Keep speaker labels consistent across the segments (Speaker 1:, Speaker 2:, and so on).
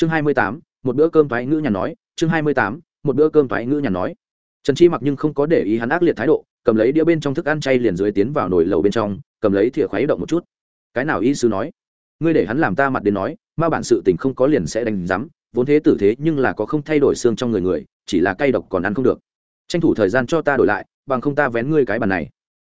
Speaker 1: chương hai mươi tám, một bữa cơm toái ngữ nhà nói, chương hai mươi tám, một bữa cơm toái ngữ nhà nói. Trần chi mặc nhưng không có để ý hắn ác liệt thái độ, cầm lấy đĩa bên trong thức ăn chay liền dưới tiến vào nồi lầu bên trong, cầm lấy thìa khuấy động một chút. Cái nào y sư nói? Ngươi để hắn làm ta mặt đến nói, ma bản sự tình không có liền sẽ đánh rắm vốn thế tử thế nhưng là có không thay đổi xương trong người người, chỉ là cay độc còn ăn không được. Tranh thủ thời gian cho ta đổi lại, bằng không ta vén ngươi cái bàn này.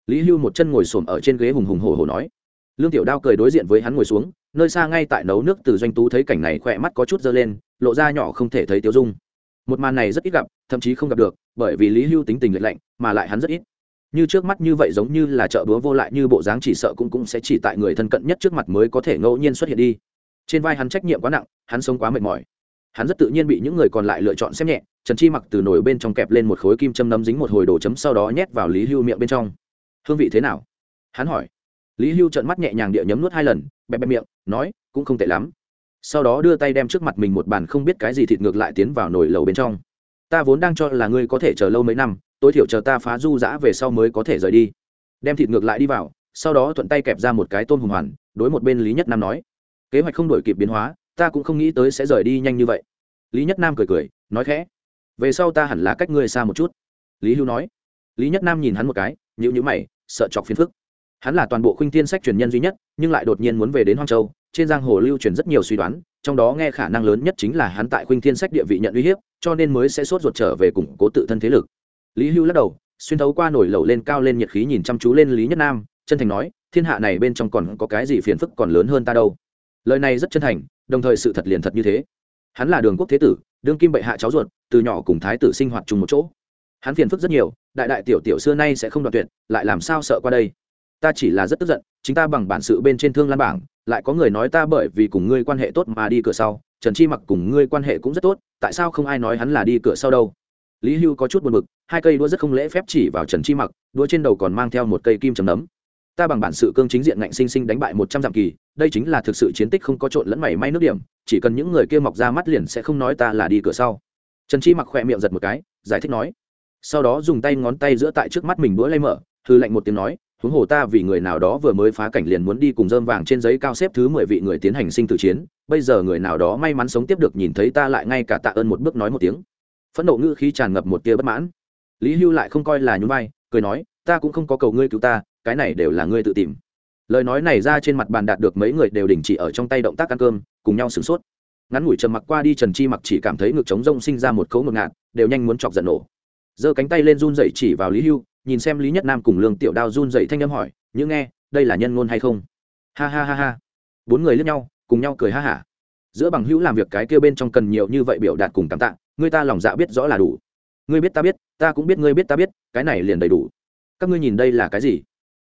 Speaker 1: Lý hưu một chân ngồi xổm ở trên ghế hùng hùng hổ hổ nói. Lương tiểu đao cười đối diện với hắn ngồi xuống nơi xa ngay tại nấu nước từ doanh tú thấy cảnh này khỏe mắt có chút dơ lên, lộ ra nhỏ không thể thấy tiêu dung. Một màn này rất ít gặp, thậm chí không gặp được, bởi vì lý hưu tính tình lệnh lạnh, mà lại hắn rất ít. Như trước mắt như vậy giống như là chợ búa vô lại như bộ dáng chỉ sợ cũng cũng sẽ chỉ tại người thân cận nhất trước mặt mới có thể ngẫu nhiên xuất hiện đi. Trên vai hắn trách nhiệm quá nặng, hắn sống quá mệt mỏi. Hắn rất tự nhiên bị những người còn lại lựa chọn xem nhẹ, trần chi mặc từ nồi bên trong kẹp lên một khối kim châm nấm dính một hồi đồ chấm sau đó nhét vào lý hưu miệng bên trong. Hương vị thế nào? hắn hỏi lý hưu trợn mắt nhẹ nhàng địa nhấm nuốt hai lần, bẹp bẹp miệng, nói, cũng không tệ lắm. Sau đó đưa tay đem trước mặt mình một bàn không biết cái gì thịt ngược lại tiến vào nồi lầu bên trong. Ta vốn đang cho là ngươi có thể chờ lâu mấy năm, tối thiểu chờ ta phá du giã về sau mới có thể rời đi. Đem thịt ngược lại đi vào, sau đó thuận tay kẹp ra một cái tôm hùng hoàn, đối một bên lý nhất nam nói, kế hoạch không đổi kịp biến hóa, ta cũng không nghĩ tới sẽ rời đi nhanh như vậy. Lý nhất nam cười cười, nói khẽ, về sau ta hẳn là cách ngươi xa một chút. Lý hưu nói. Lý nhất nam nhìn hắn một cái nhữ nhữ mày, sợ chọc phiền phức hắn là toàn bộ khuynh thiên sách truyền nhân duy nhất, nhưng lại đột nhiên muốn về đến hoang châu, trên giang hồ lưu truyền rất nhiều suy đoán, trong đó nghe khả năng lớn nhất chính là hắn tại khuynh thiên sách địa vị nhận uy hiếp, cho nên mới sẽ sốt ruột trở về củng cố tự thân thế lực. Lý hưu lắc đầu, xuyên thấu qua nổi lầu lên cao lên nhiệt khí nhìn chăm chú lên lý nhất nam, chân thành nói, thiên hạ này bên trong còn có cái gì phiền phức còn lớn hơn ta đâu? Lời này rất chân thành, đồng thời sự thật liền thật như thế. Hắn là đường quốc thế tử, đương kim bệ hạ cháu ruột, từ nhỏ cùng thái tử sinh hoạt chung một chỗ. Hắn phiền phức rất nhiều, đại đại tiểu tiểu xưa nay sẽ không đoạt tuyệt, lại làm sao sợ qua đây? Ta chỉ là rất tức giận, chính ta bằng bản sự bên trên thương lan bảng, lại có người nói ta bởi vì cùng ngươi quan hệ tốt mà đi cửa sau, trần chi mặc cùng ngươi quan hệ cũng rất tốt, tại sao không ai nói hắn là đi cửa sau đâu? Lý hưu có chút buồn bực, hai cây đũa rất không lễ phép chỉ vào trần chi mặc, đũa trên đầu còn mang theo một cây kim chấm nấm. Ta bằng bản sự cương chính diện ngạnh sinh sinh đánh bại một trăm dặm kỳ, đây chính là thực sự chiến tích không có trộn lẫn mảy may nước điểm, chỉ cần những người kia mọc ra mắt liền sẽ không nói ta là đi cửa sau. Trần chi mặc khỏe miệng giật một cái, giải thích nói. Sau đó dùng tay ngón tay giữa tại trước mắt mình đũa lay mở thư lạnh một tiếng nói huống hồ ta vì người nào đó vừa mới phá cảnh liền muốn đi cùng dơm vàng trên giấy cao xếp thứ mười vị người tiến hành sinh tử chiến, bây giờ người nào đó may mắn sống tiếp được nhìn thấy ta lại ngay cả tạ ơn một bước nói một tiếng. Phẫn nộ ngữ khí tràn ngập một tia bất mãn. Lý hưu lại không coi là nhún vai, cười nói, ta cũng không có cầu ngươi cứu ta, cái này đều là ngươi tự tìm. Lời nói này ra trên mặt bàn đạt được mấy người đều đình chỉ ở trong tay động tác ăn cơm, cùng nhau sửng sốt. Ngắn ngủi trầm mặc qua đi, trần chi mặc chỉ cảm thấy ngực trống rông sinh ra một cấu ngột ngạt, đều nhanh muốn chọc giận nổ. Giơ cánh tay lên run dậy chỉ vào lý hưu nhìn xem lý nhất nam cùng lương tiểu đao run dậy thanh âm hỏi nhưng nghe, đây là nhân ngôn hay không? Ha ha ha ha. Bốn người lướt nhau, cùng nhau cười ha hả. Giữa bằng hữu làm việc cái kia bên trong cần nhiều như vậy biểu đạt cùng cảm tạ, người ta lòng dạ biết rõ là đủ. Ngươi biết ta biết, ta cũng biết ngươi biết ta biết, cái này liền đầy đủ. Các ngươi nhìn đây là cái gì?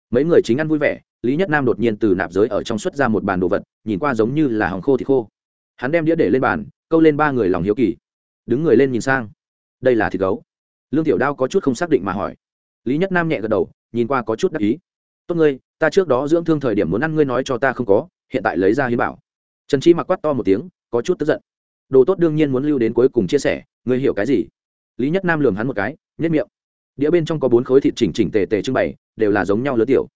Speaker 1: Mấy người chính ăn vui vẻ, lý nhất nam đột nhiên từ nạp giới ở trong xuất ra một bàn đồ vật, nhìn qua giống như là hòng khô thì khô. Hắn đem đĩa để lên bàn, câu lên ba người lòng hiếu kỳ. Đứng người lên nhìn sang. Đây là thịt gấu. Lương tiểu đao có chút không xác định mà hỏi lý nhất nam nhẹ gật đầu, nhìn qua có chút đắc ý. Tốt ngươi, ta trước đó dưỡng thương thời điểm muốn ăn ngươi nói cho ta không có, hiện tại lấy ra hiến bảo. Trần chi mặc quát to một tiếng, có chút tức giận. Đồ tốt đương nhiên muốn lưu đến cuối cùng chia sẻ, ngươi hiểu cái gì? Lý nhất nam lường hắn một cái nhất miệng. Đĩa bên trong có bốn khối thịt chỉnh chỉnh tề tề trưng bày, đều là giống nhau lứa tiểu.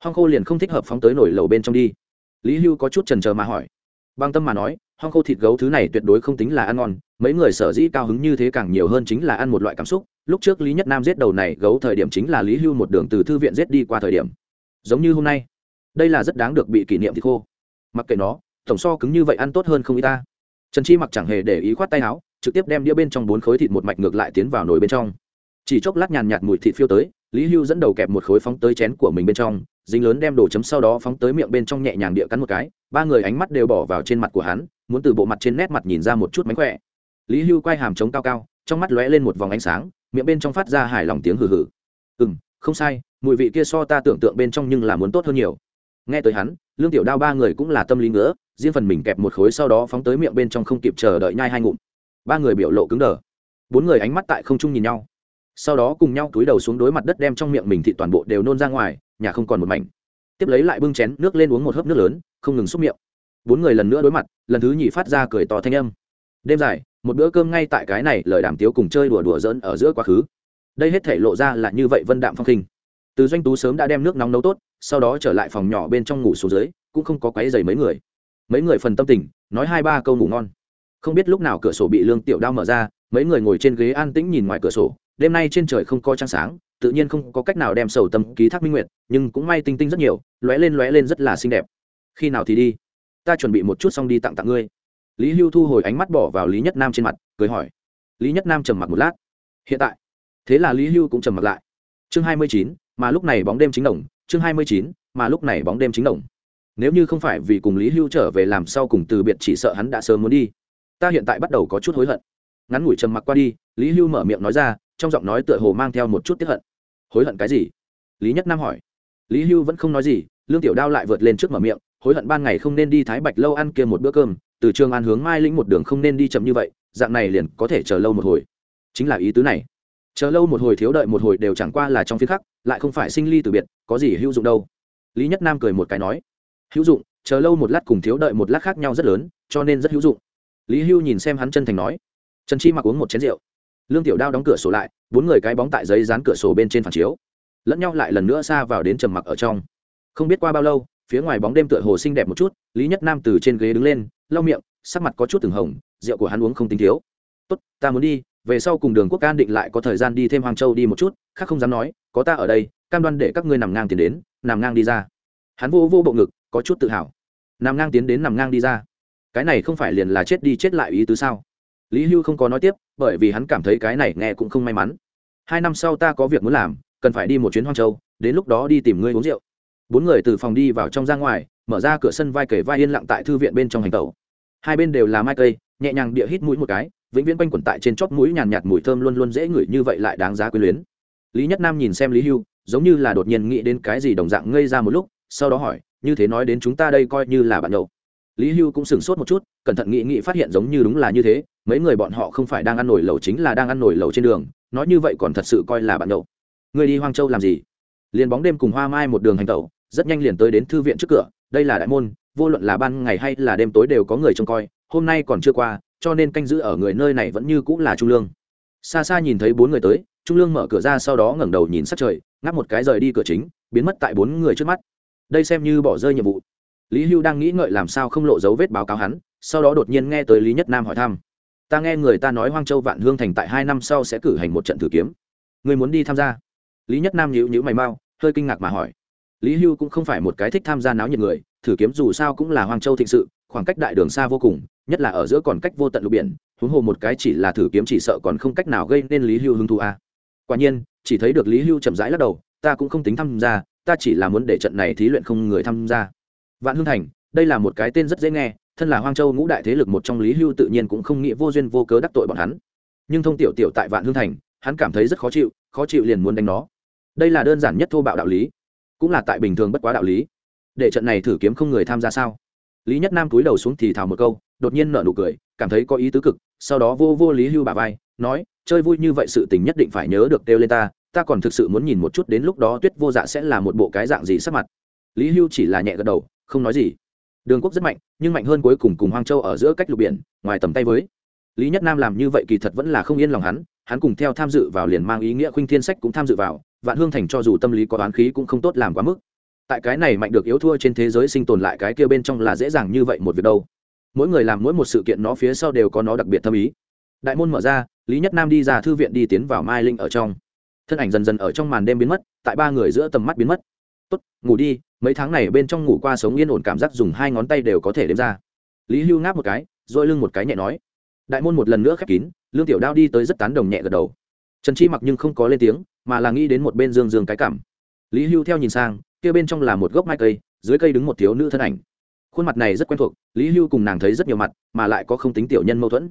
Speaker 1: Hong khô liền không thích hợp phóng tới nổi lầu bên trong đi. Lý hưu có chút trần trờ mà hỏi. Băng tâm mà nói, hong khô thịt gấu thứ này tuyệt đối không tính là ăn ngon mấy người sở dĩ cao hứng như thế càng nhiều hơn chính là ăn một loại cảm xúc. Lúc trước lý nhất nam giết đầu này gấu thời điểm chính là lý hưu một đường từ thư viện giết đi qua thời điểm. Giống như hôm nay, đây là rất đáng được bị kỷ niệm thì khô. Mặc kệ nó, tổng so cứng như vậy ăn tốt hơn không y ta. Trần chi mặc chẳng hề để ý khoát tay áo, trực tiếp đem đĩa bên trong bốn khối thịt một mạch ngược lại tiến vào nồi bên trong. Chỉ chốc lát nhàn nhạt mùi thịt phiêu tới, lý hưu dẫn đầu kẹp một khối phóng tới chén của mình bên trong, dính lớn đem đồ chấm sau đó phóng tới miệng bên trong nhẹ nhàng địa cắn một cái. Ba người ánh mắt đều bỏ vào trên mặt của hắn, muốn từ bộ mặt trên nét mặt nhìn ra một chút mánh khỏe lý hưu quay hàm trống cao cao, trong mắt lóe lên một vòng ánh sáng, miệng bên trong phát ra hài lòng tiếng hừ hừ. Ừ m không sai, mùi vị kia so ta tưởng tượng bên trong nhưng là muốn tốt hơn nhiều. Nghe tới hắn, lương tiểu đao ba người cũng là tâm lý ngứa, riêng phần mình kẹp một khối sau đó phóng tới miệng bên trong không kịp chờ đợi nhai hai ngụm. Ba người biểu lộ cứng đờ. Bốn người ánh mắt tại không trung nhìn nhau. Sau đó cùng nhau túi đầu xuống đối mặt đất đem trong miệng mình thị toàn bộ đều nôn ra ngoài, nhà không còn một mảnh. Tiếp lấy lại bưng chén nước lên uống một hớp nước lớn, không ngừng xúc miệng. Bốn người lần nữa đối mặt, lần thứ nhì phát ra cười to thanh âm. Đêm dài một bữa cơm ngay tại cái này, lời đàm tiếu cùng chơi đùa đùa dỡn ở giữa quá khứ. Đây hết thể lộ ra là như vậy vân đạm phong khinh từ doanh tú sớm đã đem nước nóng nấu tốt, sau đó trở lại phòng nhỏ bên trong ngủ xuống dưới, cũng không có quấy dày mấy người. Mấy người phần tâm tình, nói hai ba câu ngủ ngon. Không biết lúc nào cửa sổ bị lương tiểu đao mở ra, mấy người ngồi trên ghế an tĩnh nhìn ngoài cửa sổ. Đêm nay trên trời không có trăng sáng, tự nhiên không có cách nào đem sầu tâm ký thác minh nguyệt, nhưng cũng may tinh tinh rất nhiều, lóe lên lóe lên rất là xinh đẹp. Khi nào thì đi? Ta chuẩn bị một chút xong đi tặng tặng ngươi lý hưu thu hồi ánh mắt bỏ vào lý nhất nam trên mặt, cười hỏi. Lý nhất nam trầm mặc một lát. Hiện tại? Thế là lý hưu cũng trầm mặc lại. Chương hai mươi chín, mà lúc này bóng đêm chính đồng. Chương hai mươi chín, mà lúc này bóng đêm chính đồng. Nếu như không phải vì cùng lý hưu trở về làm sau cùng từ biệt chỉ sợ hắn đã sớm muốn đi. Ta hiện tại bắt đầu có chút hối hận. Ngắn ngủi trầm mặc qua đi, lý hưu mở miệng nói ra, trong giọng nói tựa hồ mang theo một chút tiếp hận. Hối hận cái gì? Lý nhất nam hỏi. Lý hưu vẫn không nói gì, lương tiểu đao lại vượt lên trước mở miệng, hối hận ban ngày không nên đi thái bạch lâu ăn kia một bữa cơm từ trường an hướng mai lĩnh một đường không nên đi chậm như vậy, dạng này liền có thể chờ lâu một hồi. Chính là ý tứ này. Chờ lâu một hồi thiếu đợi một hồi đều chẳng qua là trong phiên khắc, lại không phải sinh ly từ biệt, có gì hữu dụng đâu. Lý nhất nam cười một cái nói, hữu dụng, chờ lâu một lát cùng thiếu đợi một lát khác nhau rất lớn, cho nên rất hữu dụng. Lý hưu nhìn xem hắn chân thành nói, trần chi mặc uống một chén rượu. Lương tiểu đao đóng cửa sổ lại, bốn người cái bóng tại giấy dán cửa sổ bên trên phản chiếu, lẫn nhau lại lần nữa xa vào đến trầm mặc ở trong. Không biết qua bao lâu, phía ngoài bóng đêm tựa hồ xinh đẹp một chút, lý nhất nam từ trên ghế đứng lên lau miệng, sắc mặt có chút từng hồng, rượu của hắn uống không tính thiếu. Tốt, ta muốn đi, về sau cùng đường quốc can định lại có thời gian đi thêm hoàng châu đi một chút, khác không dám nói, có ta ở đây, cam đoan để các ngươi nằm ngang tiến đến, nằm ngang đi ra. Hắn vô vô bộ ngực, có chút tự hào. Nằm ngang tiến đến nằm ngang đi ra? Cái này không phải liền là chết đi chết lại ý tứ sao? Lý hưu không có nói tiếp, bởi vì hắn cảm thấy cái này nghe cũng không may mắn. Hai năm sau ta có việc muốn làm, cần phải đi một chuyến hoang châu, đến lúc đó đi tìm ngươi uống rượu. Bốn người từ phòng đi vào trong ra ngoài, mở ra cửa sân vai kể vai yên lặng tại thư viện bên trong hành tàu hai bên đều là mai cây nhẹ nhàng địa hít mũi một cái vĩnh viễn quanh quẩn tại trên chóp mũi nhàn nhạt, mùi thơm luôn luôn dễ ngửi như vậy lại đáng giá quyến luyến. Lý nhất nam nhìn xem lý hưu giống như là đột nhiên nghĩ đến cái gì đồng dạng ngây ra một lúc sau đó hỏi như thế nói đến chúng ta đây coi như là bạn nhậu. Lý hưu cũng sửng sốt một chút cẩn thận nghĩ nghĩ phát hiện giống như đúng là như thế mấy người bọn họ không phải đang ăn nổi lẩu chính là đang ăn nổi lẩu trên đường nói như vậy còn thật sự coi là bạn nhậu. Người đi hoang châu làm gì? Liền bóng đêm cùng hoa mai một đường hành tẩu rất nhanh liền tới đến thư viện trước cửa đây là đại môn vô luận là ban ngày hay là đêm tối đều có người trông coi, hôm nay còn chưa qua, cho nên canh giữ ở người nơi này vẫn như cũng là trung lương. Xa xa nhìn thấy bốn người tới, trung lương mở cửa ra sau đó ngẩng đầu nhìn sát trời, ngáp một cái rời đi cửa chính, biến mất tại bốn người trước mắt. Đây xem như bỏ rơi nhiệm vụ. Lý hưu đang nghĩ ngợi làm sao không lộ dấu vết báo cáo hắn, sau đó đột nhiên nghe tới lý nhất nam hỏi thăm. Ta nghe người ta nói hoang châu vạn hương thành tại hai năm sau sẽ cử hành một trận thử kiếm. Người muốn đi tham gia? Lý nhất nam nhíu nhíu mày mau, hơi kinh ngạc mà hỏi. Lý hưu cũng không phải một cái thích tham gia náo nhiệt người thử kiếm dù sao cũng là hoang châu thịnh sự, khoảng cách đại đường xa vô cùng, nhất là ở giữa còn cách vô tận lục biển, huống hồ một cái chỉ là thử kiếm chỉ sợ còn không cách nào gây nên lý hưu hứng thú a. À. quả nhiên, chỉ thấy được lý hưu chậm rãi lắc đầu, ta cũng không tính tham gia, ta chỉ là muốn để trận này thí luyện không người tham gia. Vạn hưng thành, đây là một cái tên rất dễ nghe, thân là hoang châu ngũ đại thế lực một trong lý hưu tự nhiên cũng không nghĩ vô duyên vô cớ đắc tội bọn hắn. Nhưng thông tiểu tiểu tại vạn hưng thành, hắn cảm thấy rất khó chịu khó chịu liền muốn đánh nó. Đây là đơn giản nhất thô bạo đạo lý, cũng là tại bình thường bất quá đạo lý để trận này thử kiếm không người tham gia sao? Lý nhất nam túi đầu xuống thì thào một câu, đột nhiên nở nụ cười, cảm thấy có ý tứ cực, sau đó vô vô lý hưu bà vai, nói, chơi vui như vậy sự tình nhất định phải nhớ được đeo lên ta ta còn thực sự muốn nhìn một chút đến lúc đó tuyết vô dạ sẽ là một bộ cái dạng gì sắc mặt. Lý hưu chỉ là nhẹ gật đầu, không nói gì. Đường quốc rất mạnh, nhưng mạnh hơn cuối cùng cùng hoang châu ở giữa cách lục biển, ngoài tầm tay với. Lý nhất nam làm như vậy kỳ thật vẫn là không yên lòng hắn hắn cùng theo tham dự vào liền mang ý nghĩa khuynh thiên sách cũng tham dự vào, vạn hương thành cho dù tâm lý có đoán khí cũng không tốt làm quá mức tại cái này mạnh được yếu thua trên thế giới sinh tồn lại cái kia bên trong là dễ dàng như vậy một việc đâu. Mỗi người làm mỗi một sự kiện nó phía sau đều có nó đặc biệt tâm ý. Đại môn mở ra, lý nhất nam đi ra thư viện đi tiến vào mai linh ở trong. Thân ảnh dần dần ở trong màn đêm biến mất, tại ba người giữa tầm mắt biến mất. Tốt, ngủ đi, mấy tháng này bên trong ngủ qua sống yên ổn cảm giác dùng hai ngón tay đều có thể đếm ra. Lý hưu ngáp một cái dội lưng một cái nhẹ nói. Đại môn một lần nữa khép kín, lương tiểu đao đi tới rất tán đồng nhẹ gật đầu. Trần chi mặc nhưng không có lên tiếng, mà là nghĩ đến một bên dương dương cái cảm. Lý hưu theo nhìn sang kia bên trong là một gốc mai cây, dưới cây đứng một thiếu nữ thân ảnh. Khuôn mặt này rất quen thuộc, lý hưu cùng nàng thấy rất nhiều mặt, mà lại có không tính tiểu nhân mâu thuẫn.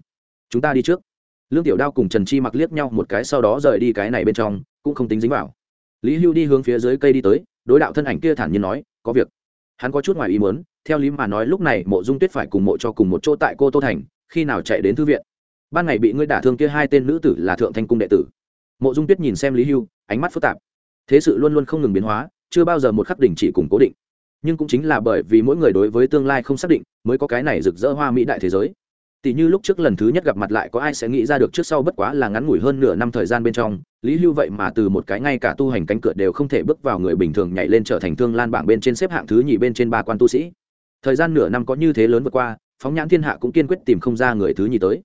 Speaker 1: Chúng ta đi trước. Lương tiểu đao cùng trần chi mặc liếc nhau một cái sau đó rời đi cái này bên trong, cũng không tính dính vào. Lý hưu đi hướng phía dưới cây đi tới, đối đạo thân ảnh kia thản nhiên nói, có việc. Hắn có chút ngoài ý muốn, theo lý mà nói lúc này mộ dung tuyết phải cùng mộ cho cùng một chỗ tại cô tô thành, khi nào chạy đến thư viện. Ban ngày bị ngươi đả thương kia hai tên nữ tử là thượng thanh cung đệ tử. Mộ dung tuyết nhìn xem lý hưu, ánh mắt phức tạp. Thế sự luôn luôn không ngừng biến hóa chưa bao giờ một khắc đỉnh chỉ cùng cố định. Nhưng cũng chính là bởi vì mỗi người đối với tương lai không xác định, mới có cái này rực rỡ hoa mỹ đại thế giới. Tỷ như lúc trước lần thứ nhất gặp mặt lại có ai sẽ nghĩ ra được trước sau bất quá là ngắn ngủi hơn nửa năm thời gian bên trong, lý hưu vậy mà từ một cái ngay cả tu hành cánh cửa đều không thể bước vào người bình thường nhảy lên trở thành thương lan bảng bên trên xếp hạng thứ nhì bên trên ba quan tu sĩ. Thời gian nửa năm có như thế lớn vượt qua, phóng nhãn thiên hạ cũng kiên quyết tìm không ra người thứ nhì tới.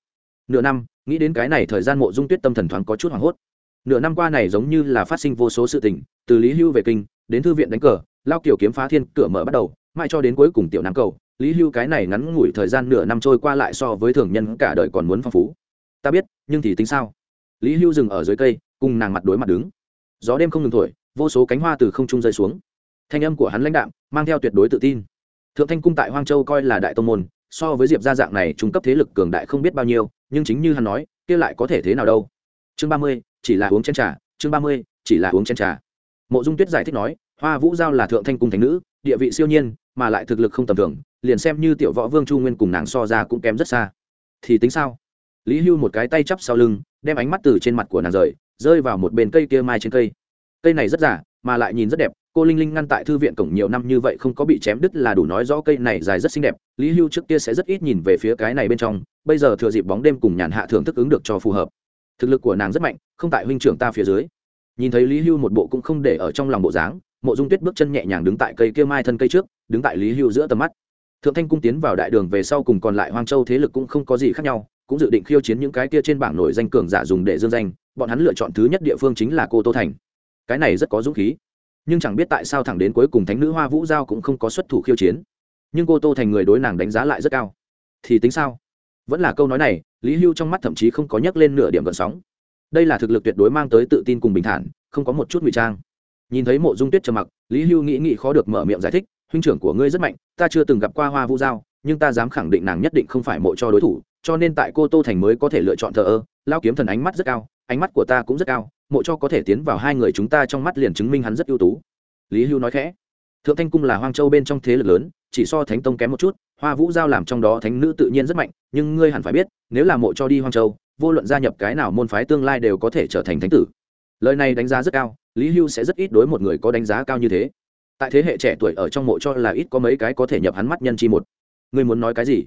Speaker 1: Nửa năm, nghĩ đến cái này thời gian mộ dung tuyết tâm thần thoáng có chút hoảng hốt. Nửa năm qua này giống như là phát sinh vô số sự tình, từ lý hưu về kinh đến thư viện đánh cờ, lao kiểu kiếm phá thiên, cửa mở bắt đầu, mãi cho đến cuối cùng tiểu nam cầu, lý hưu cái này ngắn ngủi thời gian nửa năm trôi qua lại so với thường nhân cả đời còn muốn phong phú. Ta biết, nhưng thì tính sao? Lý hưu dừng ở dưới cây, cùng nàng mặt đối mặt đứng. Gió đêm không ngừng thổi, vô số cánh hoa từ không trung rơi xuống. Thanh âm của hắn lãnh đạm, mang theo tuyệt đối tự tin. Thượng thanh cung tại hoang châu coi là đại tông môn, so với diệp gia dạng này trung cấp thế lực cường đại không biết bao nhiêu, nhưng chính như hắn nói, kia lại có thể thế nào đâu? Chương ba mươi, chỉ là uống chén trà, chương ba mươi, chỉ là uống chén trà mộ dung tuyết giải thích nói, hoa vũ giao là thượng thanh cung thánh nữ, địa vị siêu nhiên, mà lại thực lực không tầm thường, liền xem như tiểu võ vương chu nguyên cùng nàng so ra cũng kém rất xa. Thì tính sao? Lý hưu một cái tay chắp sau lưng, đem ánh mắt từ trên mặt của nàng rời, rơi vào một bên cây kia mai trên cây. Cây này rất giả mà lại nhìn rất đẹp, cô linh linh ngăn tại thư viện cổng nhiều năm như vậy không có bị chém đứt là đủ nói rõ cây này dài rất xinh đẹp, lý hưu trước kia sẽ rất ít nhìn về phía cái này bên trong, bây giờ thừa dịp bóng đêm cùng nhàn hạ thưởng thức ứng được cho phù hợp. Thực lực của nàng rất mạnh, không tại huynh trưởng ta phía dưới nhìn thấy lý hưu một bộ cũng không để ở trong lòng bộ dáng, mộ dung tuyết bước chân nhẹ nhàng đứng tại cây kia mai thân cây trước, đứng tại lý hưu giữa tầm mắt. Thượng thanh cung tiến vào đại đường về sau cùng còn lại hoang châu thế lực cũng không có gì khác nhau, cũng dự định khiêu chiến những cái kia trên bảng nổi danh cường giả dùng để dương danh, bọn hắn lựa chọn thứ nhất địa phương chính là cô tô thành. Cái này rất có dũng khí. Nhưng chẳng biết tại sao thẳng đến cuối cùng thánh nữ hoa vũ giao cũng không có xuất thủ khiêu chiến. Nhưng cô tô thành người đối nàng đánh giá lại rất cao. Thì tính sao? Vẫn là câu nói này, lý hưu trong mắt thậm chí không có nhắc lên nửa điểm gần sóng đây là thực lực tuyệt đối mang tới tự tin cùng bình thản, không có một chút ngụy trang. Nhìn thấy mộ dung tuyết trầm mặc, lý hưu nghĩ nghĩ khó được mở miệng giải thích, huynh trưởng của ngươi rất mạnh, ta chưa từng gặp qua hoa vũ giao, nhưng ta dám khẳng định nàng nhất định không phải mộ cho đối thủ, cho nên tại cô tô thành mới có thể lựa chọn thờ ơ. Lao kiếm thần ánh mắt rất cao, ánh mắt của ta cũng rất cao, mộ cho có thể tiến vào hai người chúng ta trong mắt liền chứng minh hắn rất ưu tú. Lý hưu nói khẽ. Thượng thanh cung là hoang châu bên trong thế lực lớn, chỉ so thánh tông kém một chút, hoa vũ giao làm trong đó thánh nữ tự nhiên rất mạnh, nhưng ngươi hẳn phải biết, nếu là mộ cho đi hoang châu vô luận gia nhập cái nào môn phái tương lai đều có thể trở thành thánh tử. Lời này đánh giá rất cao, lý hưu sẽ rất ít đối một người có đánh giá cao như thế. Tại thế hệ trẻ tuổi ở trong mộ cho là ít có mấy cái có thể nhập hắn mắt nhân chi một. Ngươi muốn nói cái gì?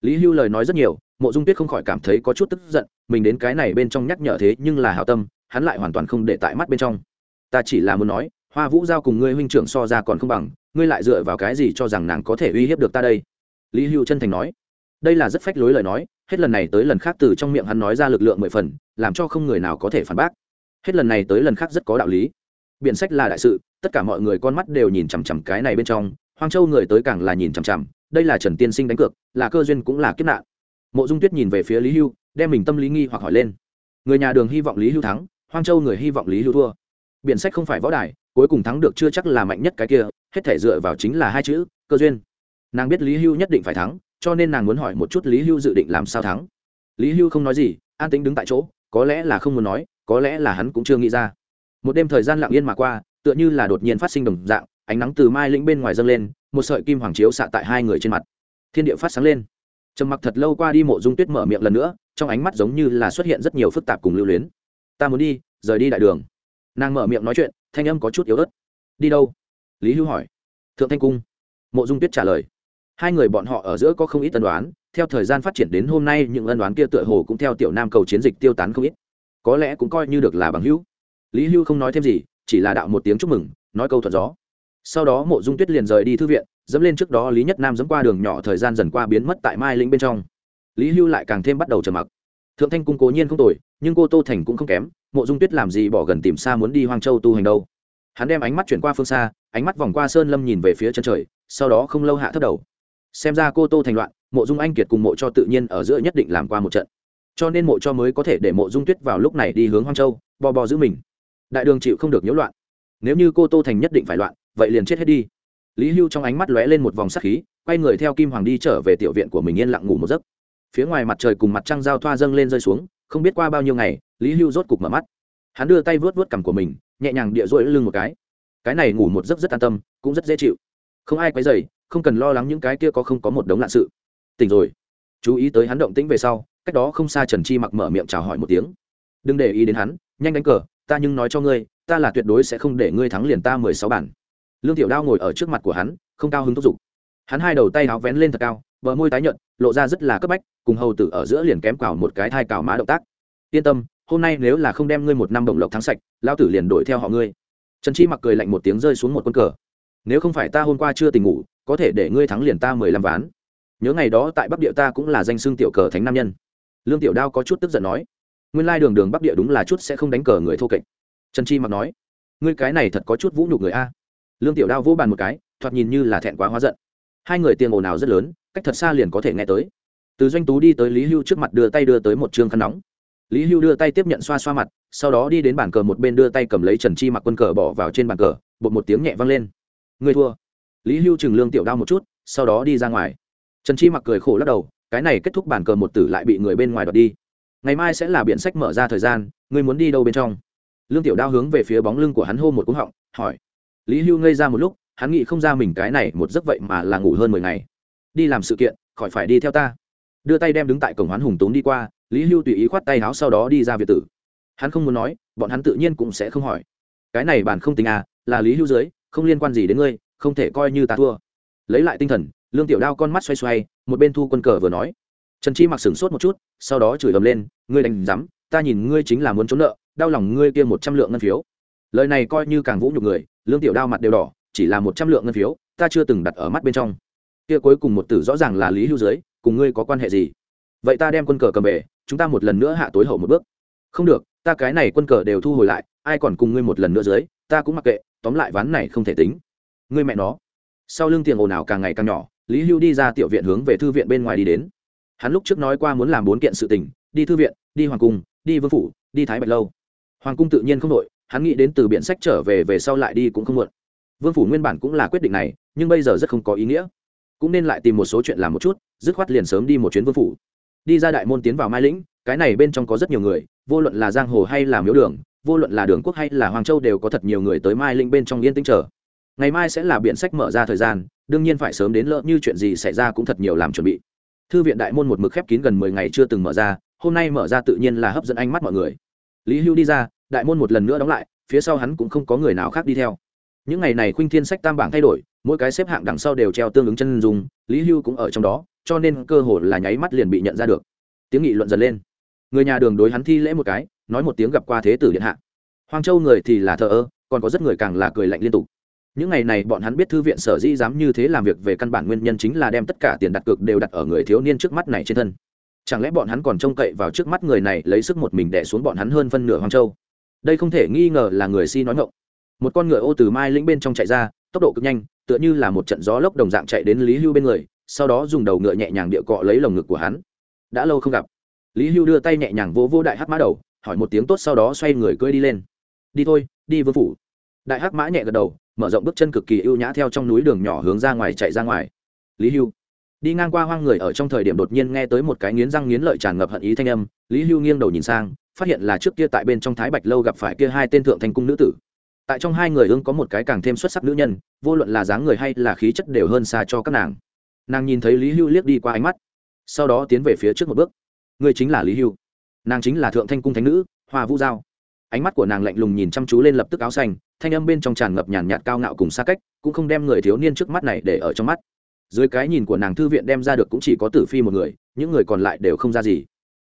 Speaker 1: Lý hưu lời nói rất nhiều, mộ dung tuyết không khỏi cảm thấy có chút tức giận, mình đến cái này bên trong nhắc nhở thế nhưng là hảo tâm, hắn lại hoàn toàn không để tại mắt bên trong. Ta chỉ là muốn nói, hoa vũ giao cùng ngươi huynh trưởng so ra còn không bằng, ngươi lại dựa vào cái gì cho rằng nàng có thể uy hiếp được ta đây? Lý hưu chân thành nói đây là rất phách lối lời nói, hết lần này tới lần khác từ trong miệng hắn nói ra lực lượng mười phần, làm cho không người nào có thể phản bác. Hết lần này tới lần khác rất có đạo lý. Biện sách là đại sự, tất cả mọi người con mắt đều nhìn chằm chằm cái này bên trong, hoang châu người tới càng là nhìn chằm chằm, đây là trần tiên sinh đánh cược, là cơ duyên cũng là kiếp nạn. Mộ dung tuyết nhìn về phía lý hưu, đem mình tâm lý nghi hoặc hỏi lên. Người nhà đường hy vọng lý hưu thắng, hoang châu người hy vọng lý hưu thua. Biện sách không phải võ đài, cuối cùng thắng được chưa chắc là mạnh nhất cái kia, hết thể dựa vào chính là hai chữ, cơ duyên. Nàng biết lý hưu nhất định phải thắng cho nên nàng muốn hỏi một chút lý hưu dự định làm sao thắng. Lý hưu không nói gì, an tính đứng tại chỗ, có lẽ là không muốn nói, có lẽ là hắn cũng chưa nghĩ ra. Một đêm thời gian lặng yên mà qua, tựa như là đột nhiên phát sinh đồng dạng, ánh nắng từ mai lĩnh bên ngoài dâng lên, một sợi kim hoàng chiếu xạ tại hai người trên mặt. Thiên địa phát sáng lên. Trầm mặc thật lâu qua đi mộ dung tuyết mở miệng lần nữa, trong ánh mắt giống như là xuất hiện rất nhiều phức tạp cùng lưu luyến. Ta muốn đi, rời đi đại đường. Nàng mở miệng nói chuyện, thanh âm có chút yếu ớt. Đi đâu? Lý hưu hỏi. Thượng thanh cung. Mộ dung tuyết trả lời hai người bọn họ ở giữa có không ít tân đoán theo thời gian phát triển đến hôm nay những ân đoán kia tựa hồ cũng theo tiểu nam cầu chiến dịch tiêu tán không ít. Có lẽ cũng coi như được là bằng hữu. Lý hưu không nói thêm gì, chỉ là đạo một tiếng chúc mừng, nói câu thuận gió. Sau đó mộ dung tuyết liền rời đi thư viện, dẫm lên trước đó lý nhất nam dẫm qua đường nhỏ thời gian dần qua biến mất tại mai lĩnh bên trong. Lý hưu lại càng thêm bắt đầu trầm mặc. Thượng thanh cung cố nhiên không tồi, nhưng cô tô thành cũng không kém, mộ dung tuyết làm gì bỏ gần tìm xa muốn đi hoang châu tu hành đâu. Hắn đem ánh mắt chuyển qua phương xa, ánh mắt vòng qua sơn lâm nhìn về phía chân trời, sau đó không lâu hạ thấp đầu xem ra cô tô thành loạn, mộ dung anh kiệt cùng mộ cho tự nhiên ở giữa nhất định làm qua một trận. Cho nên mộ cho mới có thể để mộ dung tuyết vào lúc này đi hướng hoang châu bò bò giữ mình. Đại đường chịu không được nhiễu loạn. Nếu như cô tô thành nhất định phải loạn, vậy liền chết hết đi. Lý hưu trong ánh mắt lóe lên một vòng sắc khí, quay người theo kim hoàng đi trở về tiểu viện của mình yên lặng ngủ một giấc. Phía ngoài mặt trời cùng mặt trăng giao thoa dâng lên rơi xuống, không biết qua bao nhiêu ngày, lý hưu rốt cục mở mắt. Hắn đưa tay vớt vớt cằm của mình, nhẹ nhàng địa rỗi lưng một cái. Cái này ngủ một giấc rất an tâm, cũng rất dễ chịu không ai quấy dày không cần lo lắng những cái kia có không có một đống lạ sự. Tỉnh rồi. Chú ý tới hắn động tĩnh về sau, cách đó không xa trần chi mặc mở miệng chào hỏi một tiếng. Đừng để ý đến hắn, nhanh đánh cờ, ta nhưng nói cho ngươi, ta là tuyệt đối sẽ không để ngươi thắng liền ta mười sáu bản. Lương tiểu đao ngồi ở trước mặt của hắn, không cao hứng thúc giục. Hắn hai đầu tay áo vén lên thật cao, bờ môi tái nhợt, lộ ra rất là cấp bách, cùng hầu tử ở giữa liền kém cào một cái thai cào má động tác. Yên tâm, hôm nay nếu là không đem ngươi một năm đồng lộc thắng sạch lao tử liền đổi theo họ ngươi. Trần chi mặc cười lạnh một tiếng rơi xuống một quân cờ nếu không phải ta hôm qua chưa tỉnh ngủ, có thể để ngươi thắng liền ta mười lăm ván. Nhớ ngày đó tại bắc địa ta cũng là danh xương tiểu cờ thánh nam nhân. Lương tiểu đao có chút tức giận nói. Nguyên lai đường đường bắc địa đúng là chút sẽ không đánh cờ người thô kệch. Trần chi mặc nói. Ngươi cái này thật có chút vũ nhục người a. Lương tiểu đao vỗ bàn một cái, thoạt nhìn như là thẹn quá hóa giận. Hai người tiền ồn ào rất lớn, cách thật xa liền có thể nghe tới. Từ doanh tú đi tới lý hưu trước mặt đưa tay đưa tới một chương khăn nóng. Lý hưu đưa tay tiếp nhận xoa xoa mặt, sau đó đi đến bàn cờ một bên đưa tay cầm lấy trần chi mặc quân cờ bỏ vào trên bàn cờ, bột một tiếng nhẹ vang lên. Ngươi thua. Lý hưu chừng lương tiểu đao một chút, sau đó đi ra ngoài. Trần chi mặc cười khổ lắc đầu, cái này kết thúc bàn cờ một tử lại bị người bên ngoài đoạt đi. Ngày mai sẽ là biện sách mở ra thời gian, ngươi muốn đi đâu bên trong? Lương tiểu đao hướng về phía bóng lưng của hắn hô một cúng họng, hỏi. Lý hưu ngây ra một lúc, hắn nghĩ không ra mình cái này một giấc vậy mà là ngủ hơn mười ngày. Đi làm sự kiện, khỏi phải đi theo ta. Đưa tay đem đứng tại cổng hoán hùng tốn đi qua, lý hưu tùy ý khoát tay áo sau đó đi ra việt tử. Hắn không muốn nói, bọn hắn tự nhiên cũng sẽ không hỏi. Cái này bản không tính à là lý hưu dưới không liên quan gì đến ngươi, không thể coi như ta thua. Lấy lại tinh thần, lương tiểu đao con mắt xoay xoay, một bên thu quân cờ vừa nói. Trần chi mặc sửng sốt một chút, sau đó chửi ầm lên, ngươi đánh rắm ta nhìn ngươi chính là muốn trốn nợ, đau lòng ngươi kia một trăm lượng ngân phiếu. Lời này coi như càng vũ nhục người, lương tiểu đao mặt đều đỏ, chỉ là một trăm lượng ngân phiếu, ta chưa từng đặt ở mắt bên trong. Kia cuối cùng một tử rõ ràng là lý hưu dưới, cùng ngươi có quan hệ gì? Vậy ta đem quân cờ cầm về, chúng ta một lần nữa hạ tối hậu một bước. Không được, ta cái này quân cờ đều thu hồi lại, ai còn cùng ngươi một lần nữa dưới? Ta cũng mặc kệ, tóm lại ván này không thể tính. Người mẹ nó. Sau lưng tiền ồn ào càng ngày càng nhỏ, lý hưu đi ra tiểu viện hướng về thư viện bên ngoài đi đến. Hắn lúc trước nói qua muốn làm bốn kiện sự tình, đi thư viện, đi hoàng cung, đi vương phủ, đi thái bạch lâu. Hoàng cung tự nhiên không đội hắn nghĩ đến từ biện sách trở về về sau lại đi cũng không muộn. Vương phủ nguyên bản cũng là quyết định này, nhưng bây giờ rất không có ý nghĩa. Cũng nên lại tìm một số chuyện làm một chút, dứt khoát liền sớm đi một chuyến vương phủ. Đi ra đại môn tiến vào mai lĩnh, cái này bên trong có rất nhiều người, vô luận là giang hồ hay là miếu đường vô luận là đường quốc hay là hoàng châu đều có thật nhiều người tới mai Linh bên trong yên tĩnh chờ. Ngày mai sẽ là biện sách mở ra thời gian, đương nhiên phải sớm đến lỡ như chuyện gì xảy ra cũng thật nhiều làm chuẩn bị. Thư viện đại môn một mực khép kín gần mười ngày chưa từng mở ra, hôm nay mở ra tự nhiên là hấp dẫn ánh mắt mọi người. Lý hưu đi ra, đại môn một lần nữa đóng lại, phía sau hắn cũng không có người nào khác đi theo. Những ngày này khuynh thiên sách tam bảng thay đổi, mỗi cái xếp hạng đằng sau đều treo tương ứng chân dùng lý hưu cũng ở trong đó, cho nên cơ hội là nháy mắt liền bị nhận ra được. Tiếng nghị luận dần lên. Người nhà đường đối hắn thi lễ một cái nói một tiếng gặp qua thế tử điện hạ. Hoang châu người thì là thờ ơ, còn có rất người càng là cười lạnh liên tục. Những ngày này bọn hắn biết thư viện sở dĩ dám như thế làm việc về căn bản nguyên nhân chính là đem tất cả tiền đặt cược đều đặt ở người thiếu niên trước mắt này trên thân. Chẳng lẽ bọn hắn còn trông cậy vào trước mắt người này lấy sức một mình đẻ xuống bọn hắn hơn phân nửa hoang châu? Đây không thể nghi ngờ là người si nói ngộng một con ngựa ô từ mai lĩnh bên trong chạy ra, tốc độ cực nhanh, tựa như là một trận gió lốc đồng dạng chạy đến lý hưu bên người, sau đó dùng đầu ngựa nhẹ nhàng địa cọ lấy lồng ngực của hắn. Đã lâu không gặp. Lý hưu đưa tay nhẹ nhàng vỗ vỗ đại hát mã đầu hỏi một tiếng tốt sau đó xoay người cưỡi đi lên. Đi thôi, đi vương phủ. Đại hắc mã nhẹ gật đầu, mở rộng bước chân cực kỳ ưu nhã theo trong núi đường nhỏ hướng ra ngoài chạy ra ngoài. Lý hưu. Đi ngang qua hoang người ở trong thời điểm đột nhiên nghe tới một cái nghiến răng nghiến lợi tràn ngập hận ý thanh âm, lý hưu nghiêng đầu nhìn sang, phát hiện là trước kia tại bên trong thái bạch lâu gặp phải kia hai tên thượng thành cung nữ tử. Tại trong hai người hưng có một cái càng thêm xuất sắc nữ nhân, vô luận là dáng người hay là khí chất đều hơn xa cho các nàng. Nàng nhìn thấy lý hưu liếc đi qua ánh mắt, sau đó tiến về phía trước một bước. Người chính là lý hưu nàng chính là thượng thanh cung thánh nữ, hoa vũ giao. Ánh mắt của nàng lạnh lùng nhìn chăm chú lên lập tức áo xanh, thanh âm bên trong tràn ngập nhàn nhạt cao ngạo cùng xa cách, cũng không đem người thiếu niên trước mắt này để ở trong mắt. Dưới cái nhìn của nàng thư viện đem ra được cũng chỉ có tử phi một người, những người còn lại đều không ra gì.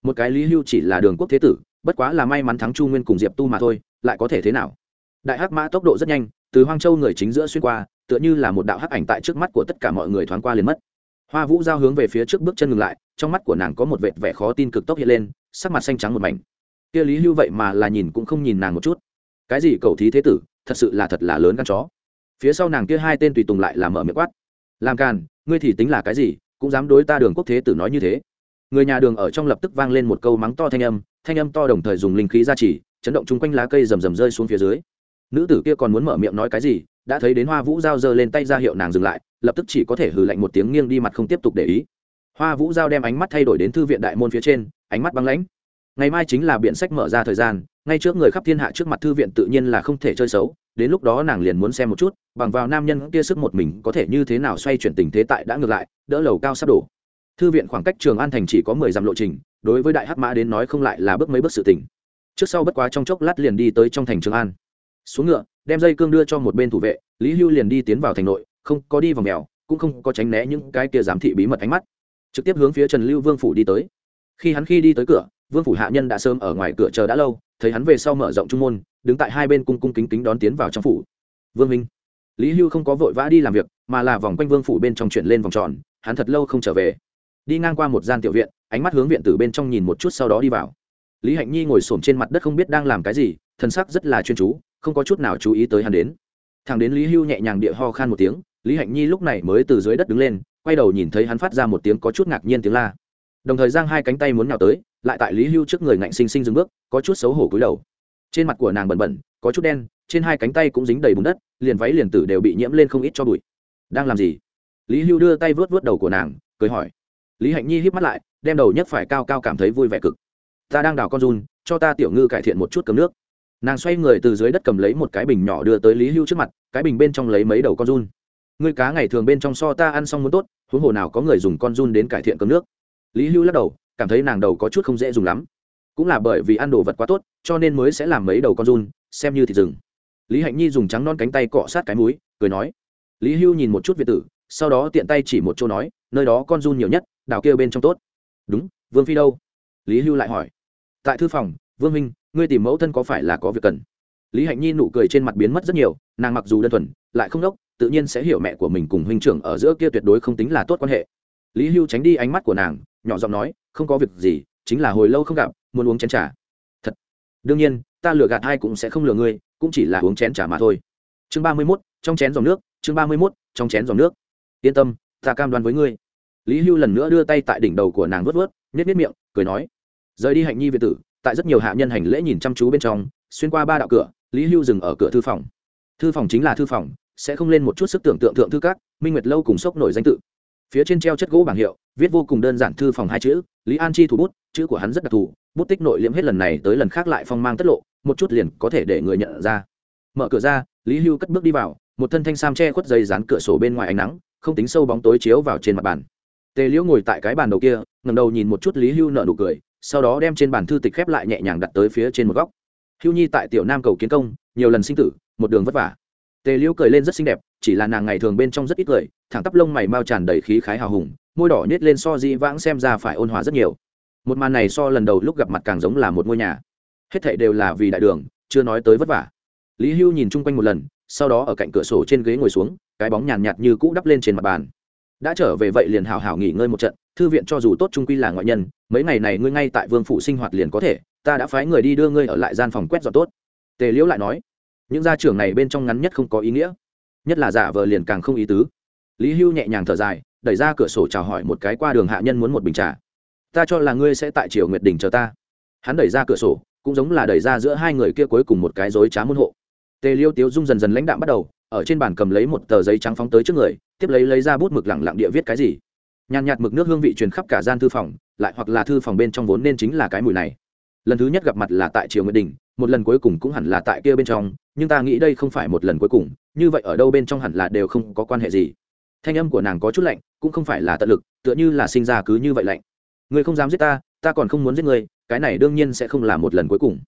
Speaker 1: Một cái lý hưu chỉ là đường quốc thế tử, bất quá là may mắn thắng chu nguyên cùng diệp tu mà thôi, lại có thể thế nào? Đại hắc mã tốc độ rất nhanh, từ hoang châu người chính giữa xuyên qua, tựa như là một đạo hắc ảnh tại trước mắt của tất cả mọi người thoáng qua liền mất. Hoa vũ giao hướng về phía trước bước chân ngừng lại trong mắt của nàng có một vệt vẻ khó tin cực tốc hiện lên, sắc mặt xanh trắng một mảnh. Kia lý hưu vậy mà là nhìn cũng không nhìn nàng một chút. Cái gì cầu thí thế tử, thật sự là thật là lớn căn chó. Phía sau nàng kia hai tên tùy tùng lại là mở miệng quát. Làm càn, ngươi thì tính là cái gì, cũng dám đối ta đường quốc thế tử nói như thế. Người nhà đường ở trong lập tức vang lên một câu mắng to thanh âm thanh âm to đồng thời dùng linh khí ra chỉ chấn động chung quanh lá cây rầm rầm rơi xuống phía dưới. Nữ tử kia còn muốn mở miệng nói cái gì, đã thấy đến hoa vũ giao giơ lên tay ra hiệu nàng dừng lại, lập tức chỉ có thể hừ lạnh một tiếng nghiêng đi mặt không tiếp tục để ý hoa vũ giao đem ánh mắt thay đổi đến thư viện đại môn phía trên, ánh mắt băng lãnh. Ngày mai chính là biện sách mở ra thời gian, ngay trước người khắp thiên hạ trước mặt thư viện tự nhiên là không thể chơi xấu, đến lúc đó nàng liền muốn xem một chút, bằng vào nam nhân kia sức một mình có thể như thế nào xoay chuyển tình thế tại đã ngược lại, đỡ lầu cao sắp đổ. Thư viện khoảng cách trường an thành chỉ có mười dặm lộ trình, đối với đại hắc mã đến nói không lại là bước mấy bước sự tỉnh trước sau bất quá trong chốc lát liền đi tới trong thành trường an. Xuống ngựa, đem dây cương đưa cho một bên thủ vệ, lý hưu liền đi tiến vào thành nội, không có đi vào mèo, cũng không có tránh né những cái kia giám thị bí mật ánh mắt trực tiếp hướng phía trần lưu vương phủ đi tới. Khi hắn khi đi tới cửa, vương phủ hạ nhân đã sớm ở ngoài cửa chờ đã lâu, thấy hắn về sau mở rộng trung môn, đứng tại hai bên cung cung kính kính đón tiến vào trong phủ. Vương minh, lý hưu không có vội vã đi làm việc, mà là vòng quanh vương phủ bên trong chuyển lên vòng tròn, hắn thật lâu không trở về. Đi ngang qua một gian tiểu viện, ánh mắt hướng viện từ bên trong nhìn một chút sau đó đi vào. Lý hạnh nhi ngồi s trên mặt đất không biết đang làm cái gì thân sắc rất là chuyên chú, không có chút nào chú ý tới hắn đến. Thằng đến lý hưu nhẹ nhàng địa ho khan một tiếng, lý hạnh nhi lúc này mới từ dưới đất đứng lên quay đầu nhìn thấy hắn phát ra một tiếng có chút ngạc nhiên tiếng la. Đồng thời giang hai cánh tay muốn nào tới, lại tại lý hưu trước người ngạnh xinh xinh dừng bước, có chút xấu hổ cúi đầu. Trên mặt của nàng bẩn bẩn, có chút đen, trên hai cánh tay cũng dính đầy bùn đất, liền váy liền tử đều bị nhiễm lên không ít cho bụi. Đang làm gì? Lý hưu đưa tay vớt vớt đầu của nàng, cười hỏi. Lý hạnh nhi híp mắt lại, đem đầu nhấc phải cao cao cảm thấy vui vẻ cực. Ta đang đào con run, cho ta tiểu ngư cải thiện một chút cấm nước. Nàng xoay người từ dưới đất cầm lấy một cái bình nhỏ đưa tới lý hưu trước mặt, cái bình bên trong lấy mấy đầu con run ngươi cá ngày thường bên trong so ta ăn xong muốn tốt, huống hồ nào có người dùng con run đến cải thiện cơm nước. Lý hưu lắc đầu, cảm thấy nàng đầu có chút không dễ dùng lắm. Cũng là bởi vì ăn đồ vật quá tốt, cho nên mới sẽ làm mấy đầu con run, xem như thịt rừng. Lý hạnh nhi dùng trắng non cánh tay cọ sát cái múi cười nói. Lý hưu nhìn một chút việt tử, sau đó tiện tay chỉ một chỗ nói, nơi đó con run nhiều nhất đào kia bên trong tốt. Đúng, vương phi đâu? Lý hưu lại hỏi. Tại thư phòng, vương minh, ngươi tìm mẫu thân có phải là có việc cần? Lý hạnh nhi nụ cười trên mặt biến mất rất nhiều, nàng mặc dù đơn thuần, lại không đốc tự nhiên sẽ hiểu mẹ của mình cùng huynh trưởng ở giữa kia tuyệt đối không tính là tốt quan hệ. Lý hưu tránh đi ánh mắt của nàng, nhỏ giọng nói, không có việc gì, chính là hồi lâu không gặp, muốn uống chén t r à thật? Đương nhiên, ta lừa gạt ai cũng sẽ không lừa ngươi, cũng chỉ là uống chén t r à mà thôi. Chương ba mươi mốt, trong chén dòng nước, chương ba mươi mốt, trong chén dòng nước. Yên tâm, ta cam đoan với ngươi. Lý hưu lần nữa đưa tay tại đỉnh đầu của nàng vớt vớt nhét nhét miệng, cười nói, rời đi hạnh nhi việt tử, tại rất nhiều hạ nhân hành lễ nhìn chăm chú bên trong, xuyên qua ba đạo cửa, lý hưu dừng ở cửa thư phòng. Thư phòng chính là thư phòng sẽ không lên một chút sức tưởng tượng thượng thư các, minh nguyệt lâu cùng sốc nổi danh tự. Phía trên treo chất gỗ bảng hiệu, viết vô cùng đơn giản thư phòng hai chữ, lý an chi thủ bút, chữ của hắn rất đặc thù, bút tích nội liễm hết lần này tới lần khác lại phong mang tất lộ, một chút liền có thể để người nhận ra. Mở cửa ra, lý hưu cất bước đi vào, một thân thanh sam che khuất dây dán cửa sổ bên ngoài ánh nắng, không tính sâu bóng tối chiếu vào trên mặt bàn. Tề liễu ngồi tại cái bàn đầu kia ngầm đầu nhìn một chút lý hưu nợ nụ cười, sau đó đem trên bàn thư tịch khép lại nhẹ nhàng đặt tới phía trên một góc. Hưu nhi tại tiểu nam cầu kiến công, nhiều lần sinh tử, một đường vất vả tề liễu cười lên rất xinh đẹp, chỉ là nàng ngày thường bên trong rất ít cười, thẳng tắp lông mày mau tràn đầy khí khái hào hùng, môi đỏ nhét lên so di vãng xem ra phải ôn hòa rất nhiều. Một màn này so lần đầu lúc gặp mặt càng giống là một ngôi nhà. Hết thảy đều là vì đại đường, chưa nói tới vất vả. Lý hưu nhìn chung quanh một lần, sau đó ở cạnh cửa sổ trên ghế ngồi xuống, cái bóng nhàn nhạt như cũ đắp lên trên mặt bàn. Đã trở về vậy liền hào hào nghỉ ngơi một trận, thư viện cho dù tốt trung quy là ngoại nhân, mấy ngày này ngươi ngay tại vương phủ sinh hoạt liền có thể, ta đã phái người đi đưa ngươi ở lại gian phòng quét dọn tốt. Tề liễu lại nói những gia trưởng này bên trong ngắn nhất không có ý nghĩa. Nhất là giả vờ liền càng không ý tứ. Lý hưu nhẹ nhàng thở dài, đẩy ra cửa sổ chào hỏi một cái qua đường hạ nhân muốn một bình trà. Ta cho là ngươi sẽ tại triều nguyệt đình chờ ta. Hắn đẩy ra cửa sổ, cũng giống là đẩy ra giữa hai người kia cuối cùng một cái dối trá môn hộ. Tề liêu tiếu dung dần dần lãnh đạm bắt đầu, ở trên bàn cầm lấy một tờ giấy trắng phóng tới trước người, tiếp lấy lấy ra bút mực lẳng lặng địa viết cái gì. Nhàn nhạt mực nước hương vị truyền khắp cả gian thư phòng, lại hoặc là thư phòng bên trong vốn nên chính là cái mùi này. Lần thứ nhất gặp mặt là tại triều nguyệt đình một lần cuối cùng cũng hẳn là tại kia bên trong, nhưng ta nghĩ đây không phải một lần cuối cùng, như vậy ở đâu bên trong hẳn là đều không có quan hệ gì. Thanh âm của nàng có chút lạnh, cũng không phải là tận lực, tựa như là sinh ra cứ như vậy lạnh. Ngươi không dám giết ta ta còn không muốn giết ngươi, cái này đương nhiên sẽ không là một lần cuối cùng.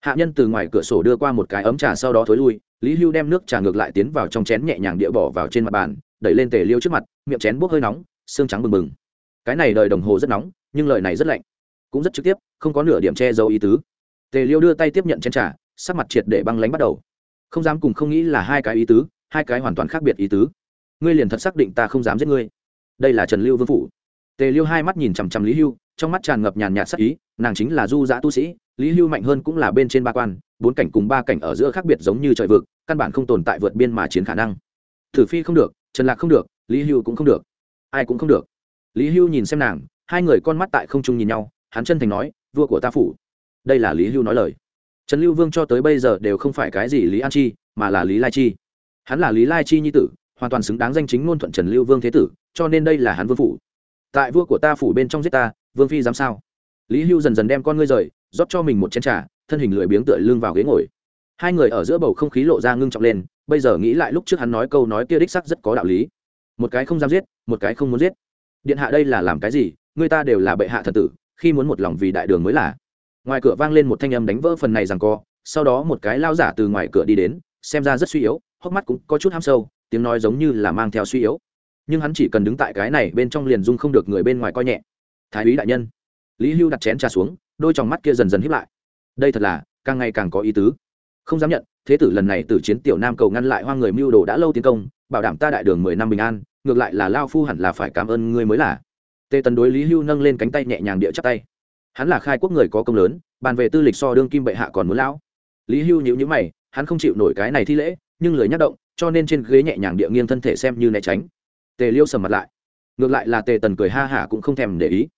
Speaker 1: Hạ nhân từ ngoài cửa sổ đưa qua một cái ấm trà sau đó thối lui, lý hưu đem nước trà ngược lại tiến vào trong chén nhẹ nhàng địa bỏ vào trên mặt bàn, đẩy lên tề liêu trước mặt, miệng chén bốc hơi nóng, xương trắng bừng bừng. Cái này đời đồng hồ rất nóng, nhưng lời này rất lạnh. Cũng rất trực tiếp, không có nửa điểm che giấu ý tứ tề liêu đưa tay tiếp nhận chén trà, sắc mặt triệt để băng lánh bắt đầu. Không dám cùng không nghĩ là hai cái ý tứ, hai cái hoàn toàn khác biệt ý tứ. Ngươi liền thật xác định ta không dám giết ngươi. Đây là trần lưu vương phủ. Tề liêu hai mắt nhìn chằm chằm lý hưu, trong mắt tràn ngập nhàn nhạt sắc ý, nàng chính là du giã tu sĩ, lý hưu mạnh hơn cũng là bên trên ba quan, bốn cảnh cùng ba cảnh ở giữa khác biệt giống như trời vực, căn bản không tồn tại vượt biên mà chiến khả năng. Thử phi không được, trần lạc không được, lý hưu cũng không được. Ai cũng không được. Lý hưu nhìn xem nàng, hai người con mắt tại không trung nhìn nhau, hắn chân thành nói, vua của ta phủ đây là lý hưu nói lời. Trần lưu vương cho tới bây giờ đều không phải cái gì lý an chi, mà là lý lai chi. Hắn là lý lai chi nhi tử, hoàn toàn xứng đáng danh chính ngôn thuận trần lưu vương thế tử, cho nên đây là hắn vương phủ. Tại vua của ta phủ bên trong giết ta, vương phi dám sao? Lý hưu dần dần đem con ngươi rời, rót cho mình một chén trà, thân hình lười biếng tựa lưng vào ghế ngồi. Hai người ở giữa bầu không khí lộ ra ngưng trọng lên, bây giờ nghĩ lại lúc trước hắn nói câu nói kia đích sắc rất có đạo lý. Một cái không dám giết, một cái không muốn giết. Điện hạ đây là làm cái gì? Người ta đều là bệ hạ thần tử, khi muốn một lòng vì đại đường mới là ngoài cửa vang lên một thanh âm đánh vỡ phần này rằng co, sau đó một cái lao giả từ ngoài cửa đi đến, xem ra rất suy yếu, hốc mắt cũng có chút ham sâu, tiếng nói giống như là mang theo suy yếu. Nhưng hắn chỉ cần đứng tại cái này bên trong liền dung không được người bên ngoài coi nhẹ. Thái úy đại nhân. Lý hưu đặt chén trà xuống, đôi t mắt kia dần dần hiếp lại. Đây thật là, càng ngày càng có ý tứ. Không dám nhận, thế tử lần này từ chiến tiểu nam cầu ngăn lại hoa người mưu đồ đã lâu tiến công, bảo đảm ta đại đường mười năm bình an, ngược lại là lao phu hẳn là phải cảm ơn ngươi mới là. Tề tần đối lý hưu nâng lên cánh tay nhẹ nhàng địa chắp tay hắn là khai quốc người có công lớn bàn về tư lịch so đương kim bệ hạ còn muốn lão. Lý hưu nhữ nhữ mày hắn không chịu nổi cái này thi lễ nhưng lời nhắc động cho nên trên ghế nhẹ nhàng địa nghiêng thân thể xem như né tránh. Tề liêu sầm mặt lại. Ngược lại là tề tần cười ha hả cũng không thèm để ý.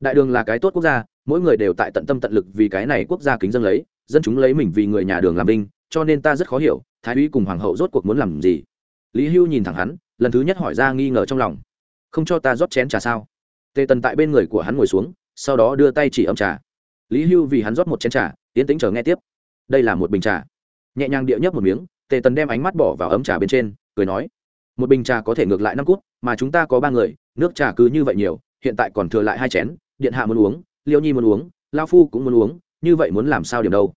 Speaker 1: Đại đường là cái tốt quốc gia mỗi người đều tại tận tâm tận lực vì cái này quốc gia kính dân lấy dân chúng lấy mình vì người nhà đường làm binh, cho nên ta rất khó hiểu thái úy cùng hoàng hậu rốt cuộc muốn làm gì? Lý hưu nhìn thẳng hắn lần thứ nhất hỏi ra nghi ngờ trong lòng. Không cho ta rót chén trà sao? Tề tần tại bên người của hắn ngồi xuống sau đó đưa tay chỉ ấm trà. Lý hưu vì hắn rót một chén trà, tiến tĩnh chờ nghe tiếp. Đây là một bình trà. Nhẹ nhàng địa nhấp một miếng, tề tần đem ánh mắt bỏ vào ấm trà bên trên, cười nói, một bình trà có thể ngược lại năm cút, mà chúng ta có ba người, nước trà cứ như vậy nhiều, hiện tại còn thừa lại hai chén, điện hạ muốn uống, liêu nhi muốn uống, lao phu cũng muốn uống, như vậy muốn làm sao điểm đâu?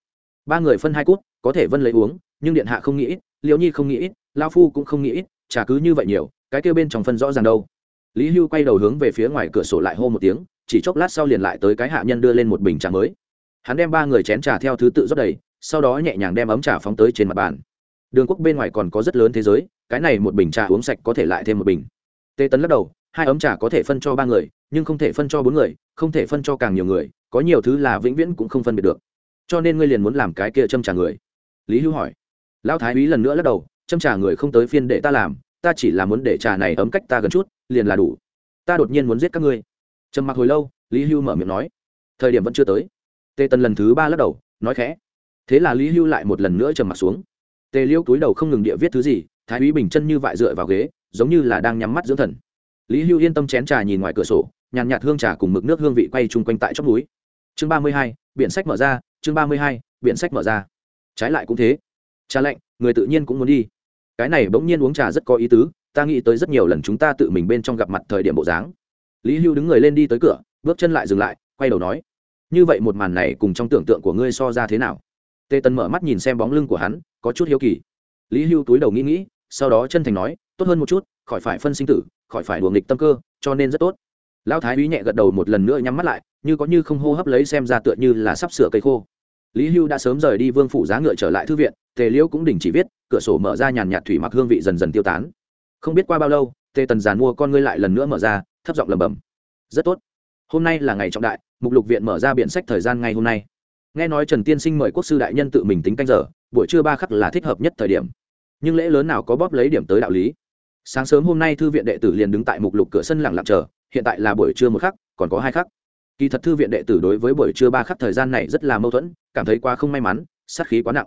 Speaker 1: Ba người phân hai cút, có thể vân lấy uống, nhưng điện hạ không nghĩ ít, liêu nhi không nghĩ ít, lao phu cũng không nghĩ ít, trà cứ như vậy nhiều, cái kêu bên trong phân rõ ràng đâu. Lý hưu quay đầu hướng về phía ngoài cửa sổ lại hô một tiếng chỉ chốc lát sau liền lại tới cái hạ nhân đưa lên một bình trà mới. Hắn đem ba người chén trà theo thứ tự rót đầy, sau đó nhẹ nhàng đem ấm trà phóng tới trên mặt bàn. Đường quốc bên ngoài còn có rất lớn thế giới, cái này một bình trà uống sạch có thể lại thêm một bình. Tê tấn lắc đầu, hai ấm trà có thể phân cho ba người, nhưng không thể phân cho bốn người, không thể phân cho càng nhiều người, có nhiều thứ là vĩnh viễn cũng không phân biệt được. Cho nên ngươi liền muốn làm cái kia châm trà người. Lý hữu hỏi. Lão thái úy lần nữa lắc đầu, châm trà người không tới phiên để ta làm, ta chỉ là muốn để trà này ấm cách ta gần chút, liền là đủ. Ta đột nhiên muốn giết các ngươi trầm mặc hồi lâu, lý hưu mở miệng nói, thời điểm vẫn chưa tới. Tề tần lần thứ ba lắc đầu, nói khẽ, thế là lý hưu lại một lần nữa trầm mặc xuống. Tề liêu túi đầu không ngừng địa viết thứ gì, thái úy bình chân như vại dựa vào ghế, giống như là đang nhắm mắt dưỡng thần. Lý hưu yên tâm chén trà nhìn ngoài cửa sổ, nhàn nhạt hương trà cùng mực nước hương vị quay chung quanh tại trong núi. Chương ba mươi hai biện sách mở ra, chương ba mươi hai biện sách mở ra. Trái lại cũng thế. Trà lạnh, người tự nhiên cũng muốn đi. Cái này bỗng nhiên uống trà rất có ý tứ, ta nghĩ tới rất nhiều lần chúng ta tự mình bên trong gặp mặt thời điểm bộ dáng lý hưu đứng người lên đi tới cửa, bước chân lại dừng lại, quay đầu nói, như vậy một màn này cùng trong tưởng tượng của ngươi so ra thế nào? Tê tân mở mắt nhìn xem bóng lưng của hắn, có chút hiếu kỳ. Lý hưu túi đầu nghĩ nghĩ, sau đó chân thành nói, tốt hơn một chút, khỏi phải phân sinh tử, khỏi phải đùa nghịch tâm cơ, cho nên rất tốt. Lão thái úy nhẹ gật đầu một lần nữa nhắm mắt lại, như có như không hô hấp lấy xem ra tựa như là sắp sửa cây khô. Lý hưu đã sớm rời đi vương phủ giá ngựa trở lại thư viện, tề liễu cũng đình chỉ viết, cửa sổ mở ra nhàn nhạt thủy mặc hương vị dần dần tiêu tán. Không biết qua bao lâu, tề tần giàn mua con ngươi lại lần nữa mở ra thấp giọng lẩm bẩm. Rất tốt. Hôm nay là ngày trọng đại, mục lục viện mở ra biện sách thời gian ngày hôm nay. Nghe nói trần tiên sinh mời quốc sư đại nhân tự mình tính canh giờ, buổi trưa ba khắc là thích hợp nhất thời điểm. Nhưng lễ lớn nào có bóp lấy điểm tới đạo lý? Sáng sớm hôm nay thư viện đệ tử liền đứng tại mục lục cửa sân lặng lặng chờ, hiện tại là buổi trưa một khắc, còn có hai khắc. Kỳ thật thư viện đệ tử đối với buổi trưa ba khắc thời gian này rất là mâu thuẫn, cảm thấy quá không may mắn, sát khí quá nặng.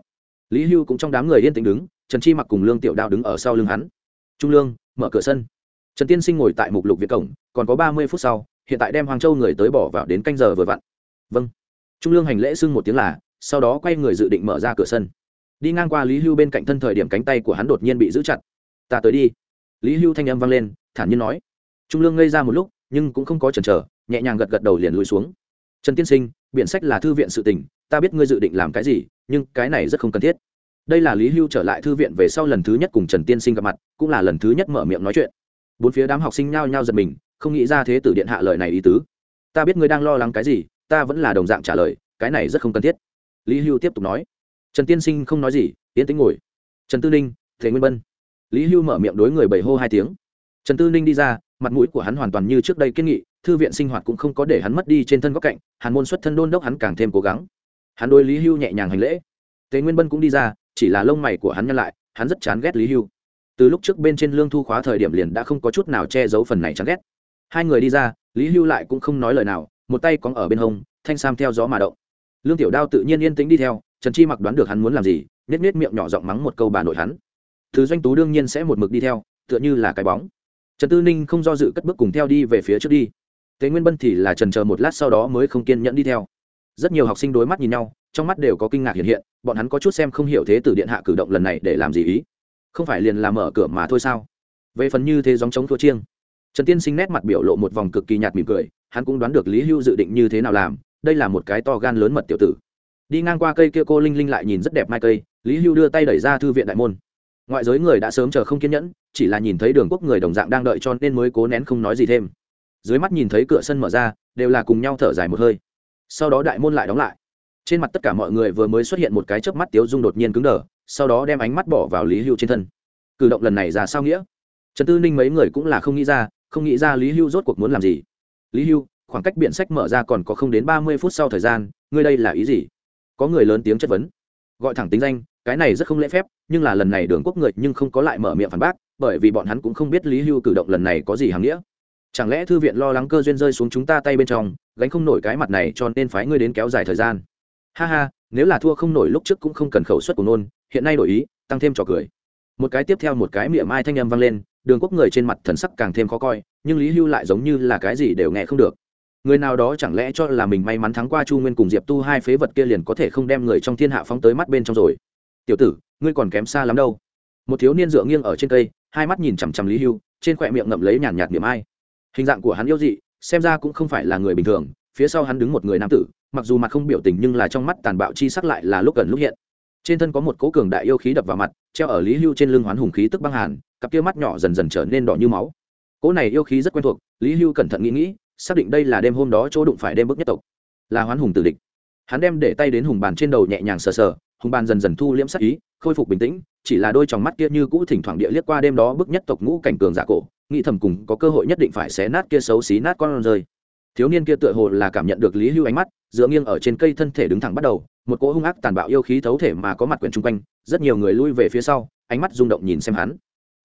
Speaker 1: Lý hưu cũng trong đám người yên tĩnh đứng, trần chi mặc cùng lương tiểu đao đứng ở sau lưng hắn. Trung lương, mở cửa sân trần tiên sinh ngồi tại mục lục viện cổng, còn có ba mươi phút sau, hiện tại đem hoàng châu người tới bỏ vào đến canh giờ vừa vặn. Vâng. Trung lương hành lễ xưng một tiếng là, sau đó quay người dự định mở ra cửa sân. Đi ngang qua lý hưu bên cạnh thân thời điểm cánh tay của hắn đột nhiên bị giữ chặt. Ta tới đi. Lý hưu thanh âm vang lên, thản nhiên nói. Trung lương ngây ra một lúc, nhưng cũng không có chần chờ, nhẹ nhàng gật gật đầu liền lùi xuống. Trần tiên sinh biện sách là thư viện sự tình, ta biết ngươi dự định làm cái gì, nhưng cái này rất không cần thiết. Đây là lý hưu trở lại thư viện về sau lần thứ nhất cùng trần tiên sinh gặp mặt, cũng là lần thứ nhất mở miệng nói chuyện bốn phía đám học sinh nhao nhao giật mình, không nghĩ ra thế tử điện hạ lời này ý tứ. Ta biết ngươi đang lo lắng cái gì, ta vẫn là đồng dạng trả lời, cái này rất không cần thiết. Lý hưu tiếp tục nói. Trần tiên sinh không nói gì, Yên Tĩnh ngồi. Trần tư ninh, thế nguyên bân lý hưu mở miệng đối người bảy hô hai tiếng. Trần tư ninh đi ra, mặt mũi của hắn hoàn toàn như trước đây kiên nghị, thư viện sinh hoạt cũng không có để hắn mất đi trên thân góc cạnh, hàn môn xuất thân đôn đốc hắn càng thêm cố gắng. Hắn đôi lý hưu nhẹ nhàng hành lễ. Tề nguyên bân cũng đi ra, chỉ là lông mày của hắn nhăn lại, hắn rất chán ghét lý hưu từ lúc trước bên trên lương thu khóa thời điểm liền đã không có chút nào che giấu phần này chán ghét. Hai người đi ra, lý hưu lại cũng không nói lời nào, một tay cóng ở bên hông, thanh sam theo gió mà động. Lương tiểu đao tự nhiên yên tĩnh đi theo, trần chi mặc đoán được hắn muốn làm gì nết nết miệng nhỏ giọng mắng một câu bà nội hắn. Thứ doanh tú đương nhiên sẽ một mực đi theo, tựa như là cái bóng. Trần tư ninh không do dự cất bước cùng theo đi về phía trước đi. Tế nguyên bân thì là trần chờ một lát sau đó mới không kiên nhẫn đi theo. Rất nhiều học sinh đối mắt nhìn nhau, trong mắt đều có kinh ngạc hiện hiện, bọn hắn có chút xem không hiểu thế tử điện hạ cử động lần này để làm gì ý không phải liền làm mở cửa mà thôi sao? Về phần như thế gióng chống thua chiêng, trần tiên sinh nét mặt biểu lộ một vòng cực kỳ nhạt mỉm cười, hắn cũng đoán được lý hưu dự định như thế nào làm, đây là một cái to gan lớn mật tiểu tử. Đi ngang qua cây kia cô linh linh lại nhìn rất đẹp mai cây, lý hưu đưa tay đẩy ra thư viện đại môn. Ngoại giới người đã sớm chờ không kiên nhẫn, chỉ là nhìn thấy đường quốc người đồng dạng đang đợi cho nên mới cố nén không nói gì thêm. Dưới mắt nhìn thấy cửa sân mở ra, đều là cùng nhau thở dài một hơi. Sau đó đại môn lại đóng lại. Trên mặt tất cả mọi người vừa mới xuất hiện một cái chớp mắt tiếu dung đột nhiên cứng đờ sau đó đem ánh mắt bỏ vào lý hưu trên thân cử động lần này ra sao nghĩa trần tư ninh mấy người cũng là không nghĩ ra không nghĩ ra lý hưu rốt cuộc muốn làm gì lý hưu khoảng cách biện sách mở ra còn có không đến ba mươi phút sau thời gian ngươi đây là ý gì có người lớn tiếng chất vấn gọi thẳng tính danh cái này rất không lễ phép nhưng là lần này đường quốc người nhưng không có lại mở miệng phản bác bởi vì bọn hắn cũng không biết lý hưu cử động lần này có gì hàm nghĩa chẳng lẽ thư viện lo lắng cơ duyên rơi xuống chúng ta tay bên trong gánh không nổi cái mặt này cho nên phái ngươi đến kéo dài thời gian ha ha nếu là thua không nổi lúc trước cũng không cần khẩu suất của nôn hiện nay đổi ý, tăng thêm trò cười. Một cái tiếp theo một cái miệng mai thanh âm vang lên, đường quốc người trên mặt thần sắc càng thêm khó coi, nhưng lý hưu lại giống như là cái gì đều nghe không được. Người nào đó chẳng lẽ cho là mình may mắn thắng qua chu nguyên cùng diệp tu hai phế vật kia liền có thể không đem người trong thiên hạ phóng tới mắt bên trong rồi? Tiểu tử, ngươi còn kém xa lắm đâu. Một thiếu niên dựa nghiêng ở trên cây, hai mắt nhìn chằm chằm lý hưu, trên khỏe miệng ngậm lấy nhàn nhạt miệng ai. Hình dạng của hắn yêu dị, xem ra cũng không phải là người bình thường, phía sau hắn đứng một người nam tử, mặc dù mặt không biểu tình nhưng là trong mắt tàn bạo chi sắc lại là lúc gần lúc hiện trên thân có một cố cường đại yêu khí đập vào mặt, treo ở lý hưu trên lưng hoán hùng khí tức băng hàn, cặp kia mắt nhỏ dần dần trở nên đỏ như máu. Cố này yêu khí rất quen thuộc, lý hưu cẩn thận nghĩ nghĩ, xác định đây là đêm hôm đó chỗ đụng phải đêm bức nhất tộc, là hoán hùng tử địch. Hắn đem để tay đến hùng bàn trên đầu nhẹ nhàng sờ sờ, hùng bàn dần dần thu liễm sắc ý, khôi phục bình tĩnh, chỉ là đôi tròng mắt kia như cũ thỉnh thoảng địa liếc qua đêm đó bức nhất tộc ngũ cảnh cường giả cổ, nghĩ thầm cùng có cơ hội nhất định phải xé nát kia xấu xí nát con rơi. Thiếu niên kia tựa hồ là cảm nhận được lý hưu ánh mắt dựa nghiêng ở trên cây thân thể đứng thẳng bắt đầu, một cỗ hung ác tàn bạo yêu khí thấu thể mà có mặt quyển chung quanh, rất nhiều người lui về phía sau, ánh mắt rung động nhìn xem hắn.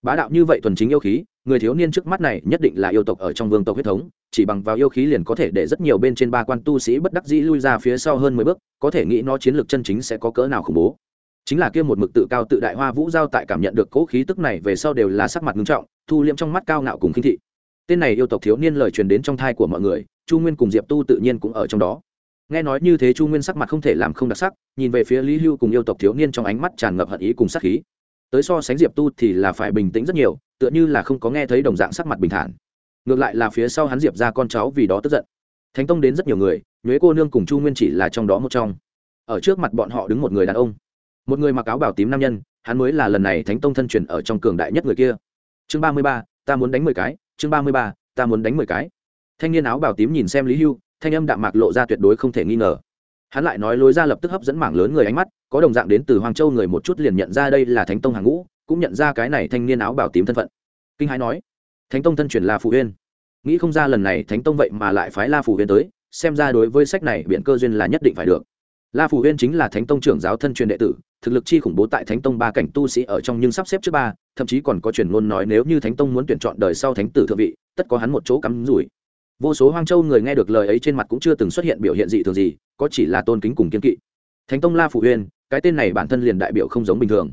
Speaker 1: Bá đạo như vậy thuần chính yêu khí, người thiếu niên trước mắt này nhất định là yêu tộc ở trong vương tộc huyết thống, chỉ bằng vào yêu khí liền có thể để rất nhiều bên trên ba quan tu sĩ bất đắc dĩ lui ra phía sau hơn mười bước, có thể nghĩ nó chiến lược chân chính sẽ có cỡ nào khủng bố. Chính là kia một mực tự cao tự đại hoa vũ giao tại cảm nhận được cỗ khí tức này về sau đều là sắc mặt nghiêm trọng, thu liêm trong mắt cao ngạo cùng khinh thị. Tên này yêu tộc thiếu niên lời truyền đến trong thai của mọi người, chu nguyên cùng diệp tu tự nhiên cũng ở trong đó nghe nói như thế chu nguyên sắc mặt không thể làm không đặc sắc, nhìn về phía lý hưu cùng yêu tộc thiếu niên trong ánh mắt tràn ngập hận ý cùng sắc khí. Tới so sánh diệp tu thì là phải bình tĩnh rất nhiều, tựa như là không có nghe thấy đồng dạng sắc mặt bình thản. Ngược lại là phía sau hắn diệp ra con cháu vì đó tức giận. Thánh tông đến rất nhiều người, nhuế cô nương cùng chu nguyên chỉ là trong đó một trong. Ở trước mặt bọn họ đứng một người đàn ông. Một người mặc áo bảo tím nam nhân, hắn mới là lần này thánh tông thân truyền ở trong cường đại nhất người kia. Chương ba mươi ba, ta muốn đánh mười cái, chương ba mươi ba, ta muốn đánh mười cái. Thanh niên áo bảo tím nhìn xem lý hưu thanh âm đạm mạc lộ ra tuyệt đối không thể nghi ngờ. Hắn lại nói lối ra lập tức hấp dẫn mảng lớn người ánh mắt, có đồng dạng đến từ hoàng châu người một chút liền nhận ra đây là thánh tông hàng ngũ, cũng nhận ra cái này thanh niên áo bảo tím thân phận. Kinh hãi nói, thánh tông thân truyền la phù huyên. Nghĩ không ra lần này thánh tông vậy mà lại phái la phù huyên tới, xem ra đối với sách này biện cơ duyên là nhất định phải được. La phù huyên chính là thánh tông trưởng giáo thân truyền đệ tử, thực lực chi khủng bố tại thánh tông ba cảnh tu sĩ ở trong nhưng sắp xếp trước ba, thậm chí còn có truyền ngôn nói nếu như thánh tông muốn tuyển chọn đời sau thánh tử thượng vị, tất có hắn một chỗ cắm rủi vô số hoang châu người nghe được lời ấy trên mặt cũng chưa từng xuất hiện biểu hiện dị thường gì, có chỉ là tôn kính cùng kiên kỵ. Thánh tông la phủ huyên cái tên này bản thân liền đại biểu không giống bình thường.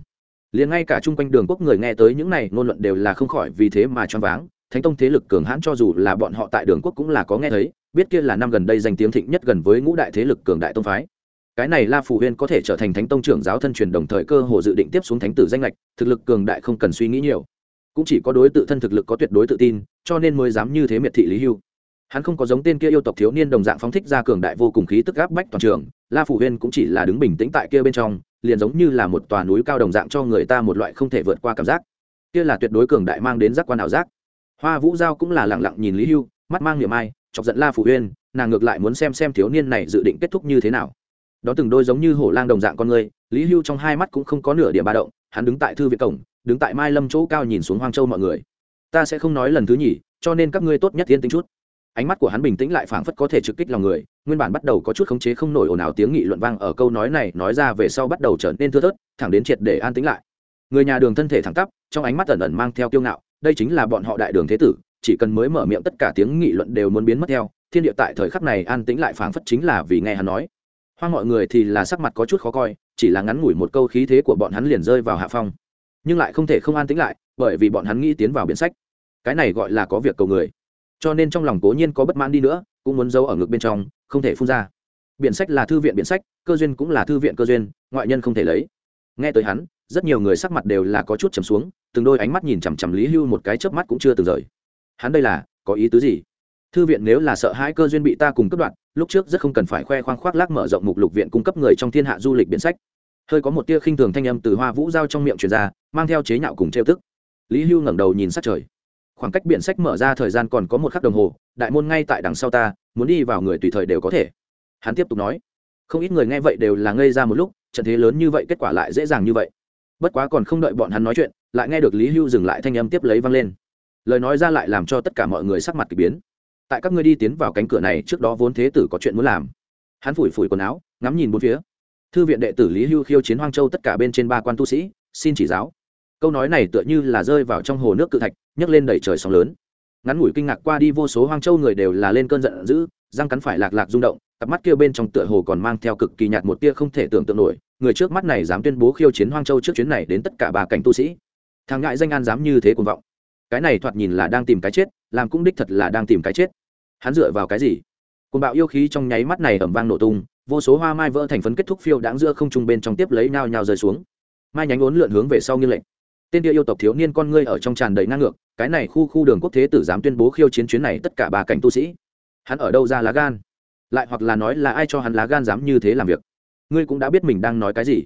Speaker 1: Liền ngay cả chung quanh đường quốc người nghe tới những này ngôn luận đều là không khỏi vì thế mà choáng váng. Thánh tông thế lực cường hãn cho dù là bọn họ tại đường quốc cũng là có nghe thấy, biết kia là năm gần đây danh tiếng thịnh nhất gần với ngũ đại thế lực cường đại tông phái. Cái này la phủ huyên có thể trở thành thánh tông trưởng giáo thân truyền đồng thời cơ hồ dự định tiếp xuống thánh tử danh lệch thực lực cường đại không cần suy nghĩ nhiều. Cũng chỉ có đối tự thân thực lực có tuyệt đối tự tin, cho nên mới dám như thế miệt thị lý hưu hắn không có giống tên kia yêu tộc thiếu niên đồng dạng phóng thích ra cường đại vô cùng khí tức áp bách toàn trường, la phủ huyên cũng chỉ là đứng bình tĩnh tại kia bên trong, liền giống như là một tòa núi cao đồng dạng cho người ta một loại không thể vượt qua cảm giác. Kia là tuyệt đối cường đại mang đến giác quan ảo giác. Hoa vũ giao cũng là lặng lặng nhìn lý hưu, mắt mang niềm ai, chọc giận la phủ huyên, nàng ngược lại muốn xem xem thiếu niên này dự định kết thúc như thế nào. Đó từng đôi giống như hổ lang đồng dạng con người, lý hưu trong hai mắt cũng không có nửa điểm ba động, hắn đứng tại thư viện cổng, đứng tại mai lâm chỗ cao nhìn xuống hoang châu mọi người. Ta sẽ không nói lần thứ nhì, cho nên các ngươi tốt nhất yên tính chút ánh mắt của hắn bình tĩnh lại phảng phất có thể trực kích lòng người, nguyên bản bắt đầu có chút khống chế không nổi ồn ào tiếng nghị luận vang ở câu nói này nói ra về sau bắt đầu trở nên thưa thớt, thẳng đến triệt để an tĩnh lại. Người nhà đường thân thể thẳng tắp, trong ánh mắt ẩn ẩn mang theo kiêu ngạo, đây chính là bọn họ đại đường thế tử, chỉ cần mới mở miệng tất cả tiếng nghị luận đều muốn biến mất theo, thiên địa tại thời khắc này an tĩnh lại phảng phất chính là vì nghe hắn nói. Hoang mọi người thì là sắc mặt có chút khó coi, chỉ là ngắn ngủi một câu khí thế của bọn hắn liền rơi vào hạ phong. Nhưng lại không thể không an tĩnh lại, bởi vì bọn hắn nghĩ tiến vào biển sách. Cái này gọi là có việc cầu người cho nên trong lòng cố nhiên có bất mãn đi nữa, cũng muốn giấu ở ngực bên trong, không thể phun ra. Biện sách là thư viện biện sách, cơ duyên cũng là thư viện cơ duyên, ngoại nhân không thể lấy. Nghe tới hắn, rất nhiều người sắc mặt đều là có chút trầm xuống, từng đôi ánh mắt nhìn chằm chằm lý hưu một cái chớp mắt cũng chưa từng rời. Hắn đây là, có ý tứ gì? Thư viện nếu là sợ hãi cơ duyên bị ta cùng cấp đoạn lúc trước rất không cần phải khoe khoang khoác lác mở rộng mục lục viện cung cấp người trong thiên hạ du lịch biện sách. Hơi có một tia khinh thường thanh âm từ hoa vũ giao trong miệng truyền ra, mang theo chế nhạo cùng trêu tức. Lý hưu ngẩng đầu nhìn sát trời khoảng cách biện sách mở ra thời gian còn có một khắc đồng hồ, đại môn ngay tại đằng sau ta, muốn đi vào người tùy thời đều có thể. Hắn tiếp tục nói, không ít người nghe vậy đều là ngây ra một lúc, trận thế lớn như vậy kết quả lại dễ dàng như vậy. Bất quá còn không đợi bọn hắn nói chuyện, lại nghe được lý hưu dừng lại thanh âm tiếp lấy văng lên. Lời nói ra lại làm cho tất cả mọi người sắc mặt k ỳ biến. Tại các ngươi đi tiến vào cánh cửa này trước đó vốn thế tử có chuyện muốn làm. Hắn phủi phủi quần áo, ngắm nhìn bốn phía. Thư viện đệ tử lý hưu khiêu chiến hoang châu tất cả bên trên ba quan tu sĩ, xin chỉ giáo câu nói này tựa như là rơi vào trong hồ nước cự thạch, nhấc lên đẩy trời sóng lớn. Ngắn ngủi kinh ngạc qua đi vô số hoang châu người đều là lên cơn giận dữ, răng cắn phải lạc lạc rung động, cặp mắt kia bên trong tựa hồ còn mang theo cực kỳ nhạt một tia không thể tưởng tượng nổi, người trước mắt này dám tuyên bố khiêu chiến hoang châu trước chuyến này đến tất cả bà cảnh tu sĩ. Thằng ngại danh an dám như thế cuồng vọng. Cái này thoạt nhìn là đang tìm cái chết, làm cũng đích thật là đang tìm cái chết. Hắn dựa vào cái gì? Cuồng bạo yêu khí trong nháy mắt này ẩm vang nổ tung, vô số hoa mai vỡ thành phấn kết thúc phiêu đáng giữa không trung bên trong tiếp lấy nao nhao rơi xuống. Mai nhánh ốn lượn hướng về sau như lệnh tên địa yêu tộc thiếu niên con ngươi ở trong tràn đầy ngang ngược, cái này khu khu đường quốc thế tử dám tuyên bố khiêu chiến chuyến này tất cả ba cảnh tu sĩ. Hắn ở đâu ra lá gan? Lại hoặc là nói là ai cho hắn lá gan dám như thế làm việc? Ngươi cũng đã biết mình đang nói cái gì.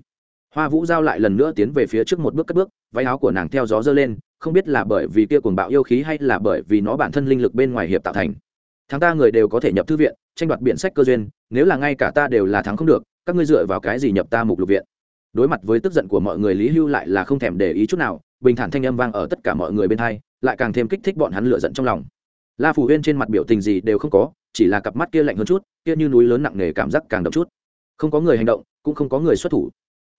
Speaker 1: Hoa vũ giao lại lần nữa tiến về phía trước một bước cất bước, váy áo của nàng theo gió dơ lên, không biết là bởi vì kia cuồng bạo yêu khí hay là bởi vì nó bản thân linh lực bên ngoài hiệp tạo thành. Thắng ta người đều có thể nhập thư viện, tranh đoạt biện sách cơ duyên, nếu là ngay cả ta đều là thắng không được, các ngươi dựa vào cái gì nhập ta mục lục viện? Đối mặt với tức giận của mọi người, lý hưu lại là không thèm để ý chút nào, bình thản thanh âm vang ở tất cả mọi người bên hai, lại càng thêm kích thích bọn hắn lựa giận trong lòng. La phủ huyên trên mặt biểu tình gì đều không có, chỉ là cặp mắt kia lạnh hơn chút, kia như núi lớn nặng nề cảm giác càng đậm chút. Không có người hành động, cũng không có người xuất thủ.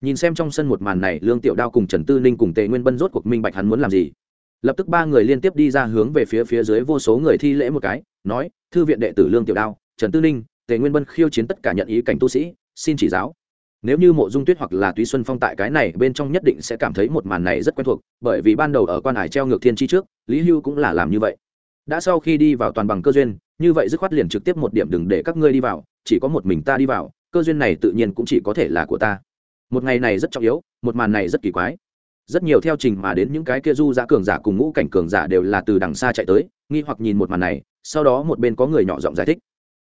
Speaker 1: Nhìn xem trong sân một màn này, lương tiểu đao cùng trần tư ninh cùng tề nguyên bân rốt cuộc minh bạch hắn muốn làm gì. Lập tức ba người liên tiếp đi ra hướng về phía phía dưới vô số người thi lễ một cái, nói, thư viện đệ tử lương tiểu đao, trần tư ninh, tề nguyên bân khiêu chiến tất cả nhận ý cảnh tu sĩ, xin chỉ giáo nếu như mộ dung tuyết hoặc là túy xuân phong tại cái này bên trong nhất định sẽ cảm thấy một màn này rất quen thuộc, bởi vì ban đầu ở quan hải treo ngược thiên chi trước, lý hưu cũng là làm như vậy. Đã sau khi đi vào toàn bằng cơ duyên, như vậy dứt khoát liền trực tiếp một điểm đừng để các ngươi đi vào, chỉ có một mình ta đi vào, cơ duyên này tự nhiên cũng chỉ có thể là của ta. Một ngày này rất trọng yếu, một màn này rất kỳ quái. Rất nhiều theo trình mà đến những cái kia du giã cường giả cùng ngũ cảnh cường giả đều là từ đằng xa chạy tới, nghi hoặc nhìn một màn này, sau đó một bên có người nhỏ giọng giải thích.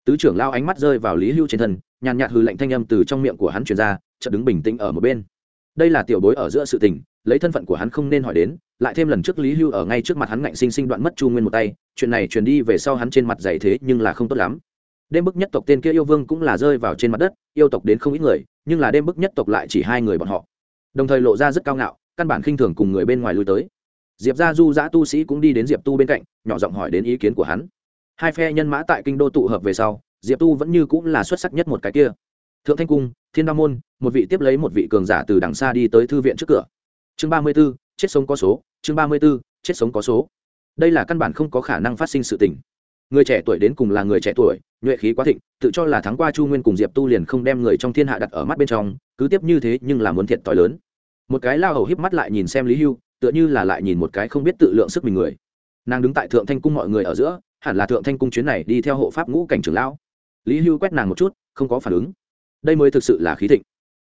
Speaker 1: Tứ trưởng lao ánh mắt rơi vào lý hưu trên thân nhàn nhạt hư lệnh thanh âm từ trong miệng của hắn truyền ra, chợt đứng bình tĩnh ở một bên. Đây là tiểu bối ở giữa sự tình, lấy thân phận của hắn không nên hỏi đến, lại thêm lần trước lý hưu ở ngay trước mặt hắn ngạnh sinh sinh đoạn mất chu nguyên một tay, chuyện này truyền đi về sau hắn trên mặt dày thế nhưng là không tốt lắm. Đêm bức nhất tộc tên kia yêu vương cũng là rơi vào trên mặt đất, yêu tộc đến không ít người, nhưng là đêm bức nhất tộc lại chỉ hai người bọn họ. Đồng thời lộ ra rất cao ngạo, căn bản khinh thường cùng người bên ngoài lui tới. Diệp gia du giã tu sĩ cũng đi đến diệp tu bên cạnh, nhỏ giọng hỏi đến ý kiến của hắn. Hai phe nhân mã tại kinh đô tụ hợp về sau diệp tu vẫn như cũng là xuất sắc nhất một cái kia. Thượng thanh cung, thiên đa môn, một vị tiếp lấy một vị cường giả từ đằng xa đi tới thư viện trước cửa. Chương ba mươi b ố chết sống có số, chương ba mươi b ố chết sống có số. Đây là căn bản không có khả năng phát sinh sự tình. Người trẻ tuổi đến cùng là người trẻ tuổi, nhuệ khí quá thịnh, tự cho là thắng qua chu nguyên cùng diệp tu liền không đem người trong thiên hạ đặt ở mắt bên trong, cứ tiếp như thế nhưng là muốn thiệt t h i lớn. Một cái lao hầu híp mắt lại nhìn xem lý hưu, tựa như là lại nhìn một cái không biết tự lượng sức mình người. Nàng đứng tại thượng thanh cung mọi người ở giữa, hẳn là thượng thanh cung chuyến này đi theo hộ pháp ngũ cảnh trưởng lão lý hưu quét nàng một chút không có phản ứng. Đây mới thực sự là khí thịnh.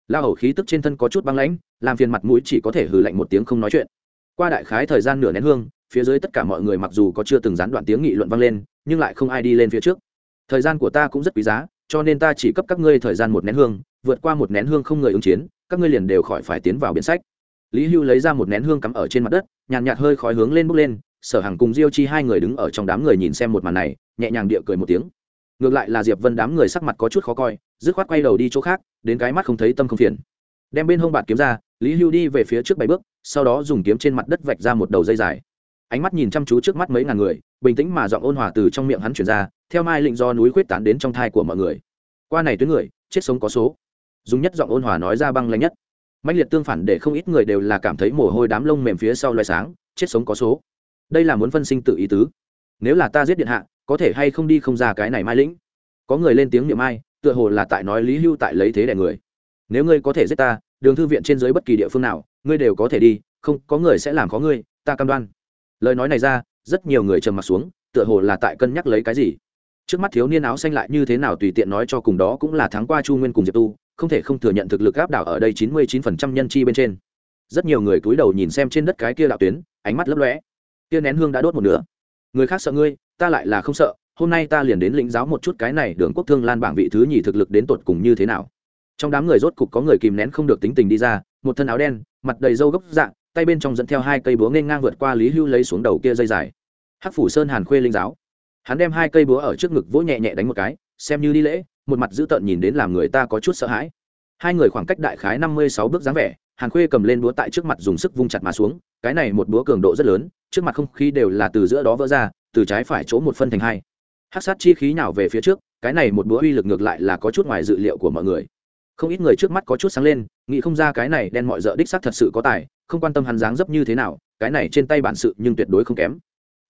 Speaker 1: Lao hầu khí tức trên thân có chút băng lãnh làm phiền mặt mũi chỉ có thể hừ lạnh một tiếng không nói chuyện. Qua đại khái thời gian nửa nén hương phía dưới tất cả mọi người mặc dù có chưa từng gián đoạn tiếng nghị luận vang lên nhưng lại không ai đi lên phía trước. Thời gian của ta cũng rất quý giá cho nên ta chỉ cấp các ngươi thời gian một nén hương vượt qua một nén hương không người ứng chiến các ngươi liền đều khỏi phải tiến vào biển sách. Lý hưu lấy ra một nén hương cắm ở trên mặt đất nhàn nhạt, nhạt hơi khói hướng lên bốc lên sở hàng cùng diêu chi hai người đứng ở trong đám người nhìn xem một màn này nhẹ nhàng địa cười một tiếng ngược lại là diệp vân đám người sắc mặt có chút khó coi dứt khoát quay đầu đi chỗ khác đến cái mắt không thấy tâm không phiền đem bên hông bạt kiếm ra lý hưu đi về phía trước bảy bước sau đó dùng kiếm trên mặt đất vạch ra một đầu dây dài ánh mắt nhìn chăm chú trước mắt mấy ngàn người bình tĩnh mà giọng ôn hòa từ trong miệng hắn chuyển ra theo mai lệnh do núi quyết tán đến trong thai của mọi người qua này tuyến người chết sống có số dùng nhất giọng ôn hòa nói ra băng lãnh nhất mạnh liệt tương phản để không ít người đều là cảm thấy mồ hôi đám lông mềm phía sau loài sáng chết sống có số đây là muốn phân sinh tự ý tứ nếu là ta giết điện hạ có thể hay không đi không ra cái này mai lĩnh? Có người lên tiếng niệm ai, tựa hồ là tại nói lý hưu tại lấy thế đẻ người. Nếu ngươi có thể giết ta, đường thư viện trên dưới bất kỳ địa phương nào, ngươi đều có thể đi, không, có người sẽ làm khó ngươi, ta cam đoan. Lời nói này ra, rất nhiều người trầm m ặ t xuống, tựa hồ là tại cân nhắc lấy cái gì. Trước mắt thiếu niên áo xanh lại như thế nào tùy tiện nói cho cùng đó cũng là tháng qua chu nguyên cùng diệp tu, không thể không thừa nhận thực lực áp đảo ở đây chín mươi chín phần trăm nhân chi bên trên. Rất nhiều người cúi đầu nhìn xem trên đất cái kia đạo tuyến, ánh mắt lấp lõe kia nén hương đã đốt một nửa. Người khác sợ ngươi ta lại là không sợ, hôm nay ta liền đến lĩnh giáo một chút cái này đường quốc thương lan bảng vị thứ nhì thực lực đến tột cùng như thế nào. Trong đám người rốt cục có người kìm nén không được tính tình đi ra, một thân áo đen, mặt đầy râu gốc dạng, tay bên trong dẫn theo hai cây búa nên ngang vượt qua lý hưu lấy xuống đầu kia dây dài. Hắc phủ sơn hàn khuê linh giáo. Hắn đem hai cây búa ở trước ngực vỗ nhẹ nhẹ đánh một cái, xem như đi lễ, một mặt dữ tợn nhìn đến làm người ta có chút sợ hãi. Hai người khoảng cách đại khái năm mươi sáu bước dáng vẻ, hàn khuê cầm lên búa tại trước mặt dùng sức vung chặt mà xuống, cái này một búa cường độ rất lớn, trước mặt không khí đều là từ giữa đó vỡ ra từ trái phải chỗ một phân thành hai. Hát sát chi khí nào về phía trước, cái này một bữa uy lực ngược lại là có chút ngoài dự liệu của mọi người. Không ít người trước mắt có chút sáng lên, nghĩ không ra cái này đen mọi d đích sắc thật sự có tài, không quan tâm hắn dáng dấp như thế nào, cái này trên tay bản sự nhưng tuyệt đối không kém.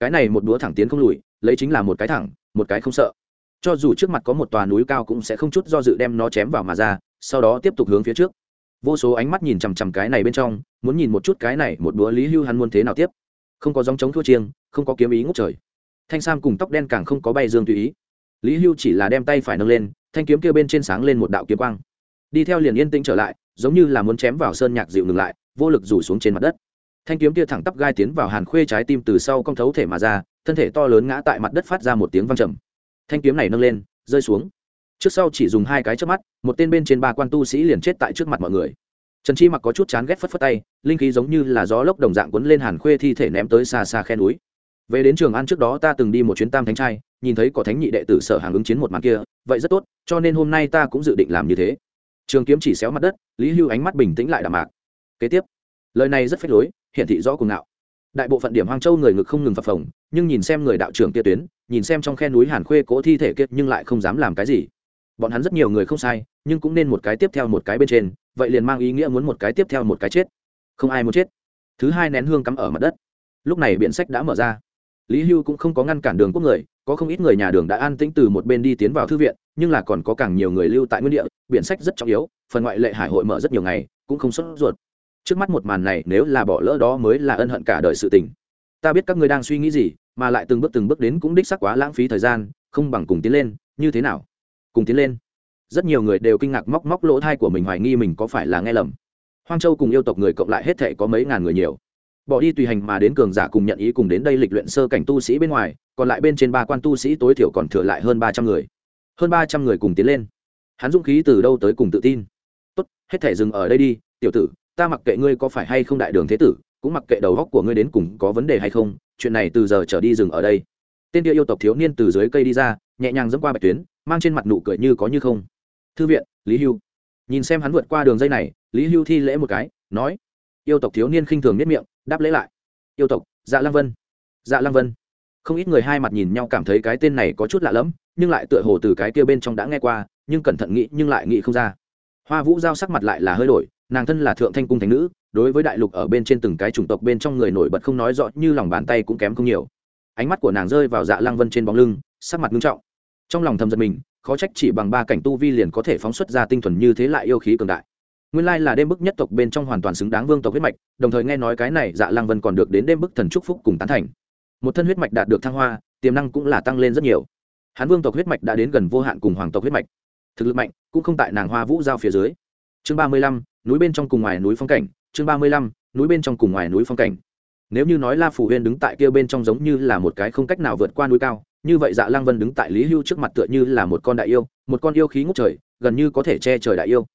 Speaker 1: Cái này một búa thẳng tiến không lùi, lấy chính là một cái thẳng, một cái không sợ. Cho dù trước mặt có một tòa núi cao cũng sẽ không chút do dự đem nó chém vào mà ra, sau đó tiếp tục hướng phía trước. Vô số ánh mắt nhìn chằm chằm cái này bên trong, muốn nhìn một chút cái này một búa lý hưu hắn muốn thế nào tiếp. Không có dòng chống thua chiêng, không có kiếm ý ngốc trời thanh sam cùng tóc đen càng không có bay dương tùy ý. Lý hưu chỉ là đem tay phải nâng lên, thanh kiếm kia bên trên sáng lên một đạo kiếm quang. Đi theo liền yên tĩnh trở lại, giống như là muốn chém vào sơn nhạc dịu ngừng lại, vô lực rủ xuống trên mặt đất. Thanh kiếm kia thẳng tắp gai tiến vào hàn khuê trái tim từ sau cong thấu thể mà ra, thân thể to lớn ngã tại mặt đất phát ra một tiếng văng trầm. Thanh kiếm này nâng lên, rơi xuống. Trước sau chỉ dùng hai cái trước mắt, một tên bên trên ba quan tu sĩ liền chết tại trước mặt mọi người. Trần chi mặc có chút chán ghét phất phất tay, linh khí giống như là gió lốc đồng dạng quấn lên hàn khuê thi thể ném tới xa xa khe núi về đến trường an trước đó ta từng đi một chuyến tam thánh trai, nhìn thấy có thánh nhị đệ tử sở hàng ứng chiến một màn kia, vậy rất tốt, cho nên hôm nay ta cũng dự định làm như thế. Trường kiếm chỉ xéo mặt đất, lý hưu ánh mắt bình tĩnh lại đàm mạc. Kế tiếp, lời này rất phách lối, hiển thị rõ cuồng ngạo. Đại bộ phận điểm hoang châu người ngực không ngừng phập phồng, nhưng nhìn xem người đạo trưởng kia tuyến, nhìn xem trong khe núi hàn khuê cỗ thi thể kiệt nhưng lại không dám làm cái gì. Bọn hắn rất nhiều người không sai, nhưng cũng nên một cái tiếp theo một cái bên trên, vậy liền mang ý nghĩa muốn một cái tiếp theo một cái chết. Không ai muốn chết. Thứ hai nén hương cắm ở mặt đất. Lúc này biện sách đã mở ra lý hưu cũng không có ngăn cản đường quốc người, có không ít người nhà đường đã an tĩnh từ một bên đi tiến vào thư viện, nhưng là còn có càng nhiều người lưu tại nguyên địa biện sách rất trọng yếu, phần ngoại lệ hải hội mở rất nhiều ngày, cũng không sốt ruột. Trước mắt một màn này, nếu là bỏ lỡ đó mới là ân hận cả đời sự tình. Ta biết các ngươi đang suy nghĩ gì, mà lại từng bước từng bước đến cũng đích sắc quá lãng phí thời gian, không bằng cùng tiến lên, như thế nào? Cùng tiến lên. Rất nhiều người đều kinh ngạc móc móc lỗ thai của mình, hoài nghi mình có phải là nghe lầm. Hoang châu cùng yêu tộc người cộng lại hết thể có mấy ngàn người nhiều bỏ đi tùy hành mà đến cường giả cùng nhận ý cùng đến đây lịch luyện sơ cảnh tu sĩ bên ngoài, còn lại bên trên ba quan tu sĩ tối thiểu còn thừa lại hơn ba trăm người. Hơn ba trăm người cùng tiến lên. Hắn dũng khí từ đâu tới cùng tự tin. Tốt, hết thể dừng ở đây đi, tiểu tử, ta mặc kệ ngươi có phải hay không đại đường thế tử, cũng mặc kệ đầu góc của ngươi đến cùng có vấn đề hay không, chuyện này từ giờ trở đi dừng ở đây. Tên kia yêu tộc thiếu niên từ dưới cây đi ra, nhẹ nhàng dẫm qua bạch tuyến, mang trên mặt nụ cười như có như không. Thư viện, lý hưu. Nhìn xem hắn vượt qua đường dây này, lý hưu thi lễ một cái, nói yêu tộc thiếu niên khinh thường nhất miệng, đáp lễ lại. Yêu tộc dạ lăng vân. Dạ lăng vân. Không ít người hai mặt nhìn nhau cảm thấy cái tên này có chút lạ lẫm, nhưng lại tựa hồ từ cái kia bên trong đã nghe qua, nhưng cẩn thận nghĩ, nhưng lại nghĩ không ra. Hoa vũ giao sắc mặt lại là hơi đổi, nàng thân là thượng thanh cung thánh nữ, đối với đại lục ở bên trên từng cái chủng tộc bên trong người nổi bật không nói rõ, như lòng bàn tay cũng kém không nhiều. Ánh mắt của nàng rơi vào dạ lăng vân trên bóng lưng, sắc mặt nghiêm trọng. Trong lòng thầm giật mình, khó trách chỉ bằng ba cảnh tu vi liền có thể phóng xuất ra tinh thuần như thế lại yêu khí cường đại nguyên lai là đêm bức nhất tộc bên trong hoàn toàn xứng đáng vương tộc huyết mạch, đồng thời nghe nói cái này dạ lăng vân còn được đến đêm bức thần trúc phúc cùng tán thành. Một thân huyết mạch đạt được thăng hoa, tiềm năng cũng là tăng lên rất nhiều. Hán vương tộc huyết mạch đã đến gần vô hạn cùng hoàng tộc huyết mạch. Thực lực mạnh, cũng không tại nàng hoa vũ giao phía dưới. Chương ba mươi lăm, núi bên trong cùng ngoài núi phong cảnh. Chương ba mươi lăm, núi bên trong cùng ngoài núi phong cảnh. Nếu như nói la phủ huyên đứng tại kia bên trong giống như là một cái không cách nào vượt qua núi cao, như vậy dạ lăng vân đứng tại lý hưu trước mặt tựa như là một con đại yêu, một con yêu khí ngút trời, gần như có thể che trời đại yêu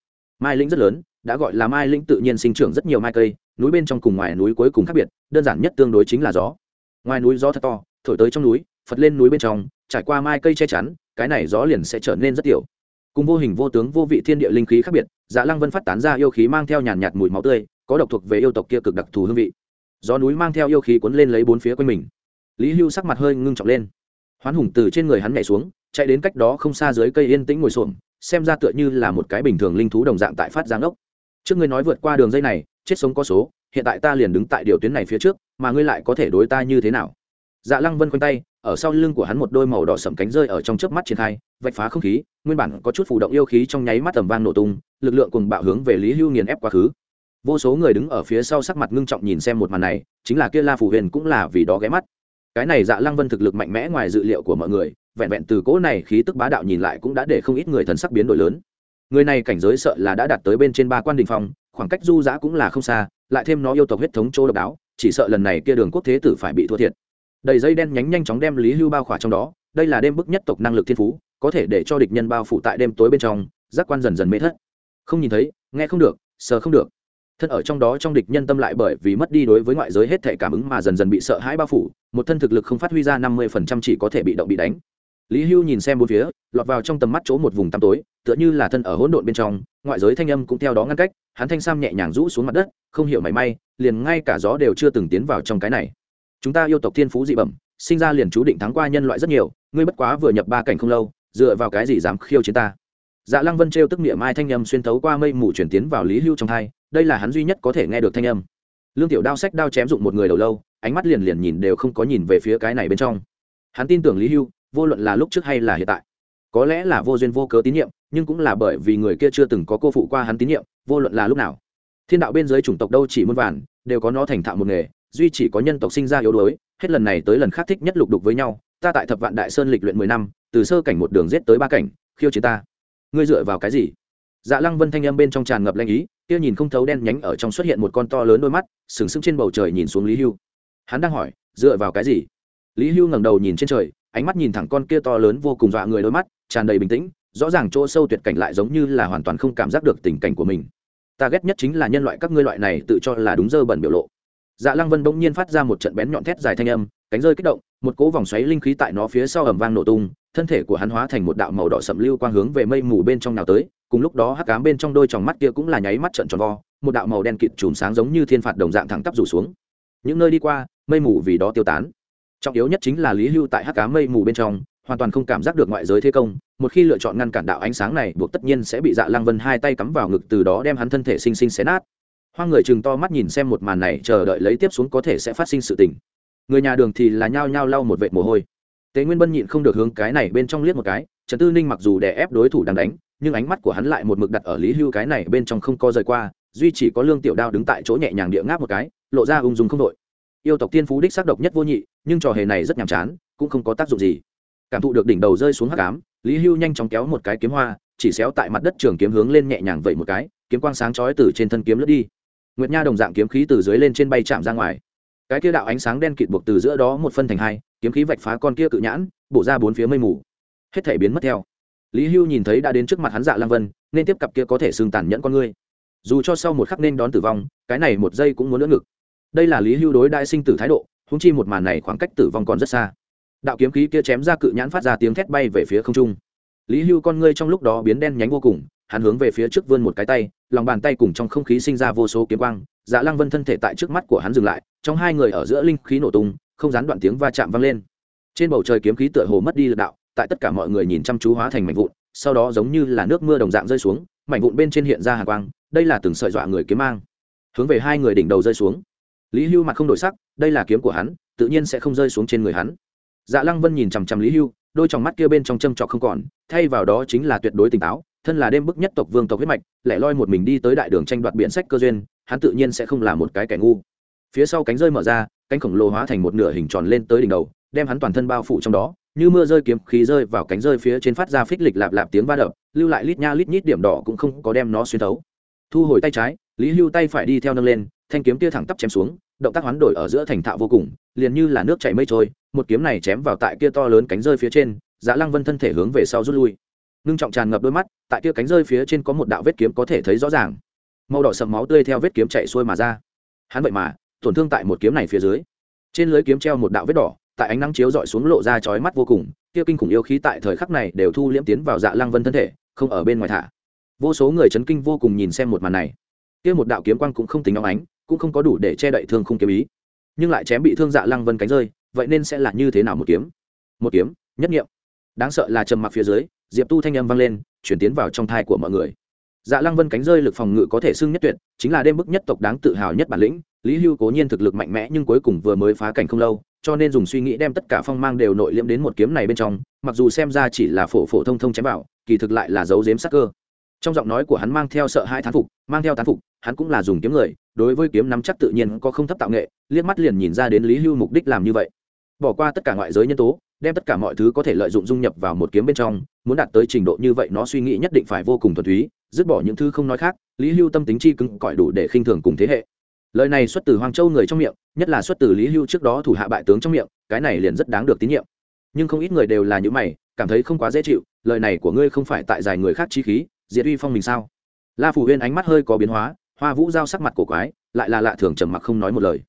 Speaker 1: mai lĩnh rất lớn, đã gọi là mai lĩnh tự nhiên sinh trưởng rất nhiều mai cây, núi bên trong cùng ngoài núi cuối cùng khác biệt, đơn giản nhất tương đối chính là gió. Ngoài núi gió thật to, thổi tới trong núi, phật lên núi bên trong, trải qua mai cây che chắn, cái này gió liền sẽ trở nên rất tiểu. Cùng vô hình vô tướng vô vị thiên địa linh khí khác biệt dạ lăng vân phát tán ra yêu khí mang theo nhàn nhạt mùi máu tươi, có độc thuộc về yêu tộc kia cực đặc thù hương vị. Gió núi mang theo yêu khí cuốn lên lấy bốn phía quanh mình. Lý hưu sắc mặt hơi ngưng trọng lên. Hoán hùng từ trên người hắn nhảy xuống, chạy đến cách đó không xa dưới cây yên tĩnh ngồi xuồng xem ra tựa như là một cái bình thường linh thú đồng dạng tại phát giáng ốc trước ngươi nói vượt qua đường dây này, chết sống có số, hiện tại ta liền đứng tại điều tuyến này phía trước, mà ngươi lại có thể đối ta như thế nào? Dạ lăng vân quanh tay, ở sau lưng của hắn một đôi màu đỏ sậm cánh rơi ở trong chớp mắt triển khai, vạch phá không khí, nguyên bản có chút phủ động yêu khí trong nháy mắt tầm vang nổ tung, lực lượng cùng bạo hướng về lý hưu nghiền ép quá khứ. Vô số người đứng ở phía sau sắc mặt ngưng trọng nhìn xem một màn này, chính là kia la phủ huyền cũng là vì đó ghé mắt. Cái này dạ lăng vân thực lực mạnh mẽ ngoài dự liệu của mọi người vẹn vẹn từ cỗ này khí tức bá đạo nhìn lại cũng đã để không ít người thần sắc biến đổi lớn. Người này cảnh giới sợ là đã đạt tới bên trên ba quan đình phong, khoảng cách du giã cũng là không xa, lại thêm nó yêu tộc huyết thống chỗ độc đáo, chỉ sợ lần này kia đường quốc thế tử phải bị thua thiệt. Đầy dây đen nhánh nhanh chóng đem lý hưu bao khỏa trong đó, đây là đêm bức nhất tộc năng lực thiên phú, có thể để cho địch nhân bao phủ tại đêm tối bên trong, giác quan dần dần mê thất. Không nhìn thấy, nghe không được, sờ không được. Thân ở trong đó trong địch nhân tâm lại bởi vì mất đi đối với ngoại giới hết thể cảm ứng mà dần dần bị sợ hãi bao phủ, một thân thực lực không phát huy ra năm mươi phần trăm chỉ có thể bị động bị đánh lý hưu nhìn xem bốn phía, lọt vào trong tầm mắt chỗ một vùng tăm tối, tựa như là thân ở hỗn độn bên trong, ngoại giới thanh âm cũng theo đó ngăn cách, hắn thanh sam nhẹ nhàng rũ xuống mặt đất, không hiểu mảy may, liền ngay cả gió đều chưa từng tiến vào trong cái này. Chúng ta yêu tộc thiên phú dị bẩm, sinh ra liền chú định thắng qua nhân loại rất nhiều, ngươi bất quá vừa nhập ba cảnh không lâu, dựa vào cái gì dám khiêu chiến ta? Dạ lăng vân trêu tức niệm mai thanh âm xuyên thấu qua mây mù chuyển tiến vào lý hưu trong thai đây là hắn duy nhất có thể nghe được thanh âm. Lương tiểu đao sách đao chém dụng một người đầu lâu, ánh mắt liền liền nhìn đều không có nhìn về phía cái này bên trong. Hắn tin tưởng lý hưu vô luận là lúc trước hay là hiện tại. Có lẽ là vô duyên vô cớ tín nhiệm, nhưng cũng là bởi vì người kia chưa từng có cô phụ qua hắn tín nhiệm, vô luận là lúc nào. Thiên đạo bên dưới chủng tộc đâu chỉ muôn vàn, đều có nó thành thạo một nghề, duy chỉ có nhân tộc sinh ra yếu đuối, hết lần này tới lần khác thích nhất lục đục với nhau, ta tại thập vạn đại sơn lịch luyện mười năm, từ sơ cảnh một đường giết tới ba cảnh, khiêu chiến ta. Ngươi dựa vào cái gì? Dạ lăng vân thanh âm bên trong tràn ngập lanh ý, kia nhìn không thấu đen nhánh ở trong xuất hiện một con to lớn đôi mắt, sừng sững trên bầu trời nhìn xuống lý hưu. Hắn đang hỏi, dựa vào cái gì? Lý hưu ngẩng đầu nhìn trên trời ánh mắt nhìn thẳng con kia to lớn vô cùng dọa người đôi mắt, tràn đầy bình tĩnh, rõ ràng chỗ sâu tuyệt cảnh lại giống như là hoàn toàn không cảm giác được tình cảnh của mình. Ta ghét nhất chính là nhân loại các ngươi loại này tự cho là đúng dơ bẩn biểu lộ. Dạ lăng vân bỗng nhiên phát ra một trận bén nhọn thét dài thanh âm, cánh rơi kích động, một cỗ vòng xoáy linh khí tại nó phía sau ẩm vang nổ tung, thân thể của hắn hóa thành một đạo màu đỏ sậm lưu quang hướng về mây mù bên trong nào tới, cùng lúc đó hắc cám bên trong đôi tròng mắt kia cũng là nháy mắt trận tròn vo, một đạo màu đen kịt chùm sáng giống như thiên phạt đồng dạng thẳng tắp rủ xuống. Những nơi đi qua, mây mù vì đó tiêu tán trọng yếu nhất chính là lý hưu tại hắc cá mây mù bên trong, hoàn toàn không cảm giác được ngoại giới thế công, một khi lựa chọn ngăn cản đạo ánh sáng này, buộc tất nhiên sẽ bị dạ lăng vân hai tay cắm vào ngực, từ đó đem hắn thân thể sinh sinh xé nát. Hoa người chừng to mắt nhìn xem một màn này, chờ đợi lấy tiếp xuống có thể sẽ phát sinh sự tình. Người nhà đường thì là nhao nhao lau một vệt mồ hôi. Tế nguyên bân nhịn không được hướng cái này bên trong liếc một cái, trần tư ninh mặc dù đè ép đối thủ đang đánh, nhưng ánh mắt của hắn lại một mực đặt ở lý hưu cái này bên trong không co rời qua, duy chỉ có lương tiểu đao đứng tại chỗ nhẹ nhàng địa ngáp một cái, lộ ra ung dung không đội. Yêu tộc tiên phú đích xác độc nhất vô nhị nhưng trò hề này rất nhàm chán, cũng không có tác dụng gì. Cảm thụ được đỉnh đầu rơi xuống hắc ám, lý hưu nhanh chóng kéo một cái kiếm hoa, chỉ xéo tại mặt đất trường kiếm hướng lên nhẹ nhàng vậy một cái, kiếm quang sáng chói từ trên thân kiếm lướt đi. Nguyệt nha đồng dạng kiếm khí từ dưới lên trên bay chạm ra ngoài. Cái kia đạo ánh sáng đen kịt buộc từ giữa đó một phân thành hai, kiếm khí vạch phá con kia cự nhãn, bổ ra bốn phía mây mù. Hết thể biến mất theo. Lý hưu nhìn thấy đã đến trước mặt hắn dạ lang vân, nên tiếp cặp kia có thể xương tàn nhẫn con ngươi. Dù cho sau một khắc nên đón tử vong, cái này một giây cũng muốn lỡ ngực. Đây là lý hưu đối đại sinh tử thái độ húng chi một màn này khoảng cách tử vong còn rất xa. Đạo kiếm khí kia chém ra cự nhãn phát ra tiếng thét bay về phía không trung. Lý hưu con ngươi trong lúc đó biến đen nhánh vô cùng, hắn hướng về phía trước vươn một cái tay, lòng bàn tay cùng trong không khí sinh ra vô số kiếm quang. Dạ lăng vân thân thể tại trước mắt của hắn dừng lại, trong hai người ở giữa linh khí nổ tung, không gián đoạn tiếng va chạm vang lên. Trên bầu trời kiếm khí tựa hồ mất đi lực đạo, tại tất cả mọi người nhìn chăm chú hóa thành mảnh vụn, sau đó giống như là nước mưa đồng dạng rơi xuống, mảnh vụn bên trên hiện ra hàng quang, đây là từng sợi dọa người kiếm mang. Hướng về hai người đỉnh đầu rơi xuống. Lý hưu mặt không đổi sắc đây là kiếm của hắn, tự nhiên sẽ không rơi xuống trên người hắn. Dạ lăng vân nhìn chằm chằm lý hưu, đôi t mắt kia bên trong châm trọc không còn, thay vào đó chính là tuyệt đối tỉnh táo, thân là đêm bức nhất tộc vương tộc huyết mạch, lẻ loi một mình đi tới đại đường tranh đoạt biện sách cơ duyên, hắn tự nhiên sẽ không là một cái kẻ ngu. Phía sau cánh rơi mở ra, cánh khổng lồ hóa thành một nửa hình tròn lên tới đỉnh đầu, đem hắn toàn thân bao phủ trong đó, như mưa rơi kiếm khí rơi vào cánh rơi phía trên phát ra phích lịch lạp lạp tiếng va đập, lưu lại lít nha lít nhít điểm đỏ cũng không có đem nó xuyên thấu. Thu hồi tay trái, lý hưu tay phải đi theo nâng lên thanh kiếm kia thẳng tắp chém xuống, động tác hoán đổi ở giữa thành thạo vô cùng, liền như là nước chảy mây trôi, một kiếm này chém vào tại kia to lớn cánh rơi phía trên Dạ lăng vân thân thể hướng về sau rút lui. Ngưng trọng tràn ngập đôi mắt, tại kia cánh rơi phía trên có một đạo vết kiếm có thể thấy rõ ràng. Màu đỏ sầm máu tươi theo vết kiếm chạy xuôi mà ra. Hắn vậy mà, tổn thương tại một kiếm này phía dưới. Trên lưới kiếm treo một đạo vết đỏ, tại ánh nắng chiếu dọi xuống lộ ra chói mắt vô cùng, kia kinh khủng yêu khí tại thời khắc này đều thu liễm tiến vào dạ lăng vân thân thể, không ở bên ngoài thả. Vô số người chấn kinh vô cùng nhìn xem một màn này. Kia một đạo kiếm quang cũng không tính óng ánh cũng không có đủ để che đậy thương không kiếm ý. Nhưng lại chém bị thương dạ lăng vân cánh rơi, vậy nên sẽ là như thế nào một kiếm? Một kiếm, nhất nghiệm. Đáng sợ là trầm mặc phía dưới, diệp tu thanh âm vang lên, chuyển tiến vào trong thai của mọi người. Dạ lăng vân cánh rơi lực phòng ngự có thể xưng nhất tuyệt, chính là đêm bức nhất tộc đáng tự hào nhất bản lĩnh, lý hưu cố nhiên thực lực mạnh mẽ nhưng cuối cùng vừa mới phá cảnh không lâu, cho nên dùng suy nghĩ đem tất cả phong mang đều nội liễm đến một kiếm này bên trong, mặc dù xem ra chỉ là phổ phổ thông thông chém vào, kỳ thực lại là dấu dếm sắc cơ. Trong giọng nói của hắn mang theo sợ hai thán phục, mang theo thán phục hắn cũng là dùng kiếm người, đối với kiếm nắm chắc tự nhiên có không thấp tạo nghệ, liếc mắt liền nhìn ra đến lý hưu mục đích làm như vậy. Bỏ qua tất cả ngoại giới nhân tố, đem tất cả mọi thứ có thể lợi dụng dung nhập vào một kiếm bên trong, muốn đạt tới trình độ như vậy nó suy nghĩ nhất định phải vô cùng thuần túy, dứt bỏ những thứ không nói khác, lý hưu tâm tính chi cứng cỏi đủ để khinh thường cùng thế hệ. Lời này xuất từ hoàng châu người trong miệng, nhất là xuất từ lý hưu trước đó thủ hạ bại tướng trong miệng, cái này liền rất đáng được tín nhiệm. Nhưng không ít người đều là những mày, cảm thấy không quá dễ chịu, lời này của ngươi không phải tại dài người khác chi khí, diệt uy phong mình sao? La phủ huyên ánh mắt hơi có biến hóa hoa vũ giao sắc mặt cổ quái, lại là lạ thường trầm mặc không nói một lời.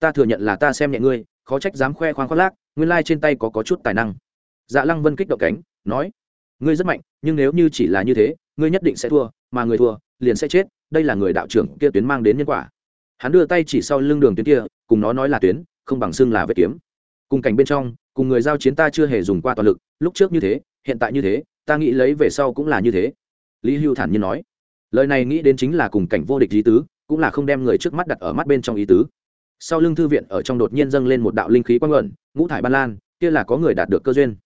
Speaker 1: Ta thừa nhận là ta xem nhẹ ngươi, khó trách dám khoe khoang khoác lác, nguyên lai trên tay có có chút tài năng. Dạ lăng vân kích động cánh, nói, ngươi rất mạnh, nhưng nếu như chỉ là như thế, ngươi nhất định sẽ thua, mà người thua, liền sẽ chết, đây là người đạo trưởng kia tuyến mang đến nhân quả. Hắn đưa tay chỉ sau lưng đường tuyến kia, cùng nó nói là tuyến, không bằng xưng là vết kiếm. Cùng cảnh bên trong, cùng người giao chiến ta chưa hề dùng qua toàn lực, lúc trước như thế, hiện tại như thế, ta nghĩ lấy về sau cũng là như thế. Lý hưu thản nhiên nói lời này nghĩ đến chính là cùng cảnh vô địch ý tứ, cũng là không đem người trước mắt đặt ở mắt bên trong ý tứ. Sau lưng thư viện ở trong đột nhiên dâng lên một đạo linh khí quang luận, ngũ thải ban lan, kia là có người đạt được cơ duyên.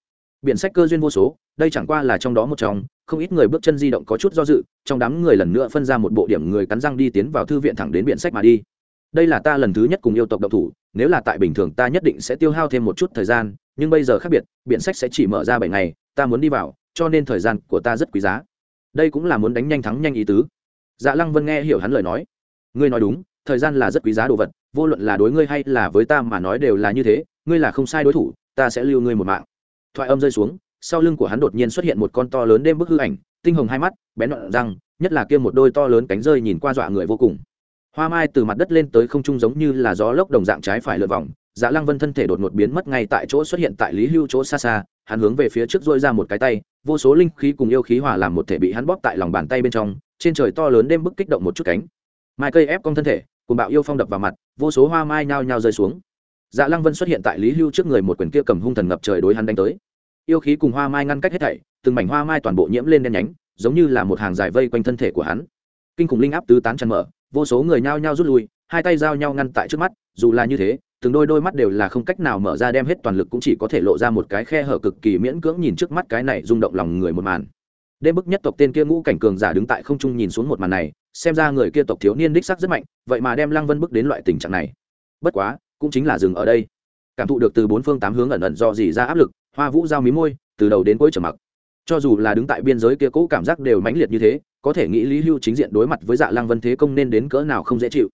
Speaker 1: Biện sách cơ duyên vô số, đây chẳng qua là trong đó một trong, không ít người bước chân di động có chút do dự, trong đám người lần nữa phân ra một bộ điểm người cắn răng đi tiến vào thư viện thẳng đến biện sách mà đi. Đây là ta lần thứ nhất cùng yêu tộc độc thủ, nếu là tại bình thường ta nhất định sẽ tiêu hao thêm một chút thời gian, nhưng bây giờ khác biệt biện sách sẽ chỉ mở ra bảy ngày, ta muốn đi vào, cho nên thời gian của ta rất quý giá đây cũng là muốn đánh nhanh thắng nhanh ý tứ. Dạ lăng vân nghe hiểu hắn lời nói. Ngươi nói đúng, thời gian là rất quý giá đồ vật, vô luận là đối ngươi hay là với ta mà nói đều là như thế, ngươi là không sai đối thủ, ta sẽ lưu ngươi một mạng. Thoại âm rơi xuống, sau lưng của hắn đột nhiên xuất hiện một con to lớn đêm bức hư ảnh, tinh hồng hai mắt, bén đoạn răng, nhất là kia một đôi to lớn cánh rơi nhìn qua dọa người vô cùng. Hoa mai từ mặt đất lên tới không trung giống như là gió lốc đồng dạng trái phải lượt vòng dạ lăng vân thân thể đột ngột biến mất ngay tại chỗ xuất hiện tại lý hưu chỗ xa xa hắn hướng về phía trước dôi ra một cái tay, vô số linh khí cùng yêu khí hòa làm một thể bị hắn bóp tại lòng bàn tay bên trong, trên trời to lớn đêm bức kích động một chút cánh. Mai cây ép cong thân thể, cùng bạo yêu phong đập vào mặt, vô số hoa mai nhao nhao rơi xuống. Dạ lăng vân xuất hiện tại lý hưu trước người một quyển kia cầm hung thần ngập trời đối hắn đánh tới. Yêu khí cùng hoa mai ngăn cách hết thảy, từng mảnh hoa mai toàn bộ nhiễm lên đen nhánh, giống như là một hàng dài vây quanh thân thể của hắn. Kinh khủng linh áp tứ tán chăn mở, vô số người nhao nhao rút lui, hai tay giao nhau ngăn tại trước mắt, dù là như thế từng đôi đôi mắt đều là không cách nào mở ra đem hết toàn lực cũng chỉ có thể lộ ra một cái khe hở cực kỳ miễn cưỡng nhìn trước mắt cái này rung động lòng người một màn. Đêm bức nhất tộc tên kia ngũ cảnh cường giả đứng tại không trung nhìn xuống một màn này, xem ra người kia tộc thiếu niên đích sắc rất mạnh, vậy mà đem lăng vân bức đến loại tình trạng này. Bất quá, cũng chính là dừng ở đây. Cảm thụ được từ bốn phương tám hướng ẩn ẩn do gì ra áp lực, hoa vũ giao mí môi, từ đầu đến cuối trở mặc. Cho dù là đứng tại biên giới kia cũ cảm giác đều mãnh liệt như thế, có thể nghĩ lý hưu chính diện đối mặt với dạ lăng vân thế công nên đến cỡ nào không dễ chịu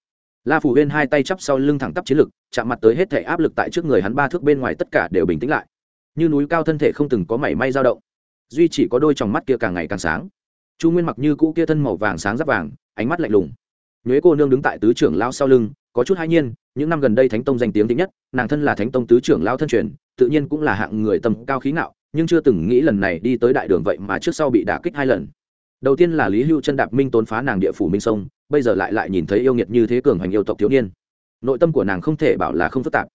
Speaker 1: la phủ huyên hai tay chắp sau lưng thẳng tắp chiến lực, chạm mặt tới hết thể áp lực tại trước người hắn ba thước bên ngoài tất cả đều bình tĩnh lại. Như núi cao thân thể không từng có mảy may dao động, duy chỉ có đôi tròng mắt kia càng ngày càng sáng. Chu nguyên mặc như cũ kia thân màu vàng sáng giáp vàng, ánh mắt lạnh lùng. Nhuế cô nương đứng tại tứ trưởng lao sau lưng, có chút hai nhiên, những năm gần đây thánh tông danh tiếng tính nhất, nàng thân là thánh tông tứ trưởng lao thân truyền, tự nhiên cũng là hạng người tầm cao khí ngạo, nhưng chưa từng nghĩ lần này đi tới đại đường vậy mà trước sau bị đả kích hai lần. Đầu tiên là lý hưu chân đạp minh tốn phá nàng địa phủ minh sông bây giờ lại lại nhìn thấy yêu nghiệt như thế cường hành yêu tộc thiếu niên. Nội tâm của nàng không thể bảo là không phức tạp.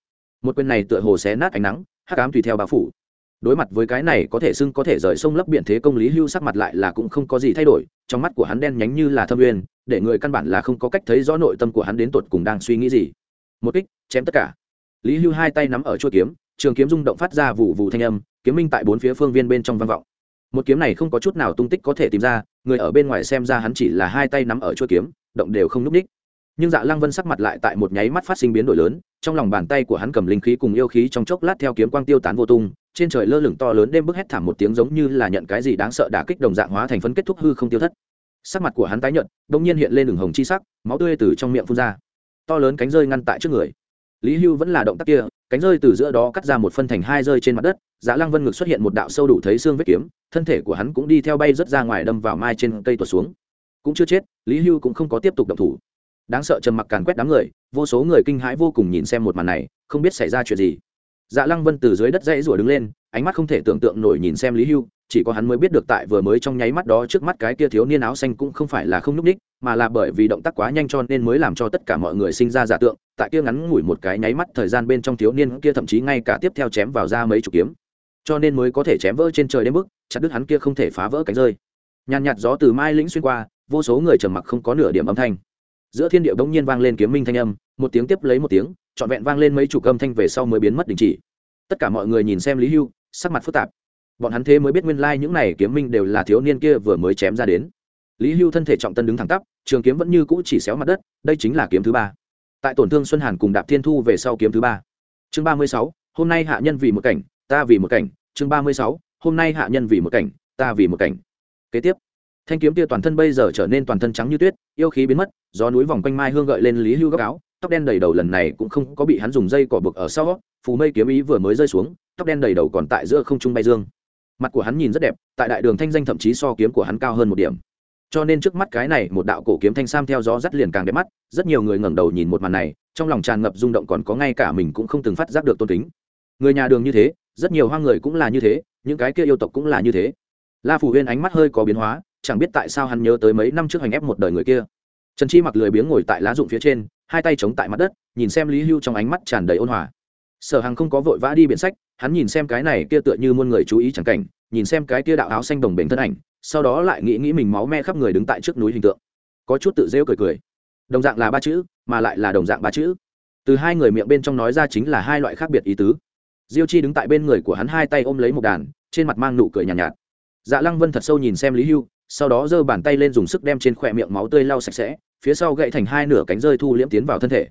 Speaker 1: Một quyền này tựa hồ xé nát ánh nắng, hắc ám tùy theo bao phủ. Đối mặt với cái này có thể xưng có thể rời sông lấp biển thế công lý hưu sắc mặt lại là cũng không có gì thay đổi, trong mắt của hắn đen nhánh như là thâm uyên, để người căn bản là không có cách thấy rõ nội tâm của hắn đến tột cùng đang suy nghĩ gì. Một kích, chém tất cả. Lý hưu hai tay nắm ở chuôi kiếm, trường kiếm rung động phát ra vụ vụ thanh âm, kiếm minh tại bốn phía phương viên bên trong vang vọng. Một kiếm này không có chút nào tung tích có thể tìm ra, người ở bên ngoài xem ra hắn chỉ là hai tay nắm ở chuôi kiếm động đều không n ú c ních nhưng dạ lăng vân sắc mặt lại tại một nháy mắt phát sinh biến đổi lớn, trong lòng bàn tay của hắn cầm linh khí cùng yêu khí trong chốc lát theo kiếm quang tiêu tán vô tung, trên trời lơ lửng to lớn đêm bức hét thảm một tiếng giống như là nhận cái gì đáng sợ đả kích đồng dạng hóa thành phấn kết thúc hư không tiêu thất. Sắc mặt của hắn tái nhợt đông nhiên hiện lên đường hồng chi sắc, máu tươi từ trong miệng phun ra. To lớn cánh rơi ngăn tại trước người. Lý hưu vẫn là động tác kia, cánh rơi từ giữa đó cắt ra một phân thành hai rơi trên mặt đất dạ lăng vân ngực xuất hiện một đạo sâu đủ thấy xương vết kiếm, thân thể của hắn cũng đi theo bay rớt ra ngoài đâm vào mai trên cây tuột xuống cũng chưa chết, lý hưu cũng không có tiếp tục động thủ. Đáng sợ trầm mặc càn quét đám người, vô số người kinh hãi vô cùng nhìn xem một màn này, không biết xảy ra chuyện gì. Dạ lăng vân từ dưới đất dãy rủa đứng lên, ánh mắt không thể tưởng tượng nổi nhìn xem lý hưu, chỉ có hắn mới biết được tại vừa mới trong nháy mắt đó trước mắt cái kia thiếu niên áo xanh cũng không phải là không núp ních mà là bởi vì động tác quá nhanh cho nên mới làm cho tất cả mọi người sinh ra giả tượng, tại kia ngắn ngủi một cái nháy mắt thời gian bên trong thiếu niên kia thậm chí ngay cả tiếp theo chém vào ra mấy chục kiếm. Cho nên mới có thể chém vỡ trên trời đến mức, chặt đứt hắn kia không thể phá vỡ cánh rơi nhàn nhạt gió từ mai lĩnh xuyên qua, vô số người trầm mặc không có nửa điểm âm thanh. Giữa thiên địa bỗng nhiên vang lên kiếm minh thanh âm, một tiếng tiếp lấy một tiếng, trọn vẹn vang lên mấy chục âm thanh về sau mới biến mất đình chỉ. Tất cả mọi người nhìn xem lý hưu, sắc mặt phức tạp. Bọn hắn thế mới biết nguyên lai những này kiếm minh đều là thiếu niên kia vừa mới chém ra đến. Lý hưu thân thể trọng tân đứng thẳng tắp, trường kiếm vẫn như cũ chỉ xéo mặt đất, đây chính là kiếm thứ ba. Tại tổn thương xuân hàn cùng đạp thiên thu về sau kiếm thứ ba. Chương ba mươi sáu, hôm nay hạ nhân vì một cảnh, ta vì một cảnh. Chương ba mươi sáu, hôm nay hạ nhân vì một cảnh, ta vì một cảnh kế tiếp, thanh kiếm tia toàn thân bây giờ trở nên toàn thân trắng như tuyết, yêu khí biến mất, gió núi vòng quanh mai hương gợi lên lý hưu góc áo, tóc đen đầy đầu lần này cũng không có bị hắn dùng dây cỏ bực ở sau, phù mây kiếm ý vừa mới rơi xuống, tóc đen đầy đầu còn tại giữa không trung bay dương. Mặt của hắn nhìn rất đẹp, tại đại đường thanh danh thậm chí so kiếm của hắn cao hơn một điểm. Cho nên trước mắt cái này, một đạo cổ kiếm thanh sam theo gió dắt liền càng đẹp mắt, rất nhiều người ngẩng đầu nhìn một màn này, trong lòng tràn ngập rung động còn có ngay cả mình cũng không từng phát giác được tôn kính. Người nhà đường như thế, rất nhiều hoang người cũng là như thế, những cái kia yêu tộc cũng là như thế la phủ huyên ánh mắt hơi có biến hóa chẳng biết tại sao hắn nhớ tới mấy năm trước hành ép một đời người kia. Trần chi mặc lười biếng ngồi tại lá rụng phía trên hai tay chống tại mặt đất nhìn xem lý hưu trong ánh mắt tràn đầy ôn hòa. Sở hằng không có vội vã đi biện sách hắn nhìn xem cái này kia tựa như muôn người chú ý chẳng cảnh nhìn xem cái kia đạo áo xanh đồng bền thân ảnh sau đó lại nghĩ nghĩ mình máu me khắp người đứng tại trước núi hình tượng. Có chút tự rêu cười cười. Đồng dạng là ba chữ mà lại là đồng dạng ba chữ. Từ hai người miệng bên trong nói ra chính là hai loại khác biệt ý tứ. Diêu chi đứng tại bên người của hắn hai tay ôm lấy một đàn trên mặt mang nụ cười nhàn nhạt, nhạt dạ lăng vân thật sâu nhìn xem lý hưu sau đó giơ bàn tay lên dùng sức đem trên khỏe miệng máu tươi lau sạch sẽ phía sau gậy thành hai nửa cánh rơi thu liễm tiến vào thân thể.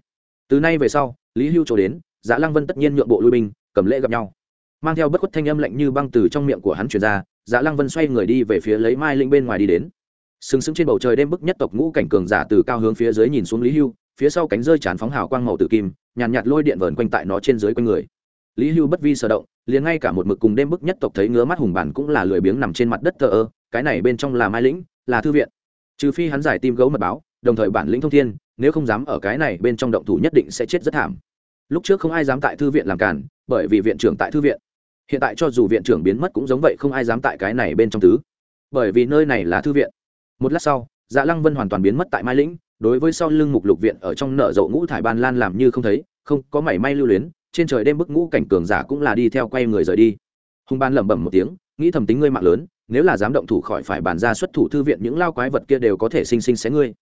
Speaker 1: Từ nay về sau lý hưu trổ đến dạ lăng vân tất nhiên nhượng bộ lui binh cầm lễ gặp nhau. Mang theo bất khuất thanh âm lạnh như băng từ trong miệng của hắn truyền ra dạ lăng vân xoay người đi về phía lấy mai linh bên ngoài đi đến. Sừng sững trên bầu trời đêm bức nhất tộc ngũ cảnh cường giả từ cao hướng phía dưới nhìn xuống lý hưu phía sau cánh rơi tràn phóng hào quang màu tử kim nhàn nhạt, nhạt lôi điện vờn quanh tại nó trên dưới quanh người. Lý hưu bất vi sở động liền ngay cả một mực cùng đêm bức nhất tộc thấy ngứa mắt hùng bản cũng là lười biếng nằm trên mặt đất thờ ơ, cái này bên trong là mai lĩnh, là thư viện. Trừ phi hắn giải tim gấu mật báo, đồng thời bản lĩnh thông thiên, nếu không dám ở cái này bên trong động thủ nhất định sẽ chết rất thảm. Lúc trước không ai dám tại thư viện làm cản bởi vì viện trưởng tại thư viện. Hiện tại cho dù viện trưởng biến mất cũng giống vậy không ai dám tại cái này bên trong tứ. Bởi vì nơi này là thư viện. Một lát sau dạ lăng vân hoàn toàn biến mất tại mai lĩnh, đối với sau lưng mục lục viện ở trong nợ rộ ngũ thải ban lan làm như không thấy, không có mảy may lưu luyến trên trời đêm bức ngũ cảnh cường giả cũng là đi theo quay người rời đi. Hùng ban lẩm bẩm một tiếng, nghĩ thầm tính ngươi mạng lớn, nếu là dám động thủ khỏi phải bàn ra xuất thủ thư viện những lao quái vật kia đều có thể sinh sinh xé ngươi.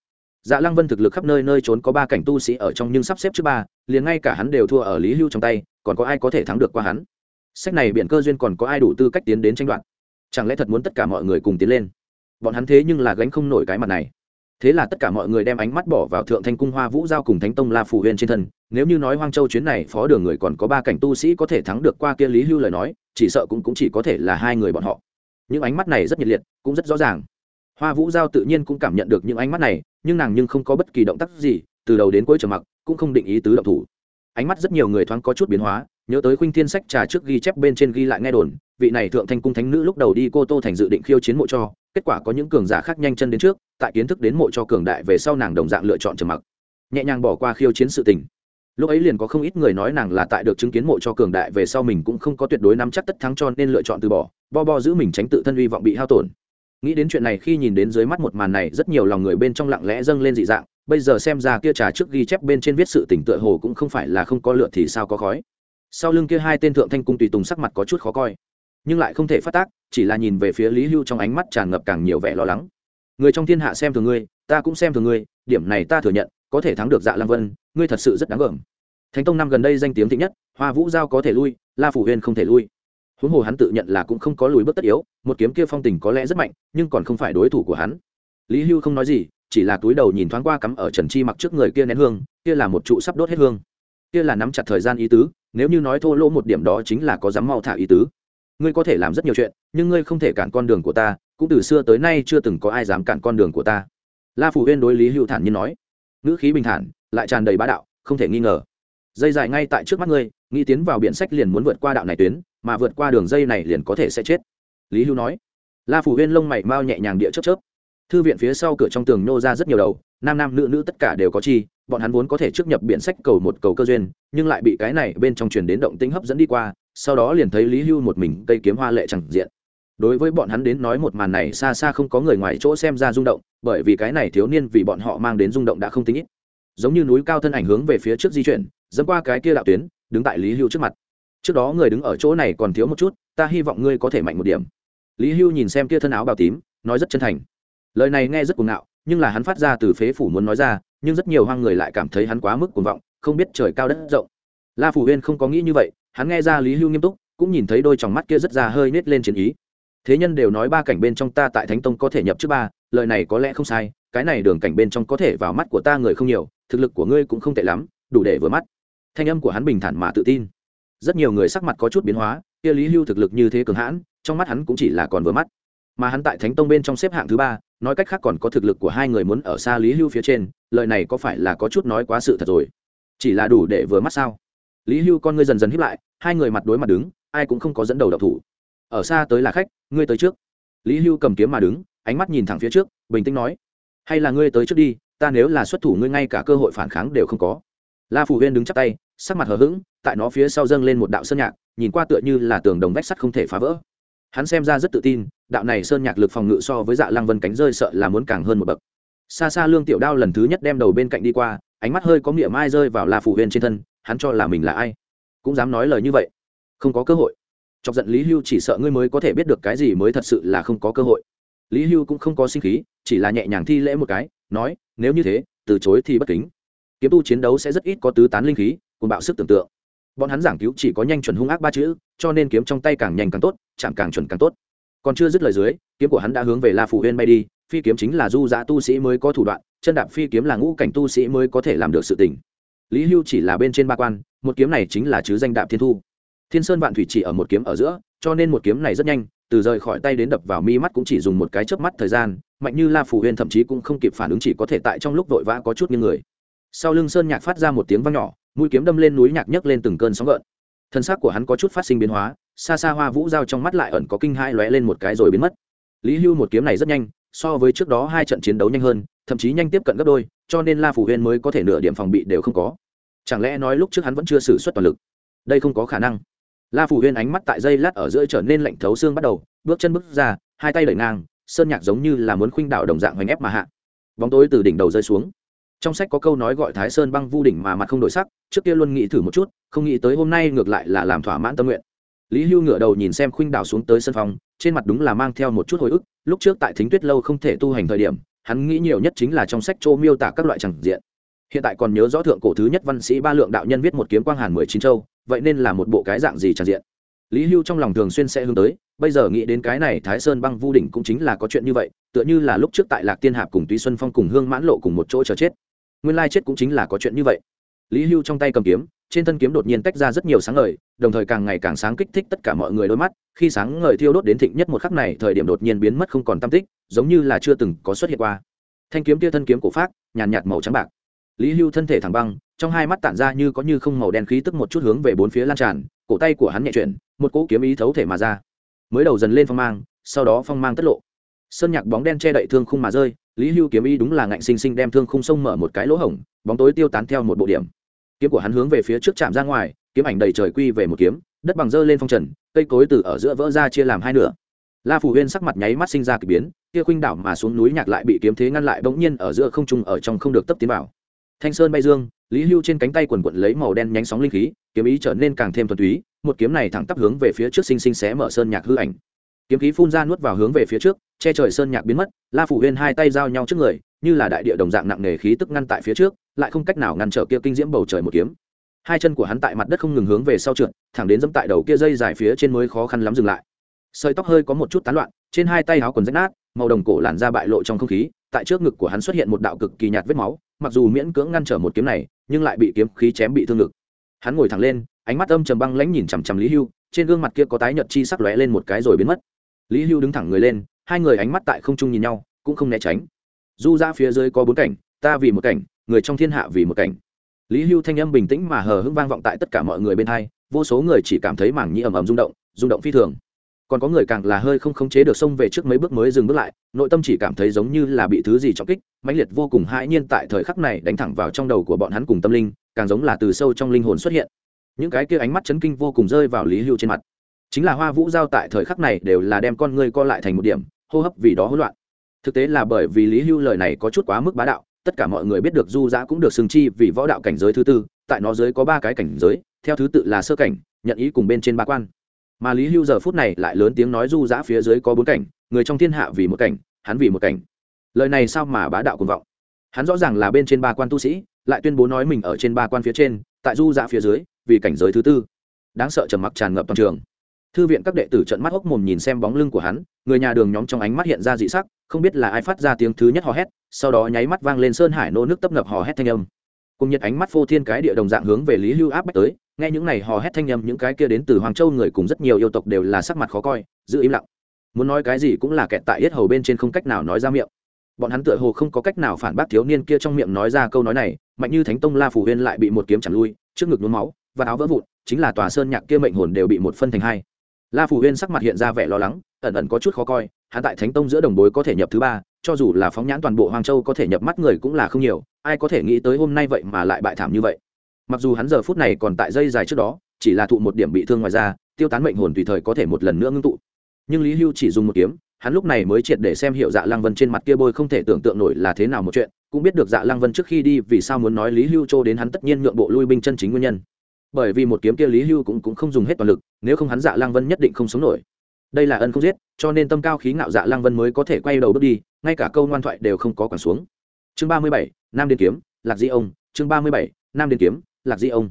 Speaker 1: Dạ lăng vân thực lực khắp nơi nơi trốn có ba cảnh tu sĩ ở trong nhưng sắp xếp trước ba, liền ngay cả hắn đều thua ở lý hưu trong tay, còn có ai có thể thắng được qua hắn? Sách này biện cơ duyên còn có ai đủ tư cách tiến đến tranh đoạt? Chẳng lẽ thật muốn tất cả mọi người cùng tiến lên? Bọn hắn thế nhưng là gánh không nổi cái mặt này thế là tất cả mọi người đem ánh mắt bỏ vào thượng thanh cung hoa vũ giao cùng thánh tông la phù huyên trên thân. Nếu như nói hoang châu chuyến này phó đường người còn có ba cảnh tu sĩ có thể thắng được qua kia lý hưu lời nói chỉ sợ cũng, cũng chỉ có thể là hai người bọn họ. Những ánh mắt này rất nhiệt liệt cũng rất rõ ràng. Hoa vũ giao tự nhiên cũng cảm nhận được những ánh mắt này nhưng nàng nhưng không có bất kỳ động tác gì từ đầu đến cuối trở mặc cũng không định ý tứ động thủ. Ánh mắt rất nhiều người thoáng có chút biến hóa nhớ tới khuynh thiên sách trà trước ghi chép bên trên ghi lại nghe đồn vị này thượng thanh cung thánh nữ lúc đầu đi cô tô thành dự định khiêu chiến mộ cho kết quả có những cường giả khác nhanh chân đến trước, tại kiến thức đến mộ cho cường đại về sau nàng đồng dạng lựa chọn trầm mặc. Nhẹ nhàng bỏ qua khiêu chiến sự tình. Lúc ấy liền có không ít người nói nàng là tại được chứng kiến mộ cho cường đại về sau mình cũng không có tuyệt đối nắm chắc tất thắng cho nên lựa chọn từ bỏ, bo bo giữ mình tránh tự thân hy vọng bị hao tổn. Nghĩ đến chuyện này khi nhìn đến dưới mắt một màn này, rất nhiều lòng người bên trong lặng lẽ dâng lên dị dạng, bây giờ xem ra kia trà trước ghi chép bên trên viết sự tỉnh tựa hồ cũng không phải là không có lựa thì sao có khói. Sau lưng kia hai tên thượng thanh cung tùy tùng sắc mặt có chút khó coi nhưng lại không thể phát tác, chỉ là nhìn về phía lý hưu trong ánh mắt tràn ngập càng nhiều vẻ lo lắng. Người trong thiên hạ xem thường ngươi, ta cũng xem thường ngươi, điểm này ta thừa nhận, có thể thắng được dạ Lam vân, ngươi thật sự rất đáng gờm. Thánh tông năm gần đây danh tiếng thịnh nhất, hoa vũ giao có thể lui, la phủ huyên không thể lui. Huống hồ hắn tự nhận là cũng không có lùi bước tất yếu, một kiếm kia phong tình có lẽ rất mạnh, nhưng còn không phải đối thủ của hắn. Lý hưu không nói gì, chỉ là túi đầu nhìn thoáng qua cắm ở trần chi mặc trước người kia nén hương, kia là một trụ sắp đốt hết hương. Kia là nắm chặt thời gian ý tứ, nếu như nói thô lỗ một điểm đó chính là có dám mau thả ý tứ ngươi có thể làm rất nhiều chuyện, nhưng ngươi không thể cản con đường của ta, cũng từ xưa tới nay chưa từng có ai dám cản con đường của ta. La phủ huyên đối lý hữu thản nhiên nói. Ngữ khí bình thản, lại tràn đầy bá đạo, không thể nghi ngờ. Dây dài ngay tại trước mắt ngươi, nghĩ tiến vào biển sách liền muốn vượt qua đạo này tuyến, mà vượt qua đường dây này liền có thể sẽ chết. Lý hữu nói. La phủ huyên lông mày mau nhẹ nhàng địa chớp chớp. Thư viện phía sau cửa trong tường nô ra rất nhiều đầu, nam nam nữ nữ tất cả đều có chi, bọn hắn vốn có thể trước nhập biện sách cầu một cầu cơ duyên, nhưng lại bị cái này bên trong truyền đến động tĩnh hấp dẫn đi qua sau đó liền thấy lý hưu một mình cây kiếm hoa lệ chẳng diện. Đối với bọn hắn đến nói một màn này xa xa không có người ngoài chỗ xem ra rung động, bởi vì cái này thiếu niên vì bọn họ mang đến rung động đã không tính ít. Giống như núi cao thân ảnh hướng về phía trước di chuyển, dẫm qua cái kia đạo tuyến, đứng tại lý hưu trước mặt. Trước đó người đứng ở chỗ này còn thiếu một chút, ta hy vọng ngươi có thể mạnh một điểm. Lý hưu nhìn xem kia thân áo bào tím, nói rất chân thành. Lời này nghe rất cuồng ngạo, nhưng là hắn phát ra từ phế phủ muốn nói ra, nhưng rất nhiều hoang người lại cảm thấy hắn quá mức cuồng vọng, không biết trời cao đất rộng. La phủ huyên không có nghĩ như vậy hắn nghe ra lý hưu nghiêm túc, cũng nhìn thấy đôi tròng mắt kia rất ra hơi nết lên chiến ý. Thế nhân đều nói ba cảnh bên trong ta tại thánh tông có thể nhập trước ba, lời này có lẽ không sai, cái này đường cảnh bên trong có thể vào mắt của ta người không nhiều, thực lực của ngươi cũng không tệ lắm, đủ để vừa mắt. Thanh âm của hắn bình thản mà tự tin. Rất nhiều người sắc mặt có chút biến hóa, kia lý hưu thực lực như thế cường hãn, trong mắt hắn cũng chỉ là còn vừa mắt. Mà hắn tại thánh tông bên trong xếp hạng thứ ba, nói cách khác còn có thực lực của hai người muốn ở xa lý hưu phía trên, lời này có phải là có chút nói quá sự thật rồi? Chỉ là đủ để vừa mắt sao? Lý hưu con ngươi dần dần hiếp lại, hai người mặt đối mặt đứng, ai cũng không có dẫn đầu độc thủ. Ở xa tới là khách, ngươi tới trước. Lý hưu cầm kiếm mà đứng, ánh mắt nhìn thẳng phía trước, bình tĩnh nói, hay là ngươi tới trước đi, ta nếu là xuất thủ ngươi ngay cả cơ hội phản kháng đều không có. La phủ huyên đứng chắp tay, sắc mặt hờ hững, tại nó phía sau dâng lên một đạo sơn nhạc, nhìn qua tựa như là tường đồng vách sắt không thể phá vỡ. Hắn xem ra rất tự tin, đạo này sơn nhạc lực phòng ngự so với dạ lăng vân cánh rơi sợ là muốn càng hơn một bậc. Xa xa lương tiểu đao lần thứ nhất đem đầu bên cạnh đi qua, ánh mắt hơi có nghĩa mai rơi vào la phủ huyên trên thân hắn cho là mình là ai? Cũng dám nói lời như vậy. Không có cơ hội. Chọc giận lý hưu chỉ sợ ngươi mới có thể biết được cái gì mới thật sự là không có cơ hội. Lý hưu cũng không có sinh khí, chỉ là nhẹ nhàng thi lễ một cái, nói, nếu như thế, từ chối thì bất kính. Kiếm tu chiến đấu sẽ rất ít có tứ tán linh khí cùng bạo sức tưởng tượng. Bọn hắn giảng cứu chỉ có nhanh chuẩn hung ác ba chữ, cho nên kiếm trong tay càng nhanh càng tốt, chạm càng chuẩn càng tốt. Còn chưa dứt lời dưới, kiếm của hắn đã hướng về la phủ huyên bay đi, phi kiếm chính là du giã tu sĩ mới có thủ đoạn, chân đạp phi kiếm là ngũ cảnh tu sĩ mới có thể làm được sự tình lý hưu chỉ là bên trên ba quan, một kiếm này chính là chứ danh đạm thiên thu. Thiên sơn vạn thủy chỉ ở một kiếm ở giữa, cho nên một kiếm này rất nhanh, từ rời khỏi tay đến đập vào mi mắt cũng chỉ dùng một cái chớp mắt thời gian, mạnh như la phủ huyên thậm chí cũng không kịp phản ứng chỉ có thể tại trong lúc vội vã có chút như người. Sau lưng sơn nhạc phát ra một tiếng vang nhỏ, mũi kiếm đâm lên núi nhạc nhấc lên từng cơn sóng gợn. Thân xác của hắn có chút phát sinh biến hóa, xa xa hoa vũ giao trong mắt lại ẩn có kinh hai lóe lên một cái rồi biến mất. Lý hưu một kiếm này rất nhanh, so với trước đó hai trận chiến đấu nhanh hơn, thậm chí nhanh tiếp cận gấp đôi, cho nên la phủ huyên mới có thể nửa điểm phòng bị đều không có chẳng lẽ nói lúc trước hắn vẫn chưa xử suất toàn lực? Đây không có khả năng. La phủ huyên ánh mắt tại dây lát ở giữa trở nên lạnh thấu xương bắt đầu, bước chân bước ra, hai tay đẩy ngang, sơn nhạc giống như là muốn khuynh đảo đồng dạng hoành ép mà hạ. Bóng tối từ đỉnh đầu rơi xuống. Trong sách có câu nói gọi thái sơn băng vu đỉnh mà mặt không đổi sắc, trước kia luôn nghĩ thử một chút, không nghĩ tới hôm nay ngược lại là làm thỏa mãn tâm nguyện. Lý hưu ngửa đầu nhìn xem khuynh đảo xuống tới sân phòng, trên mặt đúng là mang theo một chút hồi ức, lúc trước tại thính tuyết lâu không thể tu hành thời điểm, hắn nghĩ nhiều nhất chính là trong sách châu miêu tả các loại chẳng diện hiện tại còn nhớ rõ thượng cổ thứ nhất văn sĩ ba lượng đạo nhân viết một kiếm quang hàn mười chín châu, vậy nên là một bộ cái dạng gì tràn diện. Lý hưu trong lòng thường xuyên sẽ hướng tới, bây giờ nghĩ đến cái này thái sơn băng vu đỉnh cũng chính là có chuyện như vậy, tựa như là lúc trước tại lạc tiên hạp cùng túy xuân phong cùng hương mãn lộ cùng một chỗ chờ chết. Nguyên lai chết cũng chính là có chuyện như vậy. Lý hưu trong tay cầm kiếm, trên thân kiếm đột nhiên tách ra rất nhiều sáng ngời, đồng thời càng ngày càng sáng kích thích tất cả mọi người đôi mắt, khi sáng ngời thiêu đốt đến thịnh nhất một khắc này, thời điểm đột nhiên biến mất không còn tam tích, giống như là chưa từng có xuất hiện qua. Thanh kiếm tia thân kiếm cổ phát nhàn nhạt màu trắng bạc lý hưu thân thể thẳng băng, trong hai mắt tản ra như có như không màu đen khí tức một chút hướng về bốn phía lan tràn, cổ tay của hắn nhẹ chuyển, một cỗ kiếm ý thấu thể mà ra. Mới đầu dần lên phong mang, sau đó phong mang tất lộ. Sơn nhạc bóng đen che đậy thương khung mà rơi, lý hưu kiếm ý đúng là ngạnh sinh sinh đem thương khung sông mở một cái lỗ hổng, bóng tối tiêu tán theo một bộ điểm. Kiếm của hắn hướng về phía trước chạm ra ngoài, kiếm ảnh đầy trời quy về một kiếm, đất bằng dơ lên phong trần, cây cối từ ở giữa vỡ ra chia làm hai nửa. La phủ huyên sắc mặt nháy mắt sinh ra k ỳ biến, kia khuynh đảo mà xuống núi nhạc lại bị kiếm thế ngăn lại bỗng nhiên ở giữa không trung ở trong không được tấp tiến vào thanh sơn bay dương, lý hưu trên cánh tay quần quận lấy màu đen nhánh sóng linh khí, kiếm ý trở nên càng thêm thuần túy, một kiếm này thẳng tắp hướng về phía trước sinh sinh xé mở sơn nhạc hư ảnh. Kiếm khí phun ra nuốt vào hướng về phía trước, che trời sơn nhạc biến mất, la phủ huyên hai tay giao nhau trước người, như là đại địa đồng dạng nặng nề khí tức ngăn tại phía trước, lại không cách nào ngăn trở kia kinh diễm bầu trời một kiếm. Hai chân của hắn tại mặt đất không ngừng hướng về sau trượt, thẳng đến dẫm tại đầu kia dây dài phía trên mới khó khăn lắm dừng lại. Sợi tóc hơi có một chút tán loạn, trên hai tay áo quần rách nát, màu đồng cổ làn ra bại lộ trong không khí, tại trước ngực của hắn xuất hiện một đạo cực kỳ nhạt vết máu mặc dù miễn cưỡng ngăn trở một kiếm này, nhưng lại bị kiếm khí chém bị thương ngực. Hắn ngồi thẳng lên, ánh mắt âm trầm băng lãnh nhìn chằm chằm lý hưu, trên gương mặt kia có tái nhợt chi sắc lóe lên một cái rồi biến mất. Lý hưu đứng thẳng người lên, hai người ánh mắt tại không trung nhìn nhau, cũng không né tránh. Du ra phía dưới có bốn cảnh, ta vì một cảnh, người trong thiên hạ vì một cảnh. Lý hưu thanh âm bình tĩnh mà hờ hững vang vọng tại tất cả mọi người bên hai, vô số người chỉ cảm thấy mảng nhĩ ầm ầm rung động rung động phi thường còn có người càng là hơi không khống chế được xông về trước mấy bước mới dừng bước lại, nội tâm chỉ cảm thấy giống như là bị thứ gì trọng kích, mãnh liệt vô cùng hãi nhiên tại thời khắc này đánh thẳng vào trong đầu của bọn hắn cùng tâm linh, càng giống là từ sâu trong linh hồn xuất hiện. Những cái kia ánh mắt chấn kinh vô cùng rơi vào lý hưu trên mặt. Chính là hoa vũ giao tại thời khắc này đều là đem con người co lại thành một điểm, hô hấp vì đó hỗn loạn. Thực tế là bởi vì lý hưu lời này có chút quá mức bá đạo, tất cả mọi người biết được du giã cũng được sừng chi vì võ đạo cảnh giới thứ tư, tại nó giới có ba cái cảnh giới, theo thứ tự là sơ cảnh, nhận ý cùng bên trên ba quan mà lý hưu giờ phút này lại lớn tiếng nói du giã phía dưới có bốn cảnh, người trong thiên hạ vì một cảnh, hắn vì một cảnh. Lời này sao mà bá đạo cùng vọng? Hắn rõ ràng là bên trên ba quan tu sĩ, lại tuyên bố nói mình ở trên ba quan phía trên, tại du giã phía dưới, vì cảnh giới thứ tư. Đáng sợ trầm mặc tràn ngập toàn trường. Thư viện các đệ tử trận mắt hốc mồm nhìn xem bóng lưng của hắn, người nhà đường nhóm trong ánh mắt hiện ra dị sắc, không biết là ai phát ra tiếng thứ nhất hò hét, sau đó nháy mắt vang lên sơn hải nô nước tấp nập hò hét thanh âm. Cùng nhiệt ánh mắt phô thiên cái địa đồng dạng hướng về lý hưu áp bách tới nghe những này hò hét thanh âm, những cái kia đến từ hoàng châu người cùng rất nhiều yêu tộc đều là sắc mặt khó coi, giữ im lặng. Muốn nói cái gì cũng là kẹt tại yết hầu bên trên không cách nào nói ra miệng. Bọn hắn tựa hồ không có cách nào phản bác thiếu niên kia trong miệng nói ra câu nói này, mạnh như thánh tông la phủ huyên lại bị một kiếm chặn lui, trước ngực nhuốm máu, và áo vỡ vụn, chính là tòa sơn nhạc kia mệnh hồn đều bị một phân thành hai. La phủ huyên sắc mặt hiện ra vẻ lo lắng, ẩn ẩn có chút khó coi, hắn tại thánh tông giữa đồng bối có thể nhập thứ ba, cho dù là phóng nhãn toàn bộ hoàng châu có thể nhập mắt người cũng là không nhiều, ai có thể nghĩ tới hôm nay vậy mà lại bại thảm như vậy mặc dù hắn giờ phút này còn tại dây dài trước đó chỉ là thụ một điểm bị thương ngoài ra tiêu tán mệnh hồn tùy thời có thể một lần nữa ngưng tụ. Nhưng lý hưu chỉ dùng một kiếm hắn lúc này mới triệt để xem hiệu dạ lăng vân trên mặt kia bôi không thể tưởng tượng nổi là thế nào một chuyện cũng biết được dạ lăng vân trước khi đi vì sao muốn nói lý hưu châu đến hắn tất nhiên nhượng bộ lui binh chân chính nguyên nhân. Bởi vì một kiếm kia lý hưu cũng, cũng không dùng hết toàn lực nếu không hắn dạ lang vân nhất định không sống nổi. Đây là ân không giết cho nên tâm cao khí ngạo dạ lang vân mới có thể quay đầu bước đi ngay cả câu ngoan thoại đều không có quản xuống. Chương ba mươi bảy nam điên kiếm lạc di ông chương ba mươi bảy nam điên kiếm lạc di ông.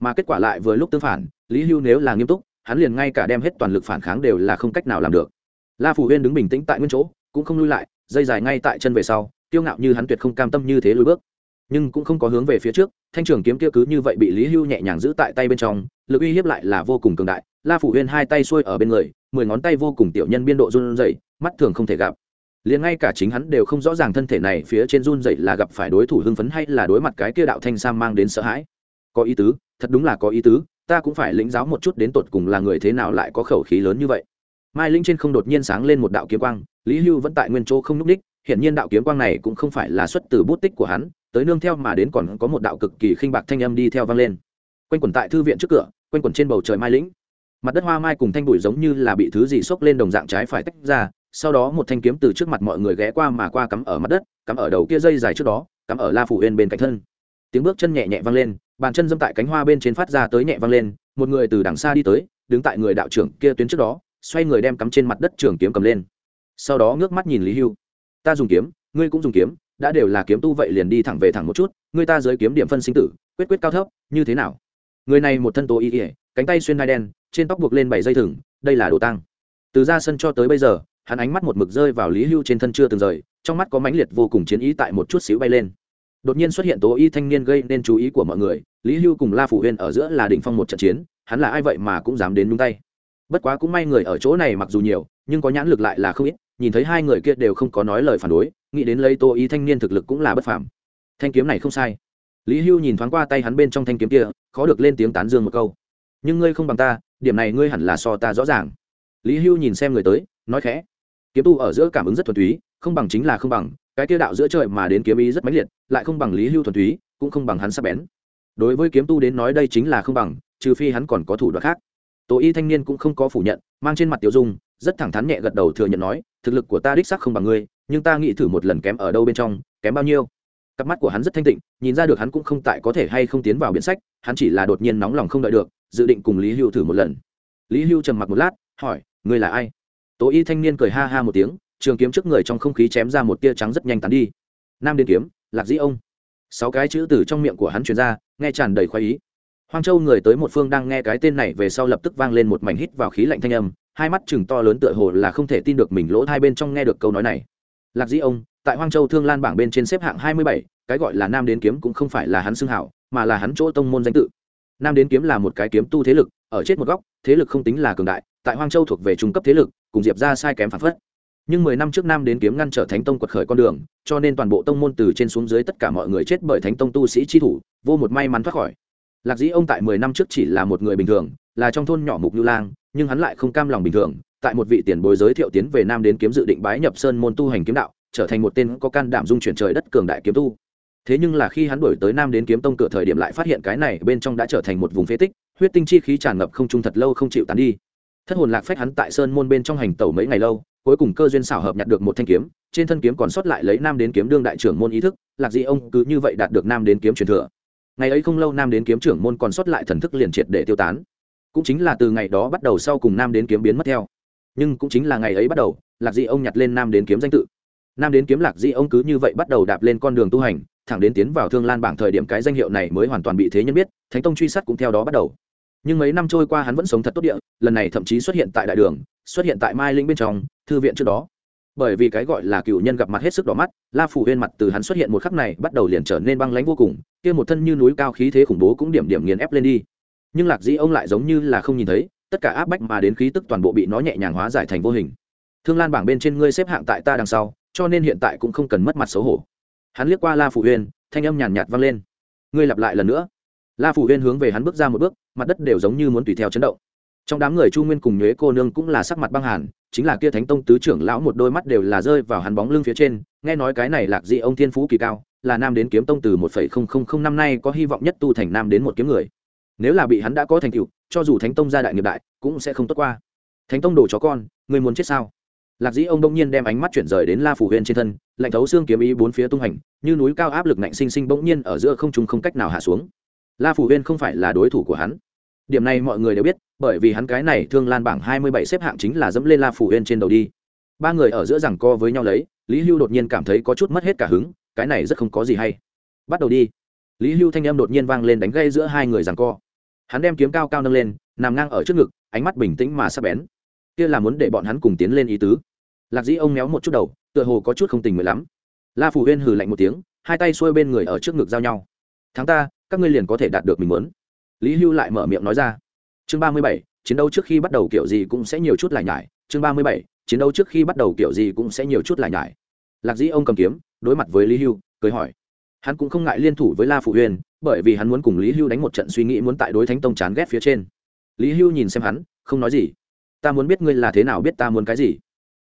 Speaker 1: Mà kết quả lại vừa lúc tương phản, lý hưu nếu là nghiêm túc, hắn liền ngay cả đem hết toàn lực phản kháng đều là không cách nào làm được. La phủ huyên đứng bình tĩnh tại nguyên chỗ, cũng không lui lại, dây dài ngay tại chân về sau, kiêu ngạo như hắn tuyệt không cam tâm như thế lùi bước. Nhưng cũng không có hướng về phía trước, thanh trường kiếm kia cứ như vậy bị lý hưu nhẹ nhàng giữ tại tay bên trong, lực uy hiếp lại là vô cùng cường đại. La phủ huyên hai tay xuôi ở bên người, mười ngón tay vô cùng tiểu nhân biên độ run rẩy, mắt thường không thể gặp. Liền ngay cả chính hắn đều không rõ ràng thân thể này phía trên run rẩy là gặp phải đối thủ hưng phấn hay là đối mặt cái kia đạo thanh sam mang đến sợ hãi có ý tứ, thật đúng là có ý tứ, ta cũng phải lĩnh giáo một chút đến tột cùng là người thế nào lại có khẩu khí lớn như vậy. Mai linh trên không đột nhiên sáng lên một đạo kiếm quang, lý hưu vẫn tại nguyên chỗ không n ú c ních hiện nhiên đạo kiếm quang này cũng không phải là xuất từ bút tích của hắn, tới nương theo mà đến còn có một đạo cực kỳ khinh bạc thanh âm đi theo vang lên. Quanh quẩn tại thư viện trước cửa, quanh quẩn trên bầu trời mai lĩnh mặt đất hoa mai cùng thanh bụi giống như là bị thứ gì xốc lên đồng dạng trái phải tách ra, sau đó một thanh kiếm từ trước mặt mọi người ghé qua mà qua cắm ở mặt đất, cắm ở đầu kia dây dài trước đó, cắm ở la phủ yên bên cạnh thân tiếng bước chân nhẹ nhẹ vang lên, bàn chân dâm tại cánh hoa bên trên phát ra tới nhẹ vang lên, một người từ đằng xa đi tới, đứng tại người đạo trưởng kia tuyến trước đó, xoay người đem cắm trên mặt đất trường kiếm cầm lên. Sau đó ngước mắt nhìn lý hưu. Ta dùng kiếm, ngươi cũng dùng kiếm, đã đều là kiếm tu vậy liền đi thẳng về thẳng một chút, ngươi ta giới kiếm điểm phân sinh tử, quyết quyết cao thấp, như thế nào? Người này một thân tố y ỉa cánh tay xuyên nai đen, trên tóc buộc lên bảy dây thừng, đây là đồ tăng từ ra sân cho tới bây giờ, hắn ánh mắt một mực rơi vào lý hưu trên thân chưa từng rời, trong mắt có mãnh liệt vô cùng chiến ý tại một chút xíu bay lên đột nhiên xuất hiện tố y thanh niên gây nên chú ý của mọi người, lý hưu cùng la phủ huyên ở giữa là đỉnh phong một trận chiến, hắn là ai vậy mà cũng dám đến nhúng tay. Bất quá cũng may người ở chỗ này mặc dù nhiều, nhưng có nhãn lực lại là không ít, nhìn thấy hai người kia đều không có nói lời phản đối, nghĩ đến lấy tô ý thanh niên thực lực cũng là bất phàm. Thanh kiếm này không sai. Lý hưu nhìn thoáng qua tay hắn bên trong thanh kiếm kia, khó được lên tiếng tán dương một câu. Nhưng ngươi không bằng ta, điểm này ngươi hẳn là so ta rõ ràng. Lý hưu nhìn xem người tới, nói khẽ. Kiếm tu ở giữa cảm ứng rất thuần túy không bằng chính là không bằng, cái kia đạo giữa trời mà đến kiếm ý rất mãnh liệt, lại không bằng lý hưu thuần túy, cũng không bằng hắn sắp bén. Đối với kiếm tu đến nói đây chính là không bằng, trừ phi hắn còn có thủ đoạn khác. Tổ y thanh niên cũng không có phủ nhận, mang trên mặt tiểu dung, rất thẳng thắn nhẹ gật đầu thừa nhận nói, thực lực của ta đích sắc không bằng ngươi, nhưng ta nghĩ thử một lần kém ở đâu bên trong, kém bao nhiêu? Cặp mắt của hắn rất thanh tịnh, nhìn ra được hắn cũng không tại có thể hay không tiến vào biện sách, hắn chỉ là đột nhiên nóng lòng không đợi được, dự định cùng lý hưu thử một lần. Lý hưu trầm mặc một lát, hỏi, ngươi là ai? Tố y thanh niên cười ha ha một tiếng trường kiếm trước người trong không khí chém ra một tia trắng rất nhanh tán đi. Nam điên kiếm, lạc dĩ ông. Sáu cái chữ từ trong miệng của hắn truyền ra, nghe tràn đầy khoái ý. Hoang châu người tới một phương đang nghe cái tên này về sau lập tức vang lên một mảnh hít vào khí lạnh thanh âm, hai mắt chừng to lớn tựa hồ là không thể tin được mình lỗ hai bên trong nghe được câu nói này. Lạc dĩ ông, tại hoang châu thương lan bảng bên trên xếp hạng hai mươi bảy, cái gọi là nam đến kiếm cũng không phải là hắn xưng hảo, mà là hắn chỗ tông môn danh tự. Nam đến kiếm là một cái kiếm tu thế lực, ở chết một góc, thế lực không tính là cường đại, tại hoang châu thuộc về trung cấp thế lực, cùng diệp ra sai kém phản phất nhưng mười năm trước nam đến kiếm ngăn trở thánh tông quật khởi con đường, cho nên toàn bộ tông môn từ trên xuống dưới tất cả mọi người chết bởi thánh tông tu sĩ chi thủ, vô một may mắn thoát khỏi. Lạc dĩ ông tại mười năm trước chỉ là một người bình thường, là trong thôn nhỏ mục lưu lang, nhưng hắn lại không cam lòng bình thường, tại một vị tiền bối giới thiệu tiến về nam đến kiếm dự định bái nhập sơn môn tu hành kiếm đạo, trở thành một tên có can đảm dung chuyển trời đất cường đại kiếm tu. Thế nhưng là khi hắn đổi tới nam đến kiếm tông cửa thời điểm lại phát hiện cái này bên trong đã trở thành một vùng phế tích, huyết tinh chi khí tràn ngập không trung thật lâu không chịu tán đi. Thất hồn lạc phách hắn tại sơn môn bên trong hành tẩu mấy ngày lâu cuối cùng cơ duyên xảo hợp nhặt được một thanh kiếm, trên thân kiếm còn sót lại lấy nam đến kiếm đương đại trưởng môn ý thức, lạc dị ông cứ như vậy đạt được nam đến kiếm truyền thừa. Ngày ấy không lâu nam đến kiếm trưởng môn còn sót lại thần thức liền triệt để tiêu tán. Cũng chính là từ ngày đó bắt đầu sau cùng nam đến kiếm biến mất theo. Nhưng cũng chính là ngày ấy bắt đầu, lạc dị ông nhặt lên nam đến kiếm danh tự. Nam đến kiếm lạc dị ông cứ như vậy bắt đầu đạp lên con đường tu hành, thẳng đến tiến vào thương lan bảng thời điểm cái danh hiệu này mới hoàn toàn bị thế nhân biết, thánh tông truy sát cũng theo đó bắt đầu. Nhưng mấy năm trôi qua hắn vẫn sống thật tốt địa, lần này thậm chí xuất hiện tại đại đường, xuất hiện tại mai linh bên trong thư viện trước đó. Bởi vì cái gọi là cựu nhân gặp mặt hết sức đỏ mắt, la phủ huyên mặt từ hắn xuất hiện một khắc này bắt đầu liền trở nên băng lánh vô cùng, kia một thân như núi cao khí thế khủng bố cũng điểm điểm nghiền ép lên đi. Nhưng lạc dĩ ông lại giống như là không nhìn thấy, tất cả áp bách mà đến khí tức toàn bộ bị nó nhẹ nhàng hóa giải thành vô hình. Thương lan bảng bên trên ngươi xếp hạng tại ta đằng sau, cho nên hiện tại cũng không cần mất mặt xấu hổ. Hắn liếc qua la phủ huyên thanh âm nhàn nhạt vang lên. Ngươi lặp lại lần nữa. La phủ huyên hướng về hắn bước ra một bước, mặt đất đều giống như muốn tùy theo chấn động. Trong đám người chu nguyên cùng nhuế cô nương cũng là sắc mặt băng hàn chính là kia thánh tông tứ trưởng lão một đôi mắt đều là rơi vào hắn bóng lưng phía trên, nghe nói cái này lạc dị ông thiên phú kỳ cao, là nam đến kiếm tông từ một phẩy không không không năm nay có hy vọng nhất tu thành nam đến một kiếm người. Nếu là bị hắn đã có thành tựu, cho dù thánh tông gia đại nghiệp đại, cũng sẽ không tốt qua. Thánh tông đồ chó con người muốn chết sao? Lạc dĩ ông đông nhiên đem ánh mắt chuyển rời đến la phủ huyên trên thân, lạnh thấu xương kiếm ý bốn phía tung hành, như núi cao áp lực nạnh sinh sinh bỗng nhiên ở giữa không trung không cách nào hạ xuống. La phủ huyên không phải là đối thủ của hắn điểm này mọi người đều biết, bởi vì hắn cái này thương lan bảng hai mươi bảy xếp hạng chính là dẫm lên la phủ huyên trên đầu đi. Ba người ở giữa rằng co với nhau lấy, lý hưu đột nhiên cảm thấy có chút mất hết cả hứng, cái này rất không có gì hay. Bắt đầu đi. Lý hưu thanh âm đột nhiên vang lên đánh gây giữa hai người rằng co. Hắn đem kiếm cao cao nâng lên, nằm ngang ở trước ngực, ánh mắt bình tĩnh mà sắp bén. Kia là muốn để bọn hắn cùng tiến lên ý tứ. Lạc dĩ ông méo một chút đầu, tựa hồ có chút không tình nguyện lắm. La phủ huyên hừ lạnh một tiếng, hai tay xuôi bên người ở trước ngực giao nhau. Thắng ta, các ngươi liền có thể đạt được mình muốn lý hưu lại mở miệng nói ra. Chương ba mươi bảy, chiến đấu trước khi bắt đầu kiểu gì cũng sẽ nhiều chút lại nhải. Chương ba mươi bảy, chiến đấu trước khi bắt đầu kiểu gì cũng sẽ nhiều chút lại nhải. Lạc dĩ ông cầm kiếm, đối mặt với lý hưu, cười hỏi. Hắn cũng không ngại liên thủ với la phụ huyền, bởi vì hắn muốn cùng lý hưu đánh một trận suy nghĩ muốn tại đối thánh tông chán ghét phía trên. Lý hưu nhìn xem hắn, không nói gì. Ta muốn biết ngươi là thế nào biết ta muốn cái gì?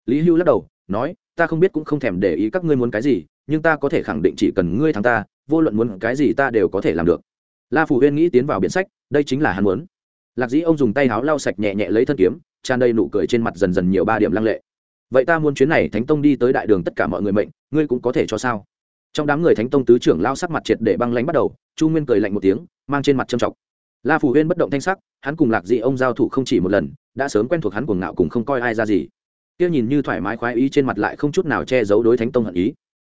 Speaker 1: Lý hưu lắc đầu, nói, ta không biết cũng không thèm để ý các ngươi muốn cái gì, nhưng ta có thể khẳng định chỉ cần ngươi thắng ta, vô luận muốn cái gì ta đều có thể làm được la phủ huyên nghĩ tiến vào biển sách, đây chính là hắn muốn. Lạc dĩ ông dùng tay áo lau sạch nhẹ nhẹ lấy thân kiếm, tràn đầy nụ cười trên mặt dần dần nhiều ba điểm lăng lệ. Vậy ta muốn chuyến này thánh tông đi tới đại đường tất cả mọi người mệnh, ngươi cũng có thể cho sao? Trong đám người thánh tông tứ trưởng lao sắc mặt triệt để băng lánh bắt đầu, chu nguyên cười lạnh một tiếng, mang trên mặt trầm trọng. La phủ huyên bất động thanh sắc, hắn cùng lạc dị ông giao thủ không chỉ một lần, đã sớm quen thuộc hắn cuồng ngạo cùng không coi ai ra gì. Kia nhìn như thoải mái khoái ý trên mặt lại không chút nào che giấu đối thánh tông hận ý.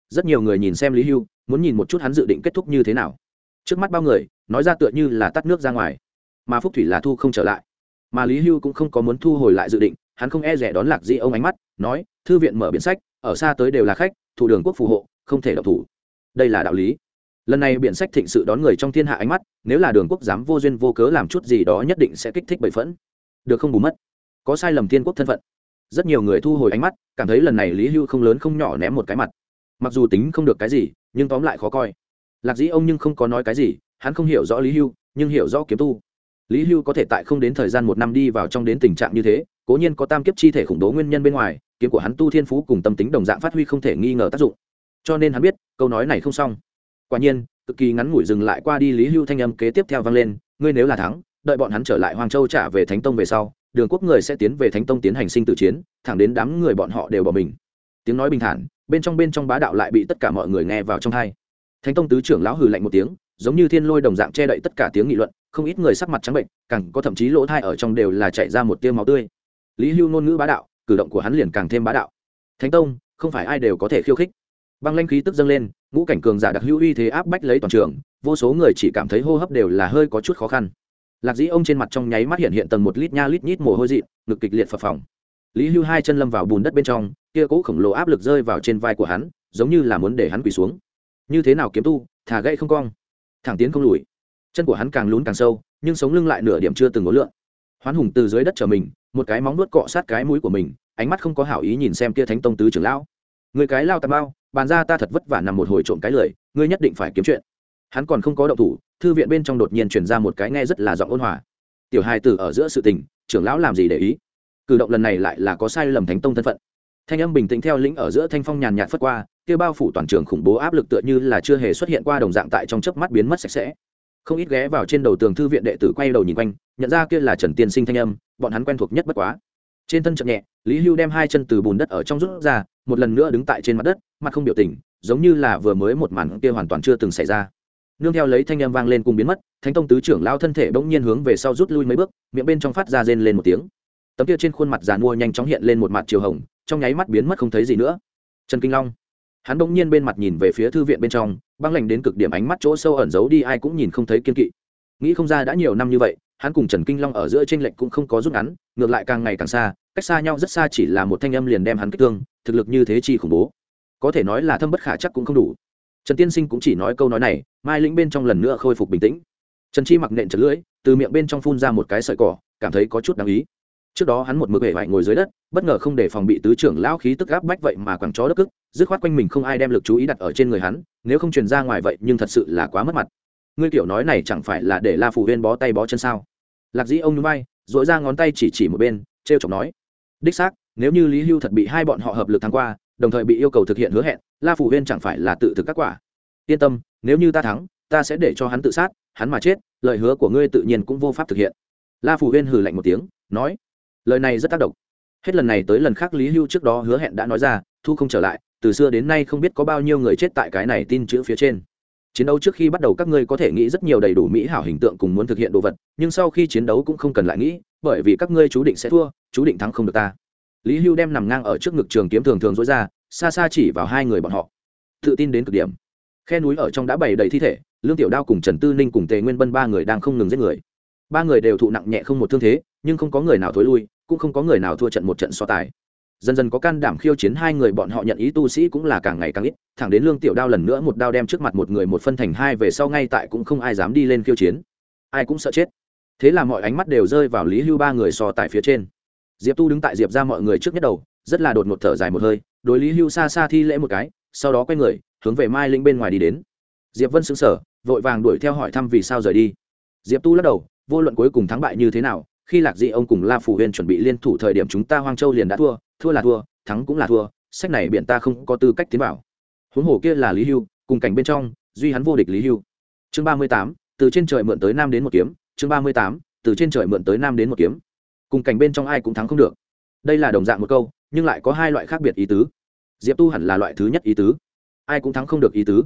Speaker 1: Rất nhiều người nhìn xem lý hưu, muốn nhìn một chút hắn dự định kết thúc như thế nào trước mắt bao người, nói ra tựa như là tắt nước ra ngoài. Mà phúc thủy là thu không trở lại. Mà lý hưu cũng không có muốn thu hồi lại dự định, hắn không e rẻ đón lạc di ông ánh mắt, nói, thư viện mở biển sách, ở xa tới đều là khách, thủ đường quốc phù hộ, không thể độc thủ. Đây là đạo lý. Lần này biển sách thịnh sự đón người trong thiên hạ ánh mắt, nếu là đường quốc dám vô duyên vô cớ làm chút gì đó nhất định sẽ kích thích bậy phẫn. Được không bù mất. Có sai lầm thiên quốc thân phận. Rất nhiều người thu hồi ánh mắt, cảm thấy lần này lý hưu không lớn không nhỏ ném một cái mặt. Mặc dù tính không được cái gì, nhưng tóm lại khó coi lạc dĩ ông nhưng không có nói cái gì, hắn không hiểu rõ lý hưu, nhưng hiểu rõ kiếm tu. Lý hưu có thể tại không đến thời gian một năm đi vào trong đến tình trạng như thế, cố nhiên có tam kiếp chi thể khủng bố nguyên nhân bên ngoài, kiếm của hắn tu thiên phú cùng tâm tính đồng dạng phát huy không thể nghi ngờ tác dụng. Cho nên hắn biết, câu nói này không xong. Quả nhiên, cực kỳ ngắn ngủi dừng lại qua đi lý hưu thanh âm kế tiếp theo vang lên, ngươi nếu là thắng, đợi bọn hắn trở lại hoàng châu trả về thánh tông về sau, đường quốc người sẽ tiến về thánh tông tiến hành sinh tử chiến, thẳng đến đám người bọn họ đều bỏ mình. Tiếng nói bình thản, bên trong bên trong bá đạo lại bị tất cả mọi người nghe vào trong thai thánh tông tứ trưởng lão hừ lạnh một tiếng, giống như thiên lôi đồng dạng che đậy tất cả tiếng nghị luận, không ít người sắc mặt trắng bệnh, càng có thậm chí lỗ thai ở trong đều là chạy ra một tiêu máu tươi. Lý hưu ngôn ngữ bá đạo, cử động của hắn liền càng thêm bá đạo. Thánh tông, không phải ai đều có thể khiêu khích. Băng lanh khí tức dâng lên, ngũ cảnh cường giả đặc hữu uy thế áp bách lấy toàn trường, vô số người chỉ cảm thấy hô hấp đều là hơi có chút khó khăn. Lạc dĩ ông trên mặt trong nháy mắt hiện hiện tầng một lít nha lít nhít mồ hôi dị, ngực kịch liệt phập phòng lý hưu hai chân lâm vào bùn đất bên trong, kia cũ khổng lồ áp lực rơi vào trên vai của hắn, giống như là muốn để hắn quỳ xuống như thế nào kiếm tu thả gậy không cong. Thẳng tiến không lùi. Chân của hắn càng lún càng sâu, nhưng sống lưng lại nửa điểm chưa từng ngốn lượn hoán hùng từ dưới đất trở mình, một cái móng nuốt cọ sát cái mũi của mình, ánh mắt không có hảo ý nhìn xem kia thánh tông tứ trưởng lão. Người cái lao tà bao bàn ra ta thật vất vả nằm một hồi trộm cái lời ngươi nhất định phải kiếm chuyện. Hắn còn không có động thủ, thư viện bên trong đột nhiên truyền ra một cái nghe rất là giọng ôn hòa. Tiểu hai tử ở giữa sự tình, trưởng lão làm gì để ý? Cử động lần này lại là có sai lầm thánh tông thân phận. Thanh âm bình tĩnh theo lĩnh ở giữa thanh phong nhàn nhạt phất qua kia bao phủ toàn trường khủng bố áp lực tựa như là chưa hề xuất hiện qua đồng dạng tại trong chớp mắt biến mất sạch sẽ. Không ít ghé vào trên đầu tường thư viện đệ tử quay đầu nhìn quanh, nhận ra kia là trần tiên sinh thanh âm, bọn hắn quen thuộc nhất bất quá. Trên thân chậm nhẹ, lý hưu đem hai chân từ bùn đất ở trong rút ra, một lần nữa đứng tại trên mặt đất, mặt không biểu tình, giống như là vừa mới một màn kia hoàn toàn chưa từng xảy ra. Nương theo lấy thanh âm vang lên cùng biến mất, thánh tông tứ trưởng lao thân thể bỗng nhiên hướng về sau rút lui mấy bước, miệng bên trong phát ra rên lên một tiếng. Tấm kia trên khuôn mặt giàn mua nhanh chóng hiện lên một mặt chiều hồng, trong nháy mắt biến mất không thấy gì nữa. Trần kinh long hắn bỗng nhiên bên mặt nhìn về phía thư viện bên trong, băng lạnh đến cực điểm ánh mắt chỗ sâu ẩn giấu đi, ai cũng nhìn không thấy kiên kỵ. Nghĩ không ra đã nhiều năm như vậy, hắn cùng trần kinh long ở giữa t r ê n lệch cũng không có rút ngắn, ngược lại càng ngày càng xa, cách xa nhau rất xa chỉ là một thanh âm liền đem hắn kích thương, thực lực như thế chi khủng bố. Có thể nói là thâm bất khả chắc cũng không đủ. Trần tiên sinh cũng chỉ nói câu nói này, mai lĩnh bên trong lần nữa khôi phục bình tĩnh. Trần chi mặc nện chật lưỡi, từ miệng bên trong phun ra một cái sợi cỏ, cảm thấy có chút đáng ý. Trước đó hắn một mực hệ vải ngồi dưới đất, bất ngờ không để phòng bị tứ trưởng lão khí tức áp bách vậy mà quẳng chó đất cức dứt khoát quanh mình không ai đem lực chú ý đặt ở trên người hắn, nếu không truyền ra ngoài vậy nhưng thật sự là quá mất mặt. Ngươi kiểu nói này chẳng phải là để la phủ huyên bó tay bó chân sao? Lạc dĩ ông núi bay dội ra ngón tay chỉ chỉ một bên t r e o chọc nói. Đích xác, nếu như lý hưu thật bị hai bọn họ hợp lực thắng qua, đồng thời bị yêu cầu thực hiện hứa hẹn, la phủ huyên chẳng phải là tự thực các quả. Yên tâm, nếu như ta thắng, ta sẽ để cho hắn tự sát, hắn mà chết, lời hứa của ngươi tự nhiên cũng vô pháp thực hiện. La phủ huyên hừ lạnh một tiếng, nói. Lời này rất tác động. Hết lần này tới lần khác lý hưu trước đó hứa hẹn đã nói ra, thu không trở lại từ xưa đến nay không biết có bao nhiêu người chết tại cái này tin chữ phía trên. Chiến đấu trước khi bắt đầu các ngươi có thể nghĩ rất nhiều đầy đủ mỹ hảo hình tượng cùng muốn thực hiện đồ vật, nhưng sau khi chiến đấu cũng không cần lại nghĩ, bởi vì các ngươi chú định sẽ thua, chú định thắng không được ta. Lý hưu đem nằm ngang ở trước ngực trường kiếm thường thường dối ra, xa xa chỉ vào hai người bọn họ. Tự tin đến cực điểm. Khe núi ở trong đã bày đầy thi thể, lương tiểu đao cùng trần tư ninh cùng tề nguyên bân ba người đang không ngừng giết người. Ba người đều thụ nặng nhẹ không một thương thế, nhưng không có người nào thối lui, cũng không có người nào thua trận một trận so tài dần dần có can đảm khiêu chiến hai người bọn họ nhận ý tu sĩ cũng là càng ngày càng ít. Thẳng đến lương tiểu đao lần nữa một đao đem trước mặt một người một phân thành hai về sau ngay tại cũng không ai dám đi lên khiêu chiến. Ai cũng sợ chết. Thế là mọi ánh mắt đều rơi vào lý hưu ba người so tại phía trên. Diệp tu đứng tại diệp ra mọi người trước nhất đầu, rất là đột ngột thở dài một hơi, đối lý hưu xa xa thi lễ một cái, sau đó quay người, hướng về mai linh bên ngoài đi đến. Diệp vân xứng sở vội vàng đuổi theo hỏi thăm vì sao rời đi. Diệp tu lắc đầu, vô luận cuối cùng thắng bại như thế nào, khi lạc dị ông cùng la phủ huyền chuẩn bị liên thủ thời điểm chúng ta hoang châu liền đã thua thua là thua, thắng cũng là thua, sách này biện ta không có tư cách tiến vào. Huống hồ kia là lý hưu, cùng cảnh bên trong, duy hắn vô địch lý hưu. Chương ba mươi tám, từ trên trời mượn tới nam đến một kiếm. Chương ba mươi tám, từ trên trời mượn tới nam đến một kiếm. Cùng cảnh bên trong ai cũng thắng không được. Đây là đồng dạng một câu, nhưng lại có hai loại khác biệt ý tứ. Diệp tu hẳn là loại thứ nhất ý tứ. Ai cũng thắng không được ý tứ.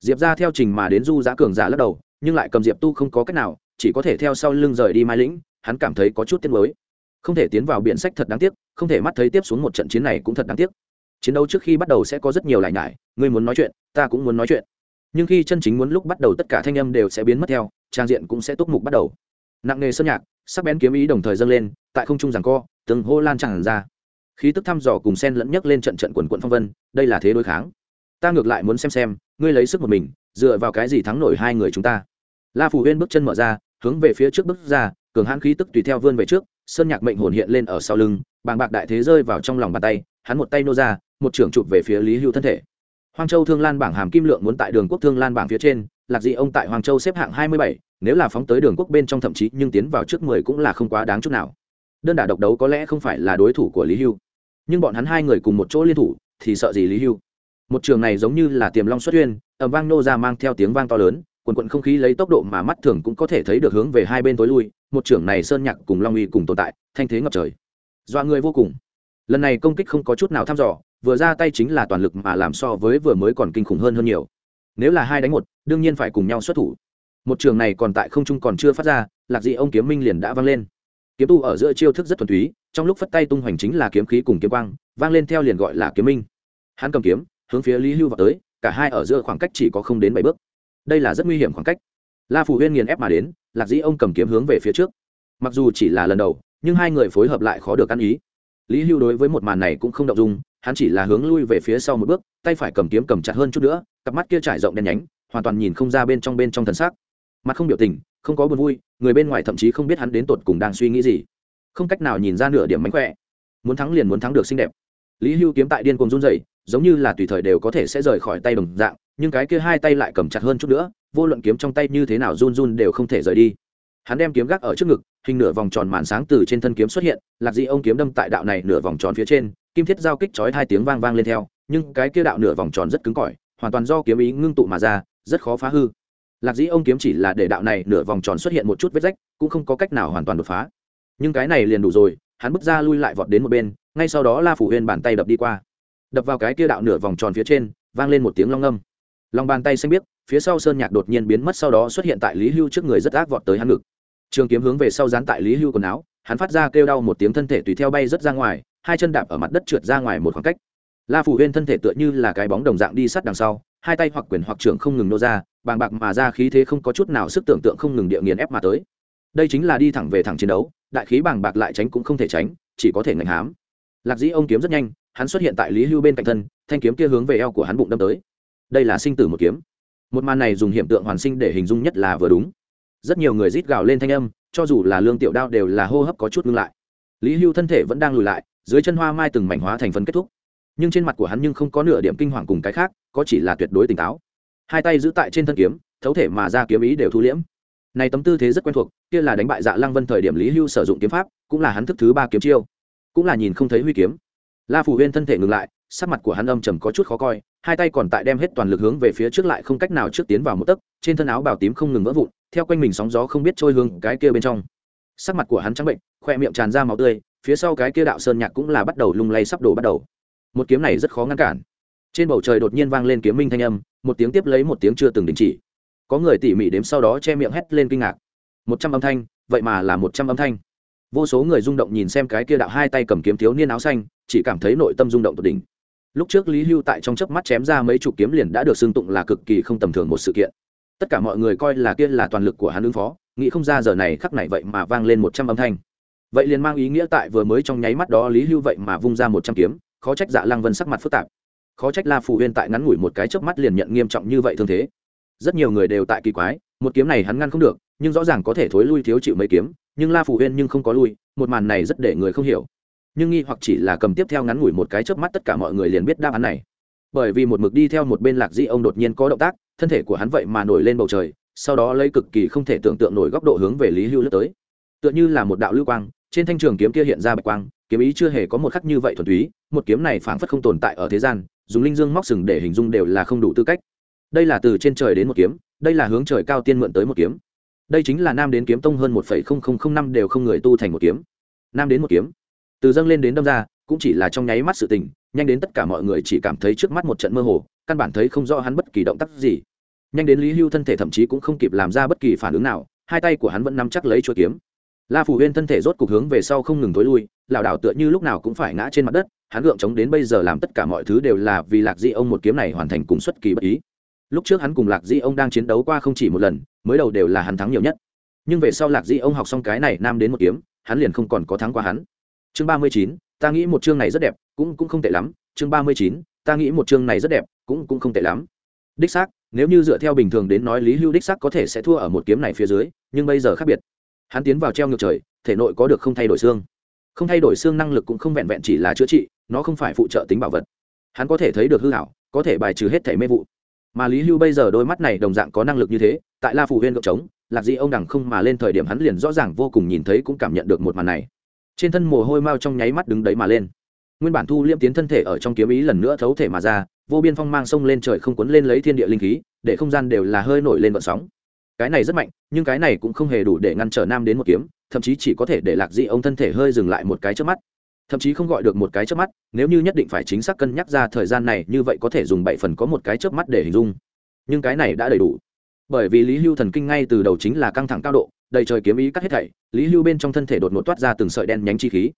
Speaker 1: Diệp ra theo trình mà đến du giá cường giả lắc đầu, nhưng lại cầm diệp tu không có cách nào, chỉ có thể theo sau lưng rời đi mai lĩnh, hắn cảm thấy có chút tiếc mới không thể tiến vào biển sách thật đáng tiếc, không thể mắt thấy tiếp xuống một trận chiến này cũng thật đáng tiếc. Chiến đấu trước khi bắt đầu sẽ có rất nhiều lại nhải, ngươi muốn nói chuyện, ta cũng muốn nói chuyện. Nhưng khi chân chính muốn lúc bắt đầu tất cả thanh âm đều sẽ biến mất theo, trang diện cũng sẽ túc mục bắt đầu. Nặng nề sơn nhạc, sắc bén kiếm ý đồng thời dâng lên, tại không trung giằng co, từng hô lan tràn ra. Khí tức thăm dò cùng sen lẫn nhấc lên trận trận quần quận phong vân, đây là thế đối kháng. Ta ngược lại muốn xem xem, ngươi lấy sức một mình, dựa vào cái gì thắng nổi hai người chúng ta? La phù huyên bước chân mở ra, hướng về phía trước bước ra, cường hãn khí tức tùy theo vươn về trước sơn nhạc mệnh hồn hiện lên ở sau lưng, bàng bạc đại thế rơi vào trong lòng bàn tay, hắn một tay nô ra, một trưởng chụp về phía lý hưu thân thể. Hoang châu thương lan bảng hàm kim lượng muốn tại đường quốc thương lan bảng phía trên, lạc dị ông tại hoàng châu xếp hạng hai mươi bảy, nếu là phóng tới đường quốc bên trong thậm chí nhưng tiến vào trước mười cũng là không quá đáng chút nào. Đơn đả độc đấu có lẽ không phải là đối thủ của lý hưu. Nhưng bọn hắn hai người cùng một chỗ liên thủ, thì sợ gì lý hưu? Một trường này giống như là tiềm long xuất huyên ẩm vang nô ra mang theo tiếng vang to lớn, quần quận không khí lấy tốc độ mà mắt thường cũng có thể thấy được hướng về hai bên tối lui một trưởng này sơn nhạc cùng long uy cùng tồn tại, thanh thế ngập trời. Dọa người vô cùng. Lần này công kích không có chút nào thăm dò, vừa ra tay chính là toàn lực mà làm so với vừa mới còn kinh khủng hơn hơn nhiều. Nếu là hai đánh một, đương nhiên phải cùng nhau xuất thủ. Một trường này còn tại không trung còn chưa phát ra, lạc dị ông kiếm minh liền đã vang lên. Kiếm tu ở giữa chiêu thức rất thuần túy, trong lúc phất tay tung hoành chính là kiếm khí cùng kiếm quang, vang lên theo liền gọi là kiếm minh. Hắn cầm kiếm, hướng phía lý hưu vào tới, cả hai ở giữa khoảng cách chỉ có không đến bảy bước. Đây là rất nguy hiểm khoảng cách la phủ huyên nghiền ép mà đến, lạc dĩ ông cầm kiếm hướng về phía trước. Mặc dù chỉ là lần đầu, nhưng hai người phối hợp lại khó được ăn ý. Lý hưu đối với một màn này cũng không động dung, hắn chỉ là hướng lui về phía sau một bước, tay phải cầm kiếm cầm chặt hơn chút nữa, cặp mắt kia trải rộng đen nhánh, hoàn toàn nhìn không ra bên trong bên trong thần sắc. Mặt không biểu tình, không có buồn vui, người bên ngoài thậm chí không biết hắn đến tột cùng đang suy nghĩ gì. Không cách nào nhìn ra nửa điểm mánh khỏe. Muốn thắng liền muốn thắng được xinh đẹp. Lý hưu kiếm tại điên cùng run dậy giống như là tùy thời đều có thể sẽ rời khỏi tay đồng dạng, nhưng cái kia hai tay lại cầm chặt hơn chút nữa vô luận kiếm trong tay như thế nào run run đều không thể rời đi. Hắn đem kiếm gác ở trước ngực, hình nửa vòng tròn màn sáng từ trên thân kiếm xuất hiện, lạc dị ông kiếm đâm tại đạo này nửa vòng tròn phía trên, kim thiết giao kích chói hai tiếng vang vang lên theo, nhưng cái kia đạo nửa vòng tròn rất cứng cỏi, hoàn toàn do kiếm ý ngưng tụ mà ra, rất khó phá hư. Lạc dĩ ông kiếm chỉ là để đạo này nửa vòng tròn xuất hiện một chút vết rách, cũng không có cách nào hoàn toàn đột phá. Nhưng cái này liền đủ rồi, hắn bước ra lui lại vọt đến một bên, ngay sau đó la phủ huyên bàn tay đập đi qua. Đập vào cái kia đạo nửa vòng tròn phía trên, vang lên một tiếng long âm lòng bàn tay xanh biếc phía sau sơn nhạc đột nhiên biến mất, sau đó xuất hiện tại lý hưu trước người rất ác vọt tới hắn ngực. Trường kiếm hướng về sau dán tại lý hưu quần áo, hắn phát ra kêu đau một tiếng thân thể tùy theo bay rất ra ngoài, hai chân đạp ở mặt đất trượt ra ngoài một khoảng cách. La phủ huyên thân thể tựa như là cái bóng đồng dạng đi sát đằng sau, hai tay hoặc quyền hoặc trưởng không ngừng nô ra, bàng bạc mà ra khí thế không có chút nào sức tưởng tượng không ngừng địa nghiền ép mà tới. Đây chính là đi thẳng về thẳng chiến đấu, đại khí bàng bạc lại tránh cũng không thể tránh, chỉ có thể ngành hám. Lạc dĩ ông kiếm rất nhanh, hắn xuất hiện tại lý hưu bên cạnh thân, thanh kiếm kia hướng về eo của hắn bụng đâm tới. Đây là sinh tử một kiếm một màn này dùng hiện tượng hoàn sinh để hình dung nhất là vừa đúng. Rất nhiều người rít gào lên thanh âm, cho dù là lương tiểu đao đều là hô hấp có chút ngưng lại. Lý hưu thân thể vẫn đang lùi lại, dưới chân hoa mai từng mảnh hóa thành phấn kết thúc. Nhưng trên mặt của hắn nhưng không có nửa điểm kinh hoàng cùng cái khác, có chỉ là tuyệt đối tỉnh táo. Hai tay giữ tại trên thân kiếm, thấu thể mà ra kiếm ý đều thu liễm. Này tấm tư thế rất quen thuộc, kia là đánh bại dạ lăng vân thời điểm lý hưu sử dụng kiếm pháp, cũng là hắn thức thứ ba kiếm chiêu. Cũng là nhìn không thấy huy kiếm. La phủ huyên thân thể ngừng lại sắc mặt của hắn âm trầm có chút khó coi, hai tay còn tại đem hết toàn lực hướng về phía trước lại không cách nào trước tiến vào một tấc, trên thân áo bào tím không ngừng vỡ vụn, theo quanh mình sóng gió không biết trôi hương cái kia bên trong. Sắc mặt của hắn trắng bệnh, khoe miệng tràn ra máu tươi, phía sau cái kia đạo sơn nhạc cũng là bắt đầu lung lay sắp đổ bắt đầu. Một kiếm này rất khó ngăn cản. Trên bầu trời đột nhiên vang lên kiếm minh thanh âm, một tiếng tiếp lấy một tiếng chưa từng đình chỉ. Có người tỉ mỉ đếm sau đó che miệng hét lên kinh ngạc. Một trăm âm thanh, vậy mà là một trăm âm thanh. Vô số người rung động nhìn xem cái kia đạo hai tay cầm kiếm thiếu niên áo xanh, chỉ cảm thấy nội tâm rung động tột đỉnh lúc trước lý hưu tại trong chớp mắt chém ra mấy chục kiếm liền đã được xưng tụng là cực kỳ không tầm thường một sự kiện. Tất cả mọi người coi là kia là toàn lực của hắn ứng phó, nghĩ không ra giờ này khắc này vậy mà vang lên một trăm âm thanh. Vậy liền mang ý nghĩa tại vừa mới trong nháy mắt đó lý hưu vậy mà vung ra một trăm kiếm, khó trách dạ lăng vân sắc mặt phức tạp. Khó trách la phù huyên tại ngắn ngủi một cái chớp mắt liền nhận nghiêm trọng như vậy thương thế. Rất nhiều người đều tại kỳ quái, một kiếm này hắn ngăn không được, nhưng rõ ràng có thể thối lui thiếu chịu mấy kiếm, nhưng la phù huyên nhưng không có lui, một màn này rất để người không hiểu nhưng nghi hoặc chỉ là cầm tiếp theo ngắn ngủi một cái chớp mắt tất cả mọi người liền biết đáp án này. Bởi vì một mực đi theo một bên lạc di ông đột nhiên có động tác, thân thể của hắn vậy mà nổi lên bầu trời, sau đó lấy cực kỳ không thể tưởng tượng nổi góc độ hướng về lý hưu lướt tới. Tựa như là một đạo lưu quang, trên thanh trường kiếm kia hiện ra bạch quang, kiếm ý chưa hề có một khắc như vậy thuần túy, một kiếm này phảng phất không tồn tại ở thế gian, dùng linh dương móc sừng để hình dung đều là không đủ tư cách. Đây là từ trên trời đến một kiếm, đây là hướng trời cao tiên mượn tới một kiếm. Đây chính là nam đến kiếm tông hơn một năm đều không người tu thành một kiếm. Nam đến một kiếm từ dâng lên đến đâm ra, cũng chỉ là trong nháy mắt sự tình, nhanh đến tất cả mọi người chỉ cảm thấy trước mắt một trận mơ hồ, căn bản thấy không rõ hắn bất kỳ động tác gì. Nhanh đến lý hưu thân thể thậm chí cũng không kịp làm ra bất kỳ phản ứng nào, hai tay của hắn vẫn nắm chắc lấy chuỗi kiếm. La phủ huyên thân thể rốt cục hướng về sau không ngừng t ố i lui, lảo đảo tựa như lúc nào cũng phải ngã trên mặt đất, hắn gượng chống đến bây giờ làm tất cả mọi thứ đều là vì lạc di ông một kiếm này hoàn thành cùng xuất kỳ bất ý. Lúc trước hắn cùng lạc di ông đang chiến đấu qua không chỉ một lần, mới đầu đều là hắn thắng nhiều nhất. Nhưng về sau lạc di ông học xong cái này nam đến một kiếm, hắn liền không còn có thắng qua hắn chương ba mươi chín, ta nghĩ một chương này rất đẹp, cũng cũng không tệ lắm, chương ba mươi chín, ta nghĩ một chương này rất đẹp, cũng cũng không tệ lắm. Đích xác, nếu như dựa theo bình thường đến nói lý hưu đích xác có thể sẽ thua ở một kiếm này phía dưới, nhưng bây giờ khác biệt. Hắn tiến vào treo ngược trời, thể nội có được không thay đổi xương. Không thay đổi xương năng lực cũng không vẹn vẹn chỉ là chữa trị, nó không phải phụ trợ tính bảo vật. Hắn có thể thấy được hư hảo, có thể bài trừ hết thể mê vụ. Mà lý hưu bây giờ đôi mắt này đồng dạng có năng lực như thế, tại la phủ huyên cộng trống, lạc dị ông đằng không mà lên thời điểm hắn liền rõ ràng vô cùng nhìn thấy cũng cảm nhận được một màn này trên thân mồ hôi mau trong nháy mắt đứng đấy mà lên. Nguyên bản thu liêm tiến thân thể ở trong kiếm ý lần nữa thấu thể mà ra, vô biên phong mang sông lên trời không cuốn lên lấy thiên địa linh khí, để không gian đều là hơi nổi lên vận sóng. Cái này rất mạnh, nhưng cái này cũng không hề đủ để ngăn trở nam đến một kiếm, thậm chí chỉ có thể để lạc dị ông thân thể hơi dừng lại một cái trước mắt. Thậm chí không gọi được một cái trước mắt, nếu như nhất định phải chính xác cân nhắc ra thời gian này, như vậy có thể dùng bảy phần có một cái trước mắt để hình dung. Nhưng cái này đã đầy đủ. Bởi vì lý hưu thần kinh ngay từ đầu chính là căng thẳng cao độ đầy trời kiếm ý cắt hết thảy, lý Lưu bên trong thân thể đột ngột toát ra từng sợi đen nhánh chi khí.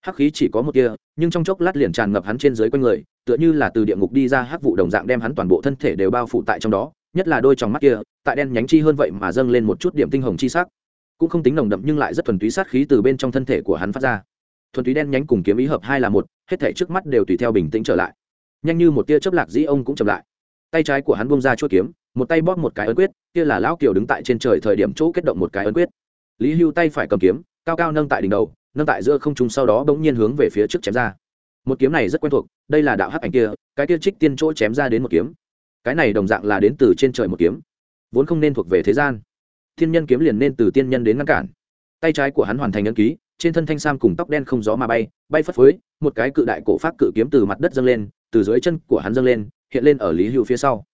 Speaker 1: Hắc khí chỉ có một tia, nhưng trong chốc lát liền tràn ngập hắn trên dưới quanh người, tựa như là từ địa ngục đi ra hắc vụ đồng dạng đem hắn toàn bộ thân thể đều bao phủ tại trong đó, nhất là đôi tròng mắt kia, tại đen nhánh chi hơn vậy mà dâng lên một chút điểm tinh hồng chi sắc. Cũng không tính nồng đậm nhưng lại rất thuần túy sát khí từ bên trong thân thể của hắn phát ra. Thuần túy đen nhánh cùng kiếm ý hợp hai là một, hết thể trước mắt đều tùy theo bình tĩnh trở lại. Nhanh như một tia chớp lạc dĩ ông cũng chậm lại. Tay trái của hắn bông ra chuỗi kiếm một tay bóp một cái ấn quyết, kia là lão kiều đứng tại trên trời thời điểm chỗ kết động một cái ấn quyết. Lý hưu tay phải cầm kiếm, cao cao nâng tại đỉnh đầu, nâng tại giữa không trung sau đó bỗng nhiên hướng về phía trước chém ra. Một kiếm này rất quen thuộc, đây là đạo hắc ảnh kia, cái kia trích tiên chỗ chém ra đến một kiếm. Cái này đồng dạng là đến từ trên trời một kiếm. Vốn không nên thuộc về thế gian. Thiên nhân kiếm liền nên từ tiên nhân đến ngăn cản. Tay trái của hắn hoàn thành ấn ký, trên thân thanh sam cùng tóc đen không gió mà bay bay phất phới, một cái cự đại cổ phát cự kiếm từ mặt đất dâng lên, từ dưới chân của hắn dâng lên, hiện lên ở lý hưu phía sau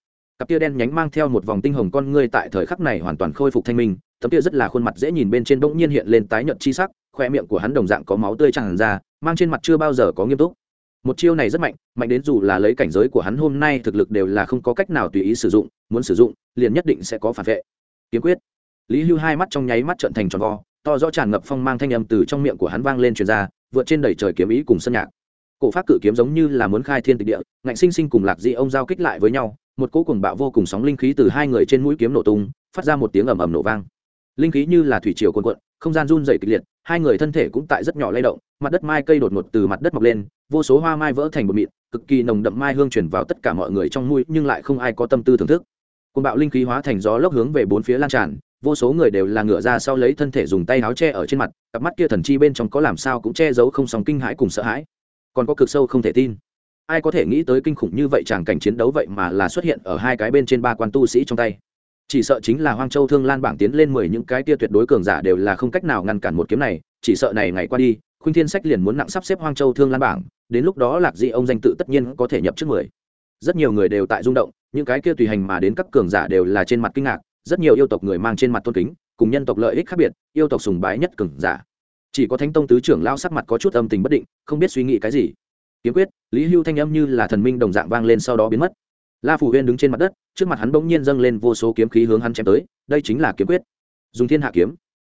Speaker 1: cặp kia đen nhánh mang theo một vòng tinh hồng con ngươi tại thời khắc này hoàn toàn khôi phục thanh minh, tấm kia rất là khuôn mặt dễ nhìn bên trên bỗng nhiên hiện lên tái nhợt chi sắc khoe miệng của hắn đồng dạng có máu tươi tràn ra, mang trên mặt chưa bao giờ có nghiêm túc. Một chiêu này rất mạnh mạnh đến dù là lấy cảnh giới của hắn hôm nay thực lực đều là không có cách nào tùy ý sử dụng, muốn sử dụng, liền nhất định sẽ có phản vệ. Kiếm quyết. Lý hưu hai mắt trong nháy mắt trận thành tròn vo, to rõ tràn ngập phong mang thanh âm từ trong miệng của hắn vang lên truyền ra, vượt trên đầy trời kiếm ý cùng sân nhạc. Cổ pháp cự kiếm giống như là muốn khai thiên tịch địa, ngạnh sinh sinh cùng lạc dị ông giao kích lại với nhau một cỗ cuồng bạo vô cùng sóng linh khí từ hai người trên mũi kiếm nổ tung, phát ra một tiếng ầm ầm nổ vang. Linh khí như là thủy triều cuồn cuộn, không gian run dày kịch liệt, hai người thân thể cũng tại rất nhỏ lay động, mặt đất mai cây đột ngột từ mặt đất mọc lên, vô số hoa mai vỡ thành một mịn, cực kỳ nồng đậm mai hương chuyển vào tất cả mọi người trong mũi, nhưng lại không ai có tâm tư thưởng thức. Cuồng bạo linh khí hóa thành gió lốc hướng về bốn phía lan tràn, vô số người đều là ngửa ra sau lấy thân thể dùng tay áo che ở trên mặt, cặp mắt kia thần chi bên trong có làm sao cũng che giấu không sóng kinh hãi cùng sợ hãi. Còn có cực sâu không thể tin ai có thể nghĩ tới kinh khủng như vậy chàng cảnh chiến đấu vậy mà là xuất hiện ở hai cái bên trên ba quan tu sĩ trong tay. Chỉ sợ chính là hoang châu thương lan bảng tiến lên mười những cái tia tuyệt đối cường giả đều là không cách nào ngăn cản một kiếm này, chỉ sợ này ngày qua đi, khuynh thiên sách liền muốn nặng sắp xếp hoang châu thương lan bảng, đến lúc đó lạc dị ông danh tự tất nhiên có thể nhập trước mười. Rất nhiều người đều tại rung động, những cái kia tùy hành mà đến các cường giả đều là trên mặt kinh ngạc, rất nhiều yêu tộc người mang trên mặt tôn kính, cùng nhân tộc lợi ích khác biệt, yêu tộc sùng bái nhất cường giả. Chỉ có thánh tông tứ trưởng lao sắc mặt có chút âm tình bất định, không biết suy nghĩ cái gì. Kiếm quyết lý hưu thanh âm như là thần minh đồng dạng vang lên sau đó biến mất. La phủ huyên đứng trên mặt đất, trước mặt hắn bỗng nhiên dâng lên vô số kiếm khí hướng hắn chém tới, đây chính là kiếm quyết. Dùng thiên hạ kiếm.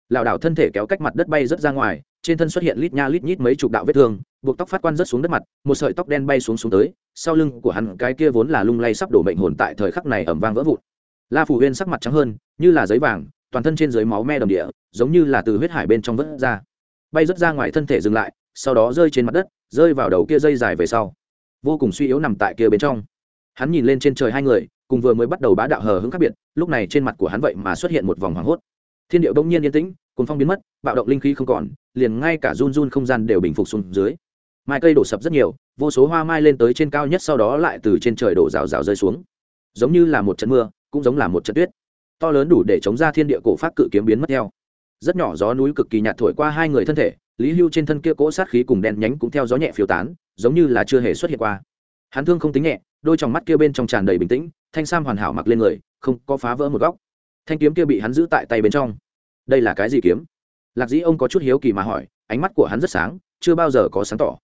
Speaker 1: Lảo đảo thân thể kéo cách mặt đất bay rớt ra ngoài, trên thân xuất hiện lít nha lít nhít mấy chục đạo vết thương, buộc tóc phát quan rớt xuống đất mặt, một sợi tóc đen bay xuống xuống tới, sau lưng của hắn cái kia vốn là lung lay sắp đổ mệnh hồn tại thời khắc này ẩm vang vỡ vụn. La phủ huyên sắc mặt trắng hơn, như là giấy vàng, toàn thân trên dưới máu me đầm địa, giống như là từ huyết hải bên trong vớt ra. Bay rớt ra ngoài thân thể dừng lại, sau đó rơi trên mặt đất rơi vào đầu kia dây dài về sau. Vô cùng suy yếu nằm tại kia bên trong. Hắn nhìn lên trên trời hai người, cùng vừa mới bắt đầu bá đạo hờ hững khác biệt, lúc này trên mặt của hắn vậy mà xuất hiện một vòng hoảng hốt. Thiên điệu đông nhiên yên tĩnh cồn phong biến mất, bạo động linh khí không còn, liền ngay cả run run không gian đều bình phục xuống dưới. Mai cây đổ sập rất nhiều, vô số hoa mai lên tới trên cao nhất sau đó lại từ trên trời đổ rào rào rơi xuống. Giống như là một trận mưa, cũng giống là một trận tuyết. To lớn đủ để chống ra thiên địa cổ phát cự kiếm biến mất theo. Rất nhỏ gió núi cực kỳ nhạt thổi qua hai người thân thể lý hưu trên thân kia cỗ sát khí cùng đen nhánh cũng theo gió nhẹ phiêu tán, giống như là chưa hề xuất hiện qua. Hắn thương không tính nhẹ, đôi trong mắt kia bên trong tràn đầy bình tĩnh, thanh sam hoàn hảo mặc lên người, không có phá vỡ một góc. Thanh kiếm kia bị hắn giữ tại tay bên trong. Đây là cái gì kiếm? Lạc dĩ ông có chút hiếu kỳ mà hỏi, ánh mắt của hắn rất sáng, chưa bao giờ có sáng tỏ.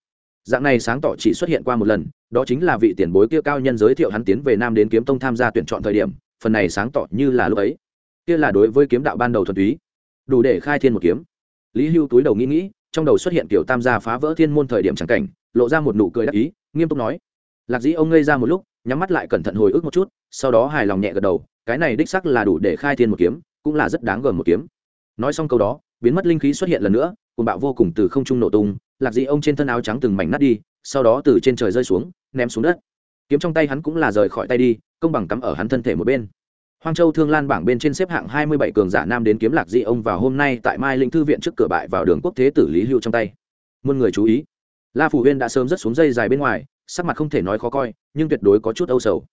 Speaker 1: Dạng này sáng tỏ chỉ xuất hiện qua một lần, đó chính là vị tiền bối kia cao nhân giới thiệu hắn tiến về nam đến kiếm tông tham gia tuyển chọn thời điểm, phần này sáng tỏ như là lúc ấy. Kia là đối với kiếm đạo ban đầu thuần túy. Đủ để khai thiên một kiếm. Lý hưu túi đầu nghĩ nghĩ trong đầu xuất hiện kiểu tam gia phá vỡ thiên môn thời điểm c cảnh, lộ ra một nụ cười đắc ý, nghiêm túc nói, lạc dĩ ông ngây ra một lúc, nhắm mắt lại cẩn thận hồi ức một chút, sau đó hài lòng nhẹ gật đầu, cái này đích sắc là đủ để khai thiên một kiếm, cũng là rất đáng gờm một kiếm. Nói xong câu đó, biến mất linh khí xuất hiện lần nữa cùng bạo vô cùng từ không trung nổ tung, lạc dĩ ông trên thân áo trắng từng mảnh nát đi, sau đó từ trên trời rơi xuống, ném xuống đất. Kiếm trong tay hắn cũng là rời khỏi tay đi, công bằng cắm ở hắn thân thể một bên hoang châu thương lan bảng bên trên xếp hạng hai mươi bảy cường giả nam đến kiếm lạc dị ông vào hôm nay tại mai linh thư viện trước cửa bại vào đường quốc thế tử lý hưu trong tay. Muôn người chú ý. La phủ Uyên đã sớm rất xuống dây dài bên ngoài, sắc mặt không thể nói khó coi, nhưng tuyệt đối có chút âu sầu.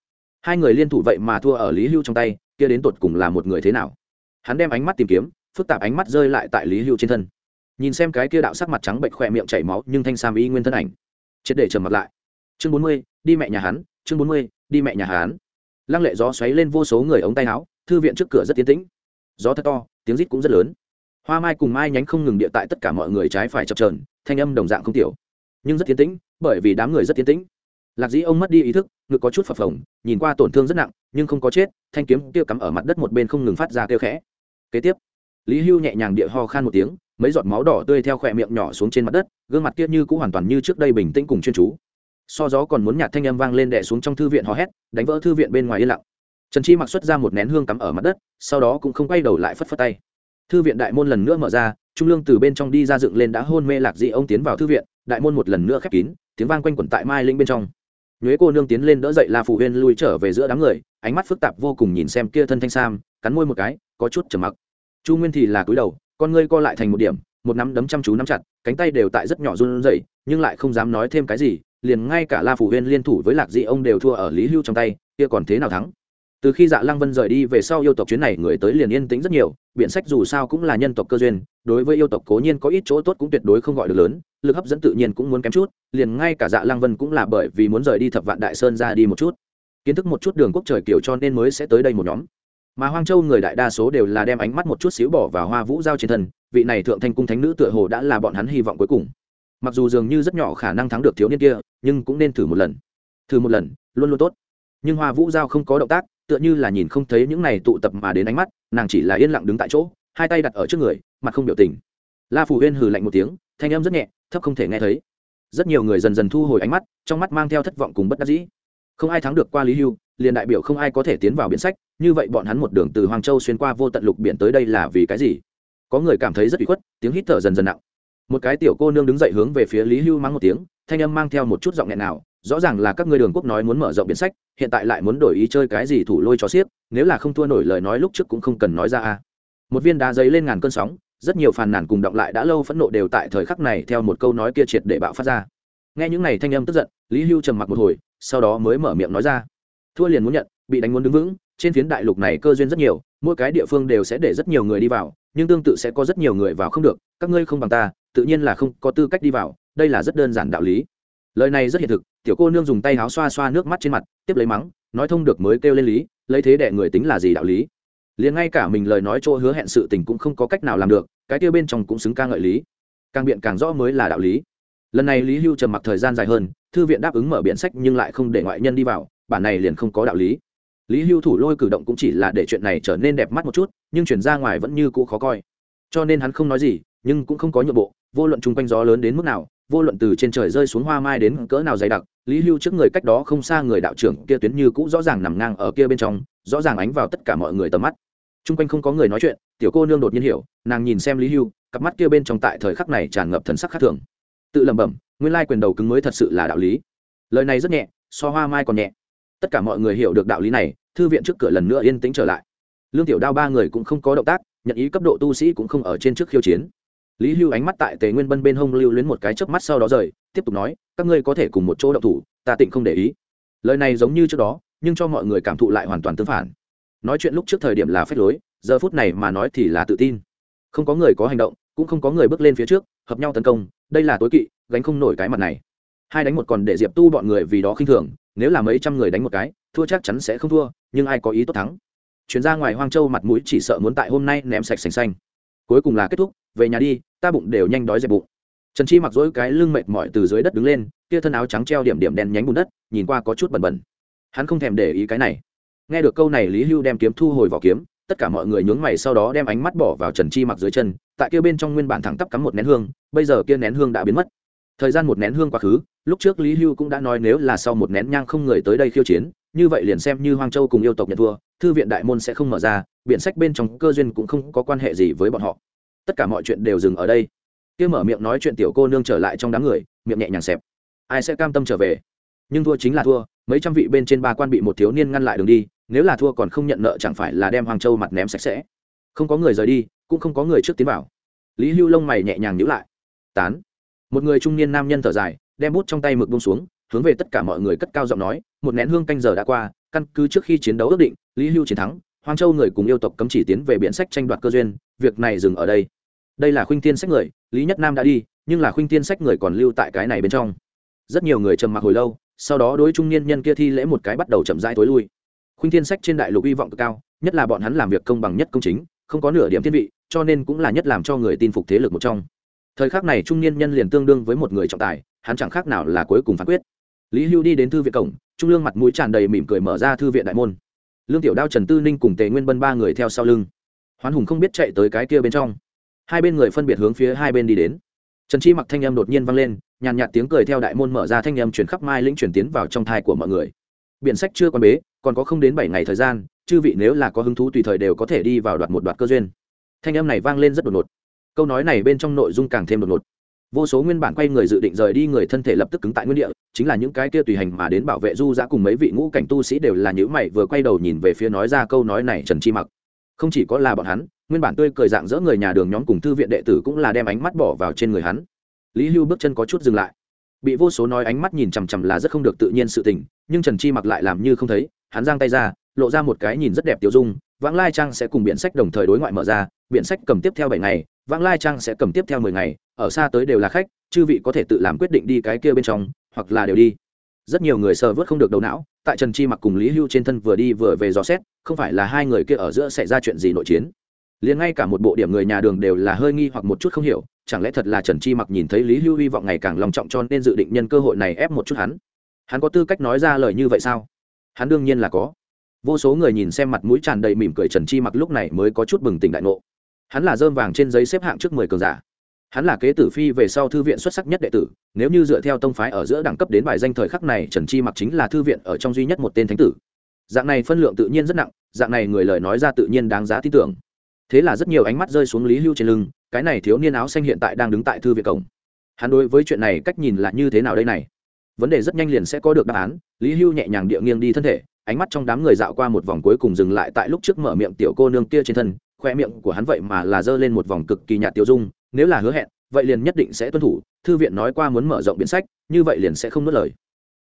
Speaker 1: Hai người liên thủ vậy mà thua ở lý hưu trong tay, kia đến tột cùng là một người thế nào? Hắn đem ánh mắt tìm kiếm, phức tạp ánh mắt rơi lại tại lý hưu trên thân. Nhìn xem cái kia đạo sắc mặt trắng bệnh khỏe miệng chảy máu, nhưng thanh sam y nguyên thân ảnh. Chết để trầm mặt lại. Chương bốn mươi, đi mẹ nhà hắn, chương bốn mươi, đi mẹ nhà hắn lăng lệ gió xoáy lên vô số người ống tay áo, thư viện trước cửa rất tiến tĩnh. Gió thật to, tiếng rít cũng rất lớn. Hoa mai cùng mai nhánh không ngừng địa tại tất cả mọi người trái phải chập trờn thanh âm đồng dạng không tiểu. Nhưng rất tiến tĩnh, bởi vì đám người rất tiến tĩnh. Lạc dĩ ông mất đi ý thức, ngực có chút phập phồng, nhìn qua tổn thương rất nặng, nhưng không có chết, thanh kiếm tiêu cắm ở mặt đất một bên không ngừng phát ra kêu khẽ. Kế tiếp, lý hưu nhẹ nhàng địa ho khan một tiếng, mấy giọt máu đỏ tươi theo khỏe miệng nhỏ xuống trên mặt đất, gương mặt kia như cũng hoàn toàn như trước đây bình tĩnh cùng chuyên chú so gió còn muốn nhạt thanh âm vang lên đẻ xuống trong thư viện hò hét, đánh vỡ thư viện bên ngoài yên lặng. Trần chi mặc xuất ra một nén hương cắm ở mặt đất, sau đó cũng không quay đầu lại phất phất tay. Thư viện đại môn lần nữa mở ra, trung lương từ bên trong đi ra dựng lên đã hôn mê lạc dị ông tiến vào thư viện, đại môn một lần nữa khép kín, tiếng vang quanh quẩn tại mai linh bên trong. Nhuế cô nương tiến lên đỡ dậy la phụ huyên lui trở về giữa đám người, ánh mắt phức tạp vô cùng nhìn xem kia thân thanh sam, cắn môi một cái, có chút trầm mặc. Chu nguyên thì là cúi đầu, con ngươi co lại thành một điểm, một nắm đấm chăm chú nắm chặt, cánh tay đều tại rất nhỏ run rẩy, nhưng lại không dám nói thêm cái gì liền ngay cả la phủ huyên liên thủ với lạc dị ông đều thua ở lý hưu trong tay, kia còn thế nào thắng? Từ khi dạ lăng vân rời đi về sau yêu tộc chuyến này, người tới liền yên tĩnh rất nhiều, biện sách dù sao cũng là nhân tộc cơ duyên, đối với yêu tộc cố nhiên có ít chỗ tốt cũng tuyệt đối không gọi được lớn, lực hấp dẫn tự nhiên cũng muốn kém chút, liền ngay cả dạ lăng vân cũng là bởi vì muốn rời đi thập vạn đại sơn ra đi một chút. Kiến thức một chút đường quốc trời kiểu cho nên mới sẽ tới đây một nhóm. Mà hoang châu người đại đa số đều là đem ánh mắt một chút xíu bỏ vào hoa vũ giao trên thân vị này thượng thanh cung thánh nữ tựa hồ đã là bọn hắn hy vọng cuối cùng. Mặc dù dường như rất nhỏ khả năng thắng được thiếu niên kia nhưng cũng nên thử một lần. Thử một lần, luôn luôn tốt. Nhưng hoa vũ giao không có động tác, tựa như là nhìn không thấy những này tụ tập mà đến ánh mắt, nàng chỉ là yên lặng đứng tại chỗ, hai tay đặt ở trước người, mặt không biểu tình. La phủ huyên hừ lạnh một tiếng, thanh âm rất nhẹ, thấp không thể nghe thấy. Rất nhiều người dần dần thu hồi ánh mắt, trong mắt mang theo thất vọng cùng bất đắc dĩ. Không ai thắng được qua lý hưu, liền đại biểu không ai có thể tiến vào biển sách, như vậy bọn hắn một đường từ hoàng châu xuyên qua vô tận lục biển tới đây là vì cái gì? Có người cảm thấy rất bị khuất, tiếng hít thở dần dần nặng. Một cái tiểu cô nương đứng dậy hướng về phía lý hưu mắng một tiếng thanh âm mang theo một chút giọng nghẹn nào, rõ ràng là các ngươi đường quốc nói muốn mở rộng biển sách, hiện tại lại muốn đổi ý chơi cái gì thủ lôi cho xiếc, nếu là không thua nổi lời nói lúc trước cũng không cần nói ra a. Một viên đá giấy lên ngàn cơn sóng, rất nhiều phàn nàn cùng động lại đã lâu phẫn nộ đều tại thời khắc này theo một câu nói kia triệt để bạo phát ra. Nghe những này thanh âm tức giận, lý hưu trầm mặc một hồi, sau đó mới mở miệng nói ra. Thua liền muốn nhận, bị đánh muốn đứng vững, trên phiến đại lục này cơ duyên rất nhiều, mỗi cái địa phương đều sẽ để rất nhiều người đi vào, nhưng tương tự sẽ có rất nhiều người vào không được, các ngươi không bằng ta, tự nhiên là không có tư cách đi vào đây là rất đơn giản đạo lý. Lời này rất hiện thực, tiểu cô nương dùng tay áo xoa xoa nước mắt trên mặt, tiếp lấy mắng, nói thông được mới kêu lên lý, lấy thế đệ người tính là gì đạo lý? Liền ngay cả mình lời nói chỗ hứa hẹn sự tình cũng không có cách nào làm được, cái tiêu bên trong cũng xứng ca ngợi lý. Càng biện càng rõ mới là đạo lý. Lần này lý hưu trầm mặc thời gian dài hơn, thư viện đáp ứng mở biện sách nhưng lại không để ngoại nhân đi vào, bản này liền không có đạo lý. Lý hưu thủ lôi cử động cũng chỉ là để chuyện này trở nên đẹp mắt một chút, nhưng chuyển ra ngoài vẫn như cũ khó coi. Cho nên hắn không nói gì, nhưng cũng không có nhượng bộ, vô luận chung quanh gió lớn đến mức nào vô luận từ trên trời rơi xuống hoa mai đến cỡ nào dày đặc, lý hưu trước người cách đó không xa người đạo trưởng kia tuyến như cũ rõ ràng nằm ngang ở kia bên trong, rõ ràng ánh vào tất cả mọi người tầm mắt. Chung quanh không có người nói chuyện, tiểu cô nương đột nhiên hiểu, nàng nhìn xem lý hưu, cặp mắt kia bên trong tại thời khắc này tràn ngập thần sắc khác thường. Tự lẩm bẩm, nguyên lai quyền đầu cứng mới thật sự là đạo lý. Lời này rất nhẹ, so hoa mai còn nhẹ. Tất cả mọi người hiểu được đạo lý này, thư viện trước cửa lần nữa yên tĩnh trở lại. Lương tiểu đao ba người cũng không có động tác, nhận ý cấp độ tu sĩ cũng không ở trên trước khiêu chiến lý hưu ánh mắt tại tề nguyên bân bên hông lưu luyến một cái chớp mắt sau đó rời, tiếp tục nói, các ngươi có thể cùng một chỗ động thủ, ta tịnh không để ý. Lời này giống như trước đó, nhưng cho mọi người cảm thụ lại hoàn toàn tương phản. Nói chuyện lúc trước thời điểm là phép lối, giờ phút này mà nói thì là tự tin. Không có người có hành động, cũng không có người bước lên phía trước, hợp nhau tấn công, đây là tối kỵ, gánh không nổi cái mặt này. Hai đánh một còn để diệp tu bọn người vì đó khinh thường, nếu là mấy trăm người đánh một cái, thua chắc chắn sẽ không thua, nhưng ai có ý tốt thắng? Chuyến ra ngoài hoang châu mặt mũi chỉ sợ muốn tại hôm nay ném sạch sành xanh. Cuối cùng là kết thúc về nhà đi, ta bụng đều nhanh đói dẹp bụng. Trần chi mặc dỗi cái lưng mệt mỏi từ dưới đất đứng lên, kia thân áo trắng treo điểm điểm đen nhánh bùn đất, nhìn qua có chút bẩn bẩn. Hắn không thèm để ý cái này. Nghe được câu này, lý hưu đem kiếm thu hồi vỏ kiếm, tất cả mọi người nhướng mày sau đó đem ánh mắt bỏ vào trần chi mặc dưới chân, tại kia bên trong nguyên bản thẳng tắp cắm một nén hương, bây giờ kia nén hương đã biến mất. Thời gian một nén hương quá khứ, lúc trước lý hưu cũng đã nói nếu là sau một nén nhang không người tới đây khiêu chiến, như vậy liền xem như hoang châu cùng yêu tộc nhận thua, thư viện đại môn sẽ không mở ra biện sách bên trong cơ duyên cũng không có quan hệ gì với bọn họ tất cả mọi chuyện đều dừng ở đây. Kia mở miệng nói chuyện tiểu cô nương trở lại trong đám người, miệng nhẹ nhàng xẹp. Ai sẽ cam tâm trở về? Nhưng thua chính là thua, mấy trăm vị bên trên ba quan bị một thiếu niên ngăn lại đường đi, nếu là thua còn không nhận nợ chẳng phải là đem hoàng châu mặt ném sạch sẽ. Không có người rời đi, cũng không có người trước tiến vào. Lý hưu lông mày nhẹ nhàng nhữ lại. Tán. Một người trung niên nam nhân thở dài, đem bút trong tay mực bông xuống, hướng về tất cả mọi người cất cao giọng nói, một nén hương canh giờ đã qua, căn cứ trước khi chiến đấu ước định, lý hưu chiến thắng, hoàng châu người cùng yêu tộc cấm chỉ tiến về biện sách tranh đoạt cơ duyên, việc này dừng ở đây đây là khuynh tiên sách người, lý nhất nam đã đi, nhưng là khuynh tiên sách người còn lưu tại cái này bên trong. Rất nhiều người trầm mặc hồi lâu, sau đó đối trung niên nhân kia thi lễ một cái bắt đầu chậm rãi tối lui. Khuynh thiên sách trên đại lục hy vọng cực cao, nhất là bọn hắn làm việc công bằng nhất công chính, không có nửa điểm thiên vị, cho nên cũng là nhất làm cho người tin phục thế lực một trong. Thời khắc này trung niên nhân liền tương đương với một người trọng tài, hắn chẳng khác nào là cuối cùng phán quyết. Lý hưu đi đến thư viện cổng, trung lương mặt mũi tràn đầy mỉm cười mở ra thư viện đại môn. Lương tiểu đao, trần tư ninh cùng tề nguyên bân ba người theo sau lưng. Hoán hùng không biết chạy tới cái kia bên trong hai bên người phân biệt hướng phía hai bên đi đến. Trần chi mặc thanh âm đột nhiên vang lên, nhàn nhạt tiếng cười theo đại môn mở ra thanh âm chuyển khắp mai lĩnh chuyển tiến vào trong thai của mọi người. Biện sách chưa quan bế, còn có không đến bảy ngày thời gian, chư vị nếu là có hứng thú tùy thời đều có thể đi vào đoạt một đoạt cơ duyên. Thanh âm này vang lên rất đột ngột. Câu nói này bên trong nội dung càng thêm đột ngột. Vô số nguyên bản quay người dự định rời đi người thân thể lập tức cứng tại nguyên địa, chính là những cái kia tùy hành mà đến bảo vệ du giã cùng mấy vị ngũ cảnh tu sĩ đều là những mày vừa quay đầu nhìn về phía nói ra câu nói này trần chi mặc. Không chỉ có là bọn hắn nguyên bản tươi cười dạng dỡ người nhà đường nhóm cùng thư viện đệ tử cũng là đem ánh mắt bỏ vào trên người hắn. Lý hưu bước chân có chút dừng lại. Bị vô số nói ánh mắt nhìn chằm chằm là rất không được tự nhiên sự tình, nhưng trần chi mặc lại làm như không thấy, hắn giang tay ra, lộ ra một cái nhìn rất đẹp tiêu dung, vãng lai trang sẽ cùng biện sách đồng thời đối ngoại mở ra biện sách cầm tiếp theo bảy ngày, vãng lai trang sẽ cầm tiếp theo mười ngày, ở xa tới đều là khách, chư vị có thể tự làm quyết định đi cái kia bên trong, hoặc là đều đi. Rất nhiều người sờ vớt không được đầu não, tại trần chi mặc cùng lý hưu trên thân vừa đi vừa về dò xét, không phải là hai người kia ở giữa xảy ra chuyện gì nội chiến liền ngay cả một bộ điểm người nhà đường đều là hơi nghi hoặc một chút không hiểu, chẳng lẽ thật là trần chi mặc nhìn thấy lý hưu hy vọng ngày càng lòng trọng cho nên dự định nhân cơ hội này ép một chút hắn? Hắn có tư cách nói ra lời như vậy sao? Hắn đương nhiên là có. Vô số người nhìn xem mặt mũi tràn đầy mỉm cười trần chi mặc lúc này mới có chút bừng tỉnh đại ngộ. Hắn là dơm vàng trên giấy xếp hạng trước mười cường giả. Hắn là kế tử phi về sau thư viện xuất sắc nhất đệ tử, nếu như dựa theo tông phái ở giữa đẳng cấp đến bài danh thời khắc này trần chi mặc chính là thư viện ở trong duy nhất một tên thánh tử. Dạng này phân lượng tự nhiên rất nặng, dạng này người lời nói ra tự nhiên đáng giá tin tưởng thế là rất nhiều ánh mắt rơi xuống lý hưu trên lưng, cái này thiếu niên áo xanh hiện tại đang đứng tại thư viện cổng. Hắn đối với chuyện này cách nhìn là như thế nào đây này? Vấn đề rất nhanh liền sẽ có được đáp án, lý hưu nhẹ nhàng địa nghiêng đi thân thể, ánh mắt trong đám người dạo qua một vòng cuối cùng dừng lại tại lúc trước mở miệng tiểu cô nương kia trên thân, khoe miệng của hắn vậy mà là giơ lên một vòng cực kỳ nhạt tiêu dung, nếu là hứa hẹn, vậy liền nhất định sẽ tuân thủ, thư viện nói qua muốn mở rộng biện sách, như vậy liền sẽ không nuốt lời.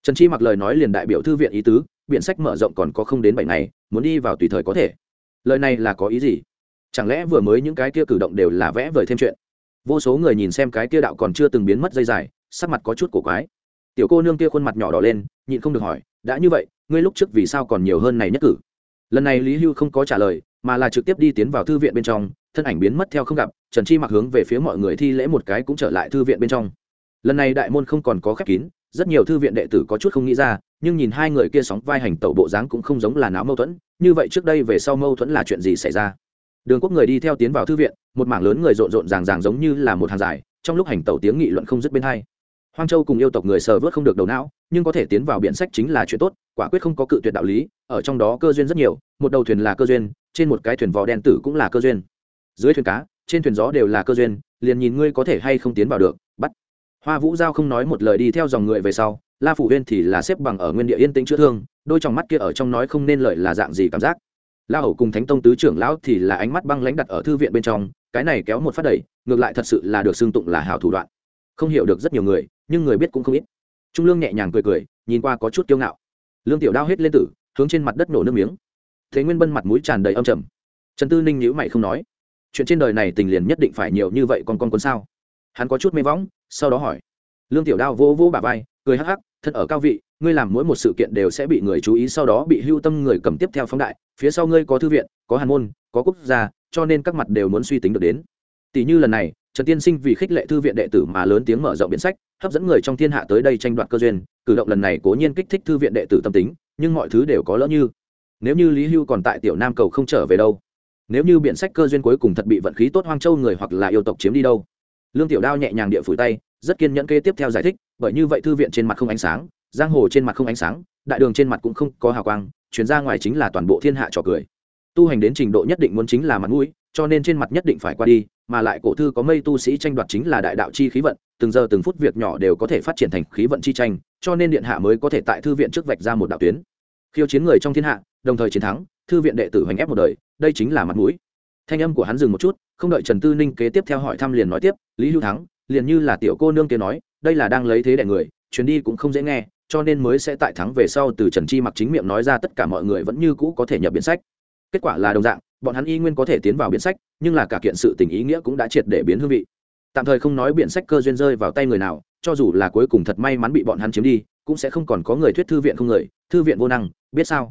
Speaker 1: Trần chi mặc lời nói liền đại biểu thư viện ý tứ biện sách mở rộng còn có không đến bảy ngày, muốn đi vào tùy thời có thể. Lời này là có ý gì? Chẳng lẽ vừa mới những cái kia cử động đều là vẽ vời thêm chuyện? Vô số người nhìn xem cái kia đạo còn chưa từng biến mất dây dài, sắc mặt có chút cổ quái. Tiểu cô nương kia khuôn mặt nhỏ đỏ lên, nhịn không được hỏi, đã như vậy, ngươi lúc trước vì sao còn nhiều hơn này nhất cử? Lần này lý hưu không có trả lời, mà là trực tiếp đi tiến vào thư viện bên trong, thân ảnh biến mất theo không gặp, trần chi mặc hướng về phía mọi người thi lễ một cái cũng trở lại thư viện bên trong. Lần này đại môn không còn có khép kín, rất nhiều thư viện đệ tử có chút không nghĩ ra, nhưng nhìn hai người kia sóng vai hành tẩu bộ dáng cũng không giống là náo mâu thuẫn, như vậy trước đây về sau mâu thuẫn là chuyện gì xảy ra? Đường quốc người đi theo tiến vào thư viện, một mảng lớn người rộn rộn ràng ràng giống như là một hàng dài, trong lúc hành tẩu tiếng nghị luận không dứt bên hai. Hoang châu cùng yêu tộc người sờ vớt không được đầu não, nhưng có thể tiến vào biện sách chính là chuyện tốt, quả quyết không có cự tuyệt đạo lý, ở trong đó cơ duyên rất nhiều, một đầu thuyền là cơ duyên, trên một cái thuyền vò đen tử cũng là cơ duyên. Dưới thuyền cá, trên thuyền gió đều là cơ duyên, liền nhìn ngươi có thể hay không tiến vào được, bắt. Hoa vũ giao không nói một lời đi theo dòng người về sau, la phủ huyên thì là xếp bằng ở nguyên địa yên tĩnh chữa thương, đôi trong mắt kia ở trong nói không nên lợi là dạng gì cảm giác la hầu cùng thánh tông tứ trưởng lão thì là ánh mắt băng lãnh đặt ở thư viện bên trong, cái này kéo một phát đẩy, ngược lại thật sự là được xưng tụng là hảo thủ đoạn. Không hiểu được rất nhiều người, nhưng người biết cũng không ít. Trung lương nhẹ nhàng cười cười, nhìn qua có chút kiêu ngạo. Lương tiểu đao hết lên tử, hướng trên mặt đất nổ nước miếng. Thế nguyên bân mặt mũi tràn đầy âm trầm. Trần tư ninh nhữ mày không nói. Chuyện trên đời này tình liền nhất định phải nhiều như vậy còn con quân sao? Hắn có chút mê võng, sau đó hỏi. Lương tiểu đao vỗ vỗ bà vai, cười hắc hắc thân ở cao vị ngươi làm mỗi một sự kiện đều sẽ bị người chú ý, sau đó bị hưu tâm người cầm tiếp theo phóng đại, phía sau ngươi có thư viện, có hàn môn, có quốc gia, cho nên các mặt đều muốn suy tính được đến. Tỷ như lần này, trần tiên sinh vì khích lệ thư viện đệ tử mà lớn tiếng mở rộng biện sách, hấp dẫn người trong thiên hạ tới đây tranh đoạt cơ duyên, cử động lần này cố nhiên kích thích thư viện đệ tử tâm tính, nhưng mọi thứ đều có lỡ như. Nếu như lý hưu còn tại tiểu nam cầu không trở về đâu, nếu như biện sách cơ duyên cuối cùng thật bị vận khí tốt hoang châu người hoặc là yêu tộc chiếm đi đâu, lương tiểu đao nhẹ nhàng địa phủi tay, rất kiên nhẫn kế tiếp theo giải thích, bởi như vậy thư viện trên mặt không ánh sáng giang hồ trên mặt không ánh sáng, đại đường trên mặt cũng không có hào quang, chuyển ra ngoài chính là toàn bộ thiên hạ trò cười. Tu hành đến trình độ nhất định muốn chính là mặt mũi, cho nên trên mặt nhất định phải qua đi, mà lại cổ thư có mây tu sĩ tranh đoạt chính là đại đạo chi khí vận, từng giờ từng phút việc nhỏ đều có thể phát triển thành khí vận chi tranh, cho nên điện hạ mới có thể tại thư viện trước vạch ra một đạo tuyến. Khiêu chiến người trong thiên hạ, đồng thời chiến thắng, thư viện đệ tử hoành ép một đời, đây chính là mặt mũi. Thanh âm của hắn dừng một chút, không đợi trần tư ninh kế tiếp theo hỏi thăm liền nói tiếp, lý hữu thắng, liền như là tiểu cô nương kia nói, đây là đang lấy thế đại người, chuyến đi cũng không dễ nghe cho nên mới sẽ tại thắng về sau từ trần chi mặc chính miệng nói ra tất cả mọi người vẫn như cũ có thể nhập biện sách. Kết quả là đồng dạng, bọn hắn y nguyên có thể tiến vào biện sách, nhưng là cả kiện sự tình ý nghĩa cũng đã triệt để biến hương vị. Tạm thời không nói biện sách cơ duyên rơi vào tay người nào, cho dù là cuối cùng thật may mắn bị bọn hắn chiếm đi, cũng sẽ không còn có người thuyết thư viện không người, thư viện vô năng, biết sao?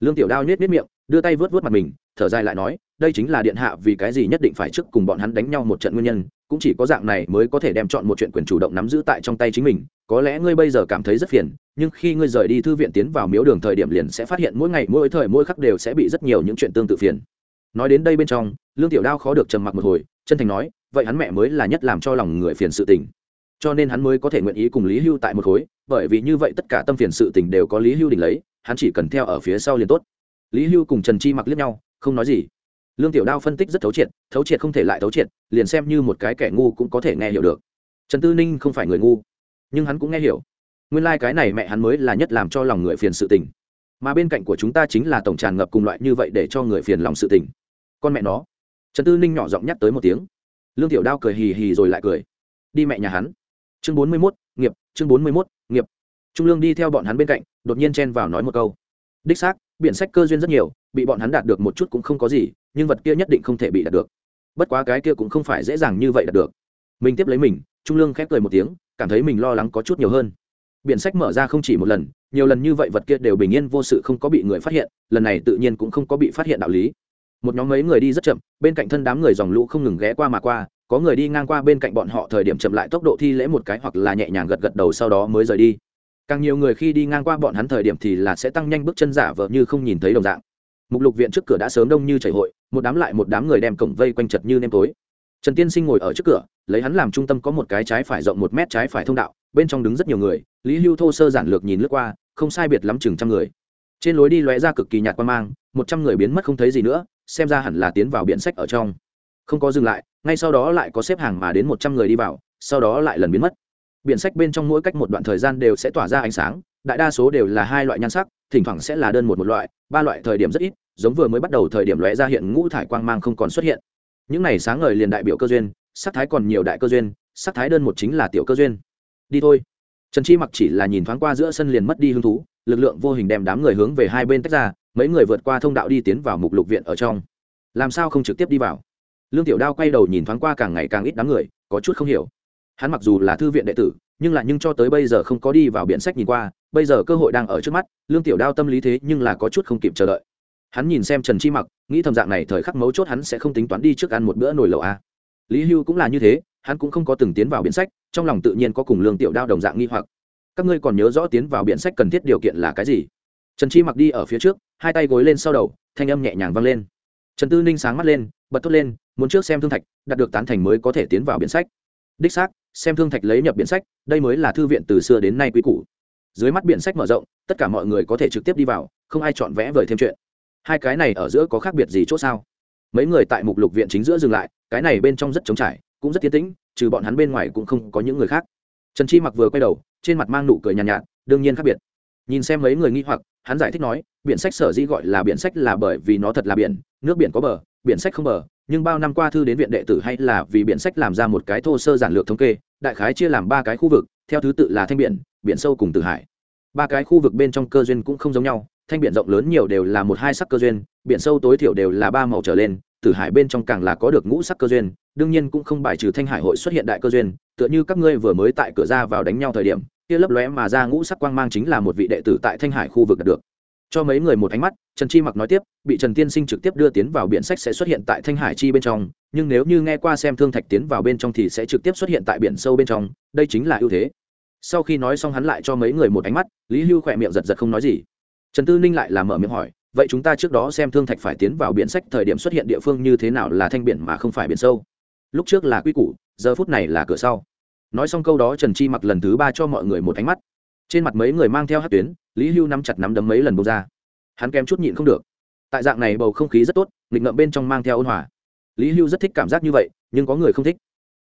Speaker 1: Lương tiểu đao nhét miết miệng, đưa tay vớt vớt mặt mình, thở dài lại nói đây chính là điện hạ vì cái gì nhất định phải trước cùng bọn hắn đánh nhau một trận nguyên nhân, cũng chỉ có dạng này mới có thể đem chọn một chuyện quyền chủ động nắm giữ tại trong tay chính mình. Có lẽ ngươi bây giờ cảm thấy rất phiền, nhưng khi ngươi rời đi thư viện tiến vào miếu đường thời điểm liền sẽ phát hiện mỗi ngày, mỗi thời, mỗi khắc đều sẽ bị rất nhiều những chuyện tương tự phiền. Nói đến đây bên trong, lương tiểu đao khó được trầm mặc một hồi, chân thành nói, vậy hắn mẹ mới là nhất làm cho lòng người phiền sự tình. Cho nên hắn mới có thể nguyện ý cùng lý hưu tại một khối, bởi vì như vậy tất cả tâm phiền sự tình đều có lý hưu đỉnh lấy, hắn chỉ cần theo ở phía sau liền tốt. Lý hưu cùng trần chi mặc liếc nhau, không nói gì lương tiểu đao phân tích rất thấu triệt thấu triệt không thể lại thấu triệt, liền xem như một cái kẻ ngu cũng có thể nghe hiểu được. Trần tư ninh không phải người ngu, nhưng hắn cũng nghe hiểu. Nguyên lai、like、cái này mẹ hắn mới là nhất làm cho lòng người phiền sự tình. Mà bên cạnh của chúng ta chính là tổng tràn ngập cùng loại như vậy để cho người phiền lòng sự tình. Con mẹ nó. Trần tư ninh nhỏ giọng nhắc tới một tiếng. Lương tiểu đao cười hì hì rồi lại cười. Đi mẹ nhà hắn. Chương bốn mươi mốt, nghiệp, chương bốn mươi mốt, nghiệp. Trung lương đi theo bọn hắn bên cạnh, đột nhiên chen vào nói một câu. Đích xác biện sách cơ duyên rất nhiều, bị bọn hắn đạt được một chút cũng không có gì nhưng vật kia nhất định không thể bị đạt được. Bất quá cái kia cũng không phải dễ dàng như vậy đạt được. Mình tiếp lấy mình, trung lương khép cười một tiếng, cảm thấy mình lo lắng có chút nhiều hơn. Biển sách mở ra không chỉ một lần, nhiều lần như vậy vật kia đều bình yên vô sự không có bị người phát hiện, lần này tự nhiên cũng không có bị phát hiện đạo lý. Một nhóm mấy người đi rất chậm, bên cạnh thân đám người dòng lũ không ngừng ghé qua mà qua, có người đi ngang qua bên cạnh bọn họ thời điểm chậm lại tốc độ thi lễ một cái hoặc là nhẹ nhàng gật gật đầu sau đó mới rời đi. Càng nhiều người khi đi ngang qua bọn hắn thời điểm thì là sẽ tăng nhanh bước chân giả vờ như không nhìn thấy đồng dạng mục lục viện trước cửa đã sớm đông như chảy hội, một đám lại một đám người đem cổng vây quanh chật như nêm tối. Trần tiên sinh ngồi ở trước cửa, lấy hắn làm trung tâm có một cái trái phải rộng một mét trái phải thông đạo, bên trong đứng rất nhiều người, lý hưu thô sơ giản lược nhìn lướt qua, không sai biệt lắm chừng trăm người. Trên lối đi lóe ra cực kỳ nhạt quan mang, một trăm người biến mất không thấy gì nữa, xem ra hẳn là tiến vào biển sách ở trong. Không có dừng lại, ngay sau đó lại có xếp hàng mà đến một trăm người đi vào, sau đó lại lần biến mất biển sách bên trong mỗi cách một đoạn thời gian đều sẽ tỏa ra ánh sáng, đại đa số đều là hai loại nhan sắc, thỉnh thoảng sẽ là đơn một một loại, ba loại thời điểm rất ít, giống vừa mới bắt đầu thời điểm lóe ra hiện ngũ thải quang mang không còn xuất hiện. Những này sáng ngời liền đại biểu cơ duyên, sắc thái còn nhiều đại cơ duyên, sắc thái đơn một chính là tiểu cơ duyên. Đi thôi. Trần chi mặc chỉ là nhìn thoáng qua giữa sân liền mất đi hứng thú, lực lượng vô hình đem đám người hướng về hai bên tách ra, mấy người vượt qua thông đạo đi tiến vào mục lục viện ở trong. Làm sao không trực tiếp đi vào? Lương tiểu đao quay đầu nhìn thoáng qua càng ngày càng ít đám người, có chút không hiểu hắn mặc dù là thư viện đệ tử, nhưng là nhưng cho tới bây giờ không có đi vào biện sách nhìn qua, bây giờ cơ hội đang ở trước mắt, lương tiểu đao tâm lý thế nhưng là có chút không kịp chờ đợi. Hắn nhìn xem trần chi mặc, nghĩ thầm dạng này thời khắc mấu chốt hắn sẽ không tính toán đi trước ăn một bữa nồi lẩu a lý hưu cũng là như thế, hắn cũng không có từng tiến vào biện sách, trong lòng tự nhiên có cùng lương tiểu đao đồng dạng nghi hoặc. Các ngươi còn nhớ rõ tiến vào biển sách cần thiết điều kiện là cái gì? Trần chi mặc đi ở phía trước, hai tay gối lên sau đầu, thanh âm nhẹ nhàng vang lên. Trần tư ninh sáng mắt lên, bật thốt lên, muốn trước xem thương thạch, đạt được tán thành mới có thể tiến vào biển sách đích xác xem thương thạch lấy nhập biển sách đây mới là thư viện từ xưa đến nay quý cũ dưới mắt biển sách mở rộng tất cả mọi người có thể trực tiếp đi vào không ai chọn vẽ vời thêm chuyện. Hai cái này ở giữa có khác biệt gì c h ỗ sao? Mấy người tại mục lục viện chính giữa dừng lại cái này bên trong rất trống trải cũng rất tiến tĩnh trừ bọn hắn bên ngoài cũng không có những người khác. Trần chi mặc vừa quay đầu trên mặt mang nụ cười nhàn nhạt, nhạt đương nhiên khác biệt. Nhìn xem mấy người nghi hoặc hắn giải thích nói biển sách sở dĩ gọi là biển sách là bởi vì nó thật là biển nước biển có bờ biển sách không bờ nhưng bao năm qua thư đến viện đệ tử hay là vì biển sách làm ra một cái thô sơ giản lược thống kê, đại khái chia làm ba cái khu vực, theo thứ tự là thanh biển biển sâu cùng tử hải. Ba cái khu vực bên trong cơ duyên cũng không giống nhau, thanh biển rộng lớn nhiều đều là một hai sắc cơ duyên, biển sâu tối thiểu đều là ba màu trở lên, tử hải bên trong càng là có được ngũ sắc cơ duyên, đương nhiên cũng không bài trừ thanh hải hội xuất hiện đại cơ duyên, tựa như các ngươi vừa mới tại cửa ra vào đánh nhau thời điểm, kia lấp lóe mà ra ngũ sắc quang mang chính là một vị đệ tử tại thanh hải khu vực đạt được cho mấy người một ánh mắt, trần chi mặc nói tiếp, bị trần tiên sinh trực tiếp đưa tiến vào biển sách sẽ xuất hiện tại thanh hải chi bên trong, nhưng nếu như nghe qua xem thương thạch tiến vào bên trong thì sẽ trực tiếp xuất hiện tại biển sâu bên trong, đây chính là ưu thế. Sau khi nói xong hắn lại cho mấy người một ánh mắt, lý hưu khỏe miệng giật giật không nói gì. Trần tư ninh lại làm mở miệng hỏi, vậy chúng ta trước đó xem thương thạch phải tiến vào biển sách thời điểm xuất hiện địa phương như thế nào là thanh biển mà không phải biển sâu? Lúc trước là quy củ, giờ phút này là cửa sau. Nói xong câu đó trần chi mặc lần thứ ba cho mọi người một ánh mắt trên mặt mấy người mang theo hát tuyến, lý hưu nắm chặt nắm đấm mấy lần bông ra. Hắn kém chút nhịn không được. Tại dạng này bầu không khí rất tốt, nghịch ngợm bên trong mang theo ôn hòa. Lý hưu rất thích cảm giác như vậy, nhưng có người không thích.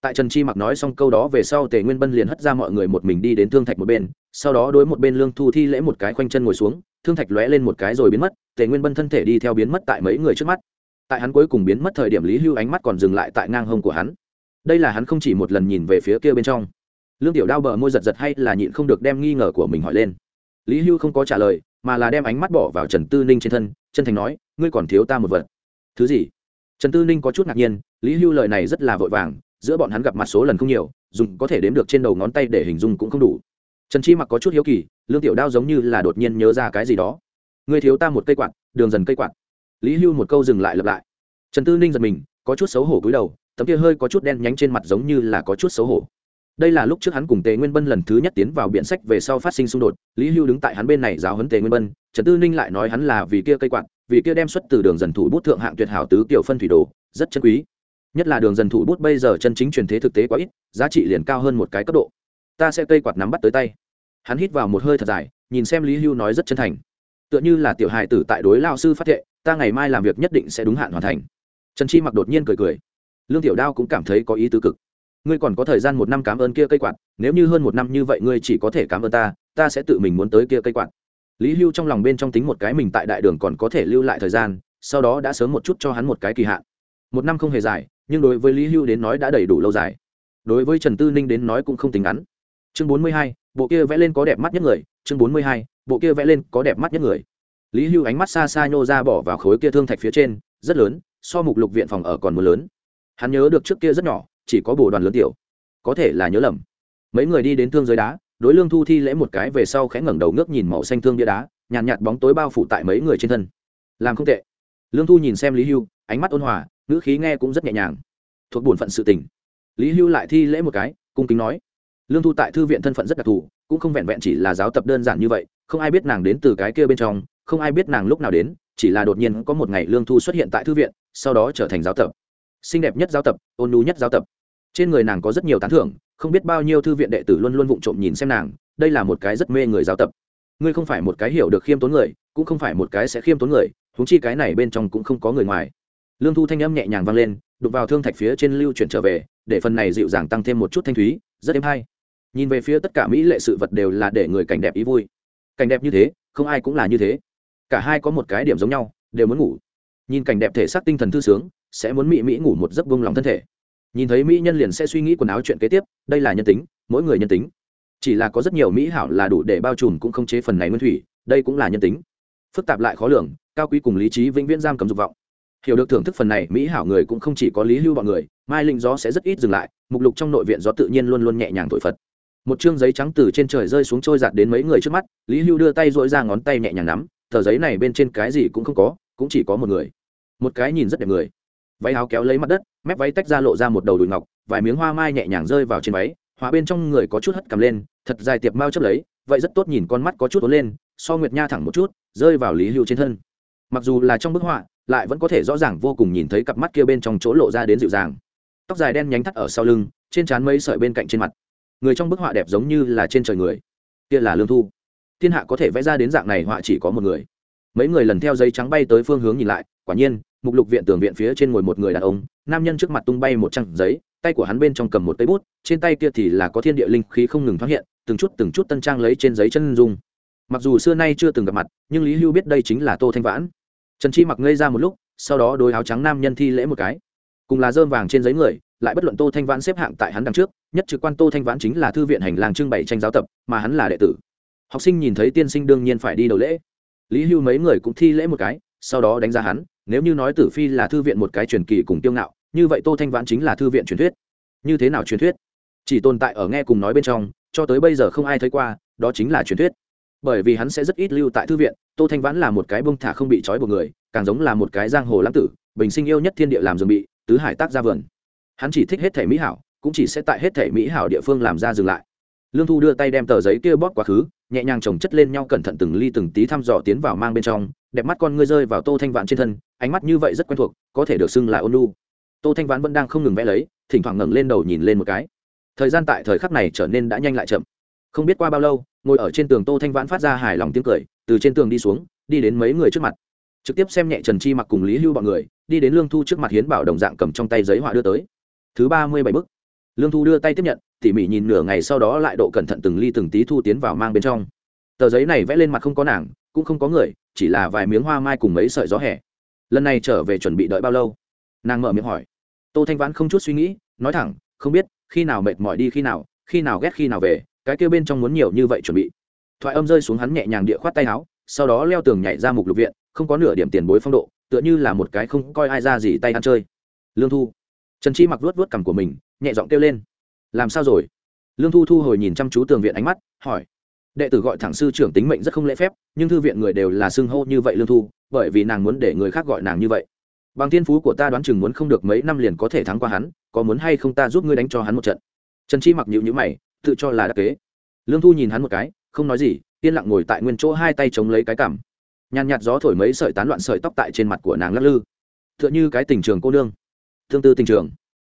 Speaker 1: Tại trần chi mặc nói xong câu đó về sau, tề nguyên bân liền hất ra mọi người một mình đi đến thương thạch một bên, sau đó đối một bên lương thu thi lễ một cái khoanh chân ngồi xuống, thương thạch lóe lên một cái rồi biến mất, tề nguyên bân thân thể đi theo biến mất tại mấy người trước mắt. Tại hắn cuối cùng biến mất thời điểm, lý hưu ánh mắt còn dừng lại tại ngang hông của hắn. Đây là hắn không chỉ một lần nhìn về phía kia bên trong lương tiểu đao bờ môi giật giật hay là nhịn không được đem nghi ngờ của mình hỏi lên. Lý hưu không có trả lời, mà là đem ánh mắt bỏ vào trần tư ninh trên thân, chân thành nói, ngươi còn thiếu ta một vật. Thứ gì? Trần tư ninh có chút ngạc nhiên, lý hưu lời này rất là vội vàng, giữa bọn hắn gặp mặt số lần không nhiều, dùng có thể đếm được trên đầu ngón tay để hình dung cũng không đủ. Trần chi mặc có chút hiếu kỳ, lương tiểu đao giống như là đột nhiên nhớ ra cái gì đó. Ngươi thiếu ta một cây quạt, đường dần cây quạt. Lý hưu một câu dừng lại lặp lại. Trần tư ninh giật mình, có chút xấu hổ cúi đầu, tấm kia hơi có chút đen nhánh trên mặt giống như là có chút xấu hổ đây là lúc trước hắn cùng tề nguyên bân lần thứ nhất tiến vào biện sách về sau phát sinh xung đột, lý hưu đứng tại hắn bên này giáo huấn tề nguyên bân, trần tư ninh lại nói hắn là vì kia cây quạt, vì kia đem xuất từ đường dần thủ bút thượng hạng tuyệt hảo tứ kiểu phân thủy đồ, rất chân quý. Nhất là đường dần thủ bút bây giờ chân chính truyền thế thực tế quá ít, giá trị liền cao hơn một cái cấp độ. Ta sẽ cây quạt nắm bắt tới tay. Hắn hít vào một hơi thật dài, nhìn xem lý hưu nói rất chân thành. Tựa như là tiểu hài tử tại đối lao sư phát thệ, ta ngày mai làm việc nhất định sẽ đúng hạn hoàn thành. Trần chi mặc đột nhiên cười cười. Lương tiểu đao cũng cảm thấy có ý tứ cực ngươi còn có thời gian một năm cảm ơn kia cây quạt, nếu như hơn một năm như vậy ngươi chỉ có thể cảm ơn ta ta sẽ tự mình muốn tới kia cây quạt. Lý hưu trong lòng bên trong tính một cái mình tại đại đường còn có thể lưu lại thời gian, sau đó đã sớm một chút cho hắn một cái kỳ hạn. Một năm không hề dài, nhưng đối với lý hưu đến nói đã đầy đủ lâu dài. Đối với trần tư ninh đến nói cũng không tính ngắn. Chương bốn mươi hai, bộ kia vẽ lên có đẹp mắt nhất người. Chương bốn mươi hai, bộ kia vẽ lên có đẹp mắt nhất người. Lý hưu ánh mắt xa xa nhô ra bỏ vào khối kia thương thạch phía trên, rất lớn, so mục lục viện phòng ở còn mưa lớn. Hắn nhớ được trước kia rất nhỏ chỉ có bồ đoàn lớn tiểu. Có thể là nhớ lầm. Mấy người đi đến thương giới đá đối lương thu thi lễ một cái về sau khẽ ngẩng đầu ngước nhìn màu xanh thương bia đá nhàn nhạt, nhạt bóng tối bao phủ tại mấy người trên thân. Làm không tệ. Lương thu nhìn xem lý hưu ánh mắt ôn hòa ngữ khí nghe cũng rất nhẹ nhàng. Thuộc bổn phận sự tình. Lý hưu lại thi lễ một cái cung kính nói. Lương thu tại thư viện thân phận rất đặc thù cũng không vẹn vẹn chỉ là giáo tập đơn giản như vậy không ai biết nàng đến từ cái kia bên trong không ai biết nàng lúc nào đến chỉ là đột nhiên có một ngày lương thu xuất hiện tại thư viện sau đó trở thành giáo tập xinh đẹp nhất giáo tập, ôn nhu nhất giáo tập. Trên người nàng có rất nhiều tán thưởng, không biết bao nhiêu thư viện đệ tử luôn luôn vụng trộm nhìn xem nàng, đây là một cái rất mê người giáo tập. Ngươi không phải một cái hiểu được khiêm tốn người, cũng không phải một cái sẽ khiêm tốn người thúng chi cái này bên trong cũng không có người ngoài. Lương thu thanh âm nhẹ nhàng vang lên đục vào thương thạch phía trên lưu chuyển trở về, để phần này dịu dàng tăng thêm một chút thanh thúy, rất êm hay. Nhìn về phía tất cả mỹ lệ sự vật đều là để người cảnh đẹp ý vui. Cảnh đẹp như thế, không ai cũng là như thế. Cả hai có một cái điểm giống nhau, đều muốn ngủ. Nhìn cảnh đẹp thể xác tinh thần thư sướng sẽ muốn mỹ mỹ ngủ một giấc bông lòng thân thể. Nhìn thấy mỹ nhân liền sẽ suy nghĩ quần áo chuyện kế tiếp, đây là nhân tính, mỗi người nhân tính. Chỉ là có rất nhiều mỹ hảo là đủ để bao trùm cũng không chế phần này nguyên thủy, đây cũng là nhân tính. Phức tạp lại khó lường, cao quý cùng lý trí vĩnh viễn giam cầm dục vọng. Hiểu được thưởng thức phần này, mỹ hảo người cũng không chỉ có lý hưu bọn người, mai linh gió sẽ rất ít dừng lại, mục lục trong nội viện gió tự nhiên luôn luôn nhẹ nhàng thổi phật. Một chương giấy trắng từ trên trời rơi xuống trôi giạt đến mấy người trước mắt, lý hưu đưa tay dội ra ngón tay nhẹ nhàng nắm, tờ giấy này bên trên cái gì cũng không có, cũng chỉ có một người. Một cái nhìn rất đẹp người váy áo kéo lấy mặt đất, mép váy tách ra lộ ra một đầu đùi ngọc, vài miếng hoa mai nhẹ nhàng rơi vào trên váy hóa bên trong người có chút hất cầm lên, thật dài tiệp mau chấp lấy, vậy rất tốt nhìn con mắt có chút ốn lên, so nguyệt nha thẳng một chút, rơi vào lý hưu trên thân. Mặc dù là trong bức họa, lại vẫn có thể rõ ràng vô cùng nhìn thấy cặp mắt kia bên trong chỗ lộ ra đến dịu dàng. Tóc dài đen nhánh thắt ở sau lưng, trên trán mấy sợi bên cạnh trên mặt. Người trong bức họa đẹp giống như là trên trời người. Kia là lương thu. Thiên hạ có thể vẽ ra đến dạng này họa chỉ có một người. Mấy người lần theo giấy trắng bay tới phương hướng nhìn lại, quả nhiên mục lục viện tường viện phía trên ngồi một người đàn ông, nam nhân trước mặt tung bay một trang giấy, tay của hắn bên trong cầm một tay bút, trên tay kia thì là có thiên địa linh khí không ngừng thoáng hiện, từng chút từng chút tân trang lấy trên giấy chân dung. Mặc dù xưa nay chưa từng gặp mặt, nhưng lý hưu biết đây chính là tô thanh vãn. Trần chi mặc ngây ra một lúc, sau đó đôi áo trắng nam nhân thi lễ một cái. Cùng là dơm vàng trên giấy người, lại bất luận tô thanh vãn xếp hạng tại hắn đằng trước, nhất trực quan tô thanh vãn chính là thư viện hành lang trưng bày tranh giáo tập, mà hắn là đệ tử. Học sinh nhìn thấy tiên sinh đương nhiên phải đi đầu lễ. Lý hưu mấy người cũng thi lễ một cái, sau đó đánh giá hắn nếu như nói tử phi là thư viện một cái truyền kỳ cùng tiêu ngạo, như vậy tô thanh vãn chính là thư viện truyền thuyết. Như thế nào truyền thuyết? Chỉ tồn tại ở nghe cùng nói bên trong, cho tới bây giờ không ai thấy qua, đó chính là truyền thuyết. Bởi vì hắn sẽ rất ít lưu tại thư viện, tô thanh vãn là một cái bông thả không bị trói buộc người, càng giống là một cái giang hồ lãng tử, bình sinh yêu nhất thiên địa làm rừng bị, tứ hải tác ra vườn. Hắn chỉ thích hết thể mỹ hảo, cũng chỉ sẽ tại hết thể mỹ hảo địa phương làm ra dừng lại lương thu đưa tay đem tờ giấy kia bóp quá khứ, nhẹ nhàng chồng chất lên nhau cẩn thận từng ly từng tí thăm dò tiến vào mang bên trong. Đẹp mắt con ngươi rơi vào tô thanh vãn trên thân, ánh mắt như vậy rất quen thuộc, có thể được xưng là ôn lu tô thanh vãn vẫn đang không ngừng vẽ lấy, thỉnh thoảng ngẩng lên đầu nhìn lên một cái. Thời gian tại thời khắc này trở nên đã nhanh lại chậm. Không biết qua bao lâu, ngồi ở trên tường tô thanh vãn phát ra hài lòng tiếng cười, từ trên tường đi xuống, đi đến mấy người trước mặt. Trực tiếp xem nhẹ trần chi mặc cùng lý hưu bọn người, đi đến lương thu trước mặt hiến bảo đồng dạng cầm trong tay giấy họa đưa tới. Thứ ba mươi bảy bức. Lương thu đưa tay tiếp nhận tỉ mỉ nhìn nửa ngày sau đó lại độ cẩn thận từng ly từng tí thu tiến vào mang bên trong. Tờ giấy này vẽ lên mặt không có nàng, cũng không có người, chỉ là vài miếng hoa mai cùng mấy sợi gió hẻ lần này trở về chuẩn bị đợi bao lâu? Nàng mở miệng hỏi. Tô thanh vãn không chút suy nghĩ, nói thẳng, không biết, khi nào mệt mỏi đi khi nào khi nào ghét khi nào về, cái kêu bên trong muốn nhiều như vậy chuẩn bị. Thoại âm rơi xuống hắn nhẹ nhàng địa khoát tay áo, sau đó leo tường nhảy ra mục lục viện, không có nửa điểm tiền bối phong độ, tựa như là một cái không coi ai ra gì tay ăn chơi. Lương thu. Trần chi mặc vuốt vuốt cằm của mình, nhẹ giọng kêu lên làm sao rồi? Lương thu thu hồi nhìn chăm chú tường viện ánh mắt, hỏi. Đệ tử gọi thẳng sư trưởng tính mệnh rất không lễ phép, nhưng thư viện người đều là xưng hô như vậy lương thu, bởi vì nàng muốn để người khác gọi nàng như vậy. Bằng thiên phú của ta đoán chừng muốn không được mấy năm liền có thể thắng qua hắn, có muốn hay không ta giúp ngươi đánh cho hắn một trận. Trần chi mặc nhịu nhữ mày, tự cho là đắc kế. Lương thu nhìn hắn một cái, không nói gì, yên lặng ngồi tại nguyên chỗ hai tay chống lấy cái cảm nhàn nhạt gió thổi mấy sợi tán loạn sợi tóc tại trên mặt của nàng lắc lư. T h ư ợ n h ư cái tình trường cô nương. Tương tư tình trường.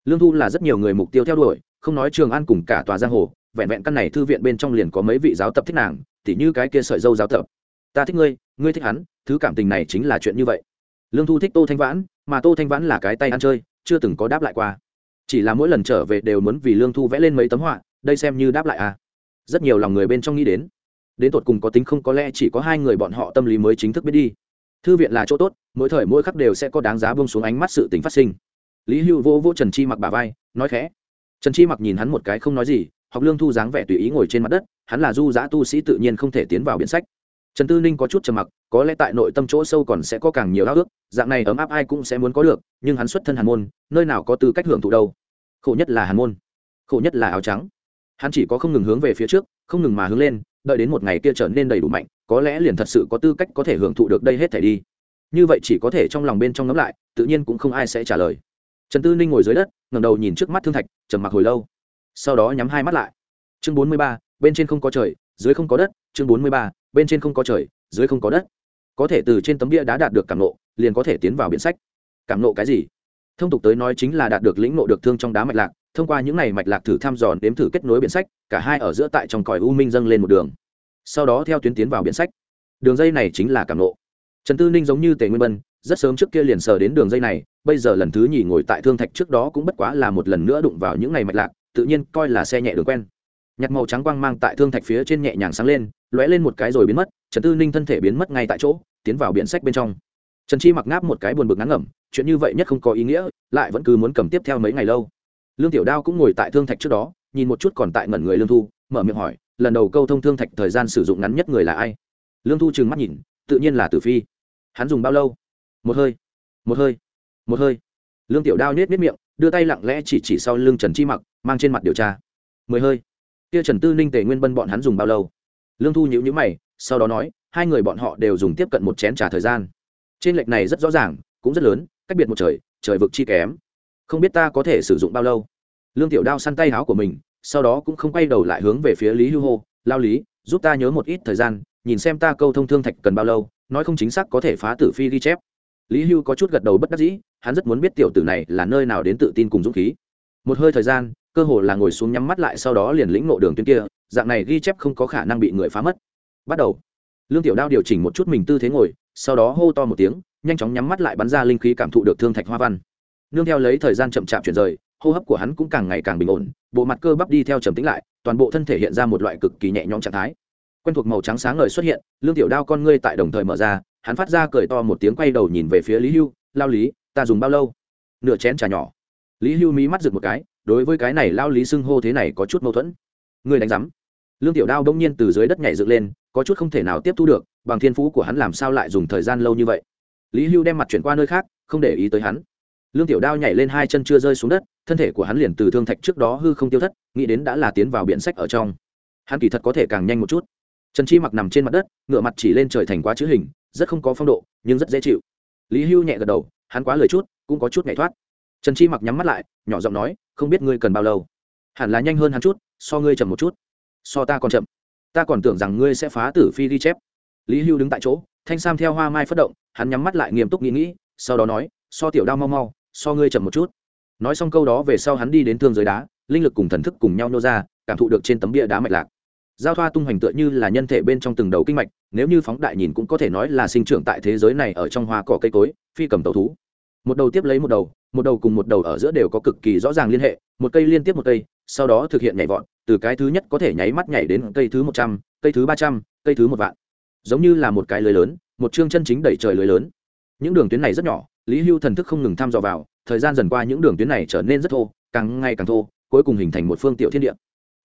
Speaker 1: Lương thu là rất nhiều người mục tiêu theo đuổi không nói trường an cùng cả tòa giang hồ, vẹn vẹn căn này thư viện bên trong liền có mấy vị giáo tập thích nàng, tỉ như cái kia sợi dâu giáo tập. Ta thích ngươi ngươi thích hắn, thứ cảm tình này chính là chuyện như vậy. Lương thu thích tô thanh vãn, mà tô thanh vãn là cái tay ăn chơi, chưa từng có đáp lại qua. Chỉ là mỗi lần trở về đều muốn vì lương thu vẽ lên mấy tấm họa, đây xem như đáp lại à. Rất nhiều lòng người bên trong nghĩ đến đến tột cùng có tính không có lẽ chỉ có hai người bọn họ tâm lý mới chính thức biết đi. Thư viện là chỗ tốt, mỗi thời mỗi khắc đều sẽ có đáng giá bông xuống ánh mắt sự tính phát sinh. Lý hưu vô vô trần chi mặc bà vai, nói khẽ trần chi mặc nhìn hắn một cái không nói gì, học lương thu dáng vẻ tùy ý ngồi trên mặt đất, hắn là du giã tu sĩ tự nhiên không thể tiến vào biển sách. Trần tư ninh có chút trầm mặc, có lẽ tại nội tâm chỗ sâu còn sẽ có càng nhiều ao ước dạng này ấm áp ai cũng sẽ muốn có được, nhưng hắn xuất thân hàn môn, nơi nào có tư cách hưởng thụ đâu. Khổ nhất là hàn môn. Khổ nhất là áo trắng. Hắn chỉ có không ngừng hướng về phía trước, không ngừng mà hướng lên, đợi đến một ngày kia trở nên đầy đủ mạnh, có lẽ liền thật sự có tư cách có thể hưởng thụ được đây hết thể đi. Như vậy chỉ có thể trong lòng bên trong ngấm lại, tự nhiên cũng không ai sẽ trả lời. Trần tư ninh ngồi dưới đất ngẩng đầu nhìn trước mắt thương thạch, trầm mặc hồi lâu. Sau đó nhắm hai mắt lại. Chương bốn mươi ba, bên trên không có trời, dưới không có đất. Chương bốn mươi ba, bên trên không có trời, dưới không có đất. Có thể từ trên tấm bia đá đạt được cảm nộ, liền có thể tiến vào biển sách. Cảm nộ cái gì? Thông tục tới nói chính là đạt được lĩnh nộ được thương trong đá mạch lạc. Thông qua những này mạch lạc thử thăm dò đếm thử kết nối biển sách, cả hai ở giữa tại trong còi u minh dâng lên một đường. Sau đó theo tuyến tiến vào biển sách. Đường dây này chính là cảm nộ. Trần tư ninh giống như tề nguyên bân rất sớm trước kia liền sờ đến đường dây này bây giờ lần thứ nhì ngồi tại thương thạch trước đó cũng bất quá là một lần nữa đụng vào những ngày mạch lạc, tự nhiên coi là xe nhẹ đường quen. Nhặt màu trắng quang mang tại thương thạch phía trên nhẹ nhàng sáng lên, lóe lên một cái rồi biến mất, trần tư ninh thân thể biến mất ngay tại chỗ, tiến vào biển sách bên trong. Trần chi mặc ngáp một cái buồn bực ngắn ngẩm, chuyện như vậy nhất không có ý nghĩa, lại vẫn cứ muốn cầm tiếp theo mấy ngày lâu. Lương tiểu đao cũng ngồi tại thương thạch trước đó, nhìn một chút còn tại ngẩn người lương thu, mở miệng hỏi, lần đầu câu thông thương thạch thời gian sử dụng ngắn nhất người là ai? Lương thu trừng mắt nhìn, tự nhiên là tử phi. Hắn dùng bao lâu? Một hơi. Một hơi một hơi. Lương tiểu đao nết nết miệng, đưa tay lặng lẽ chỉ chỉ sau lưng trần chi mặc, mang trên mặt điều tra. Mười hơi. Kia trần tư ninh, tề nguyên bân bọn hắn dùng bao lâu? Lương thu nhữ nhữ mày, sau đó nói, hai người bọn họ đều dùng tiếp cận một chén t r à thời gian. Trên lệch này rất rõ ràng, cũng rất lớn, cách biệt một trời trời vực chi kém. Không biết ta có thể sử dụng bao lâu? Lương tiểu đao săn tay áo của mình, sau đó cũng không quay đầu lại hướng về phía lý hưu hô, lao lý, giúp ta nhớ một ít thời gian, nhìn xem ta câu thông thương thạch cần bao lâu, nói không chính xác có thể phá tử phi ghi chép. Lý hưu có chút gật đầu bất đắc dĩ hắn rất muốn biết tiểu tử này là nơi nào đến tự tin cùng dũng khí. Một hơi thời gian, cơ hồ là ngồi xuống nhắm mắt lại sau đó liền lĩnh ngộ đường tuyến kia, dạng này ghi chép không có khả năng bị người phá mất. Bắt đầu. Lương tiểu đao điều chỉnh một chút mình tư thế ngồi, sau đó hô to một tiếng, nhanh chóng nhắm mắt lại bắn ra linh khí cảm thụ được thương thạch hoa văn. Nương theo lấy thời gian chậm chạp chuyển rời, hô hấp của hắn cũng càng ngày càng bình ổn, bộ mặt cơ bắp đi theo trầm tĩnh lại, toàn bộ thân thể hiện ra một loại cực kỳ nhẹ nhõm trạng thái. Quen thuộc màu trắng sáng ngời xuất hiện, lương tiểu đao con ngươi tại đồng thời mở ra, hắn phát ra cười to một tiếng quay đầu nhìn về phía lý hưu, lao lý ta dùng bao lâu? Nửa chén trà nhỏ. Lý hưu mí mắt rực một cái, đối với cái này lao lý xưng hô thế này có chút mâu thuẫn. Người đánh giám. Lương tiểu đao đông nhiên từ dưới đất nhảy dựng lên, có chút không thể nào tiếp thu được, bằng thiên phú của hắn làm sao lại dùng thời gian lâu như vậy? Lý hưu đem mặt chuyển qua nơi khác, không để ý tới hắn. Lương tiểu đao nhảy lên hai chân chưa rơi xuống đất, thân thể của hắn liền từ thương thạch trước đó hư không tiêu thất, nghĩ đến đã là tiến vào biển sách ở trong. Hắn kỳ thật có thể càng nhanh một chút. Trần chi mặc nằm trên mặt đất ngựa mặt chỉ lên trời thành quá chữ hình, rất không có phong độ, nhưng rất dễ chịu lý hưu nhẹ gật đầu, hắn quá lời chút, cũng có chút nhảy thoát. Trần chi mặc nhắm mắt lại, nhỏ giọng nói, không biết ngươi cần bao lâu? Hẳn là nhanh hơn hắn chút, so ngươi chậm một chút. So ta còn chậm. Ta còn tưởng rằng ngươi sẽ phá tử phi ghi chép. Lý hưu đứng tại chỗ, thanh sam theo hoa mai phất động, hắn nhắm mắt lại nghiêm túc nghĩ nghĩ, sau đó nói, so tiểu đao mau mau, so ngươi chậm một chút. Nói xong câu đó về sau hắn đi đến thương giới đá, linh lực cùng thần thức cùng nhau nô ra, cảm thụ được trên tấm bia đá mạch lạc. Giao thoa tung hoành tựa như là nhân thể bên trong từng đầu kinh mạch nếu như phóng đại nhìn cũng có thể nói là sinh trưởng tại thế giới này ở trong hoa cỏ cây cối, phi cầm tàu thú. Một đầu tiếp lấy một đầu một đầu cùng một đầu ở giữa đều có cực kỳ rõ ràng liên hệ, một cây liên tiếp một cây, sau đó thực hiện nhảy vọt, từ cái thứ nhất có thể nháy mắt nhảy đến cây thứ một trăm, cây thứ ba trăm, cây thứ một vạn. Giống như là một cái lưới lớn, một chương chân chính đẩy trời lưới lớn. Những đường tuyến này rất nhỏ, lý hưu thần thức không ngừng thăm dò vào, thời gian dần qua những đường tuyến này trở nên rất thô, càng ngày càng thô, cuối cùng hình thành một phương tiểu thiên địa.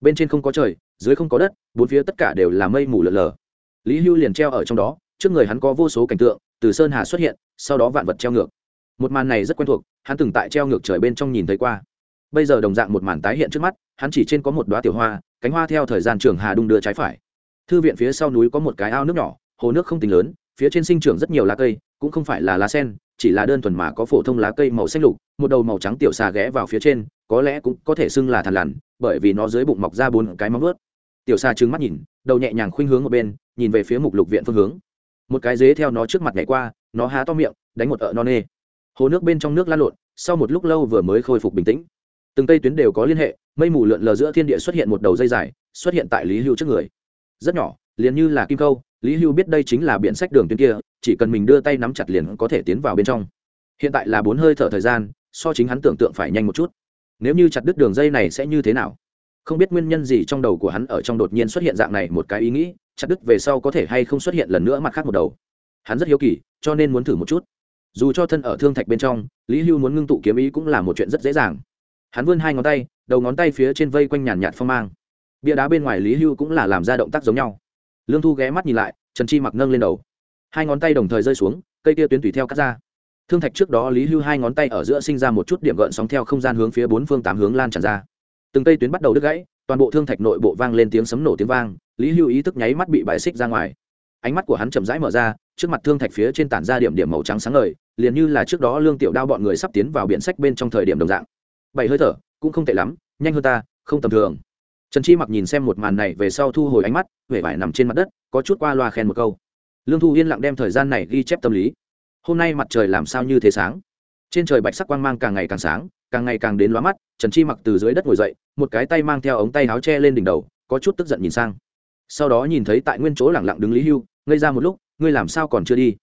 Speaker 1: Bên trên không có trời, dưới không có đất, bốn phía tất cả đều là mây mù lợn lờ lý hưu liền treo ở trong đó, trước người hắn có vô số cảnh tượng, từ sơn hà xuất hiện, sau đó vạn vật treo ngược. Một màn này rất quen thuộc, hắn từng tại treo ngược trời bên trong nhìn thấy qua. Bây giờ đồng dạng một màn tái hiện trước mắt, hắn chỉ trên có một đoá tiểu hoa, cánh hoa theo thời gian trường hà đung đưa trái phải. Thư viện phía sau núi có một cái ao nước nhỏ, hồ nước không tính lớn, phía trên sinh trưởng rất nhiều lá cây, cũng không phải là lá sen, chỉ là đơn thuần mà có phổ thông lá cây màu xanh lục, một đầu màu trắng tiểu xà ghé vào phía trên, có lẽ cũng có thể xưng là thằn lằn, bởi vì nó dưới bụng mọc ra bốn cái móng ướt tiểu xà trừng mắt nhìn, đầu nhẹ nhàng khuynh hướng một bên nhìn về phía mục lục viện phương hướng. Một cái dế theo nó trước mặt nhảy qua, nó há to miệng, đánh một ợ non nê. Hồ nước bên trong nước lan lộn, sau một lúc lâu vừa mới khôi phục bình tĩnh. Từng cây tuyến đều có liên hệ, mây mù lượn lờ giữa thiên địa xuất hiện một đầu dây dài, xuất hiện tại lý hưu trước người. Rất nhỏ, liền như là kim câu, lý hưu biết đây chính là biện sách đường tuyến kia, chỉ cần mình đưa tay nắm chặt liền có thể tiến vào bên trong. Hiện tại là bốn hơi thở thời gian, so chính hắn tưởng tượng phải nhanh một chút. Nếu như chặt đứt đường dây này sẽ như thế nào? Không biết nguyên nhân gì trong đầu của hắn ở trong đột nhiên xuất hiện dạng này một cái ý nghĩ chặt đứt về sau có thể hay không xuất hiện lần nữa mặt khác một đầu. Hắn rất hiếu kỳ, cho nên muốn thử một chút. Dù cho thân ở thương thạch bên trong, lý hưu muốn ngưng tụ kiếm ý cũng là một chuyện rất dễ dàng. Hắn vươn hai ngón tay, đầu ngón tay phía trên vây quanh nhàn nhạt phong mang. Bia đá bên ngoài lý hưu cũng là làm ra động tác giống nhau. Lương thu ghé mắt nhìn lại, trần chi mặc nâng lên đầu. Hai ngón tay đồng thời rơi xuống, cây tia tuyến tùy theo cắt ra. Thương thạch trước đó lý hưu hai ngón tay ở giữa sinh ra một chút điểm gợn sóng theo không gian hướng phía bốn phương tám hướng lan tràn ra. Từng cây tuyến bắt đầu đứt gãy, toàn bộ thương thạch nội bộ vang lên tiếng sấm nổ tiếng vang lý hưu ý thức nháy mắt bị bài xích ra ngoài. Ánh mắt của hắn chậm rãi mở ra, trước mặt thương thạch phía trên tản ra điểm điểm màu trắng sáng ngời, liền như là trước đó lương tiểu đao bọn người sắp tiến vào biển sách bên trong thời điểm đồng dạng. Bảy hơi thở, cũng không tệ lắm, nhanh hơn ta, không tầm thường. Trần chi mặc nhìn xem một màn này về sau thu hồi ánh mắt huệ vải nằm trên mặt đất, có chút qua loa khen một câu. Lương thu yên lặng đem thời gian này ghi chép tâm lý. Hôm nay mặt trời làm sao như thế sáng? Trên trời bạch sắc quang mang càng ngày càng sáng, càng ngày càng đến lóa mắt, trần chi mặc từ dưới đất ngồi dậy, một cái tay mang theo ống tay áo che lên đỉnh đầu, có chút tức giận nhìn sang sau đó nhìn thấy tại nguyên chỗ lẳng lặng đứng lý hưu, ngây ra một lúc, ngươi làm sao còn chưa đi?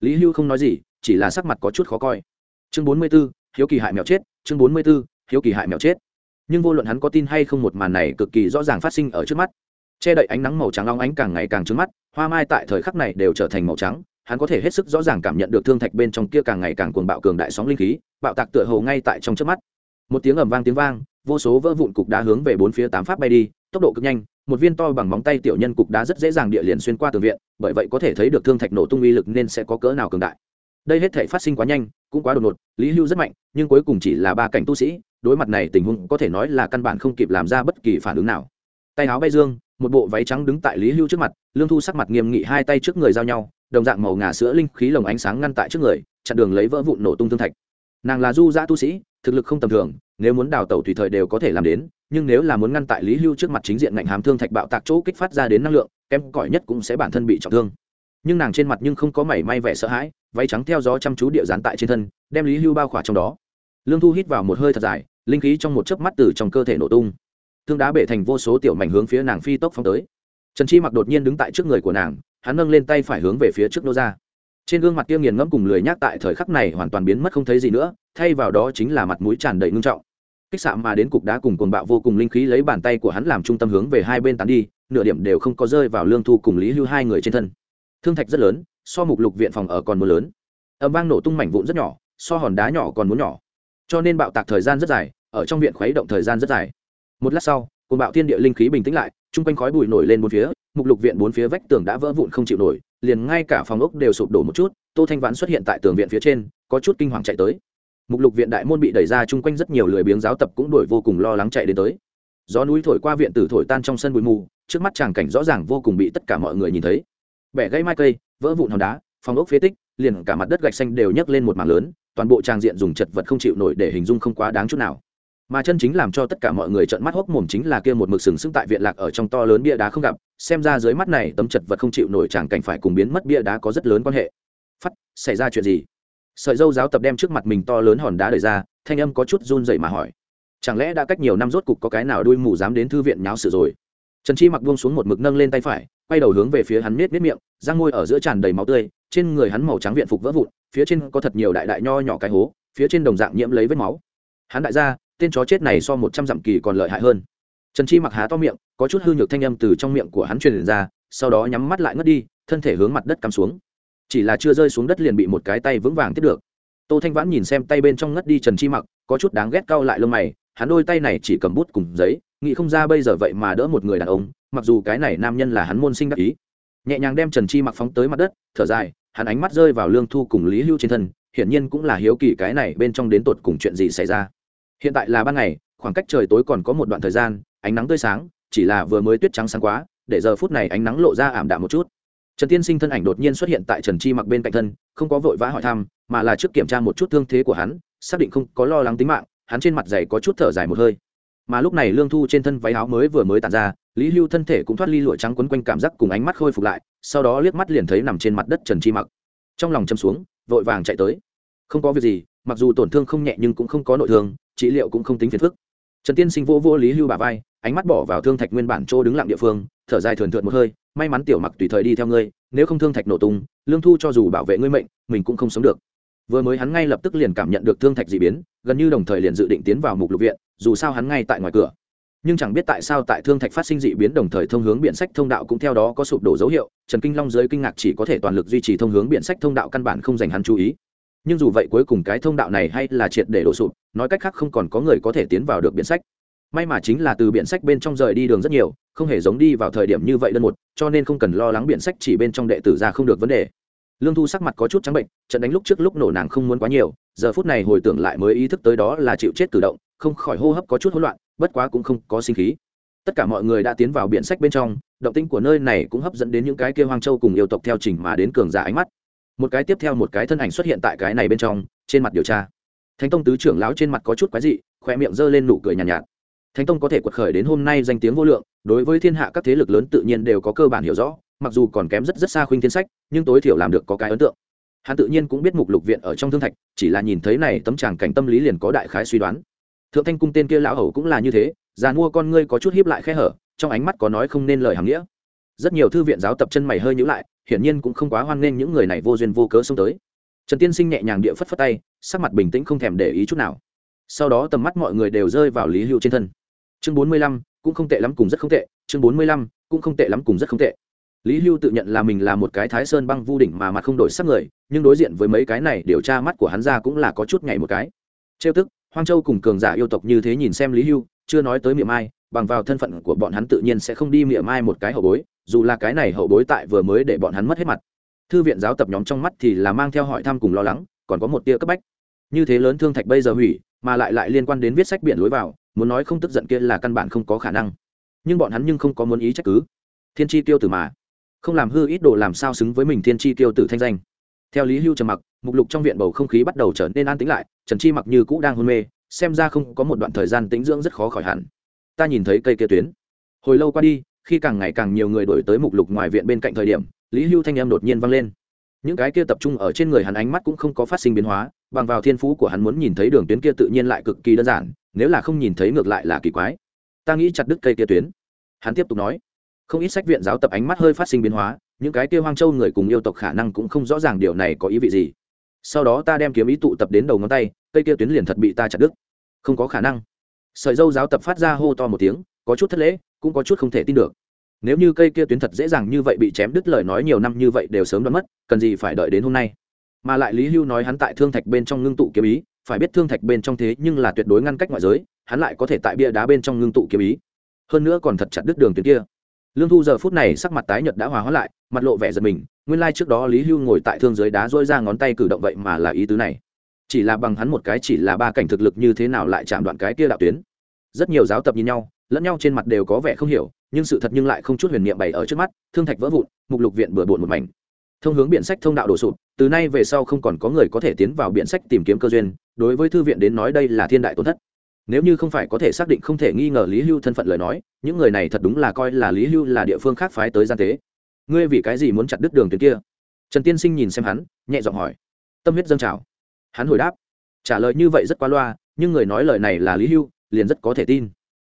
Speaker 1: Lý hưu không nói gì, chỉ là sắc mặt có chút khó coi. Chương bốn mươi b ố hiếu kỳ hại mèo chết, chương bốn mươi b ố hiếu kỳ hại mèo chết. Nhưng vô luận hắn có tin hay không một màn này cực kỳ rõ ràng phát sinh ở trước mắt. Che đậy ánh nắng màu trắng long ánh càng ngày càng trứng mắt, hoa mai tại thời khắc này đều trở thành màu trắng, hắn có thể hết sức rõ ràng cảm nhận được thương thạch bên trong kia càng ngày càng cuồng bạo cường đại sóng linh khí, bạo tạc tựa hồ ngay tại trong trước mắt. Một tiếng ầm vang tiếng vang, vô số vỡ vụn cục đá hướng về bốn phía tám pháp bay đi, tốc độ cực nhanh một viên to bằng móng tay tiểu nhân cục đá rất dễ dàng địa liền xuyên qua tường viện, bởi vậy có thể thấy được thương thạch nổ tung uy lực nên sẽ có cỡ nào cường đại. Đây hết thể phát sinh quá nhanh, cũng quá đột ngột, lý hưu rất mạnh, nhưng cuối cùng chỉ là ba cảnh tu sĩ, đối mặt này tình huống có thể nói là căn bản không kịp làm ra bất kỳ phản ứng nào. Tay áo bay dương, một bộ váy trắng đứng tại lý hưu trước mặt, lương thu sắc mặt nghiêm nghị hai tay trước người giao nhau, đồng dạng màu ngà sữa linh khí lồng ánh sáng ngăn tại trước người, chặn đường lấy vỡ vụn nổ tung thương thạch. Nàng là du gia tu sĩ, thực lực không tầm thường nếu muốn đào tẩu tùy thời đều có thể làm đến, nhưng nếu là muốn ngăn tại lý hưu trước mặt chính diện ngạnh hàm thương thạch bạo tạc chỗ kích phát ra đến năng lượng, kém cỏi nhất cũng sẽ bản thân bị trọng thương. Nhưng nàng trên mặt nhưng không có mảy may vẻ sợ hãi, váy trắng theo gió chăm chú địa dán tại trên thân, đem lý hưu bao khỏa trong đó. Lương thu hít vào một hơi thật dài, linh khí trong một chớp mắt từ trong cơ thể nổ tung. Thương đá bể thành vô số tiểu mảnh hướng phía nàng phi tốc phong tới. Trần chi mặc đột nhiên đứng tại trước người của nàng, hắn nâng lên tay phải hướng về phía trước nô ra. Trên gương mặt kia nghiền ngẫm cùng lười nhác tại thời khắc này hoàn toàn biến mất không thấy gì nữa, thay vào đó chính là mặt mũi tràn đầy ngưng trọng kích xạ mà đến cục đá cùng cồn bạo vô cùng linh khí lấy bàn tay của hắn làm trung tâm hướng về hai bên tán đi, nửa điểm đều không có rơi vào lương thu cùng lý hưu hai người trên thân. Thương thạch rất lớn, so mục lục viện phòng ở còn muốn lớn. Âm vang nổ tung mảnh vụn rất nhỏ, so hòn đá nhỏ còn muốn nhỏ. Cho nên bạo tạc thời gian rất dài, ở trong viện khuấy động thời gian rất dài. Một lát sau cồn bạo thiên địa linh khí bình tĩnh lại, chung quanh khói bụi nổi lên bốn phía, mục lục viện bốn phía vách tường đã vỡ vụn không chịu nổi, liền ngay cả phòng ốc đều sụp đổ một chút, tô thanh vãn xuất hiện tại tường viện phía trên, có chút kinh hoàng chạy tới mục lục viện đại môn bị đẩy ra chung quanh rất nhiều lười biếng giáo tập cũng đổi vô cùng lo lắng chạy đến tới. Gió núi thổi qua viện tử thổi tan trong sân bụi mù, trước mắt chàng cảnh rõ ràng vô cùng bị tất cả mọi người nhìn thấy. Bẻ gãy mai cây, vỡ vụn hòn đá phòng ốc phế tích, liền cả mặt đất gạch xanh đều nhấc lên một mảng lớn, toàn bộ trang diện dùng chật vật không chịu nổi để hình dung không quá đáng chút nào. Mà chân chính làm cho tất cả mọi người trợn mắt hốc mồm chính là kia một mực sừng sững tại viện lạc ở trong to lớn bia đá không gặp, xem ra dưới mắt này tấm chật vật không chịu nổi tràng cảnh phải cùng biến mất bia đá có rất lớn quan hệ. Phát xảy ra chuyện gì? Sợi dâu giáo tập đem trước mặt mình to lớn hòn đá đẩy ra, thanh âm có chút run dậy mà hỏi. Chẳng lẽ đã cách nhiều năm rốt cục có cái nào đuôi mù dám đến thư viện nháo sự rồi? Trần chi mặc buông xuống một mực nâng lên tay phải, quay đầu hướng về phía hắn miết miết miệng, răng môi ở giữa tràn đầy máu tươi, trên người hắn màu trắng viện phục vỡ vụn, phía trên có thật nhiều đại đại nho nhỏ cái hố, phía trên đồng dạng nhiễm lấy vết máu. Hắn đại gia, tên chó chết này so một trăm dặm kỳ còn lợi hại hơn. Trần chi mặc há to miệng, có chút hư nhược thanh âm từ trong miệng của hắn truyền ra, sau đó nhắm mắt lại ngất đi, thân thể hướng mặt đất cắm xuống chỉ là chưa rơi xuống đất liền bị một cái tay vững vàng tiếp được. Tô thanh vãn nhìn xem tay bên trong ngất đi trần chi mặc, có chút đáng ghét cau lại lông mày, hắn đôi tay này chỉ cầm bút cùng giấy, nghĩ không ra bây giờ vậy mà đỡ một người đàn ông, mặc dù cái này nam nhân là hắn môn sinh đắc ý. Nhẹ nhàng đem trần chi mặc phóng tới mặt đất, thở dài, hắn ánh mắt rơi vào lương thu cùng lý hưu trên thân, hiển nhiên cũng là hiếu kỳ cái này bên trong đến tột cùng chuyện gì xảy ra. Hiện tại là ban ngày, khoảng cách trời tối còn có một đoạn thời gian, ánh nắng tươi sáng, chỉ là vừa mới tuyết trắng sáng quá, để giờ phút này ánh nắng lộ ra ảm đạm một chút trần tiên sinh thân ảnh đột nhiên xuất hiện tại trần chi mặc bên cạnh thân, không có vội vã hỏi thăm, mà là trước kiểm tra một chút thương thế của hắn, xác định không có lo lắng tính mạng, hắn trên mặt dày có chút thở dài một hơi. Mà lúc này lương thu trên thân váy áo mới vừa mới tàn ra, lý hưu thân thể cũng thoát ly lụa trắng quấn quanh cảm giác cùng ánh mắt khôi phục lại, sau đó liếc mắt liền thấy nằm trên mặt đất trần chi mặc. Trong lòng châm xuống, vội vàng chạy tới. Không có việc gì, mặc dù tổn thương không nhẹ nhưng cũng không có nội thương, trị liệu cũng không tính phiền phức. Trần tiên sinh vô vô lý hưu bà vai, ánh mắt bỏ vào thương thạch nguyên bản chỗ đứng lặng địa phương, thở dài thườn thượt một hơi may mắn tiểu mặc tùy thời đi theo ngươi, nếu không thương thạch nổ tung, lương thu cho dù bảo vệ ngươi mệnh, mình cũng không sống được. Vừa mới hắn ngay lập tức liền cảm nhận được thương thạch d ị biến, gần như đồng thời liền dự định tiến vào mục lục viện, dù sao hắn ngay tại ngoài cửa. Nhưng chẳng biết tại sao tại thương thạch phát sinh dị biến đồng thời thông hướng biện sách thông đạo cũng theo đó có sụp đổ dấu hiệu, trần kinh long dưới kinh ngạc chỉ có thể toàn lực duy trì thông hướng biện sách thông đạo căn bản không dành hắn chú ý. Nhưng dù vậy cuối cùng cái thông đạo này hay là triệt để đổ sụp, nói cách khác không còn có người có thể tiến vào được biện sách may mà chính là từ biển sách bên trong rời đi đường rất nhiều không hề giống đi vào thời điểm như vậy đơn một cho nên không cần lo lắng biển sách chỉ bên trong đệ tử ra không được vấn đề. Lương thu sắc mặt có chút trắng bệnh trận đánh lúc trước lúc nổ nàng không muốn quá nhiều giờ phút này hồi tưởng lại mới ý thức tới đó là chịu chết cử động không khỏi hô hấp có chút hỗn loạn bất quá cũng không có sinh khí. Tất cả mọi người đã tiến vào biển sách bên trong động tinh của nơi này cũng hấp dẫn đến những cái kia hoang châu cùng yêu tộc theo trình mà đến cường giả ánh mắt. Một cái tiếp theo một cái thân ảnh xuất hiện tại cái này bên trong trên mặt điều tra. Thánh tông tứ trưởng lão trên mặt có chút quái dị khoe miệng giơ lên nụ cười nhàn nhạt, nhạt thánh tông có thể quật khởi đến hôm nay danh tiếng vô lượng, đối với thiên hạ các thế lực lớn tự nhiên đều có cơ bản hiểu rõ, mặc dù còn kém rất rất xa khuynh thiên sách, nhưng tối thiểu làm được có cái ấn tượng. Hắn tự nhiên cũng biết mục lục viện ở trong thương thạch, chỉ là nhìn thấy này tấm tràng cảnh tâm lý liền có đại khái suy đoán. Thượng thanh cung tên kia lão hầu cũng là như thế, già mua con ngươi có chút hiếp lại khe hở, trong ánh mắt có nói không nên lời hàm nghĩa. Rất nhiều thư viện giáo tập chân mày hơi nhữ lại, hiển nhiên cũng không quá hoan nghênh những người này vô duyên vô cớ xông tới. Trần tiên sinh nhẹ nhàng địa phất phất tay, sắc mặt bình tĩnh không thèm để ý chút nào. Sau đó tầm mắt mọi người đều rơi vào lý hưu trên thân chương bốn mươi lăm, cũng không tệ lắm cùng rất không tệ. Chương bốn mươi lăm, cũng không tệ lắm cùng rất không tệ. Lý hưu tự nhận là mình là một cái thái sơn băng vu đỉnh mà mặt không đổi sắc người, nhưng đối diện với mấy cái này điều tra mắt của hắn ra cũng là có chút ngày một cái. Trêu tức, hoang châu cùng cường giả yêu tộc như thế nhìn xem lý hưu, chưa nói tới miệng mai bằng vào thân phận của bọn hắn tự nhiên sẽ không đi miệng mai một cái hậu bối, dù là cái này hậu bối tại vừa mới để bọn hắn mất hết mặt. Thư viện giáo tập nhóm trong mắt thì là mang theo hỏi thăm cùng lo lắng, còn có một tia cấp bách. Như thế lớn thương thạch bây giờ hủy, mà lại lại liên quan đến viết sách biển lối vào muốn nói không tức giận kia là căn bản không có khả năng. Nhưng bọn hắn nhưng không có muốn ý trách cứ. Thiên tri tiêu tử mà. Không làm hư ít đồ làm sao xứng với mình thiên tri tiêu tử thanh danh. Theo lý hưu trầm mặc, mục lục trong viện bầu không khí bắt đầu trở nên an tĩnh lại, trần chi mặc như cũ đang hôn mê, xem ra không có một đoạn thời gian tĩnh dưỡng rất khó khỏi hẳn. Ta nhìn thấy cây kia tuyến. Hồi lâu qua đi, khi càng ngày càng nhiều người đổi tới mục lục ngoài viện bên cạnh thời điểm, lý hưu thanh em đột nhiên vang lên. Những cái kia tập trung ở trên người hắn ánh mắt cũng không có phát sinh biến hóa, bằng vào thiên phú của hắn muốn nhìn thấy đường tuyến kia tự nhiên lại cực kỳ đơn giản nếu là không nhìn thấy ngược lại là kỳ quái. Ta nghĩ chặt đứt cây kia tuyến. Hắn tiếp tục nói, không ít sách viện giáo tập ánh mắt hơi phát sinh biến hóa, những cái kia hoang châu người cùng yêu tộc khả năng cũng không rõ ràng điều này có ý vị gì. Sau đó ta đem kiếm ý tụ tập đến đầu ngón tay, cây kia tuyến liền thật bị ta chặt đứt. Không có khả năng. Sợi dâu giáo tập phát ra hô to một tiếng, có chút thất lễ, cũng có chút không thể tin được. Nếu như cây kia tuyến thật dễ dàng như vậy bị chém đứt lời nói nhiều năm như vậy đều sớm đoán mất, cần gì phải đợi đến hôm nay? Mà lại lý hưu nói hắn tại thương thạch bên trong ngưng tụ kiếm ý phải biết thương thạch bên trong thế nhưng là tuyệt đối ngăn cách ngoại giới, hắn lại có thể tại bia đá bên trong ngưng tụ kiếm ý. Hơn nữa còn thật chặt đứt đường tuyến kia. Lương thu giờ phút này sắc mặt tái nhợt đã hòa hóa lại, mặt lộ vẻ giật mình, nguyên lai trước đó lý hưu ngồi tại thương giới đá dỗi ra ngón tay cử động vậy mà là ý tứ này. Chỉ là bằng hắn một cái chỉ là ba cảnh thực lực như thế nào lại chạm đoạn cái kia đạo tuyến. Rất nhiều giáo tập nhìn nhau, lẫn nhau trên mặt đều có vẻ không hiểu, nhưng sự thật nhưng lại không chút huyền niệm bày ở trước mắt, thương thạch vỡ vụn, mục lục viện bừa bộn một mảnh. Thông hướng biện sách thông đạo đổ sụp từ nay về sau không còn có người có thể tiến vào biện sách tìm kiếm cơ duyên, đối với thư viện đến nói đây là thiên đại tổn thất. Nếu như không phải có thể xác định không thể nghi ngờ lý hưu thân phận lời nói, những người này thật đúng là coi là lý hưu là địa phương khác phái tới gian tế. Ngươi vì cái gì muốn chặt đứt đường tuyến kia? Trần tiên sinh nhìn xem hắn, nhẹ giọng hỏi. Tâm huyết dâng trào. Hắn hồi đáp. Trả lời như vậy rất qua loa, nhưng người nói lời này là lý hưu, liền rất có thể tin.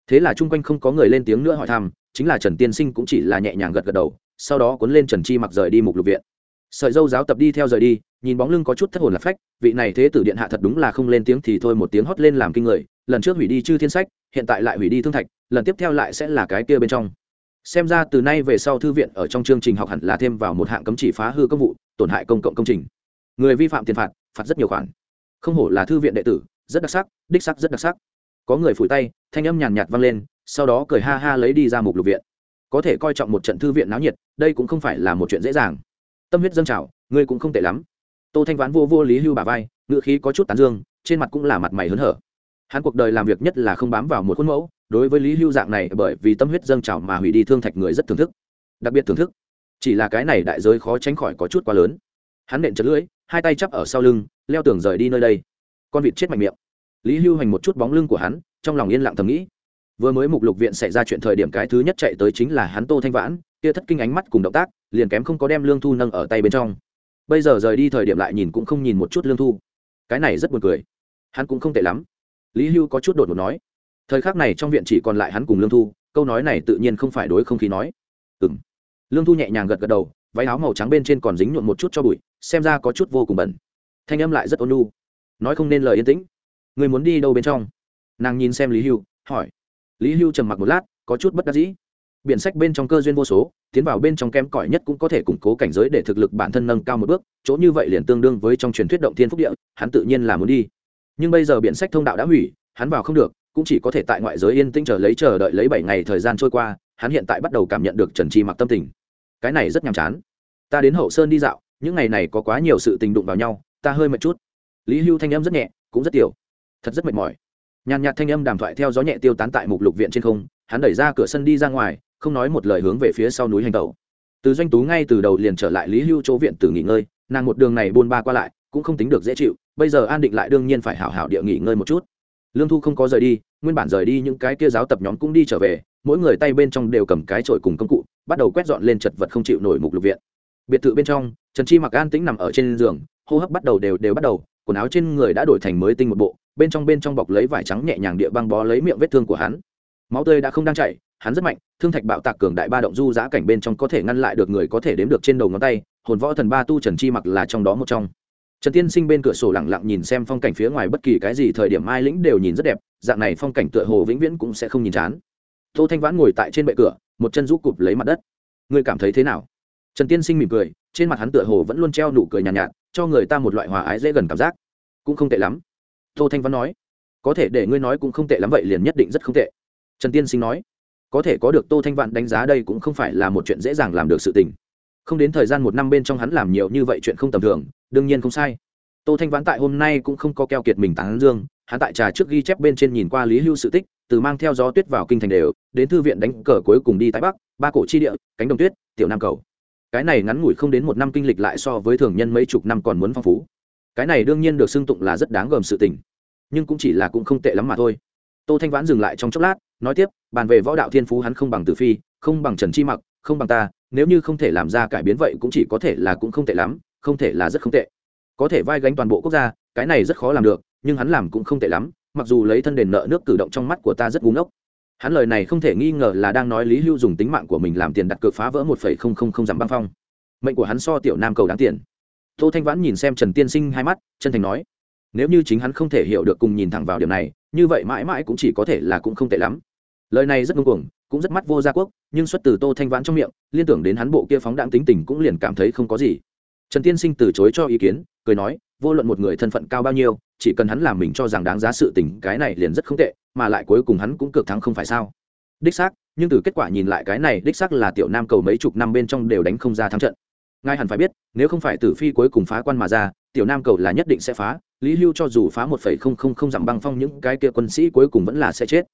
Speaker 1: Thế là chung quanh không có người lên tiếng nữa hỏi thăm, chính là trần tiên sinh cũng chỉ là nhẹ nhàng gật gật đầu, sau đó cuốn lên trần chi mặc rời đi mục lục viện sợi dâu giáo tập đi theo rời đi, nhìn bóng lưng có chút thất hồn lạc phách, vị này thế tử điện hạ thật đúng là không lên tiếng thì thôi một tiếng hót lên làm kinh người, lần trước hủy đi chư thiên sách, hiện tại lại hủy đi thương thạch, lần tiếp theo lại sẽ là cái kia bên trong. Xem ra từ nay về sau thư viện ở trong chương trình học hẳn là thêm vào một hạng cấm chỉ phá hư công vụ, tổn hại công cộng công trình. Người vi phạm tiền phạt phạt rất nhiều khoản. Không hổ là thư viện đệ tử, rất đặc sắc, đích sắc rất đặc sắc. Có người phủi tay, thanh âm nhàn nhạt vang lên, sau đó cười ha ha lấy đi ra mục lục viện. Có thể coi trọng một trận thư viện náo nhiệt, đây cũng không phải là một chuyện dễ dàng tâm huyết dâng trào, ngươi cũng không tệ lắm. Tô thanh vãn vô vô lý hưu bà vai ngựa khí có chút tán dương, trên mặt cũng là mặt mày hớn hở. Hắn cuộc đời làm việc nhất là không bám vào một khuôn mẫu, đối với lý hưu dạng này bởi vì tâm huyết dâng trào mà hủy đi thương thạch người rất thưởng thức. Đặc biệt thưởng thức. Chỉ là cái này đại giới khó tránh khỏi có chút quá lớn. Hắn nện chật lưỡi, hai tay chắp ở sau lưng, leo tường rời đi nơi đây. Con vịt chết mạnh miệng. Lý hưu hành một chút bóng lưng của hắn, trong lòng yên lặng thầm nghĩ. Vừa mới mục lục viện xảy ra chuyện thời điểm cái thứ nhất chạy tới chính là hắn tô thanh vãn kia thất kinh ánh mắt cùng động tác, liền kém không có đem lương thu nâng ở tay bên trong. Bây giờ rời đi thời điểm lại nhìn cũng không nhìn một chút lương thu. Cái này rất buồn cười. Hắn cũng không tệ lắm. Lý hưu có chút đột ngột nói. Thời khắc này trong viện chỉ còn lại hắn cùng lương thu, câu nói này tự nhiên không phải đối không khí nói. Ừ m lương thu nhẹ nhàng gật gật đầu, váy áo màu trắng bên trên còn dính nhuộn một chút cho bụi, xem ra có chút vô cùng bẩn. Thanh âm lại rất ôn lu nói không nên lời yên tĩnh. Người muốn đi đâu bên trong? Nàng nhìn xem lý hưu, hỏi. Lý hưu trầm mặc một lát, có chút bất đắc dĩ biển sách bên trong cơ duyên vô số, tiến vào bên trong kém cỏi nhất cũng có thể củng cố cảnh giới để thực lực bản thân nâng cao một bước, chỗ như vậy liền tương đương với trong truyền thuyết động thiên phúc địa, hắn tự nhiên là muốn đi. Nhưng bây giờ biển sách thông đạo đã hủy, hắn vào không được, cũng chỉ có thể tại ngoại giới yên tĩnh chờ lấy chờ đợi lấy bảy ngày thời gian trôi qua, hắn hiện tại bắt đầu cảm nhận được trần chi mặc tâm tình. Cái này rất nhàm chán. Ta đến hậu sơn đi dạo, những ngày này có quá nhiều sự tình đụng vào nhau, ta hơi mệt chút. Lý hưu thanh âm rất nhẹ, cũng rất tiểu. Thật rất mệt mỏi. Nhàn nhạt thanh âm đàm thoại theo gió nhẹ tiêu tán tại mục lục viện trên không, hắn đẩy ra cửa sân đi ra ngoài không nói một lời hướng về phía sau núi hành tẩu. Từ doanh tú ngay từ đầu liền trở lại lý hưu chỗ viện tử nghỉ ngơi, nàng một đường này buôn ba qua lại, cũng không tính được dễ chịu, bây giờ an định lại đương nhiên phải hảo hảo địa nghỉ ngơi một chút. Lương thu không có rời đi, nguyên bản rời đi những cái kia giáo tập nhóm cũng đi trở về, mỗi người tay bên trong đều cầm cái chổi cùng công cụ, bắt đầu quét dọn lên chật vật không chịu nổi mục lục viện. Biệt thự bên trong, trần chi mặc an tĩnh nằm ở trên giường, hô hấp bắt đầu đều đều bắt đầu, quần áo trên người đã đổi thành mới tinh một bộ, bên trong bên trong bọc lấy vải trắng nhẹ nhàng địa băng bó lấy miệng vết thương của hắn. Máu tươi đã không đang chảy hắn rất mạnh thương thạch bạo tạc cường đại ba động du giã cảnh bên trong có thể ngăn lại được người có thể đếm được trên đầu ngón tay hồn võ thần ba tu trần chi mặc là trong đó một trong. Trần tiên sinh bên cửa sổ lẳng lặng nhìn xem phong cảnh phía ngoài bất kỳ cái gì thời điểm mai lĩnh đều nhìn rất đẹp dạng này phong cảnh tựa hồ vĩnh viễn cũng sẽ không nhìn chán. Tô thanh vãn ngồi tại trên bệ cửa một chân rũ cụp lấy mặt đất. Ngươi cảm thấy thế nào? Trần tiên sinh mỉm cười trên mặt hắn tựa hồ vẫn luôn treo nụ cười nhàn nhạt, nhạt cho người ta một loại hòa ái dễ gần cảm giác. Cũng không tệ lắm. Tô thanh vãn nói có thể để ngươi nói cũng không tệ lắm vậy liền nhất định rất không tệ. Trần tiên sinh nói có thể có được tô thanh vạn đánh giá đây cũng không phải là một chuyện dễ dàng làm được sự tình. Không đến thời gian một năm bên trong hắn làm nhiều như vậy chuyện không tầm thường, đương nhiên không sai. Tô thanh vãn tại hôm nay cũng không có keo kiệt mình tán dương, hắn tại trà trước ghi chép bên trên nhìn qua lý hưu sự tích, từ mang theo gió tuyết vào kinh thành đều, đến thư viện đánh cờ cuối cùng đi tại bắc, ba cổ chi địa, cánh đồng tuyết, tiểu nam cầu. Cái này ngắn ngủi không đến một năm kinh lịch lại so với thường nhân mấy chục năm còn muốn phong phú. Cái này đương nhiên được xưng tụng là rất đáng gờm sự tình, nhưng cũng chỉ là cũng không tệ lắm mà thôi. Tô thanh vãn dừng lại trong chốc lát nói tiếp, bàn về võ đạo thiên phú hắn không bằng tử phi, không bằng trần chi mặc, không bằng ta, nếu như không thể làm ra cải biến vậy cũng chỉ có thể là cũng không tệ lắm, không thể là rất không tệ. Có thể vai gánh toàn bộ quốc gia, cái này rất khó làm được, nhưng hắn làm cũng không tệ lắm, mặc dù lấy thân đền nợ nước cử động trong mắt của ta rất búng ốc hắn lời này không thể nghi ngờ là đang nói lý hưu dùng tính mạng của mình làm tiền đặt cược phá vỡ một phẩy không không không dặm băng phong. Mệnh của hắn so tiểu nam cầu đáng tiền. Tô thanh vãn nhìn xem trần tiên sinh hai mắt, chân thành nói nếu như chính hắn không thể hiểu được cùng nhìn thẳng vào điểm này, như vậy mãi mãi cũng chỉ có thể là cũng không tệ lắm. Lời này rất ngưng cuồng, cũng rất mắt vô gia quốc, nhưng xuất từ tô thanh vãn trong miệng, liên tưởng đến hắn bộ kia phóng đạn tính tình cũng liền cảm thấy không có gì. Trần tiên sinh từ chối cho ý kiến, cười nói, vô luận một người thân phận cao bao nhiêu, chỉ cần hắn làm mình cho rằng đáng giá sự tình, cái này liền rất không tệ, mà lại cuối cùng hắn cũng cược thắng không phải sao? Đích xác, nhưng từ kết quả nhìn lại cái này, đích xác là tiểu nam cầu mấy chục năm bên trong đều đánh không ra thắng trận. Ngài hẳn phải biết, nếu không phải tử phi cuối cùng phá quan mà ra, tiểu nam cầu là nhất định sẽ phá lý hưu cho dù phá một phẩy không không không dặm băng phong những cái kia quân sĩ cuối cùng vẫn là sẽ chết.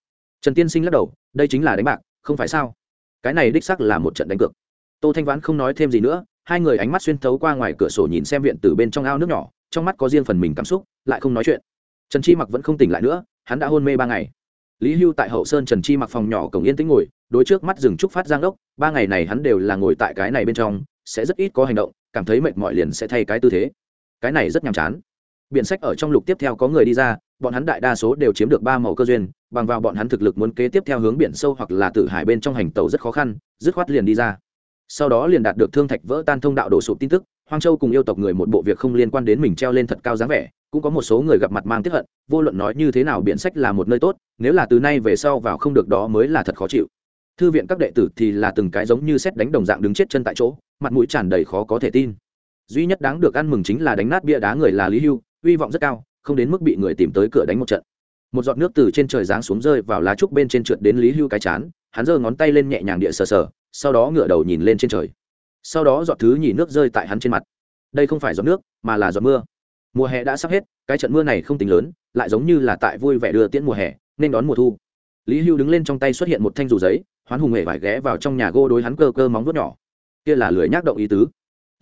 Speaker 1: Trần tiên sinh lắc đầu, đây chính là đánh bạc, không phải sao? Cái này đích xác là một trận đánh cược. Tô thanh vãn không nói thêm gì nữa, hai người ánh mắt xuyên thấu qua ngoài cửa sổ nhìn xem viện từ bên trong ao nước nhỏ, trong mắt có riêng phần mình cảm xúc, lại không nói chuyện. Trần chi mặc vẫn không tỉnh lại nữa, hắn đã hôn mê ba ngày. Lý hưu tại hậu sơn trần chi mặc phòng nhỏ cổng yên tĩnh ngồi, đối trước mắt rừng trúc phát giang đốc ba ngày này hắn đều là ngồi tại cái này bên trong, sẽ rất ít có hành động, cảm thấy mệt mỏi liền sẽ thay cái tư thế. Cái này rất nhàm chán biện sách ở trong lục tiếp theo có người đi ra, bọn hắn đại đa số đều chiếm được ba màu cơ duyên, bằng vào bọn hắn thực lực muốn kế tiếp theo hướng biển sâu hoặc là tử hải bên trong hành tàu rất khó khăn, dứt khoát liền đi ra. Sau đó liền đạt được thương thạch vỡ tan thông đạo đổ sụp tin tức, hoang châu cùng yêu tộc người một bộ việc không liên quan đến mình treo lên thật cao dáng vẻ, cũng có một số người gặp mặt mang tiếp hận, vô luận nói như thế nào biện sách là một nơi tốt, nếu là từ nay về sau vào không được đó mới là thật khó chịu. Thư viện các đệ tử thì là từng cái giống như xét đánh đồng dạng đứng chết chân tại chỗ, mặt mũi tràn đầy khó có thể tin. Duy nhất đáng được ăn mừng chính là đánh nát bia đá người là lý hưu hy vọng rất cao, không đến mức bị người tìm tới cửa đánh một trận. Một giọt nước từ trên trời giáng xuống rơi vào lá trúc bên trên trượt đến lý hưu cái chán, hắn giơ ngón tay lên nhẹ nhàng địa sờ sờ, sau đó ngửa đầu nhìn lên trên trời. Sau đó giọt thứ nhì nước rơi tại hắn trên mặt. Đây không phải giọt nước, mà là giọt mưa. Mùa hè đã sắp hết, cái trận mưa này không tính lớn, lại giống như là tại vui vẻ đưa tiễn mùa hè, nên đón mùa thu. Lý hưu đứng lên trong tay xuất hiện một thanh dù giấy, hoán hùng hề vải ghé vào trong nhà gô đối hắn cơ cơ móng vuốt nhỏ. Kia là lười nhác động ý tứ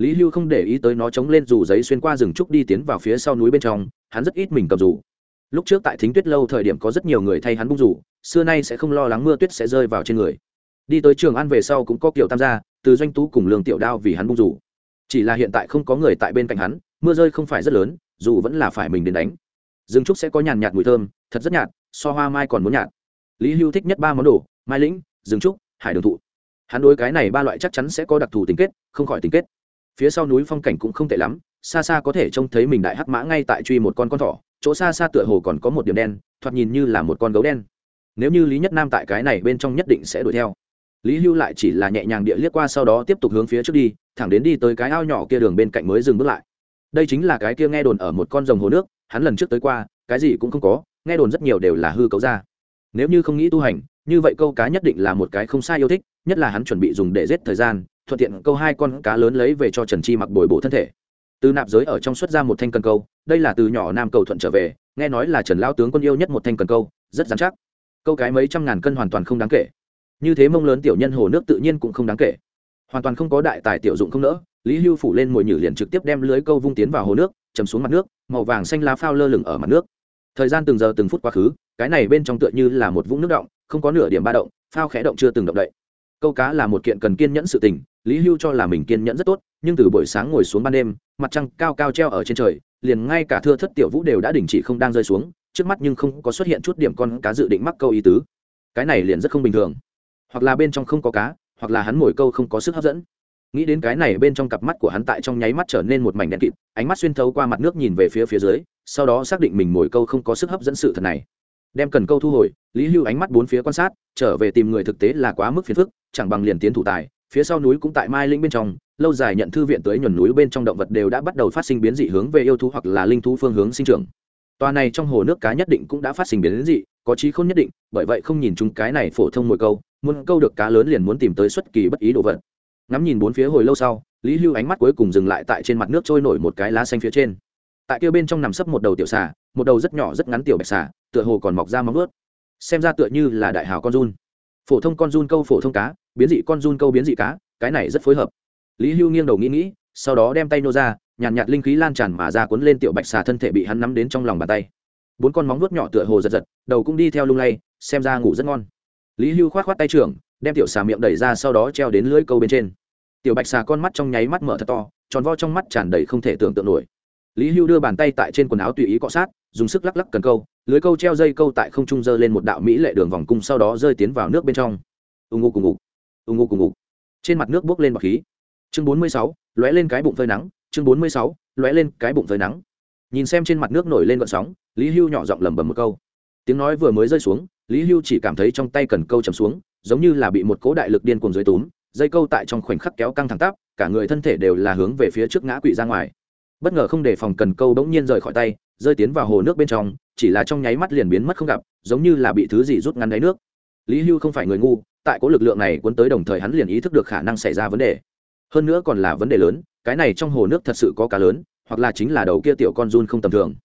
Speaker 1: lý hưu không để ý tới nó chống lên dù giấy xuyên qua rừng trúc đi tiến vào phía sau núi bên trong, hắn rất ít mình cầm dù. Lúc trước tại thính tuyết lâu thời điểm có rất nhiều người thay hắn bung dù, xưa nay sẽ không lo lắng mưa tuyết sẽ rơi vào trên người. Đi tới trường ăn về sau cũng có kiểu tam gia, từ doanh tú cùng lương tiểu đao vì hắn bung dù. Chỉ là hiện tại không có người tại bên cạnh hắn, mưa rơi không phải rất lớn, dù vẫn là phải mình đến đánh. Rừng trúc sẽ có nhàn nhạt mùi thơm, thật rất nhạt, so hoa mai còn muốn nhạt. Lý hưu thích nhất ba món đồ, mai lĩnh, rừng trúc, hải đường thụ. Hắn đối cái này ba loại chắc chắn sẽ có đặc thù tình kết, không khỏi tình kết phía sau núi phong cảnh cũng không tệ lắm, xa xa có thể trông thấy mình đại hắc mã ngay tại truy một con con thỏ, chỗ xa xa tựa hồ còn có một điểm đen, thoạt nhìn như là một con gấu đen. Nếu như lý nhất nam tại cái này bên trong nhất định sẽ đuổi theo. Lý hưu lại chỉ là nhẹ nhàng địa liếc qua sau đó tiếp tục hướng phía trước đi, thẳng đến đi tới cái ao nhỏ kia đường bên cạnh mới dừng bước lại. Đây chính là cái kia nghe đồn ở một con rồng hồ nước, hắn lần trước tới qua, cái gì cũng không có, nghe đồn rất nhiều đều là hư cấu ra. Nếu như không nghĩ tu hành, như vậy câu cá nhất định là một cái không sai yêu thích, nhất là hắn chuẩn bị dùng để giết thời gian thuận tiện câu hai con cá lớn lấy về cho trần chi mặc bồi bổ thân thể. Từ nạp giới ở trong xuất ra một thanh cần câu, đây là từ nhỏ nam cầu thuận trở về, nghe nói là trần lao tướng quân yêu nhất một thanh cần câu, rất dán chắc. Câu cái mấy trăm ngàn cân hoàn toàn không đáng kể. Như thế mông lớn tiểu nhân hồ nước tự nhiên cũng không đáng kể. Hoàn toàn không có đại tài tiểu dụng không nỡ, lý hưu phủ lên mồi nhử liền trực tiếp đem lưới câu vung tiến vào hồ nước, chầm xuống mặt nước, màu vàng xanh lá phao lơ lửng ở mặt nước. Thời gian từng giờ từng phút quá khứ, cái này bên trong tựa như là một vũng nước động, không có nửa điểm ba động, phao khẽ động chưa từng động đậy câu cá là một kiện cần kiên nhẫn sự tình, lý hưu cho là mình kiên nhẫn rất tốt, nhưng từ buổi sáng ngồi xuống ban đêm, mặt trăng cao cao treo ở trên trời, liền ngay cả thưa thất tiểu vũ đều đã đình chỉ không đang rơi xuống, trước mắt nhưng không có xuất hiện chút điểm con cá dự định mắc câu ý tứ. Cái này liền rất không bình thường. Hoặc là bên trong không có cá, hoặc là hắn mồi câu không có sức hấp dẫn. Nghĩ đến cái này bên trong cặp mắt của hắn tại trong nháy mắt trở nên một mảnh đen kịt, ánh mắt xuyên thấu qua mặt nước nhìn về phía phía dưới, sau đó xác định mình mồi câu không có sức hấp dẫn sự thật này. Đem cần câu thu hồi, lý hưu ánh mắt bốn phía quan sát, trở về tìm người thực tế là quá mức phiền phức chẳng bằng liền tiến thủ tài, phía sau núi cũng tại mai linh bên trong, lâu dài nhận thư viện tới nhuần núi bên trong động vật đều đã bắt đầu phát sinh biến dị hướng về yêu thú hoặc là linh thú phương hướng sinh trưởng. Tòa này trong hồ nước cá nhất định cũng đã phát sinh biến dị, có trí không nhất định, bởi vậy không nhìn chúng cái này phổ thông mồi câu, muốn câu được cá lớn liền muốn tìm tới xuất kỳ bất ý đồ vật. Ngắm nhìn bốn phía hồi lâu sau, lý hưu ánh mắt cuối cùng dừng lại tại trên mặt nước trôi nổi một cái lá xanh phía trên. Tại kia bên trong nằm sấp một đầu tiểu xà, một đầu rất nhỏ rất ngắn tiểu bạch xà, tựa hồ còn mọc ra móng ướt xem ra tựa như là đại hào con run phổ thông con run câu phổ thông cá biến dị con run câu biến dị cá cái này rất phối hợp. Lý hưu nghiêng đầu nghĩ nghĩ sau đó đem tay nô ra nhàn nhạt, nhạt linh khí lan tràn mà ra cuốn lên tiểu bạch xà thân thể bị hắn nắm đến trong lòng bàn tay. Bốn con móng vuốt nhỏ tựa hồ giật giật đầu cũng đi theo lung lay xem ra ngủ rất ngon. Lý hưu k h o á t k h o á t tay trưởng đem tiểu xà miệng đẩy ra sau đó treo đến lưỡi câu bên trên. Tiểu bạch xà con mắt trong nháy mắt mở thật to tròn vo trong mắt tràn đầy không thể tưởng tượng nổi. Lý hưu đưa bàn tay tại trên quần áo tùy ý cọ sát dùng sức lắc lắc cần câu lưới câu treo dây câu tại không trung dơ lên một đạo mỹ lệ đường vòng cung sau đó rơi tiến vào nước bên trong. Ù ngụ cùng ngục, ù ngụ cùng ngục. Trên mặt nước bốc lên bọc khí. Chương bốn mươi sáu, lóe lên cái bụng phơi nắng. Chương bốn mươi sáu, lóe lên cái bụng phơi nắng. Nhìn xem trên mặt nước nổi lên vận sóng, lý hưu nhỏ giọng lầm bầm một câu. Tiếng nói vừa mới rơi xuống, lý hưu chỉ cảm thấy trong tay cần câu chầm xuống, giống như là bị một cố đại lực điên cuồng dưới túm. Dây câu tại trong khoảnh khắc kéo căng thẳng tắp, cả người thân thể đều là hướng về phía trước ngã quỵ ra ngoài bất ngờ không để phòng cần câu bỗng nhiên rời khỏi tay, rơi tiến vào hồ nước bên trong, chỉ là trong nháy mắt liền biến mất không gặp, giống như là bị thứ gì rút ngắn đáy nước. Lý hưu không phải người ngu, tại có lực lượng này cuốn tới đồng thời hắn liền ý thức được khả năng xảy ra vấn đề. Hơn nữa còn là vấn đề lớn, cái này trong hồ nước thật sự có cá lớn, hoặc là chính là đầu kia tiểu con run không tầm thường.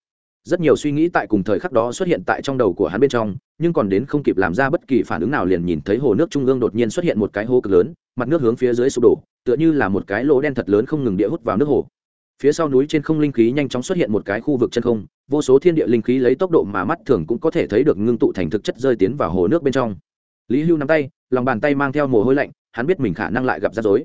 Speaker 1: Rất nhiều suy nghĩ tại cùng thời khắc đó xuất hiện tại trong đầu của hắn bên trong, nhưng còn đến không kịp làm ra bất kỳ phản ứng nào liền nhìn thấy hồ nước trung ương đột nhiên xuất hiện một cái hố cực lớn, mặt nước hướng phía dưới sụp đổ, tựa như là một cái lỗ đen thật lớn không ngừng địa hút vào nước hồ phía sau núi trên không linh khí nhanh chóng xuất hiện một cái khu vực chân không, vô số thiên địa linh khí lấy tốc độ mà mắt thường cũng có thể thấy được ngưng tụ thành thực chất rơi tiến vào hồ nước bên trong. Lý hưu nắm tay, lòng bàn tay mang theo mồ hôi lạnh, hắn biết mình khả năng lại gặp rắc rối.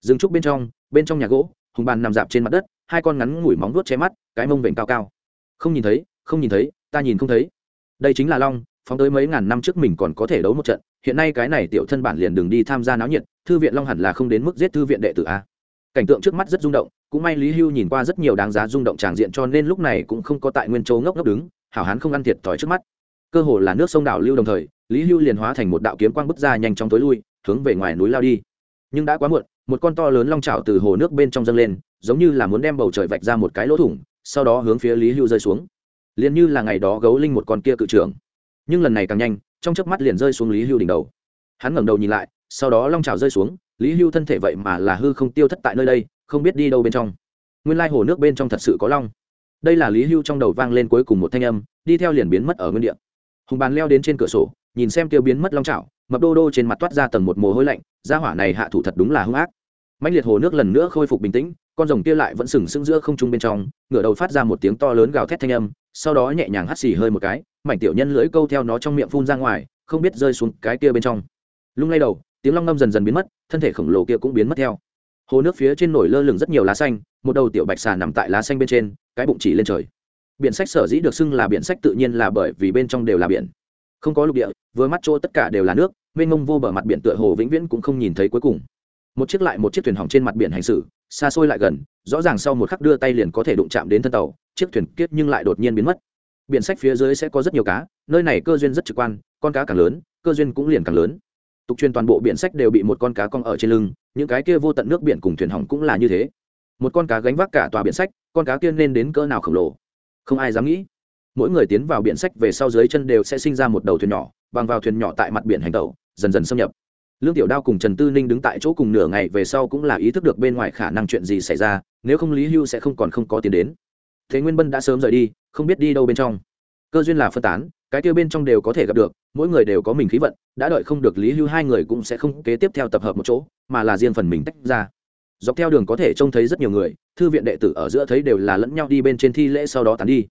Speaker 1: Dừng trúc bên trong bên trong nhà gỗ, hùng bàn nằm dạp trên mặt đất, hai con ngắn ngủi móng vuốt che mắt, cái mông vểnh cao cao. Không nhìn thấy, không nhìn thấy, ta nhìn không thấy. Đây chính là long, phóng tới mấy ngàn năm trước mình còn có thể đấu một trận, hiện nay cái này tiểu thân bản liền đừng đi tham gia náo nhiệt, thư viện long hẳn là không đến mức giết thư viện đệ tử a cảnh tượng trước mắt rất rung động, cũng may lý hưu nhìn qua rất nhiều đáng giá rung động tràng diện cho nên lúc này cũng không có tại nguyên châu ngốc ngốc đứng, hảo hán không ăn thiệt thòi trước mắt. Cơ hồ là nước sông đảo lưu đồng thời, lý hưu liền hóa thành một đạo kiếm quang bức ra nhanh chóng tối lui, hướng về ngoài núi lao đi. Nhưng đã quá muộn, một con to lớn long trào từ hồ nước bên trong dâng lên, giống như là muốn đem bầu trời vạch ra một cái lỗ thủng, sau đó hướng phía lý hưu rơi xuống. Liền như là ngày đó gấu linh một con kia cự trưởng. Nhưng lần này càng nhanh, trong chớp mắt liền rơi xuống lý hưu đỉnh đầu. Hắn ngẩng đầu nhìn lại, sau đó long trào rơi xuống lý hưu thân thể vậy mà là hư không tiêu thất tại nơi đây, không biết đi đâu bên trong. Nguyên lai hồ nước bên trong thật sự có long. Đây là lý hưu trong đầu vang lên cuối cùng một thanh âm, đi theo liền biến mất ở nguyên địa. Hùng bàn leo đến trên cửa sổ, nhìn xem tiêu biến mất long trào mập đô đô trên mặt toát ra tầng một mồ hôi lạnh, gia hỏa này hạ thủ thật đúng là hung ác. Mạnh liệt hồ nước lần nữa khôi phục bình tĩnh, con rồng kia lại vẫn sừng sững giữa không trung bên trong, ngửa đầu phát ra một tiếng to lớn gào thét thanh âm, sau đó nhẹ nhàng hắt xì hơi một cái, mảnh tiểu nhân lưỡi câu theo nó trong miệng phun ra ngoài, không biết rơi xuống cái kia bên trong. Lung lay đầu tiếng long ngâm dần dần biến mất, thân thể khổng lồ kia cũng biến mất theo. Hồ nước phía trên nổi lơ lửng rất nhiều lá xanh, một đầu tiểu bạch xà nằm tại lá xanh bên trên, cái bụng chỉ lên trời. Biển sách sở dĩ được xưng là biển sách tự nhiên là bởi vì bên trong đều là biển. Không có lục địa, vừa mắt chỗ tất cả đều là nước, mênh mông vô bờ mặt biển tựa hồ vĩnh viễn cũng không nhìn thấy cuối cùng. Một chiếc lại một chiếc thuyền hỏng trên mặt biển hành xử, xa xôi lại gần, rõ ràng sau một khắc đưa tay liền có thể đụng chạm đến thân tàu, chiếc thuyền kiết nhưng lại đột nhiên biến mất. Biển sách phía dưới sẽ có rất nhiều cá, nơi này cơ duyên rất trực quan, con cá càng lớn, cơ duyên cũng liền càng lớn tục truyền toàn bộ biển sách đều bị một con cá cong ở trên lưng, những cái kia vô tận nước biển cùng thuyền hỏng cũng là như thế. Một con cá gánh vác cả tòa biển sách, con cá kia nên đến cỡ nào khổng lồ? Không ai dám nghĩ. Mỗi người tiến vào biển sách về sau dưới chân đều sẽ sinh ra một đầu thuyền nhỏ, bằng vào thuyền nhỏ tại mặt biển hành tẩu, dần dần xâm nhập. Lương tiểu đao cùng trần tư ninh đứng tại chỗ cùng nửa ngày về sau cũng là ý thức được bên ngoài khả năng chuyện gì xảy ra, nếu không lý hưu sẽ không còn không có tiền đến. Thế nguyên bân đã sớm rời đi, không biết đi đâu bên trong. Cơ duyên là phân tán cái kia bên trong đều có thể gặp được, mỗi người đều có mình khí vận, đã đợi không được lý hưu hai người cũng sẽ không kế tiếp theo tập hợp một chỗ, mà là riêng phần mình tách ra. Dọc theo đường có thể trông thấy rất nhiều người, thư viện đệ tử ở giữa thấy đều là lẫn nhau đi bên trên thi lễ sau đó tán đi.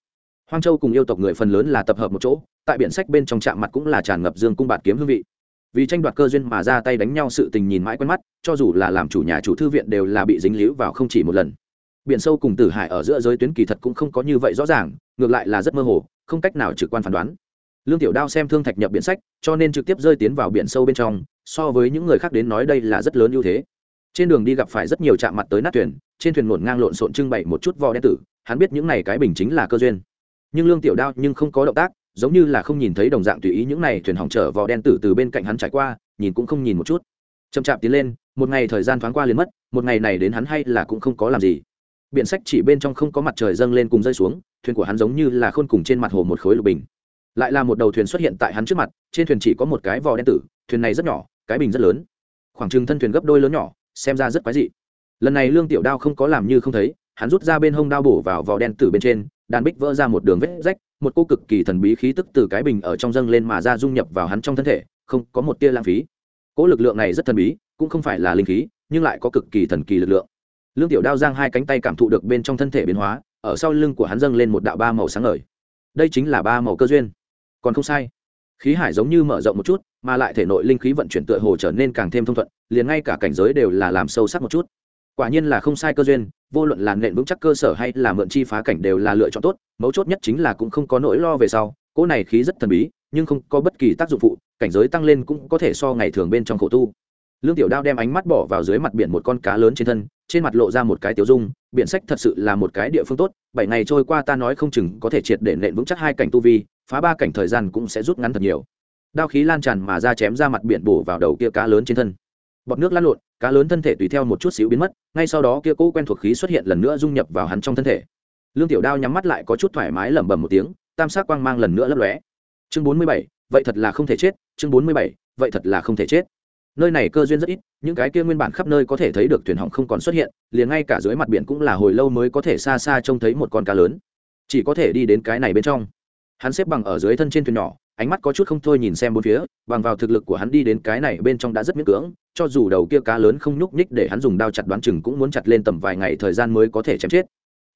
Speaker 1: Hoang châu cùng yêu tộc người phần lớn là tập hợp một chỗ, tại biển sách bên trong trạm mặt cũng là tràn ngập dương cung bạt kiếm hương vị. Vì tranh đoạt cơ duyên mà ra tay đánh nhau sự tình nhìn mãi quen mắt, cho dù là làm chủ nhà chủ thư viện đều là bị dính líu vào không chỉ một lần. Biển sâu cùng tử hải ở giữa giới tuyến kỳ thật cũng không có như vậy rõ ràng, ngược lại là rất mơ hồ, không cách nào trực quan phán đoán lương tiểu đao xem thương thạch nhập biển sách, cho nên trực tiếp rơi tiến vào biển sâu bên trong, so với những người khác đến nói đây là rất lớn ưu thế. Trên đường đi gặp phải rất nhiều chạm mặt tới nát thuyền, trên thuyền ngổn ngang lộn xộn trưng bày một chút vò đen tử, hắn biết những này cái bình chính là cơ duyên. Nhưng lương tiểu đao nhưng không có động tác, giống như là không nhìn thấy đồng dạng tùy ý những này thuyền hỏng trở vò đen tử từ bên cạnh hắn trải qua, nhìn cũng không nhìn một chút. Chậm chạp tiến lên, một ngày thời gian thoáng qua liền mất, một ngày này đến hắn hay là cũng không có làm gì. Biện sách chỉ bên trong không có mặt trời dâng lên cùng rơi xuống, thuyền của hắn giống như là khôn cùng trên mặt hồ một khối lục bình lại là một đầu thuyền xuất hiện tại hắn trước mặt, trên thuyền chỉ có một cái vò đen tử, thuyền này rất nhỏ, cái bình rất lớn. Khoảng trừng thân thuyền gấp đôi lớn nhỏ, xem ra rất quái dị. Lần này lương tiểu đao không có làm như không thấy, hắn rút ra bên hông đao bổ vào vò đen tử bên trên, đàn bích vỡ ra một đường vết rách, một cô cực kỳ thần bí khí tức từ cái bình ở trong dâng lên mà ra dung nhập vào hắn trong thân thể, không có một tia lãng phí. Cỗ lực lượng này rất thần bí, cũng không phải là linh khí, nhưng lại có cực kỳ thần kỳ lực lượng. Lương tiểu đao giang hai cánh tay cảm thụ được bên trong thân thể biến hóa, ở sau lưng của hắn dâng lên một đạo ba màu sáng ngời. Đây chính là ba màu cơ duyên còn không sai. Khí hải giống như mở rộng một chút, mà lại thể nội linh khí vận chuyển tựa hồ trở nên càng thêm thông thuận, liền ngay cả cảnh giới đều là làm sâu sắc một chút. Quả nhiên là không sai cơ duyên, vô luận là nện vững chắc cơ sở hay là mượn chi phá cảnh đều là lựa chọn tốt, mấu chốt nhất chính là cũng không có nỗi lo về sau, cỗ này khí rất thần bí, nhưng không có bất kỳ tác dụng phụ, cảnh giới tăng lên cũng có thể so ngày thường bên trong khổ tu. Lương tiểu đao đem ánh mắt bỏ vào dưới mặt biển một con cá lớn trên thân, trên mặt lộ ra một cái tiểu dung, biển sách thật sự là một cái địa phương tốt, bảy ngày trôi qua ta nói không chừng có thể triệt để nện vững chắc hai cảnh tu vi phá ba cảnh thời gian cũng sẽ rút ngắn thật nhiều. Đao khí lan tràn mà ra chém ra mặt biển bổ vào đầu kia cá lớn trên thân. Bọt nước lăn lộn, cá lớn thân thể tùy theo một chút xíu biến mất, ngay sau đó kia cũ quen thuộc khí xuất hiện lần nữa dung nhập vào hắn trong thân thể. Lương tiểu đao nhắm mắt lại có chút thoải mái lẩm bẩm một tiếng, tam sắc quang mang lần nữa lấp lóe. Chương bốn mươi bảy, vậy thật là không thể chết, chương bốn mươi bảy, vậy thật là không thể chết. Nơi này cơ duyên rất ít, những cái kia nguyên bản khắp nơi có thể thấy được thuyền hỏng không còn xuất hiện, liền ngay cả dưới mặt biển cũng là hồi lâu mới có thể xa xa trông thấy một con cá lớn. Chỉ có thể đi đến cái này bên trong hắn xếp bằng ở dưới thân trên thuyền nhỏ, ánh mắt có chút không thôi nhìn xem bốn phía, bằng vào thực lực của hắn đi đến cái này bên trong đã rất miễn cưỡng, cho dù đầu kia cá lớn không nhúc nhích để hắn dùng đao chặt đoán chừng cũng muốn chặt lên tầm vài ngày thời gian mới có thể chém chết.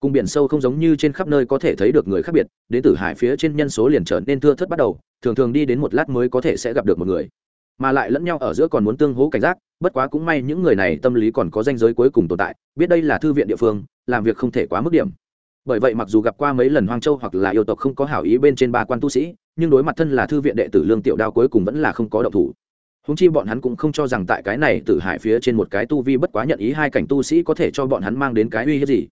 Speaker 1: Cung biển sâu không giống như trên khắp nơi có thể thấy được người khác biệt, đến từ hải phía trên nhân số liền trở nên thưa thất bắt đầu, thường thường đi đến một lát mới có thể sẽ gặp được một người. Mà lại lẫn nhau ở giữa còn muốn tương hỗ cảnh giác, bất quá cũng may những người này tâm lý còn có danh giới cuối cùng tồn tại, biết đây là thư viện địa phương, làm việc không thể quá mức điểm bởi vậy mặc dù gặp qua mấy lần hoang châu hoặc là yêu tộc không có hảo ý bên trên ba quan tu sĩ, nhưng đối mặt thân là thư viện đệ tử lương tiểu đao cuối cùng vẫn là không có động thủ. Húng chi bọn hắn cũng không cho rằng tại cái này tử hải phía trên một cái tu vi bất quá nhận ý hai cảnh tu sĩ có thể cho bọn hắn mang đến cái uy hiếp gì.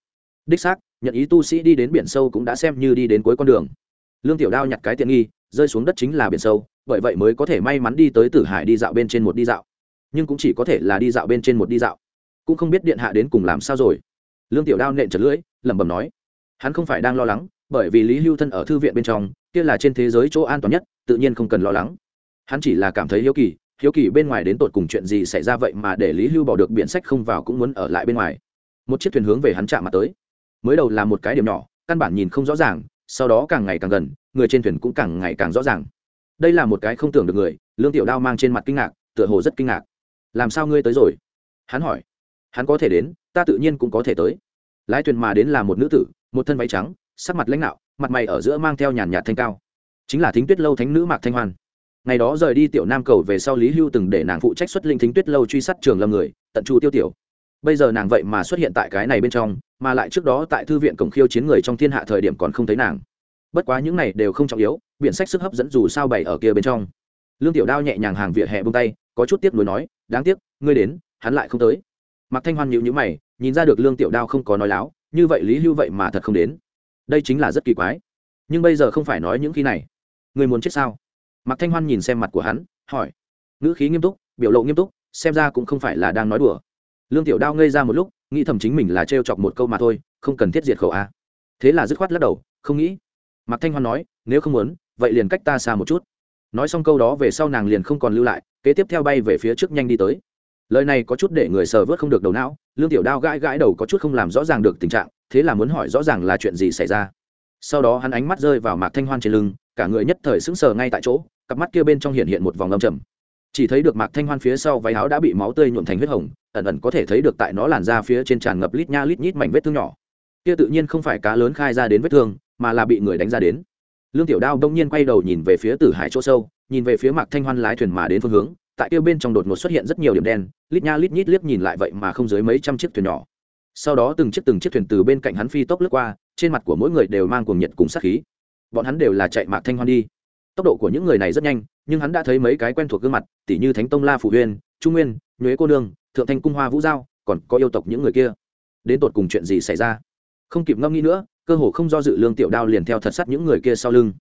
Speaker 1: Đích xác, nhận ý tu sĩ đi đến biển sâu cũng đã xem như đi đến cuối con đường. Lương tiểu đao nhặt cái tiện nghi, rơi xuống đất chính là biển sâu, bởi vậy mới có thể may mắn đi tới tử hải đi dạo bên trên một đi dạo. Nhưng cũng chỉ có thể là đi dạo bên trên một đi dạo. Cũng không biết điện hạ đến cùng làm sao rồi. Lương tiểu đao nện chật lưỡi, lẩm bẩm nói hắn không phải đang lo lắng, bởi vì lý hưu thân ở thư viện bên trong, kia là trên thế giới chỗ an toàn nhất, tự nhiên không cần lo lắng. Hắn chỉ là cảm thấy hiếu kỳ hiếu kỳ bên ngoài đến tột cùng chuyện gì xảy ra vậy mà để lý hưu bỏ được biện sách không vào cũng muốn ở lại bên ngoài. Một chiếc thuyền hướng về hắn chạm mặt tới. Mới đầu là một cái điểm nhỏ, căn bản nhìn không rõ ràng, sau đó càng ngày càng gần, người trên thuyền cũng càng ngày càng rõ ràng. Đây là một cái không tưởng được người, lương tiểu đao mang trên mặt kinh ngạc, tựa hồ rất kinh ngạc. Làm sao ngươi tới rồi? Hắn hỏi. Hắn có thể đến, ta tự nhiên cũng có thể tới. Lái thuyền mà đến là một nữ tử một thân váy trắng, sắc mặt lãnh đạo mặt mày ở giữa mang theo nhàn nhạt thanh cao. Chính là thính tuyết lâu thánh nữ mạc thanh hoan. Ngày đó rời đi tiểu nam cầu về sau lý hưu từng để nàng phụ trách xuất linh thính tuyết lâu truy sát trường lâm người, tận chu tiêu tiểu. Bây giờ nàng vậy mà xuất hiện tại cái này bên trong, mà lại trước đó tại thư viện cổng khiêu chiến người trong thiên hạ thời điểm còn không thấy nàng. Bất quá những này đều không trọng yếu biện sách sức hấp dẫn dù sao bày ở kia bên trong. Lương tiểu đao nhẹ nhàng hàng vỉa hè bông tay, có chút tiếc nuối nói, đáng tiếc, ngươi đến, hắn lại không tới. Mạc thanh hoan nhịu nhữ mày, nhìn ra được lương tiểu đao không có nói láo như vậy lý hưu vậy mà thật không đến. Đây chính là rất kỳ quái. Nhưng bây giờ không phải nói những khi này. Người muốn chết sao? Mạc thanh hoan nhìn xem mặt của hắn, hỏi. Ngữ khí nghiêm túc, biểu lộ nghiêm túc, xem ra cũng không phải là đang nói đùa. Lương tiểu đao ngây ra một lúc, nghĩ thầm chính mình là trêu chọc một câu mà thôi, không cần thiết diệt khẩu a. Thế là dứt khoát lắc đầu, không nghĩ. Mạc thanh hoan nói, nếu không muốn, vậy liền cách ta xa một chút. Nói xong câu đó về sau nàng liền không còn lưu lại, kế tiếp theo bay về phía trước nhanh đi tới. Lời này có chút để người sờ vớt không được đầu não lương tiểu đao gãi gãi đầu có chút không làm rõ ràng được tình trạng, thế là muốn hỏi rõ ràng là chuyện gì xảy ra. Sau đó hắn ánh mắt rơi vào mạc thanh hoan trên lưng, cả người nhất thời sững sờ ngay tại chỗ, cặp mắt kia bên trong hiện hiện một vòng lâm trầm. Chỉ thấy được mạc thanh hoan phía sau váy áo đã bị máu tươi nhuộm thành huyết hồng, ẩn ẩn có thể thấy được tại nó làn ra phía trên tràn ngập lít nha lít nhít mảnh vết thương nhỏ. Kia tự nhiên không phải cá lớn khai ra đến vết thương, mà là bị người đánh ra đến. Lương tiểu đao đông nhiên quay đầu nhìn về phía tử hải chỗ sâu, nhìn về phía mạc thanh hoan lái thuyền mà đến phương hướng tại kia bên trong đột ngột xuất hiện rất nhiều điểm đen, lít nha lít nhít liếc nhìn lại vậy mà không dưới mấy trăm chiếc thuyền nhỏ. Sau đó từng chiếc từng chiếc thuyền từ bên cạnh hắn phi tốc lướt qua, trên mặt của mỗi người đều mang cuồng nhiệt cùng sát khí. Bọn hắn đều là chạy mạc thanh hoan đi. Tốc độ của những người này rất nhanh, nhưng hắn đã thấy mấy cái quen thuộc gương mặt tỷ như thánh tông la phủ huyên trung nguyên, nhuế cô nương, thượng thanh cung hoa vũ giao, còn có yêu tộc những người kia. Đến tột cùng chuyện gì xảy ra? Không kịp ngâm nghĩ nữa, cơ hồ không do dự lương tiểu đao liền theo thật sắt những người kia sau lưng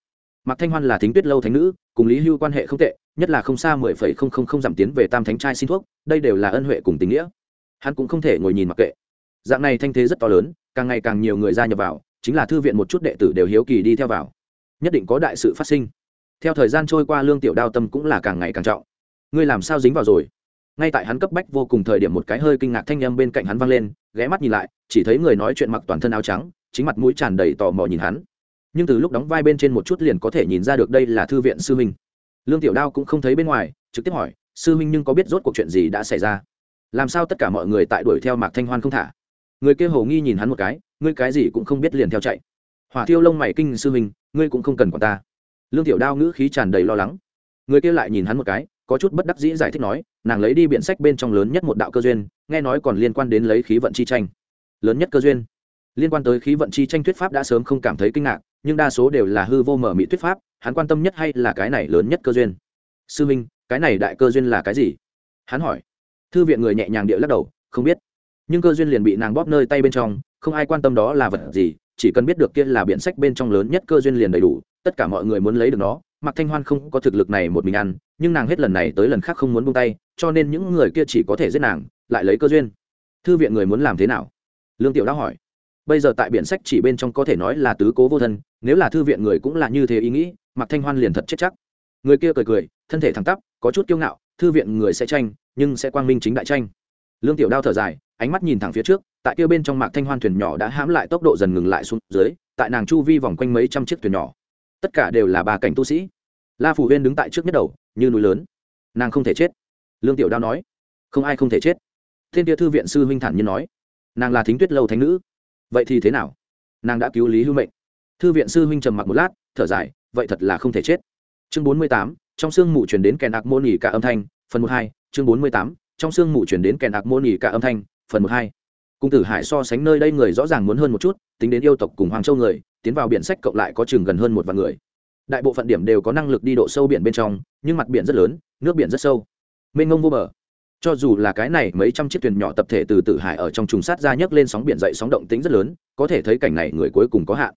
Speaker 1: mạc thanh hoan là thính tuyết lâu thánh nữ, cùng lý hưu quan hệ không tệ, nhất là không xa mười phẩy không không không giảm tiến về tam thánh trai xin thuốc, đây đều là ân huệ cùng tình nghĩa. Hắn cũng không thể ngồi nhìn mặc kệ. Dạng này thanh thế rất to lớn, càng ngày càng nhiều người gia nhập vào, chính là thư viện một chút đệ tử đều hiếu kỳ đi theo vào. Nhất định có đại sự phát sinh. Theo thời gian trôi qua lương tiểu đao tâm cũng là càng ngày càng trọng. Ngươi làm sao dính vào rồi? Ngay tại hắn cấp bách vô cùng thời điểm một cái hơi kinh ngạc thanh â m bên cạnh hắn vang lên, ghé mắt nhìn lại, chỉ thấy người nói chuyện mặc toàn thân áo trắng, chính mặt mũi tràn đầy tò mò nhìn hắn nhưng từ lúc đóng vai bên trên một chút liền có thể nhìn ra được đây là thư viện sư minh lương tiểu đao cũng không thấy bên ngoài, trực tiếp hỏi, sư minh nhưng có biết rốt cuộc chuyện gì đã xảy ra? Làm sao tất cả mọi người tại đuổi theo mạc thanh hoan không thả? Người kia hầu nghi nhìn hắn một cái, ngươi cái gì cũng không biết liền theo chạy. Hỏa thiêu lông mày kinh, sư minh ngươi cũng không cần quản ta. Lương tiểu đao ngữ khí tràn đầy lo lắng. Người kia lại nhìn hắn một cái, có chút bất đắc dĩ giải thích nói, nàng lấy đi biện sách bên trong lớn nhất một đạo cơ duyên, nghe nói còn liên quan đến lấy khí vận chi tranh. Lớn nhất cơ duyên? Liên quan tới khí vận chi tranh thuyết pháp đã sớm không cảm thấy kinh ngạc nhưng đa số đều là hư vô mở mị thuyết pháp, hắn quan tâm nhất hay là cái này lớn nhất cơ duyên? Sư minh, cái này đại cơ duyên là cái gì? Hắn hỏi. Thư viện người nhẹ nhàng địa lắc đầu, không biết. Nhưng cơ duyên liền bị nàng bóp nơi tay bên trong, không ai quan tâm đó là vật gì, chỉ cần biết được kia là biện sách bên trong lớn nhất cơ duyên liền đầy đủ, tất cả mọi người muốn lấy được nó. Mặc thanh hoan không có thực lực này một mình ăn, nhưng nàng hết lần này tới lần khác không muốn buông tay, cho nên những người kia chỉ có thể giết nàng, lại lấy cơ duyên. Thư viện người muốn làm thế nào? Lương tiểu đã hỏi. Bây giờ tại biển sách chỉ bên trong có thể nói là tứ cố vô thân nếu là thư viện người cũng là như thế ý nghĩ, mạc thanh hoan liền thật chết chắc. Người kia cười cười, thân thể thẳng tắp, có chút kiêu ngạo, thư viện người sẽ tranh, nhưng sẽ quang minh chính đại tranh. Lương tiểu đao thở dài, ánh mắt nhìn thẳng phía trước, tại kia bên trong mạc thanh hoan thuyền nhỏ đã hãm lại tốc độ dần ngừng lại xuống dưới, tại nàng chu vi vòng quanh mấy trăm chiếc thuyền nhỏ. Tất cả đều là bà cảnh tu sĩ. La phủ huyên đứng tại trước nhất đầu, như núi lớn. Nàng không thể chết. Lương tiểu đao nói, không ai không thể chết. Thiên kia thư viện sư huynh thản nhiên nói, nàng là thính tuyết lâu thánh nữ. Vậy thì thế nào? Nàng đã cứu lý hưu mệnh thư viện sư huynh trầm mặc một lát, thở dài, vậy thật là không thể chết. Chương bốn mươi tám, trong sương mù chuyển đến kèn ạc môn nghỉ cả âm thanh, phần một hai, chương bốn mươi tám, trong sương mù chuyển đến kèn ạc môn nghỉ cả âm thanh, phần một hai. Cung tử hải so sánh nơi đây người rõ ràng muốn hơn một chút, tính đến yêu tộc cùng hoàng châu người, tiến vào biển sách cộng lại có chừng gần hơn một vạn người. Đại bộ phận điểm đều có năng lực đi độ sâu biển bên trong, nhưng mặt biển rất lớn, nước biển rất sâu. Mênh ngông vô bờ. Cho dù là cái này mấy trăm chiếc thuyền nhỏ tập thể từ tử hải ở trong trùng sát ra nhấc lên sóng biển dậy sóng động tính rất lớn, có thể thấy cảnh này người cuối cùng có hạn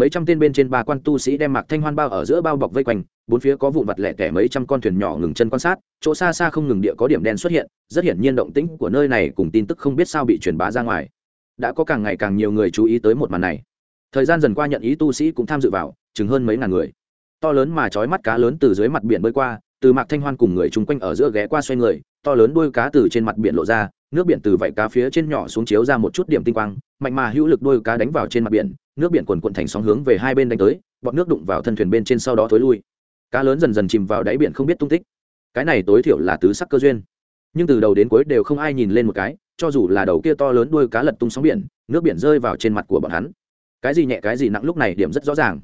Speaker 1: mấy trăm tên bên trên ba quan tu sĩ đem mạc thanh hoan bao ở giữa bao bọc vây quanh, bốn phía có vụn vặt lẻ tẻ mấy trăm con thuyền nhỏ ngừng chân quan sát, chỗ xa xa không ngừng địa có điểm đen xuất hiện, rất hiển nhiên động tĩnh của nơi này cùng tin tức không biết sao bị truyền bá ra ngoài. Đã có càng ngày càng nhiều người chú ý tới một màn này. Thời gian dần qua nhận ý tu sĩ cũng tham dự vào, chừng hơn mấy ngàn người. To lớn mà trói mắt cá lớn từ dưới mặt biển bơi qua, từ mạc thanh hoan cùng người chung quanh ở giữa ghé qua xoay người, to lớn đuôi cá từ trên mặt biển lộ ra, nước biển từ vảy cá phía trên nhỏ xuống chiếu ra một chút điểm tinh quang, mạnh mà hữu lực đuôi cá đánh vào trên mặt biển nước biển quần quận thành sóng hướng về hai bên đánh tới, bọn nước đụng vào thân thuyền bên trên sau đó thối lui. Cá lớn dần dần chìm vào đáy biển không biết tung tích. Cái này tối thiểu là tứ sắc cơ duyên. Nhưng từ đầu đến cuối đều không ai nhìn lên một cái, cho dù là đầu kia to lớn đuôi cá lật tung sóng biển, nước biển rơi vào trên mặt của bọn hắn. Cái gì nhẹ cái gì nặng lúc này điểm rất rõ ràng.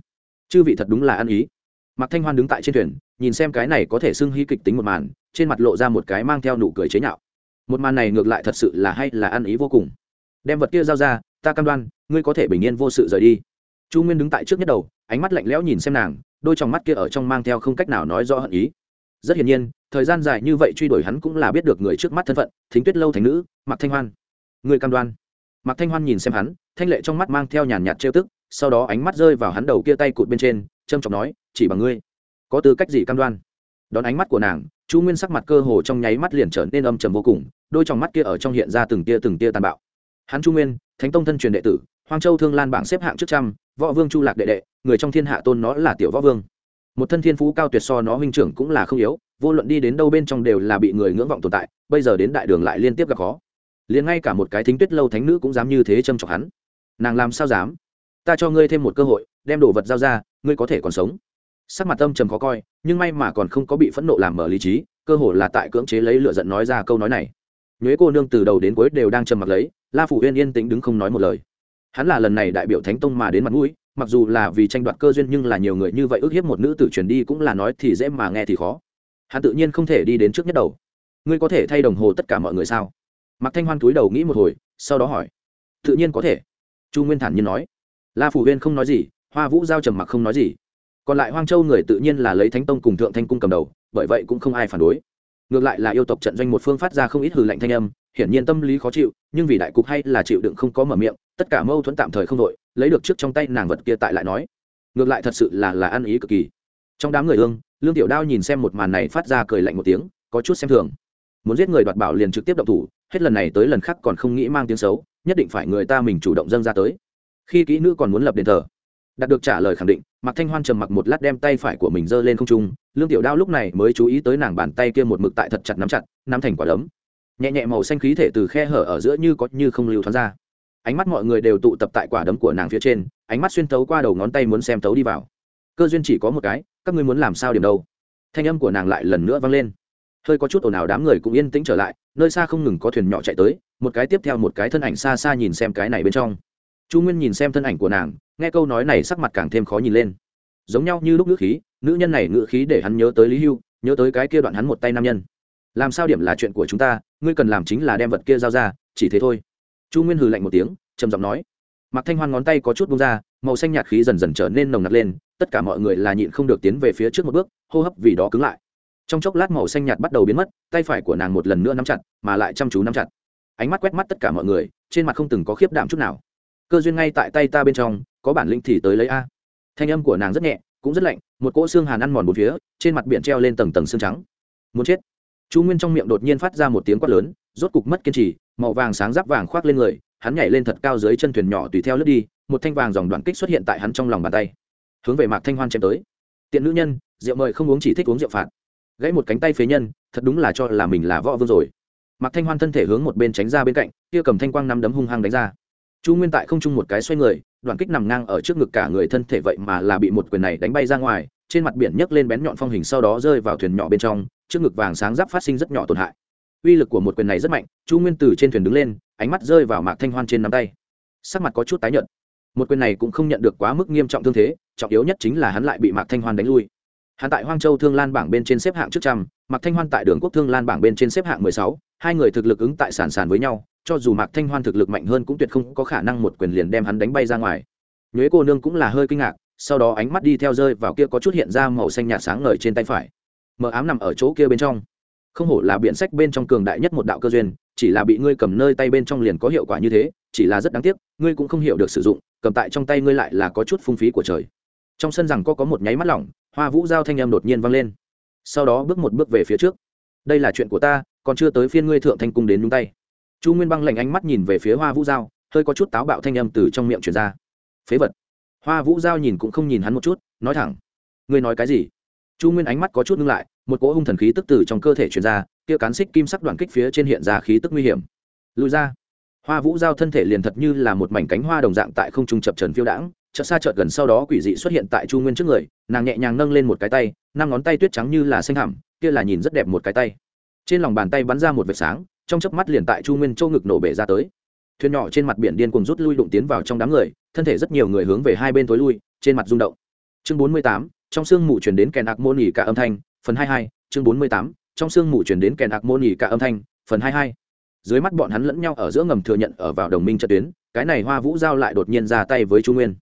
Speaker 1: Chư vị thật đúng là ăn ý. Mạc thanh hoan đứng tại trên thuyền, nhìn xem cái này có thể xưng hy kịch tính một màn, trên mặt lộ ra một cái mang theo nụ cười chế nhạo. Một màn này ngược lại thật sự là hay là ăn ý vô cùng. Đem vật kia giao ra, ta cam đoan ngươi có thể bình yên vô sự rời đi. Chu nguyên đứng tại trước nhất đầu, ánh mắt lạnh lẽo nhìn xem nàng, đôi trong mắt kia ở trong mang theo không cách nào nói rõ hận ý. Rất hiển nhiên, thời gian dài như vậy truy đuổi hắn cũng là biết được người trước mắt thân phận, thính tuyết lâu thành nữ, mạc thanh hoan. Người cam đoan. Mạc thanh hoan nhìn xem hắn, thanh lệ trong mắt mang theo nhàn nhạt trêu tức, sau đó ánh mắt rơi vào hắn đầu kia tay cụt bên trên trâm trọng nói, chỉ bằng ngươi, có tư cách gì cam đoan? Đón ánh mắt của nàng, chu nguyên sắc mặt cơ hồ trong nháy mắt liền trở nên âm trầm vô cùng, đôi trong mắt kia ở trong hiện ra từng tia từng tia tàn bạo. Hắn chu nguyên thánh tông thân truyền đệ tử, hoang châu thương lan bảng xếp hạng trước trăm, võ vương chu lạc đệ đệ, người trong thiên hạ tôn nó là tiểu võ vương. Một thân thiên phú cao tuyệt so nó huynh trưởng cũng là không yếu, vô luận đi đến đâu bên trong đều là bị người ngưỡng vọng tồn tại, bây giờ đến đại đường lại liên tiếp gặp khó. Liền ngay cả một cái thính tuyết lâu thánh nữ cũng dám như thế châm chọc hắn. Nàng làm sao dám? Ta cho ngươi thêm một cơ hội, đem đồ vật giao ra, ngươi có thể còn sống. Sắc mặt âm trầm khó coi, nhưng may mà còn không có bị phẫn nộ làm mở lý trí, cơ hồ là tại cưỡng chế lấy lựa giận nói ra câu nói này. Nhuế cô nương từ đầu đến cuối đều đang trầm mặc lấy la phủ uyên yên tĩnh đứng không nói một lời. Hắn là lần này đại biểu thánh tông mà đến mặt mũi, mặc dù là vì tranh đoạt cơ duyên nhưng là nhiều người như vậy ước hiếp một nữ tử truyền đi cũng là nói thì dễ mà nghe thì khó. Hắn tự nhiên không thể đi đến trước nhất đầu. Ngươi có thể thay đồng hồ tất cả mọi người sao? Mặc thanh hoan túi đầu nghĩ một hồi, sau đó hỏi. Tự nhiên có thể. Chu nguyên thản nhiên nói. La phủ huyên không nói gì, hoa vũ giao trầm mặc không nói gì. Còn lại hoang châu người tự nhiên là lấy thánh tông cùng thượng thanh cung cầm đầu, bởi vậy cũng không ai phản đối. Ngược lại là yêu tộc trận doanh một phương phát ra không ít hừ lạnh thanh âm hiển nhiên tâm lý khó chịu, nhưng vì đại cục hay là chịu đựng không có mở miệng, tất cả mâu thuẫn tạm thời không đội lấy được trước trong tay nàng vật kia tại lại nói. Ngược lại thật sự là là ăn ý cực kỳ. Trong đám người ương lương tiểu đao nhìn xem một màn này phát ra cười lạnh một tiếng, có chút xem thường. Muốn giết người đoạt bảo liền trực tiếp động thủ, hết lần này tới lần khác còn không nghĩ mang tiếng xấu, nhất định phải người ta mình chủ động dâng ra tới. Khi kỹ nữ còn muốn lập đền thờ, đạt được trả lời khẳng định, mạc thanh hoan trầm mặc một lát đem tay phải của mình giơ lên không trung, lương tiểu đao lúc này mới chú ý tới nàng bàn tay kia một mực tại thật chặt nắm chặt, nắm thành quả đấm nhẹ nhẹ màu xanh khí thể từ khe hở ở giữa như có như không lưu thoáng ra. Ánh mắt mọi người đều tụ tập tại quả đấm của nàng phía trên, ánh mắt xuyên tấu qua đầu ngón tay muốn xem tấu đi vào. Cơ duyên chỉ có một cái, các ngươi muốn làm sao điểm đâu? Thanh âm của nàng lại lần nữa vang lên. Hơi có chút ồn ào đám người cũng yên tĩnh trở lại, nơi xa không ngừng có thuyền nhỏ chạy tới, một cái tiếp theo một cái thân ảnh xa xa nhìn xem cái này bên trong. Chu nguyên nhìn xem thân ảnh của nàng, nghe câu nói này sắc mặt càng thêm khó nhìn lên. Giống nhau như lúc ngữ khí, nữ nhân này ngữ khí để hắn nhớ tới lý hưu, nhớ tới cái kia đoạn hắn một tay nam nhân làm sao điểm là chuyện của chúng ta, ngươi cần làm chính là đem vật kia giao ra, chỉ thế thôi. Chu nguyên hừ lạnh một tiếng, trầm giọng nói. Mạc thanh hoan ngón tay có chút bung ra, màu xanh nhạt khí dần dần trở nên nồng nặc lên, tất cả mọi người là nhịn không được tiến về phía trước một bước, hô hấp vì đó cứng lại. Trong chốc lát màu xanh nhạt bắt đầu biến mất, tay phải của nàng một lần nữa nắm chặt, mà lại chăm chú nắm chặt. Ánh mắt quét mắt tất cả mọi người, trên mặt không từng có khiếp đảm chút nào. Cơ duyên ngay tại tay ta bên trong, có bản lĩnh thì tới lấy a. Thanh âm của nàng rất nhẹ, cũng rất lạnh, một cỗ xương hàn ăn mòn một phía, trên mặt biển treo lên tầng tầng xương trắng. Muốn chết chu nguyên trong miệng đột nhiên phát ra một tiếng quát lớn, rốt cục mất kiên trì, màu vàng sáng giáp vàng khoác lên người, hắn nhảy lên thật cao dưới chân thuyền nhỏ tùy theo lướt đi, một thanh vàng dòng đoạn kích xuất hiện tại hắn trong lòng bàn tay. Hướng về mạc thanh hoan chém tới. Tiện nữ nhân, rượu mời không uống chỉ thích uống rượu phạt. Gãy một cánh tay phế nhân, thật đúng là cho là mình là võ vương rồi. Mạc thanh hoan thân thể hướng một bên tránh ra bên cạnh, kia cầm thanh quang năm đấm hung hăng đánh ra. Chu nguyên tại không trung một cái xoay người, đoạn kích nằm ngang ở trước ngực cả người thân thể vậy mà là bị một quyền này đánh bay ra ngoài, trên mặt biển nhấc lên bén nhọn phong hình sau đó rơi vào thuyền nhỏ bên trong trước ngực vàng sáng giáp phát sinh rất nhỏ tổn hại. Uy lực của một quyền này rất mạnh, chu nguyên từ trên thuyền đứng lên, ánh mắt rơi vào mạc thanh hoan trên nắm tay. Sắc mặt có chút tái nhợt. Một quyền này cũng không nhận được quá mức nghiêm trọng thương thế, trọng yếu nhất chính là hắn lại bị mạc thanh hoan đánh lui. Hắn tại hoang châu thương lan bảng bên trên xếp hạng trước trăm, mạc thanh hoan tại đường quốc thương lan bảng bên trên xếp hạng mười sáu, hai người thực lực ứng tại sản sản với nhau, cho dù mạc thanh hoan thực lực mạnh hơn cũng tuyệt không có khả năng một quyền liền đem hắn đánh bay ra ngoài. Nhuế cô nương cũng là hơi kinh ngạc, sau đó ánh mắt đi theo rơi vào kia có chút hiện ra màu xanh nhạt sáng ngời trên tay phải mờ ám nằm ở chỗ kia bên trong. Không hổ là biện sách bên trong cường đại nhất một đạo cơ duyên, chỉ là bị ngươi cầm nơi tay bên trong liền có hiệu quả như thế, chỉ là rất đáng tiếc, ngươi cũng không hiểu được sử dụng, cầm tại trong tay ngươi lại là có chút phung phí của trời. Trong sân rằng có có một nháy mắt lỏng, hoa vũ giao thanh âm đột nhiên vang lên. Sau đó bước một bước về phía trước. Đây là chuyện của ta, còn chưa tới phiên ngươi thượng thanh cung đến nhúng tay. Chu nguyên băng lạnh ánh mắt nhìn về phía hoa vũ giao, hơi có chút táo bạo thanh âm từ trong miệng truyền ra. Phế vật. Hoa vũ giao nhìn cũng không nhìn hắn một chút, nói thẳng. Ngươi nói cái gì? Chu nguyên ánh mắt có chút ngưng lại một cỗ hung thần khí tức từ trong cơ thể truyền ra, kia cán xích kim sắc đoàn kích phía trên hiện ra khí tức nguy hiểm. Lùi ra. Hoa vũ giao thân thể liền thật như là một mảnh cánh hoa đồng dạng tại không trung chập trần phiêu đãng, chợt xa chợt gần sau đó quỷ dị xuất hiện tại chu nguyên trước người, nàng nhẹ nhàng nâng lên một cái tay, năm ngón tay tuyết trắng như là xanh hẳm kia là nhìn rất đẹp một cái tay. Trên lòng bàn tay bắn ra một vệt sáng, trong chớp mắt liền tại chu nguyên châu ngực nổ bể ra tới. Thuyền nhỏ trên mặt biển điên cuồng rút lui đụng tiến vào trong đám người, thân thể rất nhiều người hướng về hai bên tối lui, trên mặt rung động. Chương bốn mươi tám, trong sương mù chuyển đến kèn ạc môn nghỉ cả âm thanh phần hai hai, chương bốn mươi tám, trong sương mù chuyển đến kèn ạc môn nhỉ cả âm thanh, phần hai hai. Dưới mắt bọn hắn lẫn nhau ở giữa ngầm thừa nhận ở vào đồng minh trận tuyến, cái này hoa vũ giao lại đột nhiên ra tay với chu nguyên.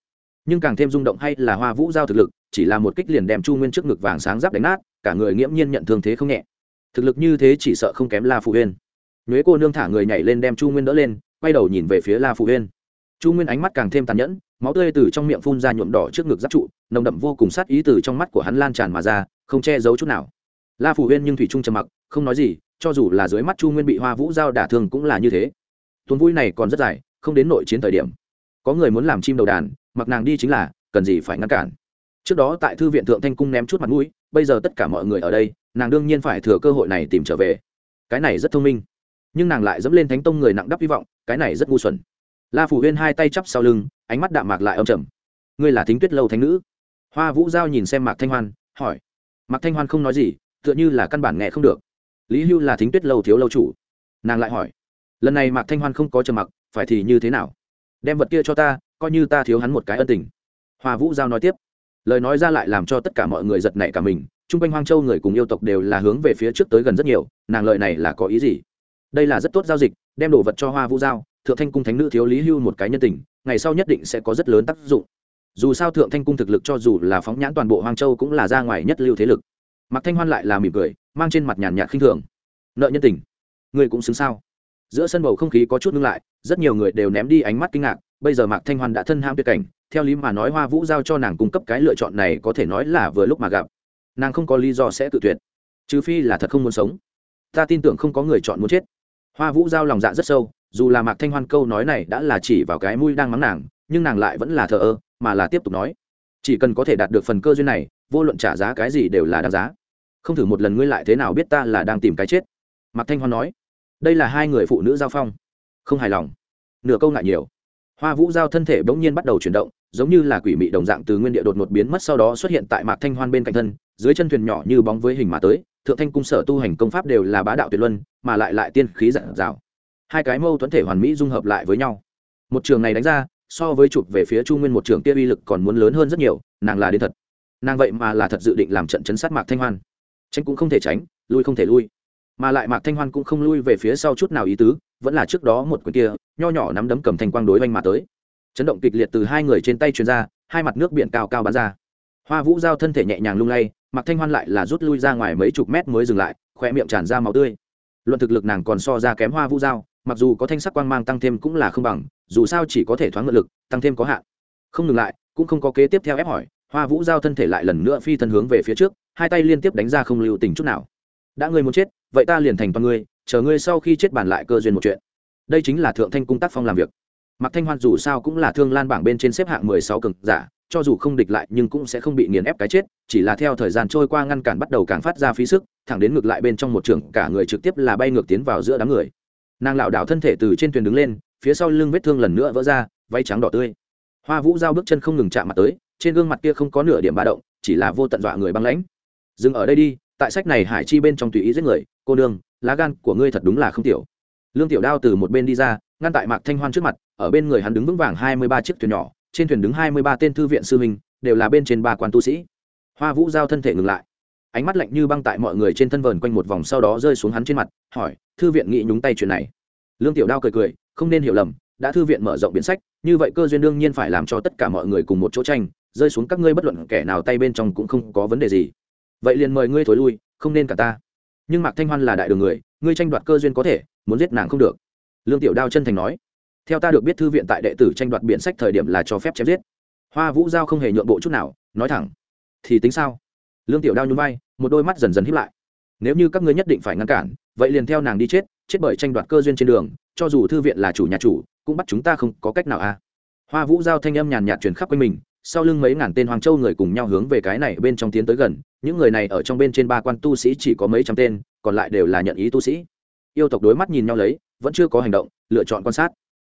Speaker 1: Nhưng càng thêm rung động hay là hoa vũ giao thực lực, chỉ là một kích liền đem chu nguyên trước ngực vàng sáng giáp đánh nát, cả người nghiễm nhiên nhận thương thế không nhẹ. Thực lực như thế chỉ sợ không kém la phụ huyên. Nhuế cô nương thả người nhảy lên đem chu nguyên đỡ lên, quay đầu nhìn về phía la phụ huyên. Chu nguyên ánh mắt càng thêm tàn nhẫn máu tươi từ trong miệng phun ra nhuộm đỏ trước ngực giáp trụ, nồng đậm vô cùng sát ý từ trong mắt của hắn lan tràn mà ra, không che giấu chút nào. La phủ huyên nhưng thủy trung trầm mặc, không nói gì, cho dù là dưới mắt chu nguyên bị hoa vũ giao đả thương cũng là như thế. Tuần vui này còn rất dài, không đến nội chiến thời điểm. Có người muốn làm chim đầu đàn, mặc nàng đi chính là, cần gì phải ngăn cản. Trước đó tại thư viện thượng thanh cung ném chút mặt mũi, bây giờ tất cả mọi người ở đây, nàng đương nhiên phải thừa cơ hội này tìm trở về. Cái này rất thông minh. Nhưng nàng lại dẫm lên thánh tông người nặng đắp hy vọng, cái này rất ngu xuẩn la phủ huyên hai tay chắp sau lưng, ánh mắt đạm mạc lại âm trầm. Ngươi là thính tuyết lâu thánh nữ? Hoa vũ giao nhìn xem mạc thanh hoan, hỏi. Mạc thanh hoan không nói gì, tựa như là căn bản nghe không được. Lý hưu là thính tuyết lâu thiếu lâu chủ. Nàng lại hỏi. Lần này mạc thanh hoan không có trầm mặc, phải thì như thế nào? Đem vật kia cho ta, coi như ta thiếu hắn một cái ân tình. Hoa vũ giao nói tiếp. Lời nói ra lại làm cho tất cả mọi người giật nảy cả mình. Trung quanh hoang châu người cùng yêu tộc đều là hướng về phía trước tới gần rất nhiều, nàng lợi này là có ý gì? Đây là rất tốt giao dịch, đem đồ vật cho hoa vũ giao thượng thanh cung thánh nữ thiếu lý hưu một cái nhân tình, ngày sau nhất định sẽ có rất lớn tác dụng. Dù sao thượng thanh cung thực lực cho dù là phóng nhãn toàn bộ hoang châu cũng là ra ngoài nhất lưu thế lực. Mặc thanh hoan lại là mỉm cười, mang trên mặt nhàn nhạt khinh thường. Nợ nhân tình, người cũng xứng sao? Giữa sân bầu không khí có chút ngưng lại, rất nhiều người đều ném đi ánh mắt kinh ngạc, bây giờ mạc thanh hoan đã thân ham tuyệt cảnh, theo lý mà nói hoa vũ giao cho nàng cung cấp cái lựa chọn này có thể nói là vừa lúc mà gặp. Nàng không có lý do sẽ tự tuyệt, trừ phi là thật không muốn sống. Ta tin tưởng không có người chọn muốn chết. Hoa vũ giao lòng dạ rất sâu dù là mạc thanh hoan câu nói này đã là chỉ vào cái mũi đang mắng nàng, nhưng nàng lại vẫn là thờ ơ, mà là tiếp tục nói. Chỉ cần có thể đạt được phần cơ duyên này, vô luận trả giá cái gì đều là đáng giá. Không thử một lần ngươi lại thế nào biết ta là đang tìm cái chết? Mạc thanh hoan nói. Đây là hai người phụ nữ giao phong. Không hài lòng. Nửa câu ngại nhiều. Hoa vũ giao thân thể bỗng nhiên bắt đầu chuyển động, giống như là quỷ mị đồng dạng từ nguyên địa đột một biến mất sau đó xuất hiện tại mạc thanh hoan bên cạnh thân, dưới chân thuyền nhỏ như bóng với hình mà tới, thượng thanh cung sở tu hành công pháp đều là bá đạo tuyệt luân, mà lại lại tiên khí dạng dào hai cái mâu thuẫn thể hoàn mỹ dung hợp lại với nhau. Một trường này đánh ra, so với chụp về phía chu nguyên một trường kia uy lực còn muốn lớn hơn rất nhiều, nàng là đến thật. Nàng vậy mà là thật dự định làm trận chấn sát mạc thanh hoan. Tránh cũng không thể tránh, lui không thể lui. Mà lại mạc thanh hoan cũng không lui về phía sau chút nào ý tứ, vẫn là trước đó một quyền kia, nho nhỏ nắm đấm cầm thanh quang đối oanh mà tới. Chấn động kịch liệt từ hai người trên tay truyền ra, hai mặt nước biển cao cao bắn ra. Hoa vũ giao thân thể nhẹ nhàng lung lay, mạc thanh hoan lại là rút lui ra ngoài mấy chục mét mới dừng lại khoe miệng tràn ra máu tươi. Luận thực lực nàng còn so ra kém hoa vũ giao mặc dù có thanh sắc quang mang tăng thêm cũng là không bằng, dù sao chỉ có thể thoáng ngự lực, tăng thêm có hạn. Không ngừng lại, cũng không có kế tiếp theo ép hỏi, hoa vũ giao thân thể lại lần nữa phi thân hướng về phía trước, hai tay liên tiếp đánh ra không lưu tình chút nào. Đã ngươi muốn chết, vậy ta liền thành toàn ngươi, chờ ngươi sau khi chết bàn lại cơ duyên một chuyện. Đây chính là thượng thanh cung tác phong làm việc. Mặc thanh hoan dù sao cũng là thương lan bảng bên trên xếp hạng mười sáu cực giả, cho dù không địch lại nhưng cũng sẽ không bị nghiền ép cái chết, chỉ là theo thời gian trôi qua ngăn cản bắt đầu càng phát ra phí sức, thẳng đến ngược lại bên trong một trường cả người trực tiếp là bay ngược tiến vào giữa đám người nàng lảo đảo thân thể từ trên thuyền đứng lên, phía sau lưng vết thương lần nữa vỡ ra, váy trắng đỏ tươi. Hoa vũ giao bước chân không ngừng chạm mặt tới, trên gương mặt kia không có nửa điểm ba động, chỉ là vô tận dọa người băng lãnh. Dừng ở đây đi, tại sách này hải chi bên trong tùy ý giết người, cô đương lá gan của ngươi thật đúng là không tiểu. Lương tiểu đao từ một bên đi ra, ngăn tại mạc thanh hoan trước mặt, ở bên người hắn đứng vững vàng hai mươi ba chiếc thuyền nhỏ, trên thuyền đứng hai mươi ba tên thư viện sư minh đều là bên trên ba quan tu sĩ. Hoa vũ giao thân thể ngừng lại ánh mắt lạnh như băng tại mọi người trên thân vờn quanh một vòng sau đó rơi xuống hắn trên mặt, hỏi, thư viện nghĩ nhúng tay chuyện này? Lương tiểu đao cười cười, không nên hiểu lầm, đã thư viện mở rộng biển sách, như vậy cơ duyên đương nhiên phải làm cho tất cả mọi người cùng một chỗ tranh, rơi xuống các ngươi bất luận kẻ nào tay bên trong cũng không có vấn đề gì. Vậy liền mời ngươi thối lui, không nên cả ta. Nhưng mạc thanh hoan là đại đường người, ngươi tranh đoạt cơ duyên có thể, muốn giết nàng không được. Lương tiểu đao chân thành nói, theo ta được biết thư viện tại đệ tử tranh đoạt biện sách thời điểm là cho phép chém giết. Hoa vũ giao không hề nhượng bộ chút nào, nói thẳng, thì tính sao? Lương tiểu đao nhún vai, một đôi mắt dần dần hiếp lại. Nếu như các ngươi nhất định phải ngăn cản, vậy liền theo nàng đi chết chết bởi tranh đoạt cơ duyên trên đường, cho dù thư viện là chủ nhà chủ, cũng bắt chúng ta không có cách nào a. À. hoa vũ giao thanh âm nhàn nhạt truyền khắp quanh mình, sau lưng mấy ngàn tên hoàng châu người cùng nhau hướng về cái này bên trong tiến tới gần, những người này ở trong bên trên ba quan tu sĩ chỉ có mấy trăm tên, còn lại đều là nhận ý tu sĩ. Yêu tộc đối mắt nhìn nhau lấy, vẫn chưa có hành động, lựa chọn quan sát.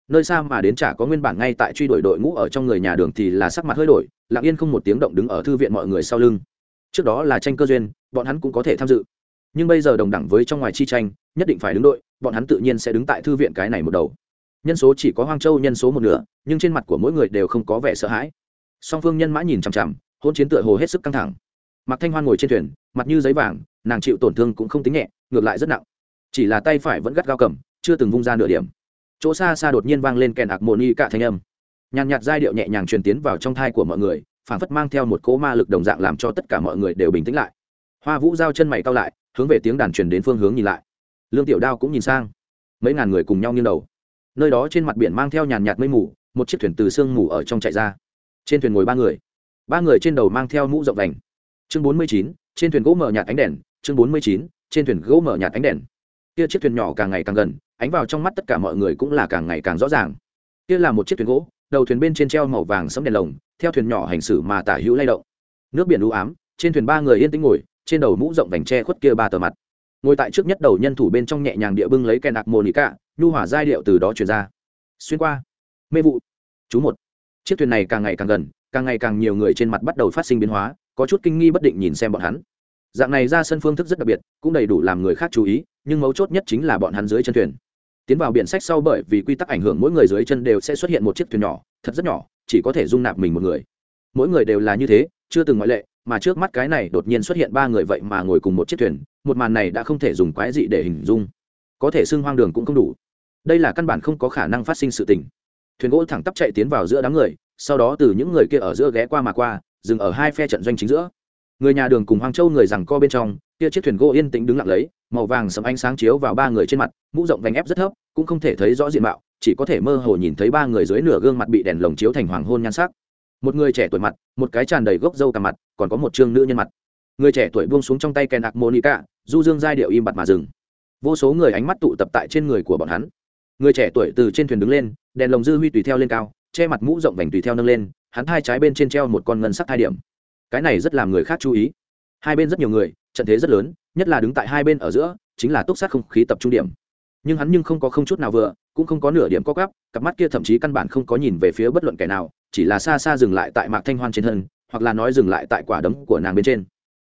Speaker 1: Nơi xa mà đến chả có nguyên bản ngay tại truy đuổi đội ngũ ở trong người nhà đường thì là sắc mặt hơi đổi, lặng yên không một tiếng động đứng ở thư viện mọi người sau lưng trước đó là tranh cơ duyên, bọn hắn cũng có thể tham dự. Nhưng bây giờ đồng đẳng với trong ngoài chi tranh, nhất định phải đứng đội, bọn hắn tự nhiên sẽ đứng tại thư viện cái này một đầu. Nhân số chỉ có hoang châu, nhân số một nửa, nhưng trên mặt của mỗi người đều không có vẻ sợ hãi. Song phương nhân mã nhìn chằm chằm, hôn chiến tựa hồ hết sức căng thẳng. Mặc thanh hoan ngồi trên thuyền, mặt như giấy vàng, nàng chịu tổn thương cũng không tính nhẹ, ngược lại rất nặng. Chỉ là tay phải vẫn gắt gao cầm, chưa từng vung ra nửa điểm. Chỗ xa xa đột nhiên vang lên kèn ạc mồ ni cả thanh âm. Nhàn nhạt giai điệu nhẹ nhàng truyền tiến vào trong thai của mọi người phảng phất mang theo một cỗ ma lực đồng dạng làm cho tất cả mọi người đều bình tĩnh lại. Hoa vũ giao chân mày cao lại, hướng về tiếng đàn truyền đến phương hướng nhìn lại. Lương tiểu đao cũng nhìn sang. Mấy ngàn người cùng nhau nghiêng đầu. Nơi đó trên mặt biển mang theo nhàn nhạt mây mù, một chiếc thuyền từ sương mù ở trong chạy ra. Trên thuyền ngồi ba người. Ba người trên đầu mang theo mũ rộng vành. Chương bốn mươi chín, trên thuyền gỗ mở nhạt ánh đèn. Chương bốn mươi chín, trên thuyền gỗ mở nhạt ánh đèn. Kia chiếc thuyền nhỏ càng ngày càng gần, ánh vào trong mắt tất cả mọi người cũng là càng ngày càng rõ ràng. Kia là một chiếc thuyền gỗ đầu thuyền bên trên treo màu vàng sẫm đèn lồng theo thuyền nhỏ hành xử mà tả hữu lay động. Nước biển u ám trên thuyền ba người yên tĩnh ngồi trên đầu mũ rộng vành tre khuất kia ba tờ mặt. Ngồi tại trước nhất đầu nhân thủ bên trong nhẹ nhàng địa bưng lấy cây nạc monica, cả nhu hỏa giai điệu từ đó truyền ra. Xuyên qua. Mê vụ. Chú một. Chiếc thuyền này càng ngày càng gần càng ngày càng nhiều người trên mặt bắt đầu phát sinh biến hóa có chút kinh nghi bất định nhìn xem bọn hắn. Dạng này ra sân phương thức rất đặc biệt cũng đầy đủ làm người khác chú ý nhưng mấu chốt nhất chính là bọn hắn dưới chân thuyền tiến vào biển sách sau bởi vì quy tắc ảnh hưởng mỗi người dưới chân đều sẽ xuất hiện một chiếc thuyền nhỏ, thật rất nhỏ, chỉ có thể dung nạp mình một người. Mỗi người đều là như thế, chưa từng ngoại lệ, mà trước mắt cái này đột nhiên xuất hiện ba người vậy mà ngồi cùng một chiếc thuyền, một màn này đã không thể dùng quái dị để hình dung. Có thể xưng hoang đường cũng không đủ. Đây là căn bản không có khả năng phát sinh sự tình. Thuyền gỗ thẳng tắp chạy tiến vào giữa đám người, sau đó từ những người kia ở giữa ghé qua mà qua, dừng ở hai phe trận doanh chính giữa. Người nhà đường cùng hoang châu người rằng co bên trong, kia chiếc thuyền gỗ yên tĩnh đứng lặng lấy màu vàng sẫm ánh sáng chiếu vào ba người trên mặt mũ rộng vành ép rất thấp cũng không thể thấy rõ diện mạo chỉ có thể mơ hồ nhìn thấy ba người dưới nửa gương mặt bị đèn lồng chiếu thành hoàng hôn nhan sắc. Một người trẻ tuổi mặt một cái tràn đầy gốc râu cả mặt còn có một trương nữ nhân mặt. Người trẻ tuổi buông xuống trong tay kèn harmonica, du dương giai điệu im bặt mà dừng. Vô số người ánh mắt tụ tập tại trên người của bọn hắn. Người trẻ tuổi từ trên thuyền đứng lên đèn lồng dư huy tùy theo lên cao che mặt mũ rộng vành tùy theo nâng lên hắn hai trái bên trên treo một con ngân sắc hai điểm. Cái này rất làm người khác chú ý hai bên rất nhiều người, trận thế rất lớn, nhất là đứng tại hai bên ở giữa, chính là túc sát không khí tập trung điểm. Nhưng hắn nhưng không có không chút nào vừa, cũng không có nửa điểm có gắp cặp mắt kia thậm chí căn bản không có nhìn về phía bất luận kẻ nào, chỉ là xa xa dừng lại tại mạc thanh hoan trên thân, hoặc là nói dừng lại tại quả đấm của nàng bên trên.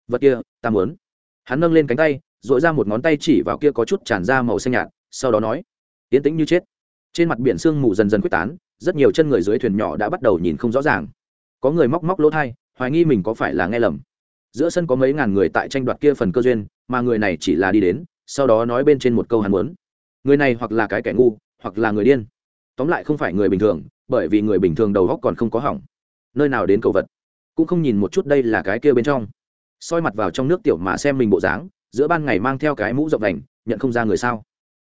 Speaker 1: Vật kia, ta muốn. Hắn nâng lên cánh tay dội ra một ngón tay chỉ vào kia có chút tràn ra màu xanh nhạt, sau đó nói yến tĩnh như chết. Trên mặt biển sương mù dần dần quyết tán, rất nhiều chân người dưới thuyền nhỏ đã bắt đầu nhìn không rõ ràng. Có người móc móc lỗ thai, hoài nghi mình có phải là nghe lầm giữa sân có mấy ngàn người tại tranh đoạt kia phần cơ duyên, mà người này chỉ là đi đến, sau đó nói bên trên một câu hắn muốn. Người này hoặc là cái kẻ ngu, hoặc là người điên. Tóm lại không phải người bình thường, bởi vì người bình thường đầu góc còn không có hỏng. Nơi nào đến cầu vật. Cũng không nhìn một chút đây là cái kia bên trong. Soi mặt vào trong nước tiểu mà xem mình bộ dáng, giữa ban ngày mang theo cái mũ rộng đành, nhận không ra người sao.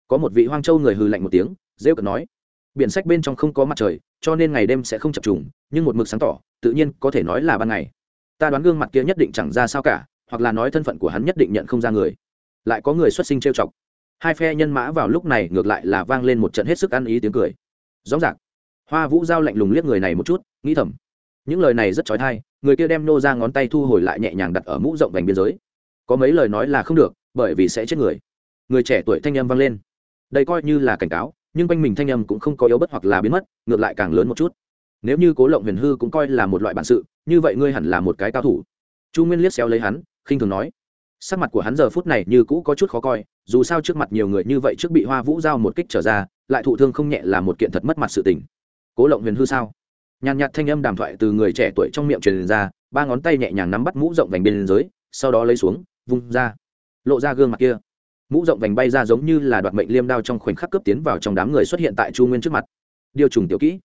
Speaker 1: Có một vị hoang châu người hừ lạnh một tiếng, rêu cợt nói. Biển sách bên trong không có mặt trời, cho nên ngày đêm sẽ không chập trùng, nhưng một mực sáng tỏ, tự nhiên có thể nói là ban ngày ta đoán gương mặt kia nhất định chẳng ra sao cả, hoặc là nói thân phận của hắn nhất định nhận không ra người. Lại có người xuất sinh trêu chọc. Hai phe nhân mã vào lúc này ngược lại là vang lên một trận hết sức ăn ý tiếng cười. Rõ ràng, hoa vũ giao lạnh lùng liếc người này một chút, nghĩ thầm. Những lời này rất trói thai người kia đem nô ra ngón tay thu hồi lại nhẹ nhàng đặt ở mũ rộng vành biên giới. Có mấy lời nói là không được, bởi vì sẽ chết người. Người trẻ tuổi thanh âm vang lên. Đây coi như là cảnh cáo, nhưng quanh mình thanh âm cũng không có yếu bất hoặc là biến mất, ngược lại càng lớn một chút nếu như cố lộng huyền hư cũng coi là một loại bản sự, như vậy ngươi hẳn là một cái cao thủ. Chu nguyên liếc xéo lấy hắn, khinh thường nói, sắc mặt của hắn giờ phút này như cũ có chút khó coi, dù sao trước mặt nhiều người như vậy trước bị hoa vũ giao một kích trở ra, lại thụ thương không nhẹ là một kiện thật mất mặt sự tình. Cố lộng huyền hư sao? Nhàn nhạt thanh âm đàm thoại từ người trẻ tuổi trong miệng truyền ra, ba ngón tay nhẹ nhàng nắm bắt mũ rộng vành bên dưới, sau đó lấy xuống, vung ra, lộ ra gương mặt kia. Mũ rộng vành bay ra giống như là đoạt mệnh liêm đao trong khoảnh khắc cướp tiến vào trong đám người xuất hiện tại chu nguyên trước mặt. Điều trùng tiểu kỹ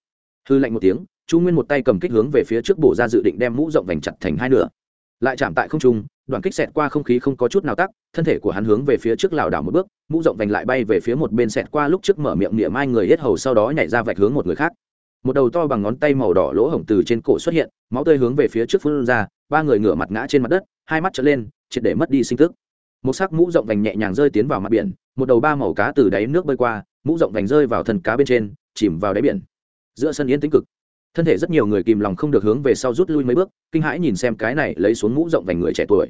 Speaker 1: hư lạnh một tiếng, chu nguyên một tay cầm kích hướng về phía trước bổ ra dự định đem mũ rộng vành chặt thành hai nửa. Lại chạm tại không trung đoàn kích xẹt qua không khí không có chút nào tắc, thân thể của hắn hướng về phía trước lảo đảo một bước, mũ rộng vành lại bay về phía một bên xẹt qua lúc trước mở miệng niệm ai người hết hầu sau đó nhảy ra vạch hướng một người khác. Một đầu to bằng ngón tay màu đỏ lỗ hổng từ trên cổ xuất hiện, máu tươi hướng về phía trước phun ra, ba người ngửa mặt ngã trên mặt đất, hai mắt trở lên, triệt để mất đi sinh tức một sắc mũ rộng vành nhẹ nhàng rơi tiến vào mặt biển, một đầu ba màu cá từ đáy nước bơi qua, mũ rộng vành rơi vào thân cá bên trên, chìm vào đáy biển giữa sân yên tĩnh cực. Thân thể rất nhiều người kìm lòng không được hướng về sau rút lui mấy bước, kinh hãi nhìn xem cái này lấy xuống mũ rộng vành người trẻ tuổi.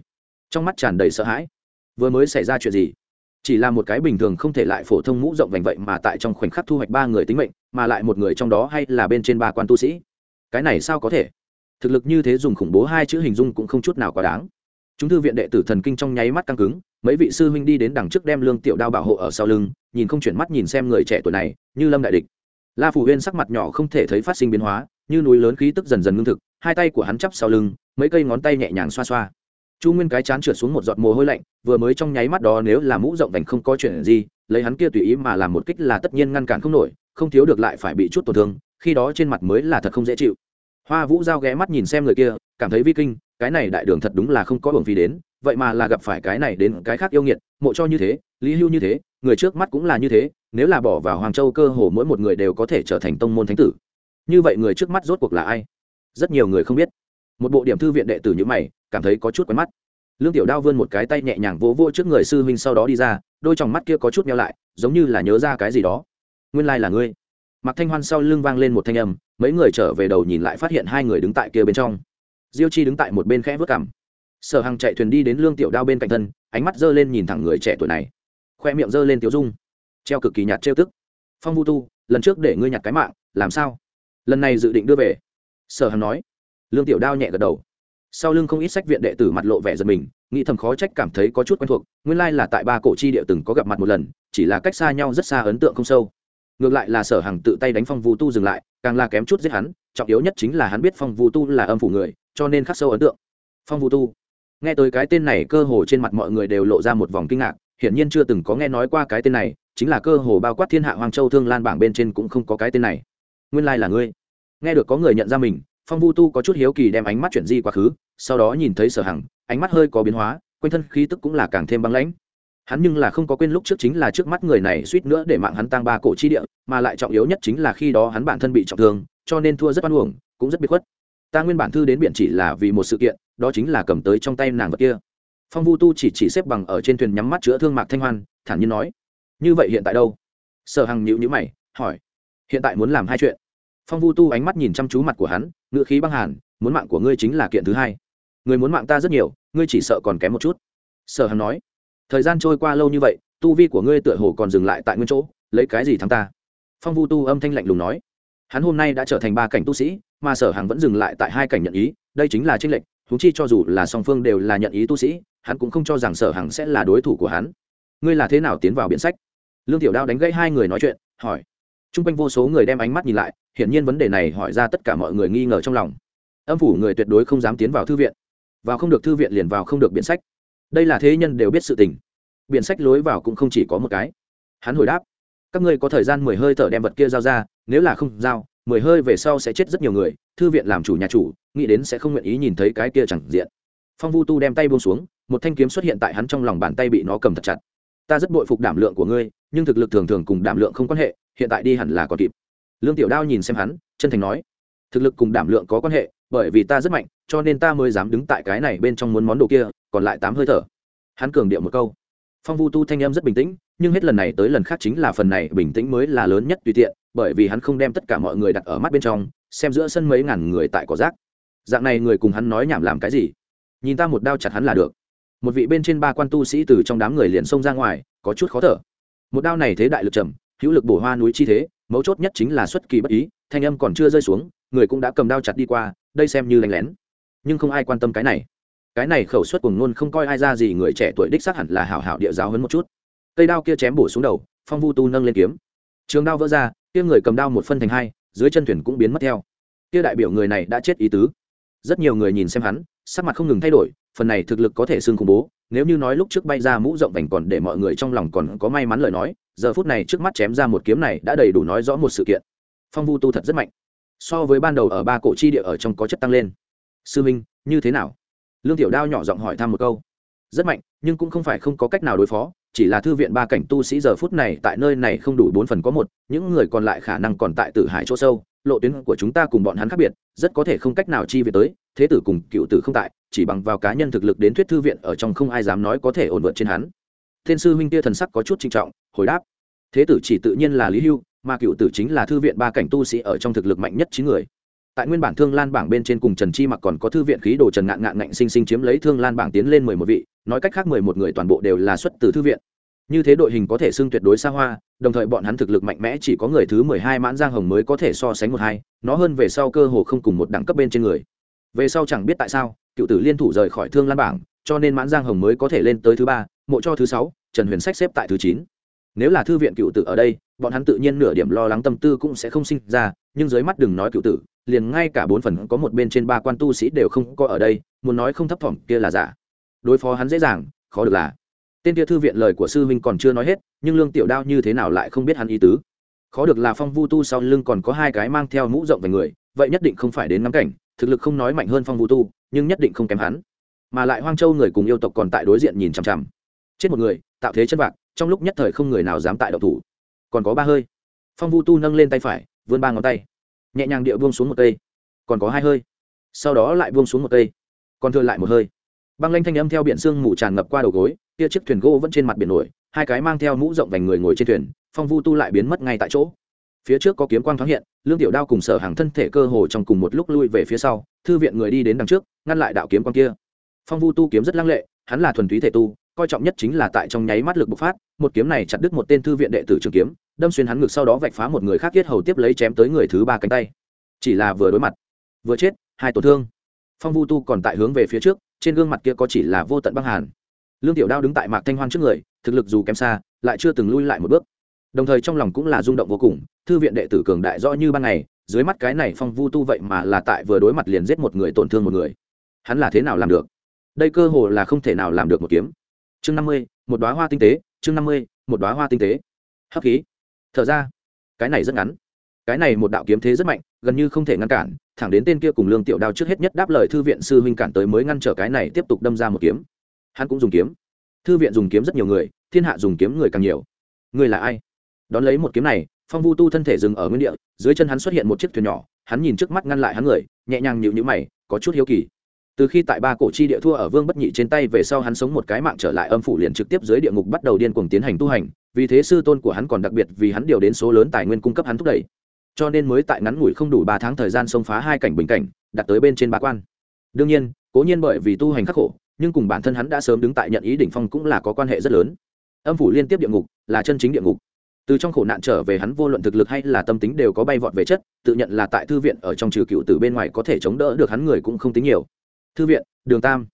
Speaker 1: Trong mắt tràn đầy sợ hãi. Vừa mới xảy ra chuyện gì? Chỉ là một cái bình thường không thể lại phổ thông mũ rộng vành vậy mà tại trong khoảnh khắc thu hoạch ba người tính mệnh, mà lại một người trong đó hay là bên trên ba quan tu sĩ? Cái này sao có thể? Thực lực như thế dùng khủng bố hai chữ hình dung cũng không chút nào quá đáng. Chúng thư viện đệ tử thần kinh trong nháy mắt căng cứng, mấy vị sư huynh đi đến đằng trước đem lương tiểu đao bảo hộ ở sau lưng, nhìn không chuyển mắt nhìn xem người trẻ tuổi này, như lâm đại địch la phủ huyên sắc mặt nhỏ không thể thấy phát sinh biến hóa, như núi lớn khí tức dần dần ngưng thực, hai tay của hắn chắp sau lưng, mấy cây ngón tay nhẹ nhàng xoa xoa. Chu nguyên cái chán trượt xuống một giọt mồ hôi lạnh, vừa mới trong nháy mắt đó nếu là mũ rộng vành không có chuyện gì, lấy hắn kia tùy ý mà làm một kích là tất nhiên ngăn cản không nổi, không thiếu được lại phải bị chút tổn thương, khi đó trên mặt mới là thật không dễ chịu. Hoa vũ giao ghé mắt nhìn xem người kia, cảm thấy vi kinh, cái này đại đường thật đúng là không có hưởng phí đến, vậy mà là gặp phải cái này đến cái khác yêu nghiệt, mộ cho như thế, lý hưu như thế người trước mắt cũng là như thế, nếu là bỏ vào hoàng châu cơ hồ mỗi một người đều có thể trở thành tông môn thánh tử. Như vậy người trước mắt rốt cuộc là ai? Rất nhiều người không biết. Một bộ điểm thư viện đệ tử như mày, cảm thấy có chút quen mắt. Lương tiểu đao vươn một cái tay nhẹ nhàng vỗ vỗ trước người sư huynh sau đó đi ra, đôi t mắt kia có chút nhau lại, giống như là nhớ ra cái gì đó. Nguyên lai、like、là ngươi. Mặc thanh hoan sau lưng vang lên một thanh âm, mấy người trở về đầu nhìn lại phát hiện hai người đứng tại kia bên trong. Diêu chi đứng tại một bên khẽ vớt cảm sở hằng chạy thuyền đi đến lương tiểu đao bên cạnh thân, ánh mắt giơ lên nhìn thẳng người trẻ tuổi này khoe miệng giơ lên tiểu dung. Treo cực kỳ nhạt trêu tức. Phong vu tu, lần trước để ngươi nhặt cái mạng, làm sao? Lần này dự định đưa về. Sở hằng nói. Lương tiểu đao nhẹ gật đầu. Sau lưng không ít sách viện đệ tử mặt lộ vẻ giật mình, nghĩ thầm khó trách cảm thấy có chút quen thuộc, nguyên lai là tại ba cổ chi địa từng có gặp mặt một lần, chỉ là cách xa nhau rất xa ấn tượng không sâu. Ngược lại là sở hằng tự tay đánh phong vu tu dừng lại, càng là kém chút giết hắn, trọng yếu nhất chính là hắn biết phong vu tu là âm phủ người, cho nên khắc sâu ấn tượng. Phong vu tu. Nghe tới cái tên này, cơ hồ trên mặt mọi người đều lộ ra một vòng kinh ngạc hiển nhiên chưa từng có nghe nói qua cái tên này, chính là cơ hồ bao quát thiên hạ hoàng châu thương lan bảng bên trên cũng không có cái tên này. Nguyên lai là ngươi. Nghe được có người nhận ra mình, phong vu tu có chút hiếu kỳ đem ánh mắt chuyển di quá khứ, sau đó nhìn thấy sở hằng, ánh mắt hơi có biến hóa, quanh thân khí tức cũng là càng thêm băng lãnh. Hắn nhưng là không có quên lúc trước chính là trước mắt người này suýt nữa để mạng hắn tăng ba cổ chi địa, mà lại trọng yếu nhất chính là khi đó hắn bản thân bị trọng thương, cho nên thua rất oan uổng, cũng rất bị khuất. Ta nguyên bản thư đến biển chỉ là vì một sự kiện, đó chính là cầm tới trong tay nàng vật kia phong vu tu chỉ chỉ xếp bằng ở trên thuyền nhắm mắt chữa thương mạc thanh hoan, thản nhiên nói, như vậy hiện tại đâu? Sở hằng nhịu nhữ mày, hỏi, hiện tại muốn làm hai chuyện. Phong vu tu ánh mắt nhìn chăm chú mặt của hắn, ngựa khí băng hàn, muốn mạng của ngươi chính là kiện thứ hai. Người muốn mạng ta rất nhiều, ngươi chỉ sợ còn kém một chút. Sở hằng nói, thời gian trôi qua lâu như vậy, tu vi của ngươi tựa hồ còn dừng lại tại nguyên chỗ, lấy cái gì thắng ta? Phong vu tu âm thanh lạnh lùng nói, hắn hôm nay đã trở thành ba cảnh tu sĩ, mà sở hằng vẫn dừng lại tại hai cảnh nhận ý, đây chính là tranh lệch húng chi cho dù là song phương đều là nhận ý tu sĩ hắn cũng không cho rằng sở hằng sẽ là đối thủ của hắn. Ngươi là thế nào tiến vào biện sách? Lương tiểu đao đánh gãy hai người nói chuyện, hỏi. T r u n g quanh vô số người đem ánh mắt nhìn lại, hiển nhiên vấn đề này hỏi ra tất cả mọi người nghi ngờ trong lòng. Âm phủ người tuyệt đối không dám tiến vào thư viện. Vào không được thư viện liền vào không được biện sách. Đây là thế nhân đều biết sự tình. Biện sách lối vào cũng không chỉ có một cái. Hắn hồi đáp. Các ngươi có thời gian mười hơi thở đem vật kia giao ra, nếu là không giao, mười hơi về sau sẽ chết rất nhiều người, thư viện làm chủ nhà chủ, nghĩ đến sẽ không nguyện ý nhìn thấy cái kia chẳng diện. Phong vu tu đem tay buông xuống một thanh kiếm xuất hiện tại hắn trong lòng bàn tay bị nó cầm thật chặt. Ta rất bội phục đảm lượng của ngươi, nhưng thực lực thường thường cùng đảm lượng không quan hệ, hiện tại đi hẳn là còn kịp. Lương tiểu đao nhìn xem hắn, chân thành nói, thực lực cùng đảm lượng có quan hệ, bởi vì ta rất mạnh, cho nên ta mới dám đứng tại cái này bên trong muốn món đồ kia, còn lại tám hơi thở. Hắn cường điệu một câu. Phong vu tu thanh em rất bình tĩnh, nhưng hết lần này tới lần khác chính là phần này bình tĩnh mới là lớn nhất tùy tiện, bởi vì hắn không đem tất cả mọi người đặt ở mắt bên trong, xem giữa sân mấy ngàn người tại cỏ rác. Dạng này người cùng hắn nói nhảm làm cái gì? Nhìn ta một đao chặt hắn là được một vị bên trên ba quan tu sĩ từ trong đám người liền xông ra ngoài, có chút khó thở. Một đao này thế đại lực trầm, hữu lực bổ hoa núi chi thế, mấu chốt nhất chính là xuất kỳ bất ý, thanh âm còn chưa rơi xuống, người cũng đã cầm đao chặt đi qua, đây xem như lạnh lén. Nhưng không ai quan tâm cái này. Cái này khẩu suất cùng ngôn không coi ai ra gì, người trẻ tuổi đích xác hẳn là hảo hảo địa giáo hơn một chút. Cây đao kia chém bổ xuống đầu, phong vu tu nâng lên kiếm. Trường đao vỡ ra, kia người cầm đao một phân thành hai, dưới chân thuyền cũng biến mất theo. Kia đại biểu người này đã chết ý tứ. Rất nhiều người nhìn xem hắn, sắc mặt không ngừng thay đổi phần này thực lực có thể xưng khủng bố, nếu như nói lúc trước bay ra mũ rộng vành còn để mọi người trong lòng còn có may mắn lời nói, giờ phút này trước mắt chém ra một kiếm này đã đầy đủ nói rõ một sự kiện. Phong vu tu thật rất mạnh. So với ban đầu ở ba cổ chi địa ở trong có chất tăng lên. Sư minh, như thế nào? Lương tiểu đao nhỏ giọng hỏi thăm một câu. Rất mạnh, nhưng cũng không phải không có cách nào đối phó, chỉ là thư viện ba cảnh tu sĩ giờ phút này tại nơi này không đủ bốn phần có một, những người còn lại khả năng còn tại tử hải chỗ sâu, lộ tuyến của chúng ta cùng bọn hắn khác biệt, rất có thể không cách nào chi về tới thế tử cùng cựu tử không tại, chỉ bằng vào cá nhân thực lực đến thuyết thư viện ở trong không ai dám nói có thể ổn vượt trên hắn. Thiên sư huynh kia thần sắc có chút trinh trọng, hồi đáp. Thế tử chỉ tự nhiên là lý hưu, mà cựu tử chính là thư viện ba cảnh tu sĩ ở trong thực lực mạnh nhất chín người. Tại nguyên bản thương lan bảng bên trên cùng trần chi mặc còn có thư viện khí đồ trần ngạn ngạn ngạnh sinh sinh chiếm lấy thương lan bảng tiến lên mười một vị, nói cách khác mười một người toàn bộ đều là xuất từ thư viện. Như thế đội hình có thể xưng tuyệt đối xa hoa, đồng thời bọn hắn thực lực mạnh mẽ chỉ có người thứ mười hai mãn giang hồng mới có thể so sánh một hai, nó hơn về sau cơ hồ không cùng một đẳng cấp bên trên người về sau chẳng biết tại sao, cựu tử liên thủ rời khỏi thương lan bảng, cho nên mãn giang hồng mới có thể lên tới thứ ba, mộ cho thứ sáu, trần huyền sách xếp tại thứ chín. Nếu là thư viện cựu tử ở đây, bọn hắn tự nhiên nửa điểm lo lắng tâm tư cũng sẽ không sinh ra, nhưng dưới mắt đừng nói cựu tử, liền ngay cả bốn phần có một bên trên ba quan tu sĩ đều không có ở đây, muốn nói không thấp thỏm kia là giả. Đối phó hắn dễ dàng, khó được là. Tên kia thư viện lời của sư huynh còn chưa nói hết, nhưng lương tiểu đao như thế nào lại không biết hắn ý tứ. Khó được là phong vu tu sau lưng còn có hai cái mang theo mũ rộng về người, vậy nhất định không phải đến ngắm cảnh thực lực không nói mạnh hơn phong vu tu, nhưng nhất định không kém hắn. Mà lại hoang châu người cùng yêu tộc còn tại đối diện nhìn chằm chằm. Chết một người, tạo thế chân vạc, trong lúc nhất thời không người nào dám tại độc thủ. Còn có ba hơi. Phong vu tu nâng lên tay phải, vươn ba ngón tay. Nhẹ nhàng địa buông xuống một cây. Còn có hai hơi. Sau đó lại buông xuống một cây. Còn thừa lại một hơi. Băng lanh thanh âm theo biển sương mù tràn ngập qua đầu gối, kia chiếc thuyền gỗ vẫn trên mặt biển nổi, hai cái mang theo mũ rộng vành người ngồi trên thuyền, phong vu tu lại biến mất ngay tại chỗ. Phía trước có kiếm quang thoáng hiện lương tiểu đao cùng sở hàng thân thể cơ hồ trong cùng một lúc lui về phía sau, thư viện người đi đến đằng trước, ngăn lại đạo kiếm quan kia. Phong vu tu kiếm rất lăng lệ, hắn là thuần túy thể tu, coi trọng nhất chính là tại trong nháy mắt lực bộc phát, một kiếm này chặt đứt một tên thư viện đệ tử trường kiếm, đâm xuyên hắn ngực sau đó vạch phá một người khác yết hầu tiếp lấy chém tới người thứ ba cánh tay. Chỉ là vừa đối mặt, vừa chết, hai tổn thương. Phong vu tu còn tại hướng về phía trước, trên gương mặt kia có chỉ là vô tận băng hàn. Lương tiểu đao đứng tại mạc thanh hoan trước người, thực lực dù kém xa, lại chưa từng lui lại một bước đồng thời trong lòng cũng là rung động vô cùng, thư viện đệ tử cường đại rõ như ban ngày, dưới mắt cái này phong vu tu vậy mà là tại vừa đối mặt liền giết một người tổn thương một người. Hắn là thế nào làm được? Đây cơ hồ là không thể nào làm được một kiếm. Chương năm mươi, một đoá hoa tinh tế, chương năm mươi, một đoá hoa tinh tế. Hấp khí. Thở ra. Cái này rất ngắn. Cái này một đạo kiếm thế rất mạnh, gần như không thể ngăn cản, thẳng đến tên kia cùng lương tiểu đao trước hết nhất đáp lời thư viện sư huynh cản tới mới ngăn trở cái này tiếp tục đâm ra một kiếm. Hắn cũng dùng kiếm. Thư viện dùng kiếm rất nhiều người, thiên hạ dùng kiếm người càng nhiều. Người là ai? Đón lấy một kiếm này, phong vu tu thân thể dừng ở nguyên địa, dưới chân hắn xuất hiện một chiếc thuyền nhỏ, hắn nhìn trước mắt ngăn lại hắn người, nhẹ nhàng nhịu nhữ mày, có chút hiếu kỳ. Từ khi tại ba cổ chi địa thua ở vương bất nhị trên tay về sau hắn sống một cái mạng trở lại âm phủ liền trực tiếp dưới địa ngục bắt đầu điên cuồng tiến hành tu hành, vì thế sư tôn của hắn còn đặc biệt vì hắn điều đến số lớn tài nguyên cung cấp hắn thúc đẩy. Cho nên mới tại ngắn ngủi không đủ ba tháng thời gian xông phá hai cảnh bình cảnh, đặt tới bên trên ba quan. Đương nhiên, cố nhiên bởi vì tu hành khắc khổ, nhưng cùng bản thân hắn đã sớm đứng tại nhận ý đỉnh phong cũng là có quan hệ rất lớn. Âm phủ liên tiếp địa ngục là chân chính địa ngục từ trong khổ nạn trở về hắn vô luận thực lực hay là tâm tính đều có bay vọt về chất, tự nhận là tại thư viện ở trong trừ cựu từ bên ngoài có thể chống đỡ được hắn người cũng không tính nhiều. Thư viện, đường tam.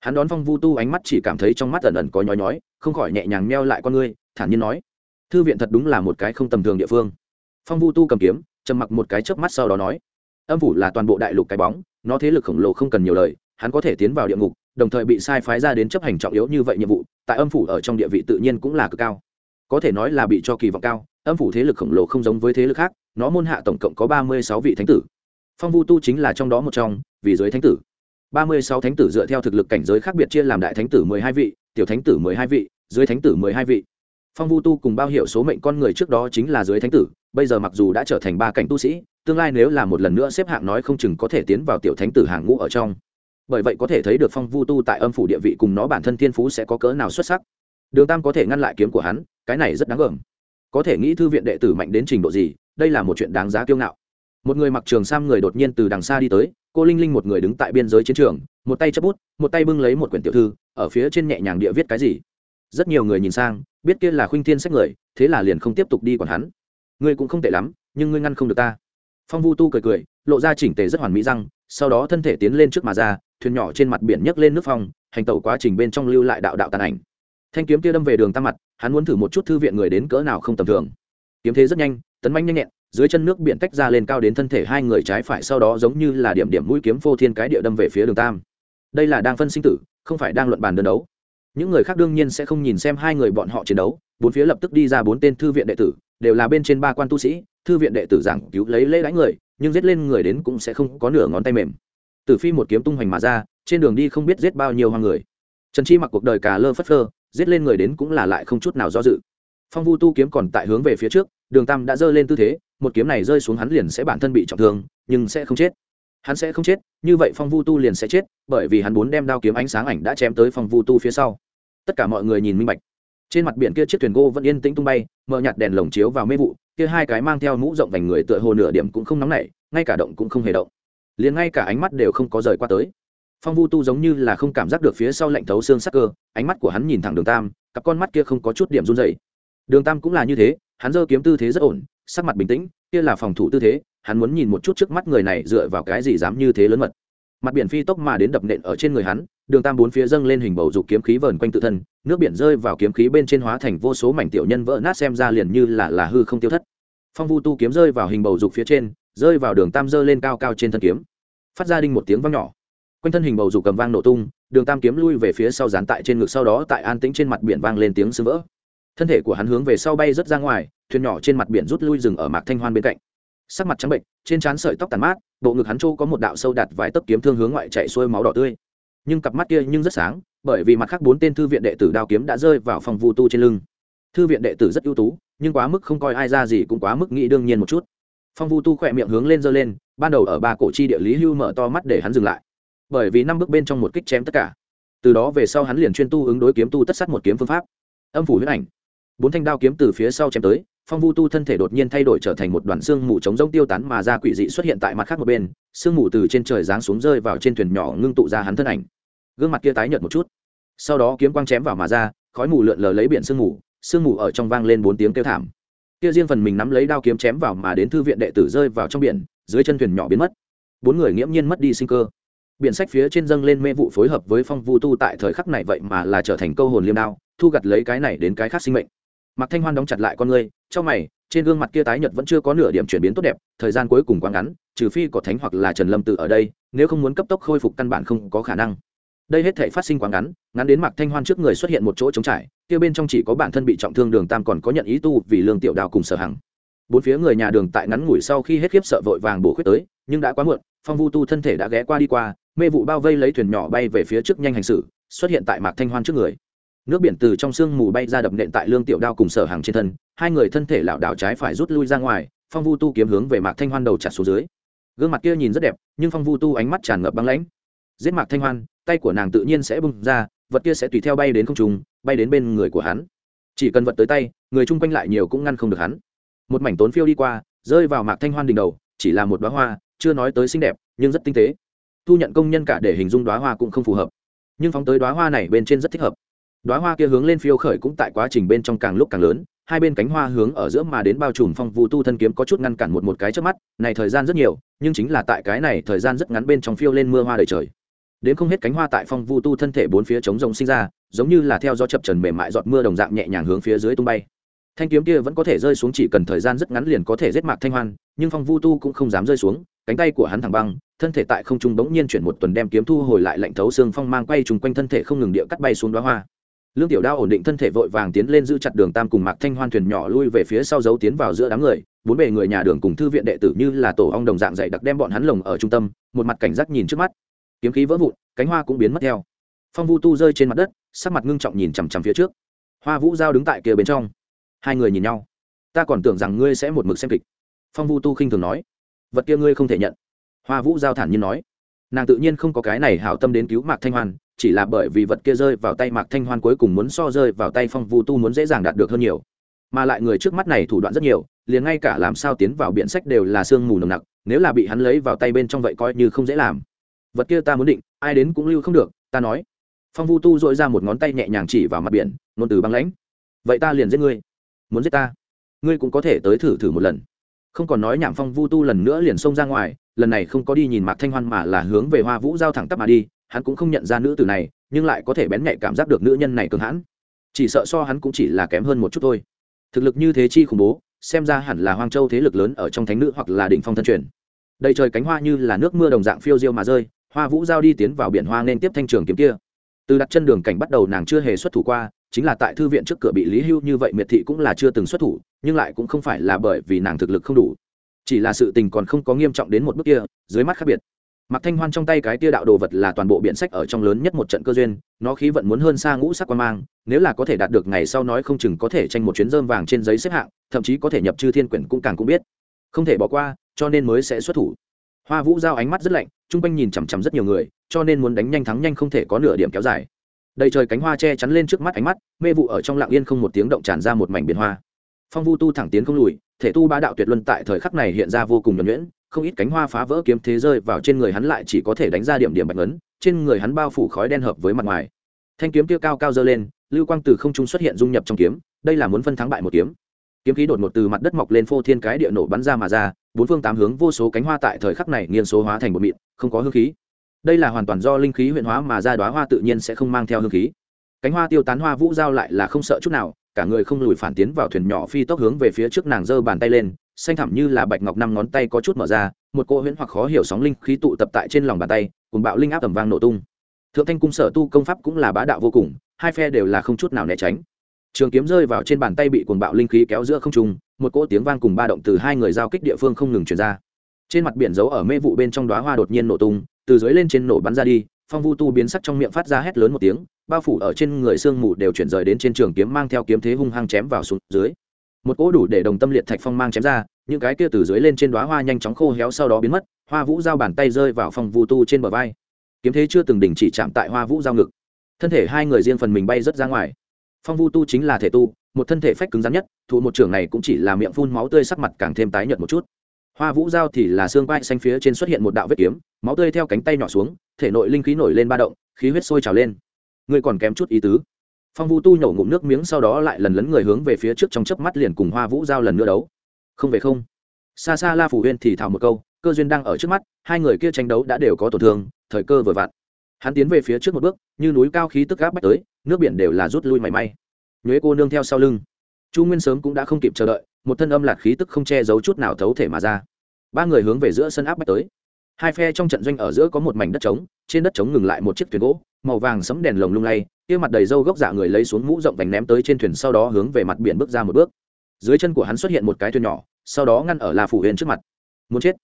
Speaker 1: Hắn đón phong vu tu ánh mắt chỉ cảm thấy trong mắt ẩn ẩn có nhói nhói, không khỏi nhẹ nhàng meo lại con ngươi, thản nhiên nói, thư viện thật đúng là một cái không tầm thường địa phương. Phong vu tu cầm kiếm, trầm mặc một cái chớp mắt sau đó nói, âm phủ là toàn bộ đại lục cái bóng, nó thế lực khổng lồ không cần nhiều lời, hắn có thể tiến vào địa ngục, đồng thời bị sai phái ra đến chấp hành trọng yếu như vậy nhiệm vụ, tại âm phủ ở trong địa vị tự nhiên cũng là cực cao có thể nói là bị cho kỳ vọng cao, âm phủ thế lực khổng lồ không giống với thế lực khác, nó môn hạ tổng cộng có ba mươi sáu vị thánh tử. Phong vu tu chính là trong đó một trong, vì giới thánh tử. ba mươi sáu thánh tử dựa theo thực lực cảnh giới khác biệt chia làm đại thánh tử mười hai vị, tiểu thánh tử mười hai vị, dưới thánh tử mười hai vị. Phong vu tu cùng bao hiệu số mệnh con người trước đó chính là dưới thánh tử, bây giờ mặc dù đã trở thành ba cảnh tu sĩ, tương lai nếu là một lần nữa xếp hạng nói không chừng có thể tiến vào tiểu thánh tử hàng ngũ ở trong. Bởi vậy có thể thấy được phong vu tu tại âm phủ địa vị cùng nó bản thân thiên phú sẽ có cỡ nào xuất sắc đường tam có thể ngăn lại kiếm của hắn, cái này rất đáng gờm. Có thể nghĩ thư viện đệ tử mạnh đến trình độ gì, đây là một chuyện đáng giá kiêu ngạo. Một người mặc trường sam người đột nhiên từ đằng xa đi tới, cô linh linh một người đứng tại biên giới chiến trường, một tay chấp bút, một tay bưng lấy một quyển tiểu thư, ở phía trên nhẹ nhàng địa viết cái gì. Rất nhiều người nhìn sang, biết kia là khuynh thiên sách người, thế là liền không tiếp tục đi còn hắn. Ngươi cũng không tệ lắm, nhưng ngươi ngăn không được ta. Phong vu tu cười cười, lộ ra chỉnh tề rất hoàn mỹ răng, sau đó thân thể tiến lên trước mà ra, thuyền nhỏ trên mặt biển nhấc lên nước phong, hành tẩu quá trình bên trong lưu lại đạo đạo tàn ảnh thanh kiếm kia đâm về đường tăng mặt, hắn muốn thử một chút thư viện người đến cỡ nào không tầm thường. Kiếm thế rất nhanh, tấn manh nhanh nhẹn, dưới chân nước biển tách ra lên cao đến thân thể hai người trái phải sau đó giống như là điểm điểm mũi kiếm phô thiên cái địa đâm về phía đường tam. Đây là đang phân sinh tử, không phải đang luận bàn đơn đấu. Những người khác đương nhiên sẽ không nhìn xem hai người bọn họ chiến đấu, bốn phía lập tức đi ra bốn tên thư viện đệ tử, đều là bên trên ba quan tu sĩ, thư viện đệ tử giảng cứu lấy lễ đánh người, nhưng giết lên người đến cũng sẽ không có nửa ngón tay mềm. Tử phi một kiếm tung hoành mà ra, trên đường đi không biết giết bao nhiêu hoang người. Trần chi mặc cuộc đời cà lơ phất phơ giết lên người đến cũng là lại không chút nào do dự. Phong vu tu kiếm còn tại hướng về phía trước, đường tam đã giơ lên tư thế, một kiếm này rơi xuống hắn liền sẽ bản thân bị trọng thương, nhưng sẽ không chết. Hắn sẽ không chết, như vậy phong vu tu liền sẽ chết, bởi vì hắn muốn đem đao kiếm ánh sáng ảnh đã chém tới phong vu tu phía sau. Tất cả mọi người nhìn minh bạch. Trên mặt biển kia chiếc thuyền gỗ vẫn yên tĩnh tung bay mở nhạt đèn lồng chiếu vào mê vụ, kia hai cái mang theo mũ rộng vành người tựa hồ nửa điểm cũng không nóng nảy, ngay cả động cũng không hề động. Liền ngay cả ánh mắt đều không có rời qua tới phong vu tu giống như là không cảm giác được phía sau lạnh thấu xương sắc cơ, ánh mắt của hắn nhìn thẳng đường tam, cặp con mắt kia không có chút điểm run dày đường tam cũng là như thế, hắn giơ kiếm tư thế rất ổn, sắc mặt bình tĩnh, kia là phòng thủ tư thế, hắn muốn nhìn một chút trước mắt người này dựa vào cái gì dám như thế lớn mật. Mặt biển phi tốc mà đến đập nện ở trên người hắn, đường tam bốn phía dâng lên hình bầu dục kiếm khí vờn quanh tự thân, nước biển rơi vào kiếm khí bên trên hóa thành vô số mảnh tiểu nhân vỡ nát xem ra liền như là là hư không tiêu thất. Phong vu tu kiếm rơi vào hình bầu dục phía trên, rơi vào đường tam dơ lên cao cao trên thân kiếm. Phát ra đinh một tiếng vang nhỏ quanh thân hình bầu dục cầm vang nổ tung, đường tam kiếm lui về phía sau dán tại trên ngực sau đó tại an tĩnh trên mặt biển vang lên tiếng sưng vỡ. Thân thể của hắn hướng về sau bay rất ra ngoài, thuyền nhỏ trên mặt biển rút lui rừng ở mạc thanh hoan bên cạnh. Sắc mặt trắng bệnh, trên trán sợi tóc tàn mát, bộ ngực hắn trô có một đạo sâu đặt vài tấc kiếm thương hướng ngoại chạy xuôi máu đỏ tươi. Nhưng cặp mắt kia nhưng rất sáng, bởi vì mặt khác bốn tên thư viện đệ tử đao kiếm đã rơi vào phòng vu tu trên lưng. Thư viện đệ tử rất ưu tú, nhưng quá mức không coi ai ra gì cũng quá mức nghĩ đương nhiên một chút. Phong vu tu khỏe miệng hướng lên giơ lên, ban đầu ở ba cổ chi địa lý hưu mở to mắt để hắn dừng lại bởi vì năm bước bên trong một kích chém tất cả. Từ đó về sau hắn liền chuyên tu ứng đối kiếm tu tất sát một kiếm phương pháp. Âm phủ huyết ảnh. Bốn thanh đao kiếm từ phía sau chém tới, phong vu tu thân thể đột nhiên thay đổi trở thành một đoàn xương mù chống rông tiêu tán mà ra quỷ dị xuất hiện tại mặt khác một bên sương mù từ trên trời giáng xuống rơi vào trên thuyền nhỏ ngưng tụ ra hắn thân ảnh. Gương mặt kia tái nhợt một chút. Sau đó kiếm quang chém vào mà ra, khói mù lượn lờ lấy biển sương mù sương mù ở trong vang lên bốn tiếng kêu thảm. Kia riêng phần mình nắm lấy đao kiếm chém vào mà đến thư viện đệ tử rơi vào trong biển, dưới chân thuyền nhỏ biến mất. Bốn người nghiễm nhiên mất đi sinh cơ biển sách phía trên dâng lên mê vụ phối hợp với phong vu tu tại thời khắc này vậy mà là trở thành câu hồn liêm đao, thu gặt lấy cái này đến cái khác sinh mệnh. Mạc thanh hoan đóng chặt lại con ngươi, trong mày, trên gương mặt kia tái nhợt vẫn chưa có nửa điểm chuyển biến tốt đẹp, thời gian cuối cùng quá ngắn, trừ phi có thánh hoặc là trần lâm tự ở đây, nếu không muốn cấp tốc khôi phục căn bản không có khả năng. Đây hết thể phát sinh quá ngắn ngắn đến mạc thanh hoan trước người xuất hiện một chỗ trống trải, kia bên trong chỉ có bản thân bị trọng thương đường tam còn có nhận ý tu vì lương tiểu đào cùng sở hằng. Bốn phía người nhà đường tại ngắn ngủi sau khi hết khiếp sợ vội vàng bổ khuyết tới, nhưng đã quá muộn, phong vu tu thân thể đã ghé qua đi qua mê vụ bao vây lấy thuyền nhỏ bay về phía trước nhanh hành xử, xuất hiện tại mạc thanh hoan trước người. Nước biển từ trong sương mù bay ra đập nện tại lương tiểu đao cùng sở hàng trên thân, hai người thân thể lảo đảo trái phải rút lui ra ngoài, phong vu tu kiếm hướng về mạc thanh hoan đầu chặt xuống dưới. Gương mặt kia nhìn rất đẹp, nhưng phong vu tu ánh mắt tràn ngập băng lãnh. Giết mạc thanh hoan, tay của nàng tự nhiên sẽ bung ra, vật kia sẽ tùy theo bay đến không trùng bay đến bên người của hắn. Chỉ cần vật tới tay, người chung quanh lại nhiều cũng ngăn không được hắn. Một mảnh tốn phiêu đi qua, rơi vào mạc thanh hoan đỉnh đầu, chỉ là một bá hoa, chưa nói tới xinh đẹp, nhưng rất tinh tế thu nhận công nhân cả để hình dung đoá hoa cũng không phù hợp. Nhưng phóng tới đoá hoa này bên trên rất thích hợp. Đoá hoa kia hướng lên phiêu khởi cũng tại quá trình bên trong càng lúc càng lớn, hai bên cánh hoa hướng ở giữa mà đến bao trùm phong vu tu thân kiếm có chút ngăn cản một một cái trước mắt, này thời gian rất nhiều, nhưng chính là tại cái này thời gian rất ngắn bên trong phiêu lên mưa hoa đầy trời. Đến không hết cánh hoa tại phong vu tu thân thể bốn phía trống rồng sinh ra, giống như là theo gió chập trần mềm mại giọt mưa đồng dạng nhẹ nhàng hướng phía dưới tung bay. Thanh kiếm kia vẫn có thể rơi xuống chỉ cần thời gian rất ngắn liền có thể giết mạc thanh hoan, nhưng phong vu tu cũng không dám rơi xuống cánh tay của hắn thẳng băng, thân thể tại không trung bỗng nhiên chuyển một tuần đem kiếm thu hồi lại lạnh thấu xương phong mang quay trùng quanh thân thể không ngừng địa cắt bay xuống đoá hoa. Lương tiểu đao ổn định thân thể vội vàng tiến lên giữ chặt đường tam cùng mạc thanh hoan thuyền nhỏ lui về phía sau giấu tiến vào giữa đám người, bốn bề người nhà đường cùng thư viện đệ tử như là tổ ong đồng dạng dạy đặc đem bọn hắn lồng ở trung tâm, một mặt cảnh giác nhìn trước mắt. Kiếm khí vỡ vụn, cánh hoa cũng biến mất theo. Phong vu tu rơi trên mặt đất, sắc mặt ngưng trọng nhìn chằm chằm phía trước. Hoa vũ giao đứng tại kia bên trong. Hai người nhìn nhau. Ta còn tưởng rằng ngươi sẽ một mực xem kịch. Phong vu tu khinh thường nói vật kia ngươi không thể nhận. Hoa vũ giao thản nhiên nói. Nàng tự nhiên không có cái này hảo tâm đến cứu mạc thanh hoan, chỉ là bởi vì vật kia rơi vào tay mạc thanh hoan cuối cùng muốn so rơi vào tay phong vu tu muốn dễ dàng đạt được hơn nhiều. Mà lại người trước mắt này thủ đoạn rất nhiều, liền ngay cả làm sao tiến vào biện sách đều là sương mù nồng nặc, nếu là bị hắn lấy vào tay bên trong vậy coi như không dễ làm. Vật kia ta muốn định, ai đến cũng lưu không được, ta nói. Phong vu tu dội ra một ngón tay nhẹ nhàng chỉ vào mặt biển, ngôn từ băng lãnh. Vậy ta liền giết ngươi. Muốn giết ta. Ngươi cũng có thể tới thử thử một lần không còn nói nhảm phong vu tu lần nữa liền xông ra ngoài, lần này không có đi nhìn mạc thanh hoan mà là hướng về hoa vũ giao thẳng tắp mà đi, hắn cũng không nhận ra nữ tử này, nhưng lại có thể bén nhạy cảm giác được nữ nhân này cường hãn. Chỉ sợ so hắn cũng chỉ là kém hơn một chút thôi. Thực lực như thế chi khủng bố, xem ra hẳn là hoang châu thế lực lớn ở trong thánh nữ hoặc là đỉnh phong thân truyền. Đầy trời cánh hoa như là nước mưa đồng dạng phiêu diêu mà rơi, hoa vũ giao đi tiến vào biển hoa nên tiếp thanh trường kiếm kia. Từ đặt chân đường cảnh bắt đầu nàng chưa hề xuất thủ qua chính là tại thư viện trước cửa bị lý hưu như vậy miệt thị cũng là chưa từng xuất thủ, nhưng lại cũng không phải là bởi vì nàng thực lực không đủ. Chỉ là sự tình còn không có nghiêm trọng đến một bước kia, dưới mắt khác biệt. Mặc thanh hoan trong tay cái tia đạo đồ vật là toàn bộ biện sách ở trong lớn nhất một trận cơ duyên, nó khí vận muốn hơn xa ngũ sắc quan mang, nếu là có thể đạt được ngày sau nói không chừng có thể tranh một chuyến dơm vàng trên giấy xếp hạng, thậm chí có thể nhập chư thiên quyển cũng càng cũng biết. Không thể bỏ qua, cho nên mới sẽ xuất thủ. Hoa vũ giao ánh mắt rất lạnh, chung quanh nhìn chằm chằm rất nhiều người, cho nên muốn đánh nhanh thắng nhanh không thể có nửa điểm kéo dài đầy trời cánh hoa che chắn lên trước mắt ánh mắt, mê vụ ở trong lạng yên không một tiếng động tràn ra một mảnh biển hoa. Phong vu tu thẳng tiến không lùi, thể tu ba đạo tuyệt luân tại thời khắc này hiện ra vô cùng nhuẩn nhuyễn, không ít cánh hoa phá vỡ kiếm thế rơi vào trên người hắn lại chỉ có thể đánh ra điểm điểm bạch ấn trên người hắn bao phủ khói đen hợp với mặt ngoài. Thanh kiếm kia cao cao dơ lên, lưu quang từ không trung xuất hiện dung nhập trong kiếm, đây là muốn phân thắng bại một kiếm. Kiếm khí đột ngột từ mặt đất mọc lên phô thiên cái địa nổ bắn ra mà ra, bốn phương tám hướng vô số cánh hoa tại thời khắc này nghiên số hóa thành một mịn, không có hương khí đây là hoàn toàn do linh khí huyện hóa mà ra đoá hoa tự nhiên sẽ không mang theo hương khí. Cánh hoa tiêu tán hoa vũ giao lại là không sợ chút nào, cả người không lùi phản tiến vào thuyền nhỏ phi tốc hướng về phía trước nàng giơ bàn tay lên, xanh thẳm như là bạch ngọc năm ngón tay có chút mở ra, một cô huyễn hoặc khó hiểu sóng linh khí tụ tập tại trên lòng bàn tay, cùng bạo linh áp tầm vang nổ tung. Thượng thanh cung sở tu công pháp cũng là bá đạo vô cùng, hai phe đều là không chút nào né tránh. Trường kiếm rơi vào trên bàn tay bị cuồng bạo linh khí kéo giữa không trung, một cỗ tiếng vang cùng ba động từ hai người giao kích địa phương không ngừng chuyển ra trên mặt biển giấu ở mê vụ bên trong đoá hoa đột nhiên nổ tung, từ dưới lên trên nổ bắn ra đi, phong vu tu biến sắc trong miệng phát ra hét lớn một tiếng, bao phủ ở trên người sương mù đều chuyển rời đến trên trường kiếm mang theo kiếm thế hung hăng chém vào xuống dưới. Một cỗ đủ để đồng tâm liệt thạch phong mang chém ra, những cái kia từ dưới lên trên đoá hoa nhanh chóng khô héo sau đó biến mất, hoa vũ giao bàn tay rơi vào phong vu tu trên bờ vai. Kiếm thế chưa từng đình chỉ chạm tại hoa vũ giao ngực. Thân thể hai người riêng phần mình bay rất ra ngoài. Phong vu tu chính là thể tu, một thân thể phách cứng rắn nhất thụ một trưởng này cũng chỉ là miệng phun máu tươi sắc mặt càng thêm tái nhợt một chút hoa vũ giao thì là xương vai xanh phía trên xuất hiện một đạo vết kiếm, máu tươi theo cánh tay nhỏ xuống, thể nội linh khí nổi lên ba động, khí huyết sôi trào lên. Ngươi còn kém chút ý tứ. Phong vu tu nhổ ngụm nước miếng sau đó lại lần lấn người hướng về phía trước trong chớp mắt liền cùng hoa vũ giao lần nữa đấu. Không về không. Xa xa la phủ huyên thì thào một câu, cơ duyên đang ở trước mắt, hai người kia tranh đấu đã đều có tổn thương, thời cơ vừa vặn. Hắn tiến về phía trước một bước, như núi cao khí tức gáp bách tới, nước biển đều là rút lui mảy may. Nhuế cô nương theo sau lưng. Chu nguyên sớm cũng đã không kịp chờ đợi, một thân âm lạc khí tức không che giấu chút nào thấu thể mà ra ba người hướng về giữa sân áp bách tới. Hai phe trong trận doanh ở giữa có một mảnh đất trống, trên đất trống ngừng lại một chiếc thuyền gỗ, màu vàng sấm đèn lồng lung lay, kia mặt đầy râu gốc dạ người lấy xuống mũ rộng vành ném tới trên thuyền sau đó hướng về mặt biển bước ra một bước. Dưới chân của hắn xuất hiện một cái thuyền nhỏ, sau đó ngăn ở la phủ huyên trước mặt. Muốn chết.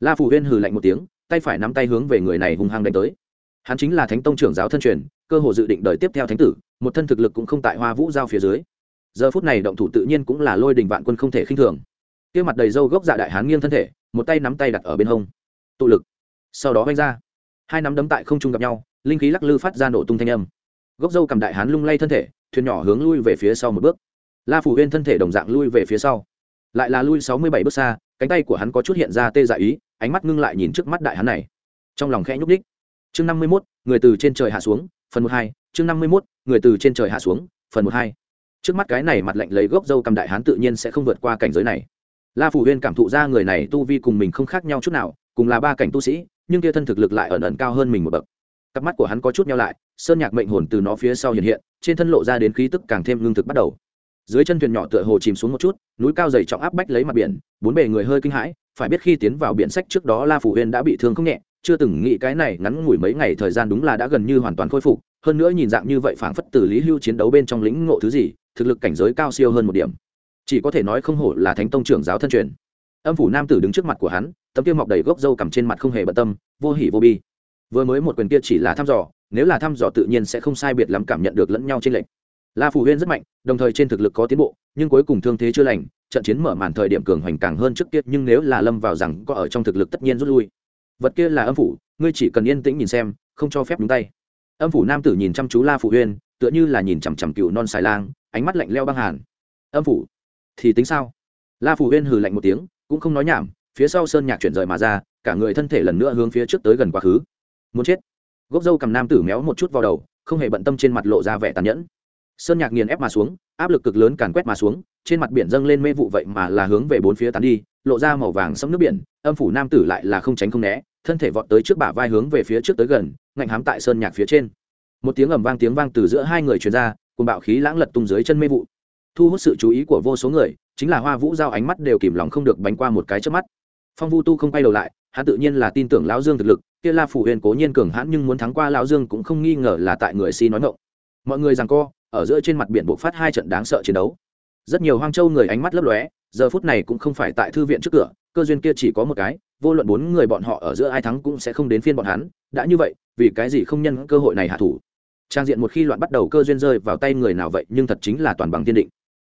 Speaker 1: La phủ huyên hừ lạnh một tiếng, tay phải nắm tay hướng về người này hung hăng đánh tới. Hắn chính là thánh tông trưởng giáo thân truyền, cơ hồ dự định đời tiếp theo thánh tử, một thân thực lực cũng không tại hoa vũ giao phía dưới. Giờ phút này động thủ tự nhiên cũng là lôi đình vạn quân không thể khinh thường kia mặt đầy râu gốc dạ đại hán nghiêng thân thể, một tay nắm tay đặt ở bên hông. Tụ lực. Sau đó vanh ra. Hai nắm đấm tại không trung gặp nhau, linh khí lắc lư phát ra nổ tung thanh âm. Gốc dâu cầm đại hán lung lay thân thể, thuyền nhỏ hướng lui về phía sau một bước. La phủ huyên thân thể đồng dạng lui về phía sau. Lại là lui sáu mươi bảy bước xa, cánh tay của hắn có chút hiện ra tê dại ý, ánh mắt ngưng lại nhìn trước mắt đại hán này. Trong lòng khẽ nhúc ních chương năm mươi mốt, người từ trên trời hạ xuống, phần một hai. Chương năm mươi mốt, người từ trên trời hạ xuống, phần một hai. Trước mắt cái này mặt lạnh lấy gốc dâu cầm đại hán tự nhiên sẽ không vượt qua cảnh giới này la phủ huyên cảm thụ ra người này tu vi cùng mình không khác nhau chút nào, cùng là ba cảnh tu sĩ, nhưng kia thân thực lực lại ẩn ẩn cao hơn mình một bậc. Cặp mắt của hắn có chút nhau lại, sơn nhạc mệnh hồn từ nó phía sau hiện hiện, trên thân lộ ra đến khí tức càng thêm ngưng thực bắt đầu. Dưới chân thuyền nhỏ tựa hồ chìm xuống một chút, núi cao dày trọng áp bách lấy mặt biển, bốn bề người hơi kinh hãi, phải biết khi tiến vào biển sách trước đó la phủ huyên đã bị thương không nhẹ, chưa từng nghĩ cái này ngắn ngủi mấy ngày thời gian đúng là đã gần như hoàn toàn khôi phục, hơn nữa nhìn dạng như vậy phảng phất từ lý hưu chiến đấu bên trong lĩnh ngộ thứ gì, thực lực cảnh giới cao siêu hơn một điểm chỉ có thể nói không hổ là thánh tông trưởng giáo thân truyền. Âm phủ nam tử đứng trước mặt của hắn, tấm kia mọc đầy gốc râu cằm trên mặt không hề bận tâm, vô hỉ vô bi. Vừa mới một quyền kia chỉ là thăm dò, nếu là thăm dò tự nhiên sẽ không sai biệt lắm cảm nhận được lẫn nhau trên lệnh la phủ huyên rất mạnh, đồng thời trên thực lực có tiến bộ, nhưng cuối cùng thương thế chưa lành, trận chiến mở màn thời điểm cường hoành càng hơn trước kia, nhưng nếu là lâm vào rằng có ở trong thực lực tất nhiên rút lui. Vật kia là âm phủ, ngươi chỉ cần yên tĩnh nhìn xem, không cho phép đúng tay. Âm phủ nam tử nhìn chăm chú la phủ huyên, tựa như là nhìn chằm chằm cựu non xài lang, ánh mắt lạnh leo băng hàn. Âm phủ thì tính sao? La phủ huyên hừ lạnh một tiếng, cũng không nói nhảm, phía sau sơn nhạc chuyển rời mà ra, cả người thân thể lần nữa hướng phía trước tới gần quá khứ. Muốn chết. Gốc dâu cầm nam tử méo một chút vào đầu, không hề bận tâm trên mặt lộ ra vẻ tàn nhẫn. Sơn nhạc nghiền ép mà xuống, áp lực cực lớn càn quét mà xuống, trên mặt biển dâng lên mê vụ vậy mà là hướng về bốn phía tán đi, lộ ra màu vàng sông nước biển, âm phủ nam tử lại là không tránh không né, thân thể vọt tới trước bả vai hướng về phía trước tới gần, ngạnh hám tại sơn nhạc phía trên. Một tiếng ầm vang tiếng vang từ giữa hai người truyền ra cùng bạo khí lãng lật tung dưới chân mê vụ thu hút sự chú ý của vô số người, chính là hoa vũ giao ánh mắt đều kìm lòng không được bánh qua một cái trước mắt. Phong vu tu không quay đầu lại, hắn tự nhiên là tin tưởng lão dương thực lực, kia la phủ huyền cố nhiên cường hãn nhưng muốn thắng qua lão dương cũng không nghi ngờ là tại người si nói ngộng mọi người rằng co, ở giữa trên mặt biển buộc phát hai trận đáng sợ chiến đấu. Rất nhiều hoang châu người ánh mắt lấp lóe, giờ phút này cũng không phải tại thư viện trước cửa, cơ duyên kia chỉ có một cái, vô luận bốn người bọn họ ở giữa ai thắng cũng sẽ không đến phiên bọn hắn, đã như vậy, vì cái gì không nhân cơ hội này hạ thủ? Trang diện một khi loạn bắt đầu cơ duyên rơi vào tay người nào vậy, nhưng thật chính là toàn bằng tiên định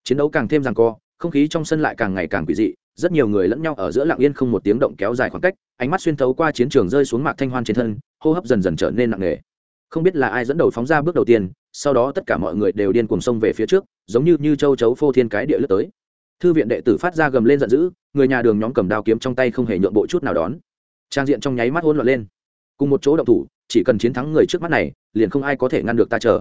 Speaker 1: chiến đấu càng thêm rằng co, không khí trong sân lại càng ngày càng quỷ dị, rất nhiều người lẫn nhau ở giữa lặng yên không một tiếng động kéo dài khoảng cách, ánh mắt xuyên thấu qua chiến trường rơi xuống mạc thanh hoan trên thân, hô hấp dần dần trở nên nặng nề. Không biết là ai dẫn đầu phóng ra bước đầu tiên, sau đó tất cả mọi người đều điên cuồng sông về phía trước, giống như như châu chấu phô thiên cái địa lướt tới. Thư viện đệ tử phát ra gầm lên giận dữ, người nhà đường nhóm cầm đao kiếm trong tay không hề nhượng bộ chút nào đón. Trang diện trong nháy mắt hỗn loạn lên. Cùng một chỗ động thủ, chỉ cần chiến thắng người trước mắt này, liền không ai có thể ngăn được ta chờ.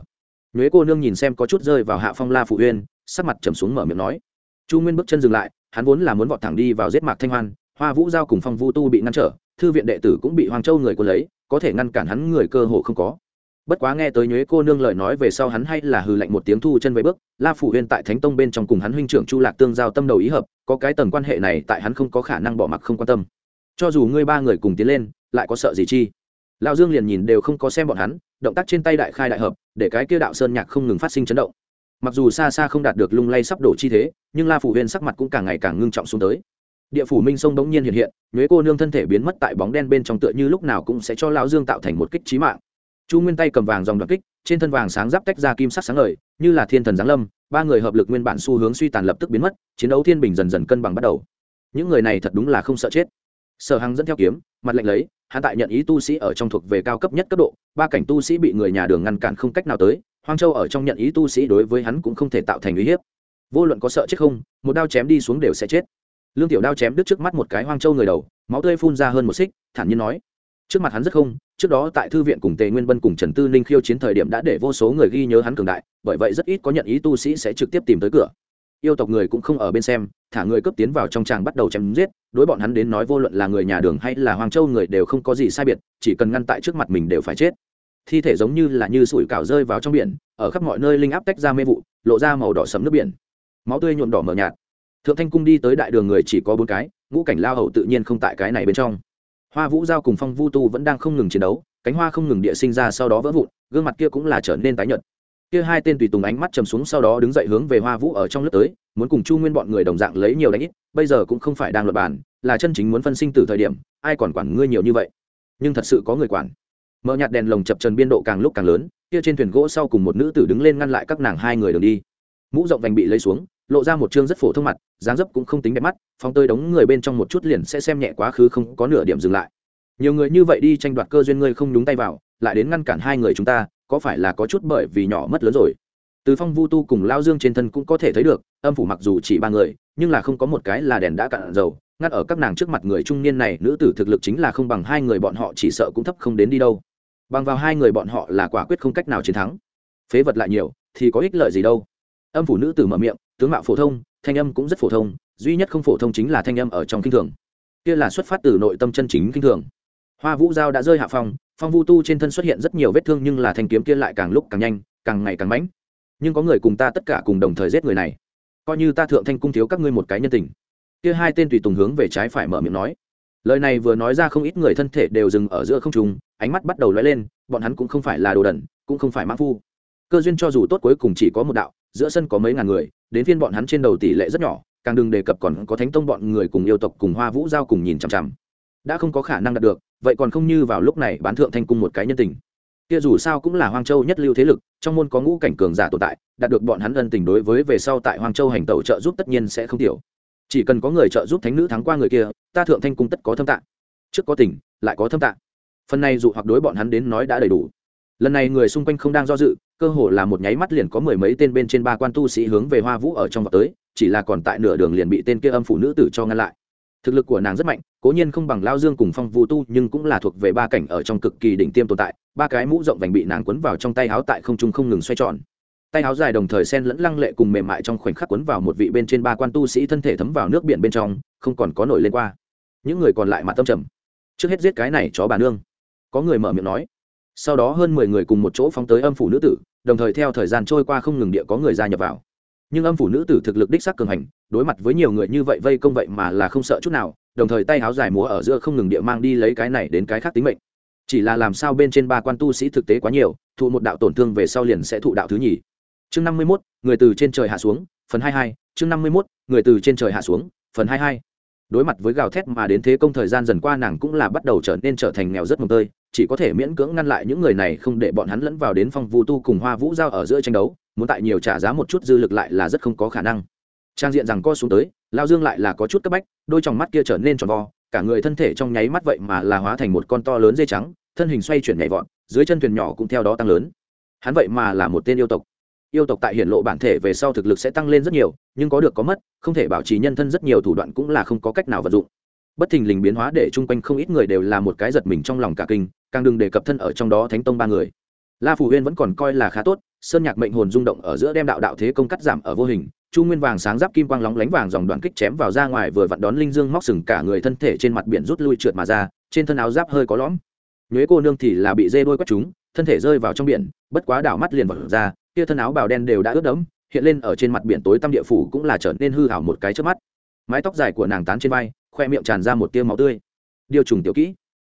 Speaker 1: Nhuế cô nương nhìn xem có chút rơi vào hạ phong la phụ uyên sắc mặt trầm xuống mở miệng nói, chu nguyên bước chân dừng lại, hắn vốn là muốn vọt thẳng đi vào giết mạc thanh hoan, hoa vũ giao cùng phong vu tu bị ngăn trở, thư viện đệ tử cũng bị hoàng châu người quân lấy, có thể ngăn cản hắn người cơ hồ không có. Bất quá nghe tới nhuế cô nương lời nói về sau hắn hay là hừ lạnh một tiếng thu chân về bước, la phủ huyên tại thánh tông bên trong cùng hắn huynh trưởng chu lạc tương giao tâm đầu ý hợp, có cái tầng quan hệ này tại hắn không có khả năng bỏ mặc không quan tâm. Cho dù ngươi ba người cùng tiến lên, lại có sợ gì chi? Lão dương liền nhìn đều không có xem bọn hắn, động tác trên tay đại khai đại hợp, để cái kia đạo sơn nhạc không ngừng phát sinh chấn động mặc dù xa xa không đạt được lung lay sắp đổ chi thế, nhưng la phủ huyên sắc mặt cũng càng ngày càng ngưng trọng xuống tới. Địa phủ minh sông bỗng nhiên hiện hiện, nhuế cô nương thân thể biến mất tại bóng đen bên trong tựa như lúc nào cũng sẽ cho lão dương tạo thành một kích trí mạng. Chu nguyên tay cầm vàng dòng đoạt kích, trên thân vàng sáng giáp tách ra kim sắc sáng ngời, như là thiên thần giáng lâm, ba người hợp lực nguyên bản xu hướng suy tàn lập tức biến mất, chiến đấu thiên bình dần dần cân bằng bắt đầu. Những người này thật đúng là không sợ chết. Sở hằng dẫn theo kiếm, mặt lạnh lấy hạ tại nhận ý tu sĩ ở trong thuộc về cao cấp nhất cấp độ, ba cảnh tu sĩ bị người nhà đường ngăn cản không cách nào tới hoang châu ở trong nhận ý tu sĩ đối với hắn cũng không thể tạo thành uy hiếp. Vô luận có sợ chết không, một đao chém đi xuống đều sẽ chết. Lương tiểu đao chém đứt trước mắt một cái hoang châu người đầu, máu tươi phun ra hơn một xích, thản nhiên nói, trước mặt hắn rất không, trước đó tại thư viện cùng tề nguyên bân cùng trần tư ninh khiêu chiến thời điểm đã để vô số người ghi nhớ hắn cường đại, bởi vậy rất ít có nhận ý tu sĩ sẽ trực tiếp tìm tới cửa. Yêu tộc người cũng không ở bên xem, thả người cấp tiến vào trong tràng bắt đầu chém giết, đối bọn hắn đến nói vô luận là người nhà đường hay là hoàng châu người đều không có gì sai biệt, chỉ cần ngăn tại trước mặt mình đều phải chết thi thể giống như là như sủi cảo rơi vào trong biển, ở khắp mọi nơi linh áp tách ra mê vụ, lộ ra màu đỏ sẫm nước biển. Máu tươi nhuộm đỏ mờ nhạt. Thượng thanh cung đi tới đại đường người chỉ có bốn cái, ngũ cảnh lao hậu tự nhiên không tại cái này bên trong. Hoa vũ giao cùng phong vu tu vẫn đang không ngừng chiến đấu, cánh hoa không ngừng địa sinh ra sau đó vỡ vụn, gương mặt kia cũng là trở nên tái nhợt. Kia hai tên tùy tùng ánh mắt chầm xuống sau đó đứng dậy hướng về hoa vũ ở trong lớp tới, muốn cùng chu nguyên bọn người đồng dạng lấy nhiều đánh ít, bây giờ cũng không phải đang luật bàn, là chân chính muốn phân sinh từ thời điểm, ai còn quản ngươi nhiều như vậy? Nhưng thật sự có người quản mở nhạt đèn lồng chập trần biên độ càng lúc càng lớn, kia trên thuyền gỗ sau cùng một nữ tử đứng lên ngăn lại các nàng hai người đường đi. Mũ rộng vành bị lấy xuống, lộ ra một chương rất phổ thông mặt, dáng dấp cũng không tính đẹp mắt phong tơi đống người bên trong một chút liền sẽ xem nhẹ quá khứ không có nửa điểm dừng lại. Nhiều người như vậy đi tranh đoạt cơ duyên ngươi không nhúng tay vào, lại đến ngăn cản hai người chúng ta, có phải là có chút bởi vì nhỏ mất lớn rồi? Từ phong vu tu cùng lao dương trên thân cũng có thể thấy được, âm phủ mặc dù chỉ ba người, nhưng là không có một cái là đèn đã cạn dầu, ngắt ở các nàng trước mặt người trung niên này, nữ tử thực lực chính là không bằng hai người bọn họ, chỉ sợ cũng thấp không đến đi đâu bằng vào hai người bọn họ là quả quyết không cách nào chiến thắng. Phế vật lại nhiều, thì có ích lợi gì đâu. Âm phủ nữ tử mở miệng, tướng mạo phổ thông, thanh âm cũng rất phổ thông, duy nhất không phổ thông chính là thanh âm ở trong kinh thường. Kia là xuất phát từ nội tâm chân chính kinh thường. Hoa vũ giao đã rơi hạ phong phong vu tu trên thân xuất hiện rất nhiều vết thương nhưng là thanh kiếm kia lại càng lúc càng nhanh, càng ngày càng mãnh. Nhưng có người cùng ta tất cả cùng đồng thời giết người này. Coi như ta thượng thanh cung thiếu các ngươi một cái nhân tình. Kia hai tên tùy tùng hướng về trái phải mở miệng nói lời này vừa nói ra không ít người thân thể đều dừng ở giữa không trung, ánh mắt bắt đầu lóe lên, bọn hắn cũng không phải là đồ đẩn cũng không phải mã phu. Cơ duyên cho dù tốt cuối cùng chỉ có một đạo, giữa sân có mấy ngàn người, đến phiên bọn hắn trên đầu tỷ lệ rất nhỏ, càng đừng đề cập còn có thánh tông bọn người cùng yêu tộc cùng hoa vũ giao cùng nhìn chằm chằm. Đã không có khả năng đạt được, vậy còn không như vào lúc này bán thượng thanh cung một cái nhân tình. Kia dù sao cũng là hoang châu nhất lưu thế lực, trong môn có ngũ cảnh cường giả tồn tại, đạt được bọn hắn ân tình đối với về sau tại hoang châu hành tẩu trợ giúp tất nhiên sẽ không tiểu chỉ cần có người trợ giúp thánh nữ thắng qua người kia, ta thượng thanh cung tất có thâm tạng trước có tình, lại có thâm tạng phần này dụ hoặc đối bọn hắn đến nói đã đầy đủ. Lần này người xung quanh không đang do dự, cơ hồ là một nháy mắt liền có mười mấy tên bên trên ba quan tu sĩ hướng về hoa vũ ở trong vào tới, chỉ là còn tại nửa đường liền bị tên kia âm phụ nữ tử cho ngăn lại. Thực lực của nàng rất mạnh, cố nhiên không bằng lao dương cùng phong vũ tu, nhưng cũng là thuộc về ba cảnh ở trong cực kỳ đỉnh tiêm tồn tại, ba cái mũ rộng vành bị nàng quấn vào trong tay háo tại không trung không ngừng xoay tròn tay áo dài đồng thời sen lẫn lăng lệ cùng mềm mại trong khoảnh khắc quấn vào một vị bên trên ba quan tu sĩ thân thể thấm vào nước biển bên trong, không còn có nổi lên qua. Những người còn lại mặt tâm trầm. Trước hết giết cái này chó bà nương. Có người mở miệng nói. Sau đó hơn mười người cùng một chỗ phóng tới âm phủ nữ tử, đồng thời theo thời gian trôi qua không ngừng địa có người gia nhập vào. Nhưng âm phủ nữ tử thực lực đích sắc cường hành, đối mặt với nhiều người như vậy vây công vậy mà là không sợ chút nào, đồng thời tay áo dài múa ở giữa không ngừng địa mang đi lấy cái này đến cái khác tính mệnh. Chỉ là làm sao bên trên ba quan tu sĩ thực tế quá nhiều, thụ một đạo tổn thương về sau liền sẽ thụ đạo thứ nhì chương năm mươi mốt, người từ trên trời hạ xuống, phần hai hai, chương năm mươi mốt, người từ trên trời hạ xuống, phần hai hai. Đối mặt với gào thét mà đến thế công thời gian dần qua nàng cũng là bắt đầu trở nên trở thành nghèo rất mồng tơi, chỉ có thể miễn cưỡng ngăn lại những người này không để bọn hắn lẫn vào đến phong vu tu cùng hoa vũ giao ở giữa tranh đấu, muốn tại nhiều trả giá một chút dư lực lại là rất không có khả năng. Trang diện rằng co xuống tới, lao dương lại là có chút cấp bách, đôi t mắt kia trở nên tròn vo, cả người thân thể trong nháy mắt vậy mà là hóa thành một con to lớn dây trắng, thân hình xoay chuyển nhảy vọt, dưới chân thuyền nhỏ cũng theo đó tăng lớn. Hắn vậy mà là một tên yêu tộc yêu tộc tại hiển lộ bản thể về sau thực lực sẽ tăng lên rất nhiều, nhưng có được có mất, không thể bảo trì nhân thân rất nhiều thủ đoạn cũng là không có cách nào vận dụng. Bất thình lình biến hóa để chung quanh không ít người đều là một cái giật mình trong lòng cả kinh, càng đừng đề cập thân ở trong đó thánh tông ba người. La phủ huyên vẫn còn coi là khá tốt, sơn nhạc mệnh hồn rung động ở giữa đem đạo đạo thế công cắt giảm ở vô hình, chu nguyên vàng sáng giáp kim quang lóng lánh vàng dòng đoạn kích chém vào ra ngoài vừa vặn đón linh dương móc sừng cả người thân thể trên mặt biển rút lui trượt mà ra, trên thân áo giáp hơi có lõm. Nhuế cô nương thì là bị dê đôi quất chúng thân thể rơi vào trong biển, bất quá đảo mắt liền vật ra, kia thân áo bào đen đều đã ướt đẫm, hiện lên ở trên mặt biển tối tăm địa phủ cũng là trở nên hư hảo một cái trước mắt. Mái tóc dài của nàng tán trên vai, khoe miệng tràn ra một tia máu tươi. Điều trùng tiểu kỹ.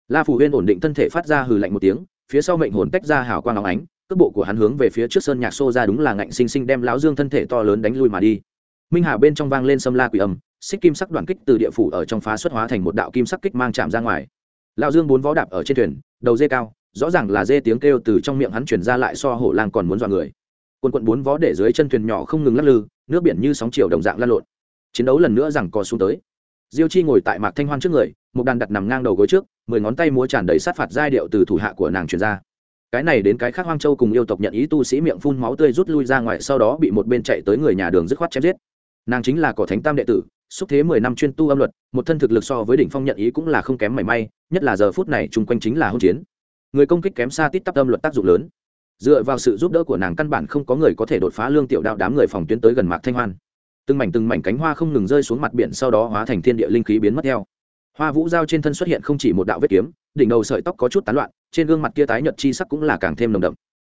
Speaker 1: La phủ huyên ổn định thân thể phát ra hừ lạnh một tiếng, phía sau mệnh hồn tách ra hào quang óng ánh, cước bộ của hắn hướng về phía trước sơn nhạc xô ra đúng là ngạnh sinh sinh đem lão dương thân thể to lớn đánh lui mà đi. Minh hà bên trong vang lên sâm la quỷ âm, xích kim sắc đoạn kích từ địa phủ ở trong phá xuất hóa thành một đạo kim sắc kích mang chạm ra ngoài. Lão dương bốn vó đạp ở trên thuyền, đầu dê cao rõ ràng là dê tiếng kêu từ trong miệng hắn truyền ra lại so hổ lang còn muốn dọa người. Quân quận bốn vó để dưới chân thuyền nhỏ không ngừng lắc lư, nước biển như sóng chiều đồng dạng lan lộn. Chiến đấu lần nữa rằng co xuống tới. Diêu chi ngồi tại mạc thanh hoan trước người, một đàn đặt nằm ngang đầu gối trước, mười ngón tay múa tràn đầy sát phạt giai điệu từ thủ hạ của nàng truyền ra. Cái này đến cái khác hoang châu cùng yêu tộc nhận ý tu sĩ miệng phun máu tươi rút lui ra ngoài, sau đó bị một bên chạy tới người nhà đường dứt khoát chém giết. Nàng chính là cỏ thánh tam đệ tử, xúc thế mười năm chuyên tu âm luật, một thân thực lực so với đỉnh phong nhận ý cũng là không kém mảy may, nhất là giờ phút này, chung quanh chính là hỗn chiến người công kích kém xa tít tắp âm luật tác dụng lớn. Dựa vào sự giúp đỡ của nàng căn bản không có người có thể đột phá lương tiểu đạo đám người phòng tuyến tới gần mạc thanh hoan. Từng mảnh từng mảnh cánh hoa không ngừng rơi xuống mặt biển sau đó hóa thành thiên địa linh khí biến mất theo. Hoa vũ giao trên thân xuất hiện không chỉ một đạo vết kiếm, đỉnh đầu sợi tóc có chút tán loạn, trên gương mặt kia tái nhợt chi sắc cũng là càng thêm nồng đậm.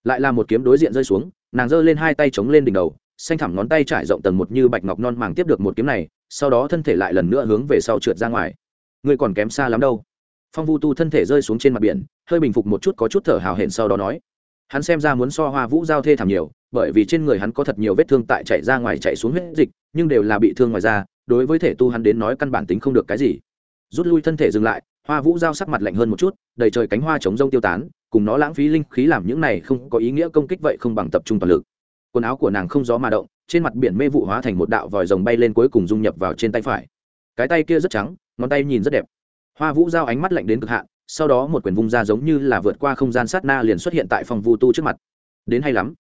Speaker 1: Lại là một kiếm đối diện rơi xuống, nàng giơ lên hai tay chống lên đỉnh đầu, xanh thẳm ngón tay trải rộng tầng một như bạch ngọc non màng tiếp được một kiếm này, sau đó thân thể lại lần nữa hướng về sau trượt ra ngoài. Ngươi còn kém xa lắm đâu phong vu tu thân thể rơi xuống trên mặt biển, hơi bình phục một chút có chút thở hào hển sau đó nói, hắn xem ra muốn so hoa vũ giao thê thảm nhiều, bởi vì trên người hắn có thật nhiều vết thương tại chạy ra ngoài chạy xuống huyết dịch, nhưng đều là bị thương ngoài ra đối với thể tu hắn đến nói căn bản tính không được cái gì. Rút lui thân thể dừng lại, hoa vũ giao sắc mặt lạnh hơn một chút, đầy trời cánh hoa chống rông tiêu tán, cùng nó lãng phí linh khí làm những này không có ý nghĩa công kích vậy không bằng tập trung toàn lực. Quần áo của nàng không gió mà động, trên mặt biển mê vụ hóa thành một đạo vòi rồng bay lên cuối cùng dung nhập vào trên tay phải. Cái tay kia rất trắng, ngón tay nhìn rất đẹp hoa vũ giao ánh mắt lạnh đến cực hạn, sau đó một quyền vung ra giống như là vượt qua không gian sát na liền xuất hiện tại phong vu tu trước mặt. Đến hay lắm.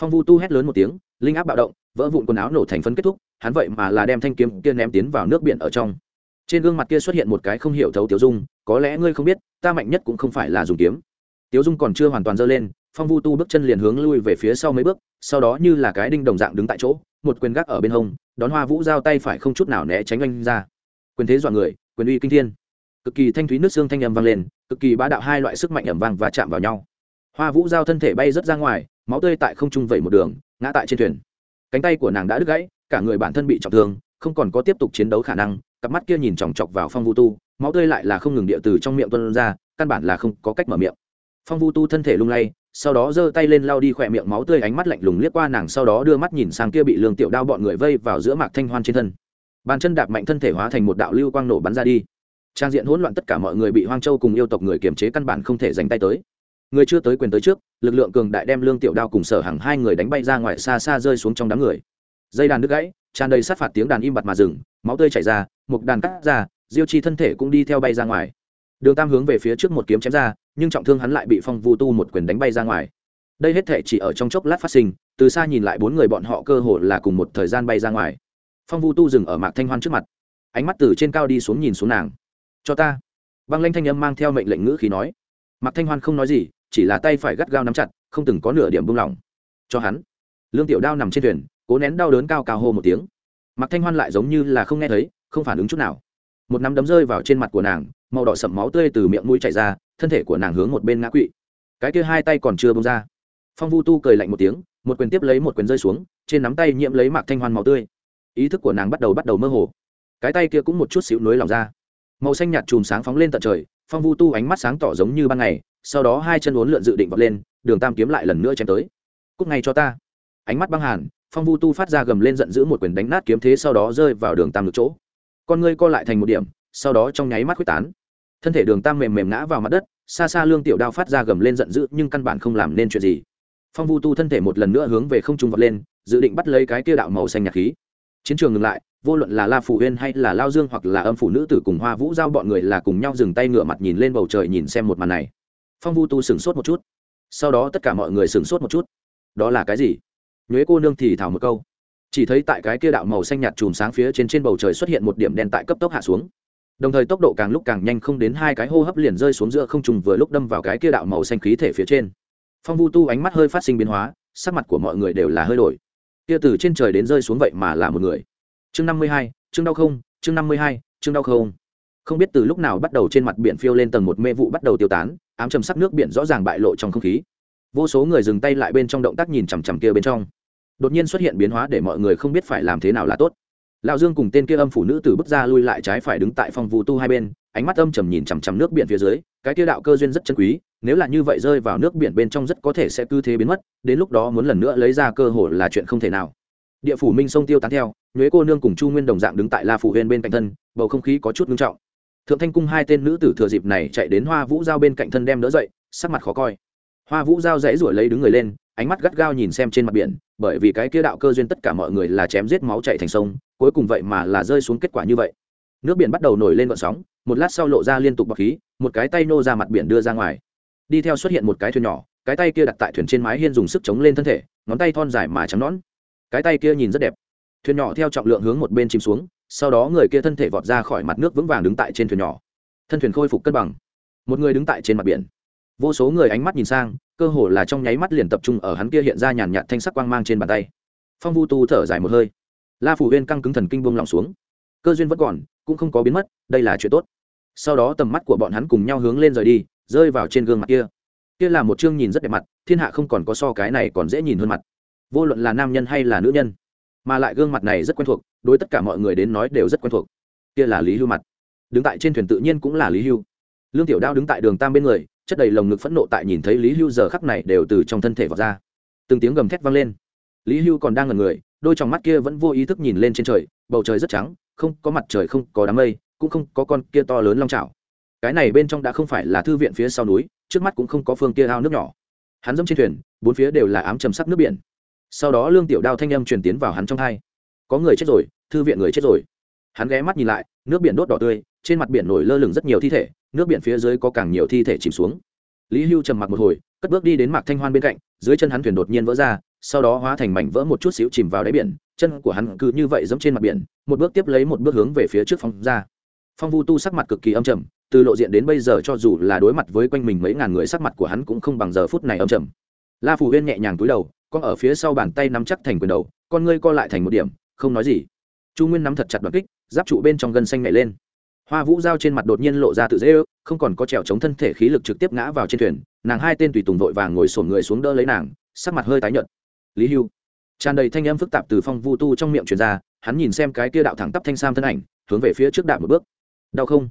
Speaker 1: Phong vu tu hét lớn một tiếng, linh áp bạo động, vỡ vụn quần áo nổ thành phấn kết thúc, hắn vậy mà là đem thanh kiếm kia ném tiến vào nước biển ở trong. Trên gương mặt kia xuất hiện một cái không hiểu thấu tiểu dung, có lẽ ngươi không biết, ta mạnh nhất cũng không phải là dùng kiếm. Tiểu dung còn chưa hoàn toàn dơ lên, phong vu tu bước chân liền hướng lui về phía sau mấy bước, sau đó như là cái đinh đồng dạng đứng tại chỗ, một quyền gác ở bên hông, đón hoa vũ giao tay phải không chút nào né tránh anh ra. Quyền thế dọa người, quyền uy kinh thiên cực kỳ thanh thúy nước xương thanh ầm vang lên, cực kỳ bá đạo hai loại sức mạnh ẩm vang và chạm vào nhau. Hoa vũ giao thân thể bay rớt ra ngoài, máu tươi tại không trung vẩy một đường, ngã tại trên thuyền. Cánh tay của nàng đã đứt gãy, cả người bản thân bị trọng thương, không còn có tiếp tục chiến đấu khả năng, cặp mắt kia nhìn chòng chọc vào phong vu tu, máu tươi lại là không ngừng địa từ trong miệng tuân ra, căn bản là không có cách mở miệng. Phong vu tu thân thể lung lay, sau đó giơ tay lên lau đi khỏe miệng máu tươi, ánh mắt lạnh lùng liếc qua nàng, sau đó đưa mắt nhìn sang kia bị lương tiểu đao bọn người vây vào giữa mạc thanh hoan trên thân. Bàn chân đạp mạnh thân thể hóa thành một đạo lưu quang nổ bắn ra đi trang diện hỗn loạn tất cả mọi người bị hoang châu cùng yêu tộc người kiềm chế căn bản không thể dành tay tới. Người chưa tới quyền tới trước, lực lượng cường đại đem lương tiểu đao cùng sở hàng hai người đánh bay ra ngoài xa xa rơi xuống trong đám người. Dây đàn đứt gãy, tràn đầy sát phạt tiếng đàn im bặt mà dừng, máu tươi chảy ra một đàn cắt ra, diêu chi thân thể cũng đi theo bay ra ngoài. Đường tam hướng về phía trước một kiếm chém ra, nhưng trọng thương hắn lại bị phong vu tu một quyền đánh bay ra ngoài. Đây hết thể chỉ ở trong chốc lát phát sinh, từ xa nhìn lại bốn người bọn họ cơ hồ là cùng một thời gian bay ra ngoài. Phong vu tu dừng ở mạc thanh hoan trước mặt. Ánh mắt từ trên cao đi xuống nhìn xuống nàng cho ta. Băng lanh thanh âm mang theo mệnh lệnh ngữ khí nói. Mạc thanh hoan không nói gì, chỉ là tay phải gắt gao nắm chặt, không từng có nửa điểm buông lỏng. Cho hắn. Lương tiểu đao nằm trên thuyền, cố nén đau đớn cao cao hô một tiếng. Mạc thanh hoan lại giống như là không nghe thấy, không phản ứng chút nào. Một nắm đấm rơi vào trên mặt của nàng, màu đỏ sậm máu tươi từ miệng mũi chảy ra, thân thể của nàng hướng một bên ngã quỵ. Cái kia hai tay còn chưa bông ra. Phong vu tu cười lạnh một tiếng, một quyền tiếp lấy một quyền rơi xuống, trên nắm tay nhiễm lấy mạc thanh hoan máu tươi. Ý thức của nàng bắt đầu bắt đầu mơ hồ. Cái tay kia cũng một chút xíu nối lòng ra màu xanh nhạt chùm sáng phóng lên tận trời, phong vu tu ánh mắt sáng tỏ giống như ban ngày, sau đó hai chân uốn lượn dự định vọt lên, đường tam kiếm lại lần nữa chém tới. Cúc ngay cho ta. Ánh mắt băng hàn, phong vu tu phát ra gầm lên giận dữ một quyền đánh nát kiếm thế sau đó rơi vào đường tam ngược chỗ. Con ngươi co lại thành một điểm, sau đó trong nháy mắt quyết tán. Thân thể đường tam mềm mềm ngã vào mặt đất, xa xa lương tiểu đao phát ra gầm lên giận dữ, nhưng căn bản không làm nên chuyện gì. Phong vu tu thân thể một lần nữa hướng về không trung vọt lên, dự định bắt lấy cái kia đạo màu xanh nhạt khí. Chiến trường ngừng lại vô luận là la phủ huyên hay là lao dương hoặc là âm phủ nữ tử cùng hoa vũ giao, bọn người là cùng nhau dừng tay ngửa mặt nhìn lên bầu trời nhìn xem một màn này. Phong vu tu sửng sốt một chút. Sau đó tất cả mọi người sửng sốt một chút. Đó là cái gì? Nhuế cô nương thì thảo một câu. Chỉ thấy tại cái kia đạo màu xanh nhạt chùm sáng phía trên trên bầu trời xuất hiện một điểm đen tại cấp tốc hạ xuống. Đồng thời tốc độ càng lúc càng nhanh không đến hai cái hô hấp liền rơi xuống giữa không trùng vừa lúc đâm vào cái kia đạo màu xanh khí thể phía trên. Phong vu tu ánh mắt hơi phát sinh biến hóa, sắc mặt của mọi người đều là hơi đổi. Kia từ trên trời đến rơi xuống vậy mà là một người chương năm mươi hai, chương đau không, chương năm mươi hai, chương đau không. Không biết từ lúc nào bắt đầu trên mặt biển phiêu lên tầng một mê vụ bắt đầu tiêu tán, ám trầm sắc nước biển rõ ràng bại lộ trong không khí. Vô số người dừng tay lại bên trong động tác nhìn chằm chằm kia bên trong. Đột nhiên xuất hiện biến hóa để mọi người không biết phải làm thế nào là tốt. Lão dương cùng tên kia âm phủ nữ từ bước ra lui lại trái phải đứng tại phòng vụ tu hai bên, ánh mắt âm trầm nhìn chằm chằm nước biển phía dưới, cái kia đạo cơ duyên rất chân quý, nếu là như vậy rơi vào nước biển bên trong rất có thể sẽ cứ thế biến mất, đến lúc đó muốn lần nữa lấy ra cơ hội là chuyện không thể nào địa phủ minh sông tiêu tán theo, nhuế cô nương cùng chu nguyên đồng dạng đứng tại la phủ huyên bên cạnh thân, bầu không khí có chút ngưng trọng. Thượng thanh cung hai tên nữ tử thừa dịp này chạy đến hoa vũ giao bên cạnh thân đem đỡ dậy, sắc mặt khó coi. Hoa vũ giao dãy ruổi lấy đứng người lên, ánh mắt gắt gao nhìn xem trên mặt biển, bởi vì cái kia đạo cơ duyên tất cả mọi người là chém giết máu chạy thành sông, cuối cùng vậy mà là rơi xuống kết quả như vậy. Nước biển bắt đầu nổi lên vận sóng, một lát sau lộ ra liên tục bọc khí, một cái tay nô ra mặt biển đưa ra ngoài. Đi theo xuất hiện một cái thuyền nhỏ, cái tay kia đặt tại thuyền trên mái hiên dùng sức chống lên thân thể, ngón tay thon dài mà trắng nón cái tay kia nhìn rất đẹp. Thuyền nhỏ theo trọng lượng hướng một bên chìm xuống, sau đó người kia thân thể vọt ra khỏi mặt nước vững vàng đứng tại trên thuyền nhỏ. Thân thuyền khôi phục cân bằng. Một người đứng tại trên mặt biển. Vô số người ánh mắt nhìn sang, cơ hồ là trong nháy mắt liền tập trung ở hắn kia hiện ra nhàn nhạt thanh sắc quang mang trên bàn tay. Phong vu tu thở dài một hơi. La phủ huyên căng cứng thần kinh buông lỏng xuống. Cơ duyên vẫn còn, cũng không có biến mất, đây là chuyện tốt. Sau đó tầm mắt của bọn hắn cùng nhau hướng lên rời đi, rơi vào trên gương mặt kia. Kia là một chương nhìn rất đẹp mặt, thiên hạ không còn có so cái này còn dễ nhìn hơn mặt vô luận là nam nhân hay là nữ nhân, mà lại gương mặt này rất quen thuộc, đối tất cả mọi người đến nói đều rất quen thuộc. Kia là lý hưu mặt. Đứng tại trên thuyền tự nhiên cũng là lý hưu. Lương tiểu đao đứng tại đường tam bên người, chất đầy lồng ngực phẫn nộ tại nhìn thấy lý hưu giờ khắc này đều từ trong thân thể vọt ra. Từng tiếng gầm thét vang lên. Lý hưu còn đang ngần người, đôi trong mắt kia vẫn vô ý thức nhìn lên trên trời, bầu trời rất trắng, không có mặt trời, không có đám mây, cũng không có con kia to lớn long trào cái này bên trong đã không phải là thư viện phía sau núi, trước mắt cũng không có phương kia ao nước nhỏ. Hắn dẫm trên thuyền, bốn phía đều là ám trầm sắc nước biển sau đó lương tiểu đao thanh âm truyền tiến vào hắn trong hai có người chết rồi, thư viện người chết rồi. Hắn ghé mắt nhìn lại, nước biển đốt đỏ tươi, trên mặt biển nổi lơ lửng rất nhiều thi thể, nước biển phía dưới có càng nhiều thi thể chìm xuống. Lý hưu trầm mặc một hồi, cất bước đi đến mạc thanh hoan bên cạnh, dưới chân hắn thuyền đột nhiên vỡ ra, sau đó hóa thành mảnh vỡ một chút xíu chìm vào đáy biển, chân của hắn cứ như vậy giẫm trên mặt biển, một bước tiếp lấy một bước hướng về phía trước phong ra. Phong vu tu sắc mặt cực kỳ âm trầm, từ lộ diện đến bây giờ cho dù là đối mặt với quanh mình mấy ngàn người, sắc mặt của hắn cũng không bằng giờ phút này âm trầm. La phù huyên nhẹ nhàng túi đầu con ở phía sau bàn tay nắm chắc thành quyền đầu, con ngươi co lại thành một điểm, không nói gì. Chu nguyên nắm thật chặt đoạn kích, giáp trụ bên trong gân xanh nhảy lên. Hoa vũ giao trên mặt đột nhiên lộ ra tự dễ ư không còn có trèo chống thân thể khí lực trực tiếp ngã vào trên thuyền, nàng hai tên tùy tùng vội vàng ngồi sổn người xuống đỡ lấy nàng, sắc mặt hơi tái nhợt. Lý hưu. Tràn đầy thanh âm phức tạp từ phong vu tu trong miệng truyền ra, hắn nhìn xem cái kia đạo thẳng tắp thanh sam thân ảnh, hướng về phía trước đạp một bước. Đau không?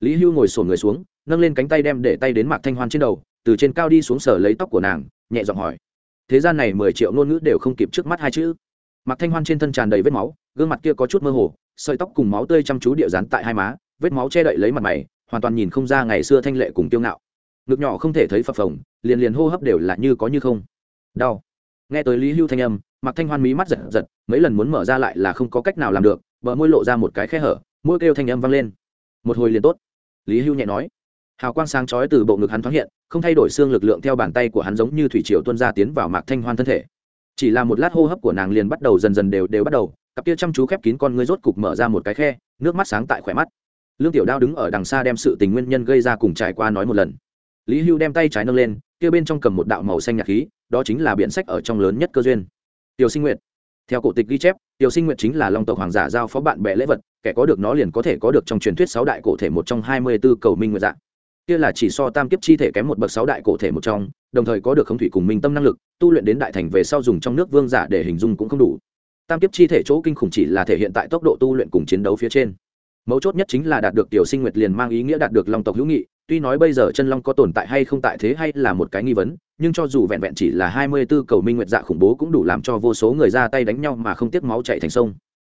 Speaker 1: Lý hưu ngồi sổn người xuống, nâng lên cánh tay đem để tay đến mạc thanh hoan trên đầu, từ trên cao đi xuống sở lấy tóc của nàng, nhẹ giọng hỏi thế gian này mười triệu ngôn ngữ đều không kịp trước mắt hai chữ. Mạc thanh hoan trên thân tràn đầy vết máu, gương mặt kia có chút mơ hồ, sợi tóc cùng máu tươi chăm chú địa dán tại hai má, vết máu che đậy lấy mặt mày, hoàn toàn nhìn không ra ngày xưa thanh lệ cùng tiêu ngạo. Ngực nhỏ không thể thấy phập phồng, liền liền hô hấp đều là như có như không. Đau. Nghe tới lý hưu thanh âm, mạc thanh hoan mí mắt giật giật, mấy lần muốn mở ra lại là không có cách nào làm được, bờ môi lộ ra một cái khe hở, môi kêu thanh âm vang lên. Một hồi liền tốt. Lý hưu nhẹ nói hào quang sáng chói từ bộ ngực hắn thoáng hiện, không thay đổi xương lực lượng theo bàn tay của hắn giống như thủy triều tuân ra tiến vào mạc thanh hoan thân thể. Chỉ là một lát hô hấp của nàng liền bắt đầu dần dần đều đều bắt đầu, cặp kia chăm chú khép kín con ngươi rốt cục mở ra một cái khe, nước mắt sáng tại khỏe mắt. Lương tiểu đao đứng ở đằng xa đem sự tình nguyên nhân gây ra cùng trải qua nói một lần. Lý hưu đem tay trái nâng lên, kia bên trong cầm một đạo màu xanh nhạt khí, đó chính là biện sách ở trong lớn nhất cơ duyên. Tiểu sinh nguyệt. Theo cổ tịch ghi chép, tiểu sinh nguyệt chính là long tộc hoàng giả giao phó bạn bè lễ vật, kẻ có được nó liền có thể có được trong truyền thuyết sáu đại cổ thể một trong hai mươi b ố cầu minh nguyệt dạng kia là chỉ so tam kiếp chi thể kém một bậc sáu đại cổ thể một trong, đồng thời có được không thủy cùng minh tâm năng lực, tu luyện đến đại thành về sau dùng trong nước vương giả để hình dung cũng không đủ. Tam kiếp chi thể chỗ kinh khủng chỉ là thể hiện tại tốc độ tu luyện cùng chiến đấu phía trên. Mấu chốt nhất chính là đạt được tiểu sinh nguyệt liền mang ý nghĩa đạt được long tộc hữu nghị, tuy nói bây giờ chân long có tồn tại hay không tại thế hay là một cái nghi vấn, nhưng cho dù vẹn vẹn chỉ là hai mươi 24 cầu minh nguyệt dạ khủng bố cũng đủ làm cho vô số người ra tay đánh nhau mà không tiếc máu chảy thành sông.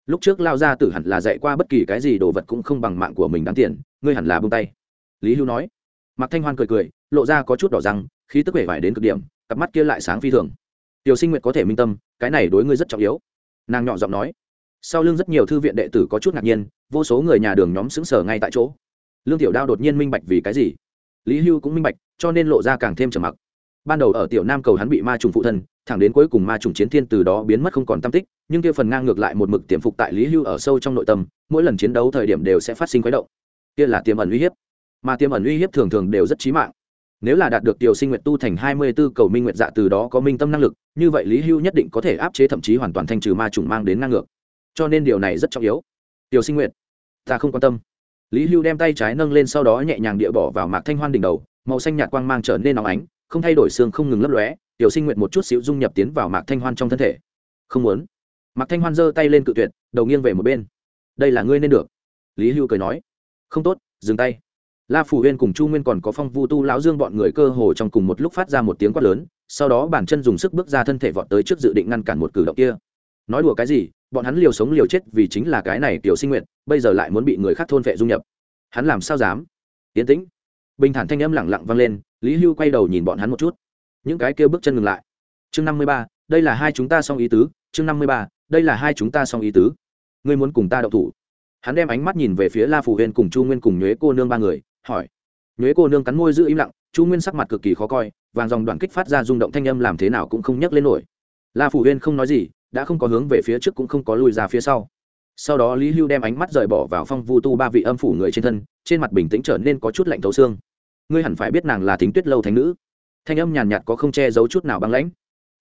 Speaker 1: Lúc trước lao ra tử hẳn là dạy qua bất kỳ cái gì đồ vật cũng không bằng mạng của mình đáng tiền, ngươi hẳn là buông tay lý hưu nói. Mạc thanh hoan cười cười, lộ ra có chút đỏ răng, khí tức vẻ vải đến cực điểm, cặp mắt kia lại sáng phi thường. Tiểu sinh nguyệt có thể minh tâm, cái này đối ngươi rất trọng yếu. Nàng nhỏ giọng nói. Sau lưng rất nhiều thư viện đệ tử có chút ngạc nhiên, vô số người nhà đường nhóm xứng sở ngay tại chỗ. Lương tiểu đao đột nhiên minh bạch vì cái gì. Lý hưu cũng minh bạch, cho nên lộ ra càng thêm trầm mặc. Ban đầu ở tiểu nam cầu hắn bị ma trùng phụ thân, thẳng đến cuối cùng ma trùng chiến thiên từ đó biến mất không còn tam tích, nhưng kia phần ngang ngược lại một mực tiềm phục tại lý hưu ở sâu trong nội tâm, mỗi lần chiến đấu thời điểm đều sẽ phát sinh quái động. Kia là tiềm ẩn uy hiếp mà tiềm ẩn uy hiếp thường thường đều rất chí mạng. Nếu là đạt được tiểu sinh nguyện tu thành hai mươi 24 cầu minh nguyện dạ từ đó có minh tâm năng lực, như vậy lý hưu nhất định có thể áp chế thậm chí hoàn toàn thanh trừ ma trùng mang đến năng ngược. Cho nên điều này rất trọng yếu. Tiểu sinh nguyện ta không quan tâm. Lý hưu đem tay trái nâng lên sau đó nhẹ nhàng địa bỏ vào mạc thanh hoan đỉnh đầu, màu xanh nhạt quang mang trở nên nóng ánh, không thay đổi xương không ngừng lấp lóe, tiểu sinh nguyện một chút xíu dung nhập tiến vào mạc thanh hoan trong thân thể. Không muốn. Mạc thanh hoan giơ tay lên cự tuyệt, đầu nghiêng về một bên. Đây là ngươi nên được. Lý hưu cười nói. Không tốt, dừng tay la phủ huyên cùng chu nguyên còn có phong vu tu lão dương bọn người cơ hồ trong cùng một lúc phát ra một tiếng quát lớn, sau đó bản chân dùng sức bước ra thân thể vọt tới trước dự định ngăn cản một cử động kia. Nói đùa cái gì, bọn hắn liều sống liều chết vì chính là cái này tiểu sinh nguyện bây giờ lại muốn bị người khác thôn vệ dung nhập. Hắn làm sao dám? Yến tĩnh. Bình thản thanh âm lẳng lặng vang lên, lý hưu quay đầu nhìn bọn hắn một chút. Những cái kia bước chân ngừng lại. Chương năm mươi ba, đây là hai chúng ta song ý tứ, chương năm mươi ba, đây là hai chúng ta song ý tứ. Ngươi muốn cùng ta đậu thủ. Hắn đem ánh mắt nhìn về phía la phủ huyên cùng chu nguyên cùng nhuế cô nương ba người hỏi. Nhuế cô nương cắn môi giữ im lặng, chu nguyên sắc mặt cực kỳ khó coi, vàng dòng đoạn kích phát ra rung động thanh âm làm thế nào cũng không nhấc lên nổi. La phủ huyên không nói gì, đã không có hướng về phía trước cũng không có lùi ra phía sau. Sau đó lý hưu đem ánh mắt rời bỏ vào phong vu tu ba vị âm phủ người trên thân, trên mặt bình tĩnh trở nên có chút lạnh thấu xương. Ngươi hẳn phải biết nàng là thính tuyết lâu thánh nữ. Thanh âm nhàn nhạt có không che giấu chút nào băng lãnh.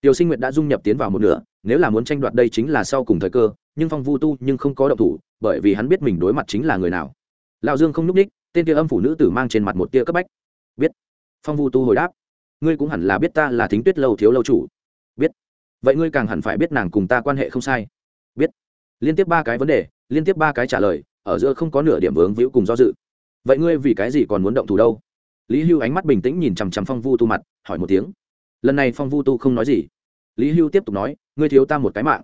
Speaker 1: Tiểu sinh nguyệt đã dung nhập tiến vào một nửa, nếu là muốn tranh đoạt đây chính là sau cùng thời cơ, nhưng phong vu tu nhưng không có động thủ, bởi vì hắn biết mình đối mặt chính là người nào. Lão dương không nhúc ních tên kia âm phủ nữ tử mang trên mặt một tia cấp bách. Biết. Phong vu tu hồi đáp. Ngươi cũng hẳn là biết ta là thính tuyết lâu thiếu lâu chủ. Biết. Vậy ngươi càng hẳn phải biết nàng cùng ta quan hệ không sai. Biết. Liên tiếp ba cái vấn đề, liên tiếp ba cái trả lời, ở giữa không có nửa điểm vướng víu cùng do dự. Vậy ngươi vì cái gì còn muốn động thủ đâu? Lý hưu ánh mắt bình tĩnh nhìn chằm chằm phong vu tu mặt, hỏi một tiếng. Lần này phong vu tu không nói gì. Lý hưu tiếp tục nói, ngươi thiếu ta một cái mạng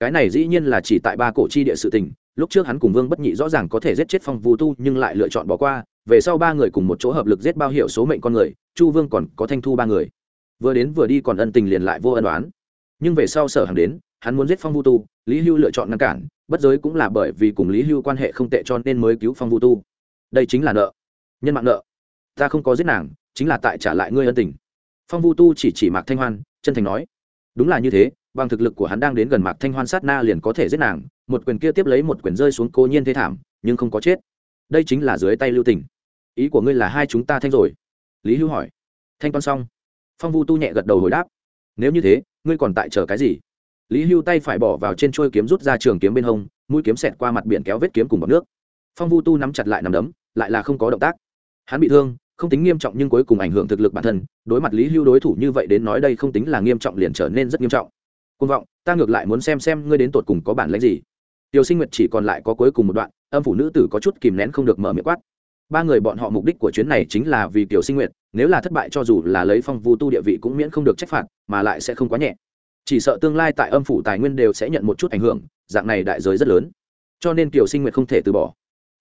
Speaker 1: cái này dĩ nhiên là chỉ tại ba cổ chi địa sự tình, lúc trước hắn cùng vương bất nhị rõ ràng có thể giết chết phong vu tu, nhưng lại lựa chọn bỏ qua, về sau ba người cùng một chỗ hợp lực giết bao hiệu số mệnh con người, chu vương còn có thanh thu ba người. Vừa đến vừa đi còn ân tình liền lại vô ân đoán nhưng về sau sở hàng đến, hắn muốn giết phong vu tu, lý hưu lựa chọn ngăn cản, bất giới cũng là bởi vì cùng lý hưu quan hệ không tệ cho nên mới cứu phong vu tu. Đây chính là nợ. Nhân mạng nợ. Ta không có giết nàng, chính là tại trả lại ngươi ân tình. Phong vu tu chỉ chỉ mạc thanh hoan, chân thành nói đúng là như thế, bằng thực lực của hắn đang đến gần mạc thanh hoan sát na liền có thể giết nàng, một quyền kia tiếp lấy một quyền rơi xuống cô nhiên thế thảm, nhưng không có chết. Đây chính là dưới tay lưu tình. Ý của ngươi là hai chúng ta thanh rồi? Lý hưu hỏi. Thanh toán xong. Phong vu tu nhẹ gật đầu hồi đáp. Nếu như thế, ngươi còn tại chờ cái gì? Lý hưu tay phải bỏ vào trên trôi kiếm rút ra trường kiếm bên hông, mũi kiếm xẹt qua mặt biển kéo vết kiếm cùng bọc nước. Phong vu tu nắm chặt lại nằm đấm, lại là không có động tác. Hắn bị thương không tính nghiêm trọng nhưng cuối cùng ảnh hưởng thực lực bản thân, đối mặt lý hưu đối thủ như vậy đến nói đây không tính là nghiêm trọng liền trở nên rất nghiêm trọng. Côn vọng, ta ngược lại muốn xem xem ngươi đến tột cùng có bản lãnh gì. Tiểu sinh nguyệt chỉ còn lại có cuối cùng một đoạn, âm phủ nữ tử có chút kìm nén không được mở miệng quát. Ba người bọn họ mục đích của chuyến này chính là vì tiểu sinh nguyệt, nếu là thất bại cho dù là lấy phong vu tu địa vị cũng miễn không được trách phạt, mà lại sẽ không quá nhẹ. Chỉ sợ tương lai tại âm phủ tài nguyên đều sẽ nhận một chút ảnh hưởng, dạng này đại giới rất lớn. Cho nên tiểu sinh nguyệt không thể từ bỏ.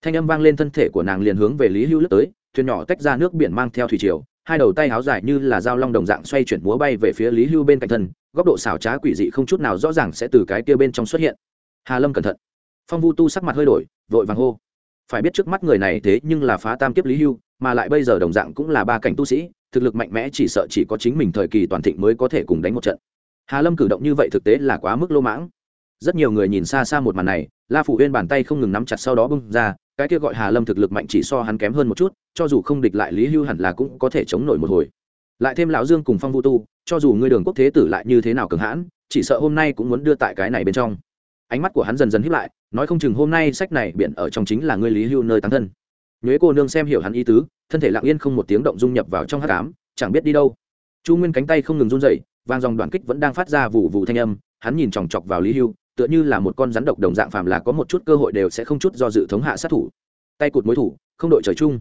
Speaker 1: Thanh âm vang lên thân thể của nàng liền hướng về lý hưu lướt tới thuyền nhỏ tách ra nước biển mang theo thủy triều, hai đầu tay háo dài như là dao long đồng dạng xoay chuyển múa bay về phía lý hưu bên cạnh thân, góc độ xảo trá quỷ dị không chút nào rõ ràng sẽ từ cái kia bên trong xuất hiện. Hà lâm cẩn thận. Phong vu tu sắc mặt hơi đổi, vội vàng hô. Phải biết trước mắt người này thế nhưng là phá tam kiếp lý hưu, mà lại bây giờ đồng dạng cũng là ba cảnh tu sĩ, thực lực mạnh mẽ chỉ sợ chỉ có chính mình thời kỳ toàn thịnh mới có thể cùng đánh một trận. Hà lâm cử động như vậy thực tế là quá mức lô mãng rất nhiều người nhìn xa xa một màn này, la phủ uyên bàn tay không ngừng nắm chặt sau đó bung ra, cái kia gọi hà lâm thực lực mạnh chỉ so hắn kém hơn một chút, cho dù không địch lại lý hưu hẳn là cũng có thể chống nổi một hồi. Lại thêm lão dương cùng phong Vũ tu, cho dù ngươi đường quốc thế tử lại như thế nào cường hãn, chỉ sợ hôm nay cũng muốn đưa tại cái này bên trong. Ánh mắt của hắn dần dần hiếp lại, nói không chừng hôm nay sách này biển ở trong chính là ngươi lý hưu nơi tăng thân. Nhuế cô nương xem hiểu hắn ý tứ, thân thể lặng yên không một tiếng động dung nhập vào trong hát cám chẳng biết đi đâu. Chu nguyên cánh tay không ngừng run dậy vang dòng đoạn kích vẫn đang phát ra vụ vụ thanh âm, hắn nhìn chòng chọc vào lý hưu tựa như là một con rắn độc đồng dạng phàm là có một chút cơ hội đều sẽ không chút do dự thống hạ sát thủ. Tay cụt mối thủ, không đội trời chung.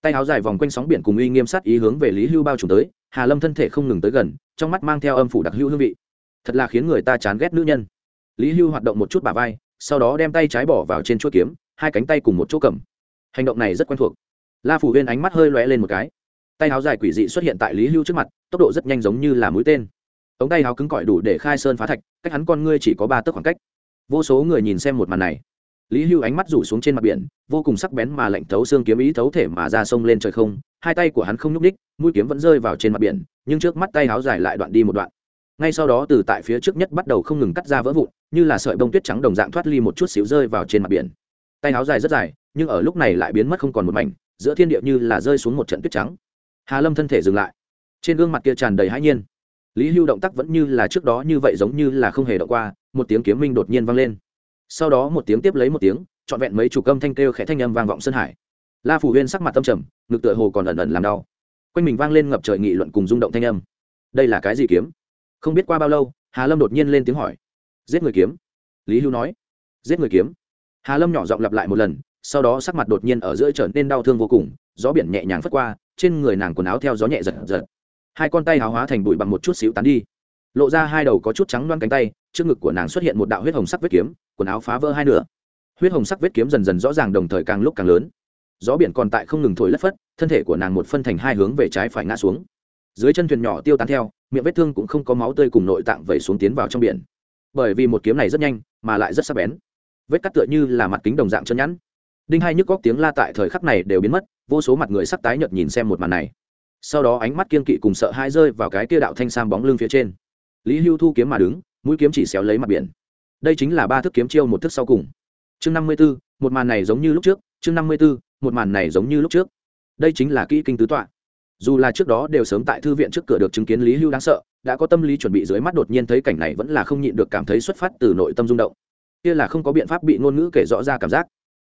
Speaker 1: Tay áo dài vòng quanh sóng biển cùng uy nghiêm sát ý hướng về lý hưu bao trùm tới, hà lâm thân thể không ngừng tới gần, trong mắt mang theo âm phủ đặc hữu hương vị. Thật là khiến người ta chán ghét nữ nhân. Lý hưu hoạt động một chút bà vai, sau đó đem tay trái bỏ vào trên chuỗi kiếm, hai cánh tay cùng một chỗ cầm. Hành động này rất quen thuộc. La phủ huyên ánh mắt hơi lóe lên một cái. Tay áo dài quỷ dị xuất hiện tại lý hưu trước mặt, tốc độ rất nhanh giống như là mũi tên ống tay áo cứng cỏi đủ để khai sơn phá thạch, cách hắn con ngươi chỉ có ba tấc khoảng cách. Vô số người nhìn xem một màn này. Lý hưu ánh mắt rủ xuống trên mặt biển, vô cùng sắc bén mà lạnh thấu xương kiếm ý thấu thể mà ra sông lên trời không, hai tay của hắn không nhúc ních mũi kiếm vẫn rơi vào trên mặt biển, nhưng trước mắt tay áo dài lại đoạn đi một đoạn. Ngay sau đó từ tại phía trước nhất bắt đầu không ngừng cắt ra vỡ vụn, như là sợi bông tuyết trắng đồng dạng thoát ly một chút xíu rơi vào trên mặt biển. Tay áo dài rất dài, nhưng ở lúc này lại biến mất không còn một mảnh, giữa thiên địa như là rơi xuống một trận tuyết trắng. Hà lâm thân thể dừng lại. Trên gương mặt kia tràn đầy hãi nhiên lý hưu động tác vẫn như là trước đó như vậy giống như là không hề động qua, một tiếng kiếm minh đột nhiên vang lên. Sau đó một tiếng tiếp lấy một tiếng, trọn vẹn mấy chủ âm thanh kêu khẽ thanh âm vang vọng sơn hải. La phủ huyên sắc mặt tâm trầm, ngực tựa hồ còn ẩn ẩn làm đau. Quanh mình vang lên ngập trời nghị luận cùng rung động thanh âm. Đây là cái gì kiếm? Không biết qua bao lâu, hà lâm đột nhiên lên tiếng hỏi. Giết người kiếm. Lý hưu nói. Giết người kiếm. Hà lâm nhỏ giọng lặp lại một lần, sau đó sắc mặt đột nhiên ở giữa trở nên đau thương vô cùng, gió biển nhẹ nhàng phất qua, trên người nàng quần áo theo gió nhẹ giật giật hai con tay háo hóa thành bụi bằng một chút xíu tán đi. Lộ ra hai đầu có chút trắng loan cánh tay, trước ngực của nàng xuất hiện một đạo huyết hồng sắc vết kiếm, quần áo phá vỡ hai nửa. Huyết hồng sắc vết kiếm dần dần rõ ràng đồng thời càng lúc càng lớn. Gió biển còn tại không ngừng thổi lất phất, thân thể của nàng một phân thành hai hướng về trái phải ngã xuống. Dưới chân thuyền nhỏ tiêu tán theo, miệng vết thương cũng không có máu tươi cùng nội tạng vẩy xuống tiến vào trong biển. Bởi vì một kiếm này rất nhanh, mà lại rất sắc bén. Vết cắt tựa như là mặt kính đồng dạng chân nhẵn. Đinh hai nhức góc tiếng la tại thời khắc này đều biến mất, vô số mặt người sắc tái nhợt nhìn xem một màn này sau đó ánh mắt kiên kỵ cùng sợ hai rơi vào cái kia đạo thanh sam bóng lưng phía trên. Lý hưu thu kiếm mà đứng, mũi kiếm chỉ xéo lấy mặt biển. Đây chính là ba thức kiếm chiêu một thức sau cùng. Chương năm mươi b ố một màn này giống như lúc trước, chương năm mươi b ố một màn này giống như lúc trước. Đây chính là kỹ kinh tứ tọa. Dù là trước đó đều sớm tại thư viện trước cửa được chứng kiến lý hưu đáng sợ, đã có tâm lý chuẩn bị dưới mắt đột nhiên thấy cảnh này vẫn là không nhịn được cảm thấy xuất phát từ nội tâm rung động. Kia là không có biện pháp bị ngôn ngữ kể rõ ra cảm giác.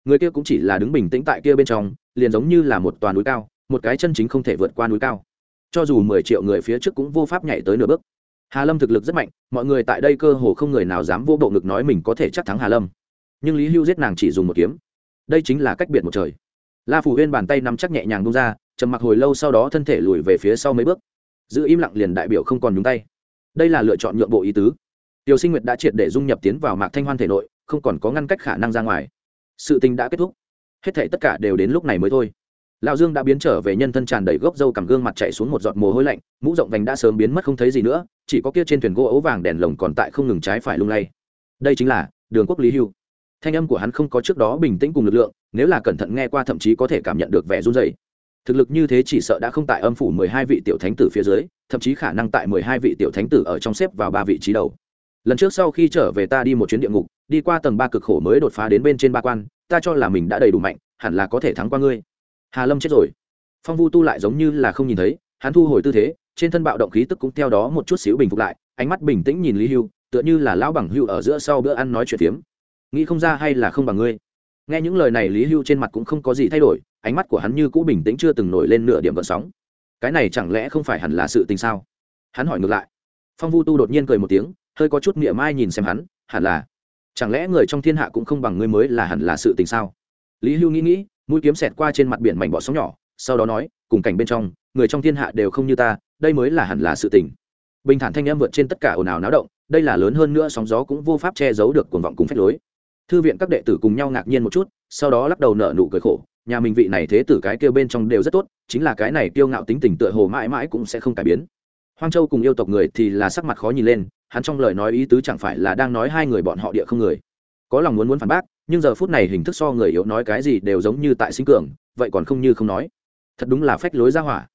Speaker 1: Người kia cũng chỉ là đứng bình tĩnh tại kia bên trong, liền giống như là một toàn núi cao một cái chân chính không thể vượt qua núi cao. Cho dù mười triệu người phía trước cũng vô pháp nhảy tới nửa bước. Hà lâm thực lực rất mạnh, mọi người tại đây cơ hồ không người nào dám vô bộ ngực nói mình có thể chắc thắng hà lâm. Nhưng lý hưu giết nàng chỉ dùng một kiếm. Đây chính là cách biệt một trời. La phủ huyên bàn tay nắm chắc nhẹ nhàng bung ra, trầm mặc hồi lâu sau đó thân thể lùi về phía sau mấy bước. Giữ im lặng liền đại biểu không còn nhúng tay. Đây là lựa chọn nhượng bộ ý tứ. Tiểu sinh nguyệt đã triệt để dung nhập tiến vào mạc thanh hoan thể nội, không còn có ngăn cách khả năng ra ngoài. Sự tình đã kết thúc. Hết thể tất cả đều đến lúc này mới thôi lão dương đã biến trở về nhân thân tràn đầy gốc râu cằm gương mặt chạy xuống một giọt mồ hôi lạnh, mũ rộng vành đã sớm biến mất không thấy gì nữa, chỉ có kia trên thuyền gỗ ấu vàng đèn lồng còn tại không ngừng trái phải lung lay. Đây chính là đường quốc lý hưu. Thanh âm của hắn không có trước đó bình tĩnh cùng lực lượng, nếu là cẩn thận nghe qua thậm chí có thể cảm nhận được vẻ run dày thực lực như thế chỉ sợ đã không tại âm phủ mười hai vị tiểu thánh tử phía dưới, thậm chí khả năng tại mười hai vị tiểu thánh tử ở trong xếp vào ba vị trí đầu. Lần trước sau khi trở về ta đi một chuyến địa ngục, đi qua tầng ba cực khổ mới đột phá đến bên trên ba quan, ta cho là mình đã đầy đủ mạnh, hẳn là có thể thắng qua ngươi hà lâm chết rồi. Phong vu tu lại giống như là không nhìn thấy, hắn thu hồi tư thế, trên thân bạo động khí tức cũng theo đó một chút xíu bình phục lại, ánh mắt bình tĩnh nhìn lý hưu, tựa như là lão bằng hưu ở giữa sau bữa ăn nói chuyện phiếm. Nghĩ không ra hay là không bằng ngươi. Nghe những lời này lý hưu trên mặt cũng không có gì thay đổi, ánh mắt của hắn như cũ bình tĩnh chưa từng nổi lên nửa điểm gợn sóng. Cái này chẳng lẽ không phải hẳn là sự tình sao? Hắn hỏi ngược lại. Phong vu tu đột nhiên cười một tiếng, hơi có chút miệng mai nhìn xem hắn, hẳn là. Chẳng lẽ người trong thiên hạ cũng không bằng ngươi mới là hẳn là sự tình sao? Lý hưu nghĩ nghĩ mũi kiếm xẹt qua trên mặt biển mảnh bọ sóng nhỏ, sau đó nói, cùng cảnh bên trong, người trong thiên hạ đều không như ta, đây mới là hẳn là sự tình. Bình thản thanh em vượt trên tất cả ồn ào náo động, đây là lớn hơn nữa sóng gió cũng vô pháp che giấu được cuồng vọng cùng phép lối. Thư viện các đệ tử cùng nhau ngạc nhiên một chút, sau đó lắc đầu nở nụ cười khổ, nhà mình vị này thế tử cái kêu bên trong đều rất tốt, chính là cái này kiêu ngạo tính tình tựa hồ mãi mãi cũng sẽ không cải biến. Hoang châu cùng yêu tộc người thì là sắc mặt khó nhìn lên, hắn trong lời nói ý tứ chẳng phải là đang nói hai người bọn họ địa không người. Có lòng muốn muốn phản bác nhưng giờ phút này hình thức so người yếu nói cái gì đều giống như tại sinh cường, vậy còn không như không nói. Thật đúng là phách lối ra hỏa.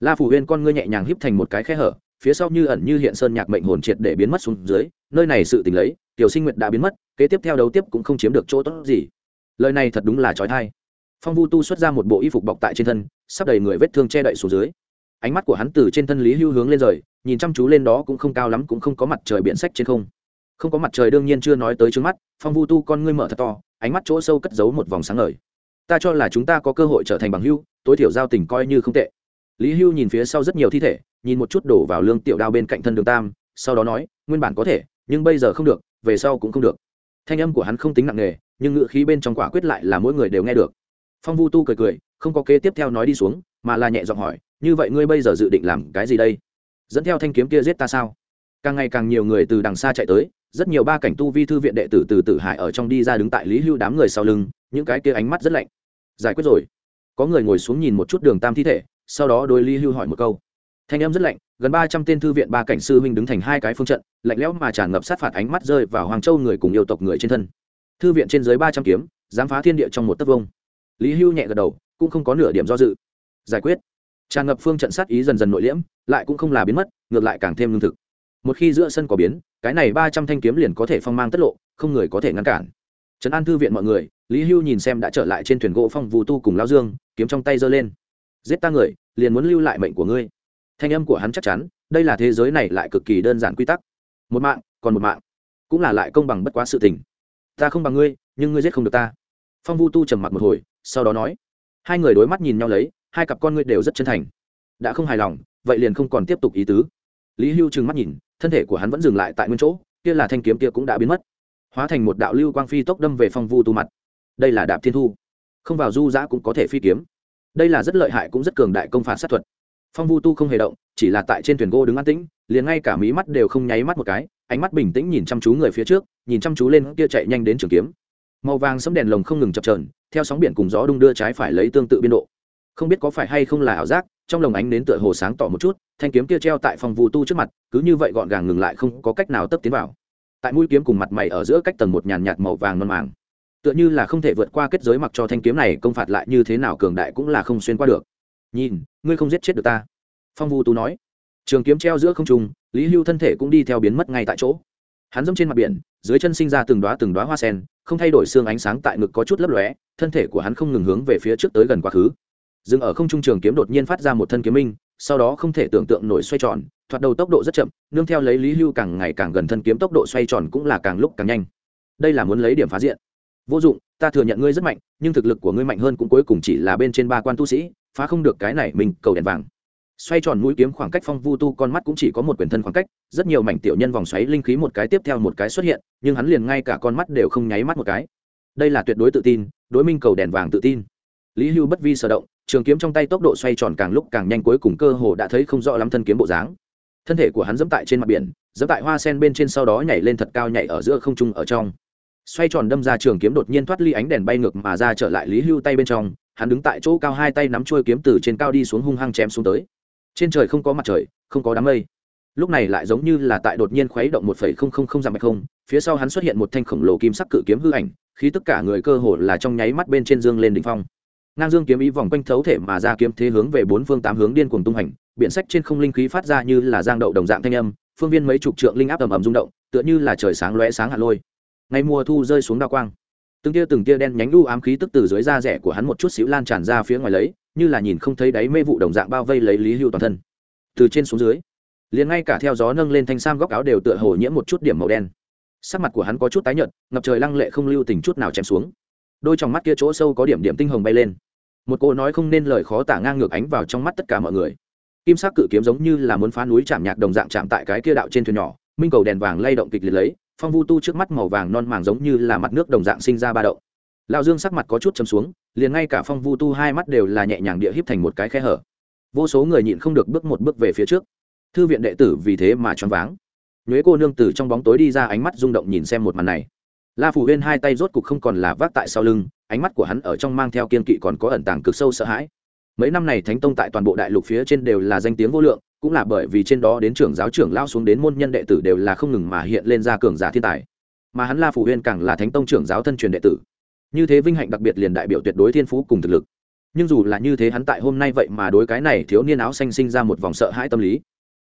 Speaker 1: La phủ huyên con ngươi nhẹ nhàng híp thành một cái khe hở, phía sau như ẩn như hiện sơn nhạc mệnh hồn triệt để biến mất xuống dưới, nơi này sự tình lấy, tiểu sinh nguyện đã biến mất, kế tiếp theo đấu tiếp cũng không chiếm được chỗ tốt gì. Lời này thật đúng là trói thai. Phong vu tu xuất ra một bộ y phục bọc tại trên thân, sắp đầy người vết thương che đậy xuống dưới. Ánh mắt của hắn từ trên thân lý hưu hướng lên rời, nhìn chăm chú lên đó cũng không cao lắm cũng không có mặt trời biển sách trên không không có mặt trời đương nhiên chưa nói tới trước mắt, phong vu tu con ngươi mở thật to, ánh mắt chỗ sâu cất giấu một vòng sáng ngời. Ta cho là chúng ta có cơ hội trở thành bằng hưu tối thiểu giao tình coi như không tệ. Lý hưu nhìn phía sau rất nhiều thi thể, nhìn một chút đổ vào lương tiểu đao bên cạnh thân đường tam, sau đó nói, nguyên bản có thể, nhưng bây giờ không được, về sau cũng không được. Thanh âm của hắn không tính nặng nề, nhưng ngữ khí bên trong quả quyết lại là mỗi người đều nghe được. Phong vu tu cười cười, không có kế tiếp theo nói đi xuống, mà là nhẹ giọng hỏi, như vậy ngươi bây giờ dự định làm cái gì đây? Dẫn theo thanh kiếm kia giết ta sao? Càng ngày càng nhiều người từ đằng xa chạy tới rất nhiều ba cảnh tu vi thư viện đệ tử từ tử hải ở trong đi ra đứng tại lý hưu đám người sau lưng, những cái kia ánh mắt rất lạnh. Giải quyết rồi. Có người ngồi xuống nhìn một chút đường tam thi thể, sau đó đôi lý hưu hỏi một câu. Thanh em rất lạnh, gần ba trăm tên thư viện ba cảnh sư huynh đứng thành hai cái phương trận, lạnh lẽo mà tràn ngập sát phạt ánh mắt rơi vào hoàng châu người cùng yêu tộc người trên thân. Thư viện trên dưới ba trăm kiếm, dám phá thiên địa trong một tấc vông. Lý hưu nhẹ gật đầu, cũng không có nửa điểm do dự. Giải quyết. Tràn ngập phương trận sát ý dần dần nội liễm, lại cũng không là biến mất, ngược lại càng thêm lương thực. Một khi giữa sân có biến cái này ba trăm thanh kiếm liền có thể phong mang tất lộ, không người có thể ngăn cản. Trấn an thư viện mọi người, lý hưu nhìn xem đã trở lại trên thuyền gỗ phong vũ tu cùng lao dương, kiếm trong tay giơ lên. Giết ta người, liền muốn lưu lại mệnh của ngươi. Thanh âm của hắn chắc chắn, đây là thế giới này lại cực kỳ đơn giản quy tắc. Một mạng, còn một mạng. Cũng là lại công bằng bất quá sự tình. Ta không bằng ngươi, nhưng ngươi giết không được ta. Phong vu tu trầm mặc một hồi, sau đó nói. Hai người đối mắt nhìn nhau lấy, hai cặp con ngươi đều rất chân thành. Đã không hài lòng, vậy liền không còn tiếp tục ý tứ. Lý hưu trừng mắt nhìn thân thể của hắn vẫn dừng lại tại nguyên chỗ, kia là thanh kiếm kia cũng đã biến mất. Hóa thành một đạo lưu quang phi tốc đâm về phong vu tu mặt. Đây là đạp thiên thu. Không vào du giã cũng có thể phi kiếm. Đây là rất lợi hại cũng rất cường đại công phạt sát thuật. Phong vu tu không hề động, chỉ là tại trên thuyền gỗ đứng an tĩnh, liền ngay cả mí mắt đều không nháy mắt một cái, ánh mắt bình tĩnh nhìn chăm chú người phía trước, nhìn chăm chú lên kia chạy nhanh đến trường kiếm. Màu vàng sấm đèn lồng không ngừng chập trờn theo sóng biển cùng gió đung đưa trái phải lấy tương tự biên độ. Không biết có phải hay không là ảo giác trong lồng ánh đến tựa hồ sáng tỏ một chút, thanh kiếm kia treo tại phòng vu tu trước mặt, cứ như vậy gọn gàng ngừng lại không có cách nào tấp tiến vào. Tại mũi kiếm cùng mặt mày ở giữa cách tầng một nhàn nhạt màu vàng non màng. Tựa như là không thể vượt qua kết giới mặc cho thanh kiếm này công phạt lại như thế nào cường đại cũng là không xuyên qua được. Nhìn, ngươi không giết chết được ta. Phong vu tú nói. Trường kiếm treo giữa không trung, lý hưu thân thể cũng đi theo biến mất ngay tại chỗ. Hắn dẫm trên mặt biển, dưới chân sinh ra từng đoá từng đoá hoa sen, không thay đổi xương ánh sáng tại ngực có chút lấp lóe, thân thể của hắn không ngừng hướng về phía trước tới gần quá khứ dừng ở không trung trường kiếm đột nhiên phát ra một thân kiếm minh, sau đó không thể tưởng tượng nổi xoay tròn, thoạt đầu tốc độ rất chậm, nương theo lấy lý hưu càng ngày càng gần thân kiếm tốc độ xoay tròn cũng là càng lúc càng nhanh. Đây là muốn lấy điểm phá diện. Vô dụng, ta thừa nhận ngươi rất mạnh, nhưng thực lực của ngươi mạnh hơn cũng cuối cùng chỉ là bên trên ba quan tu sĩ, phá không được cái này mình, cầu đèn vàng. Xoay tròn mũi kiếm khoảng cách phong vu tu con mắt cũng chỉ có một quyền thân khoảng cách, rất nhiều mảnh tiểu nhân vòng xoáy linh khí một cái tiếp theo một cái xuất hiện, nhưng hắn liền ngay cả con mắt đều không nháy mắt một cái. Đây là tuyệt đối tự tin, đối minh cầu đèn vàng tự tin. Lý hưu bất vi sở động trường kiếm trong tay tốc độ xoay tròn càng lúc càng nhanh cuối cùng cơ hồ đã thấy không rõ lắm thân kiếm bộ dáng. Thân thể của hắn dẫm tại trên mặt biển, dẫm tại hoa sen bên trên sau đó nhảy lên thật cao nhảy ở giữa không trung ở trong. Xoay tròn đâm ra trường kiếm đột nhiên thoát ly ánh đèn bay ngược mà ra trở lại lý hưu tay bên trong, hắn đứng tại chỗ cao hai tay nắm chuôi kiếm từ trên cao đi xuống hung hăng chém xuống tới. Trên trời không có mặt trời, không có đám mây. Lúc này lại giống như là tại đột nhiên khuấy động một phẩy không không không dặm không, phía sau hắn xuất hiện một thanh khổng lồ kim sắc cự kiếm hư ảnh khi tất cả người cơ hồ là trong nháy mắt bên trên dương lên đỉnh phong ngang dương kiếm ý vòng quanh thấu thể mà ra kiếm thế hướng về bốn phương tám hướng điên cuồng tung hành biện sách trên không linh khí phát ra như là giang đậu đồng dạng thanh âm, phương viên mấy chục trượng linh áp ầm ầm rung động, tựa như là trời sáng lóe sáng hạ lôi. Ngày mùa thu rơi xuống đa quang. Từng tia từng tia đen nhánh lu ám khí tức từ dưới da rẻ của hắn một chút xíu lan tràn ra phía ngoài lấy, như là nhìn không thấy đáy mê vụ đồng dạng bao vây lấy lý hưu toàn thân. Từ trên xuống dưới, liền ngay cả theo gió nâng lên thanh sam góc áo đều tựa hồ nhiễm một chút điểm màu đen. Sắc mặt của hắn có chút tái nhợt, ngập trời lăng lệ không lưu tình chút nào chém xuống đôi trong mắt kia chỗ sâu có điểm điểm tinh hồng bay lên. Một cô nói không nên lời khó tả ngang ngược ánh vào trong mắt tất cả mọi người. Kim sắc cự kiếm giống như là muốn phá núi chạm nhạc đồng dạng chạm tại cái kia đạo trên thuyền nhỏ, minh cầu đèn vàng lay động kịch liệt lấy, phong vu tu trước mắt màu vàng non màng giống như là mặt nước đồng dạng sinh ra ba đậu lao dương sắc mặt có chút chấm xuống, liền ngay cả phong vu tu hai mắt đều là nhẹ nhàng địa híp thành một cái khe hở. Vô số người nhịn không được bước một bước về phía trước. Thư viện đệ tử vì thế mà choáng váng. Nhuế cô nương từ trong bóng tối đi ra ánh mắt rung động nhìn xem một màn này la phủ huyên hai tay rốt cục không còn là vác tại sau lưng, ánh mắt của hắn ở trong mang theo kiên kỵ còn có ẩn tàng cực sâu sợ hãi. Mấy năm này thánh tông tại toàn bộ đại lục phía trên đều là danh tiếng vô lượng, cũng là bởi vì trên đó đến trưởng giáo trưởng lao xuống đến môn nhân đệ tử đều là không ngừng mà hiện lên ra cường giả thiên tài. Mà hắn la phủ huyên càng là thánh tông trưởng giáo thân truyền đệ tử. Như thế vinh hạnh đặc biệt liền đại biểu tuyệt đối thiên phú cùng thực lực. Nhưng dù là như thế hắn tại hôm nay vậy mà đối cái này thiếu niên áo xanh sinh ra một vòng sợ hãi tâm lý.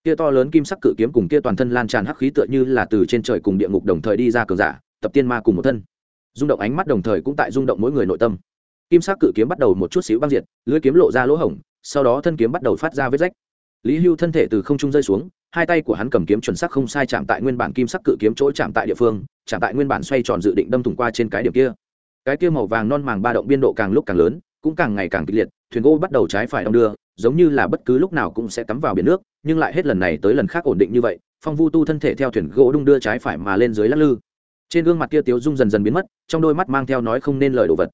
Speaker 1: Kia to lớn kim sắc cự kiếm cùng kia toàn thân lan tràn hắc khí tựa như là từ trên trời cùng địa ngục đồng thời đi ra cường giả tập tiên ma cùng một thân. Rung động ánh mắt đồng thời cũng tại rung động mỗi người nội tâm. Kim sắc cự kiếm bắt đầu một chút xíu băng diệt lưỡi kiếm lộ ra lỗ hổng, sau đó thân kiếm bắt đầu phát ra vết rách. Lý hưu thân thể từ không trung rơi xuống, hai tay của hắn cầm kiếm chuẩn sắc không sai chạm tại nguyên bản kim sắc cự kiếm chỗ chạm tại địa phương, chạm tại nguyên bản xoay tròn dự định đâm thủng qua trên cái điểm kia. Cái kia màu vàng non màng ba động biên độ càng lúc càng lớn, cũng càng ngày càng kịch liệt, thuyền gỗ bắt đầu trái phải đong đưa, giống như là bất cứ lúc nào cũng sẽ cắm vào biển nước, nhưng lại hết lần này tới lần khác ổn định như vậy, phong vu tu thân thể theo thuyền gỗ đung đưa trái phải mà lên dưới lắc lư trên gương mặt kia tiếu dung dần dần biến mất, trong đôi mắt mang theo nói không nên lời đồ vật.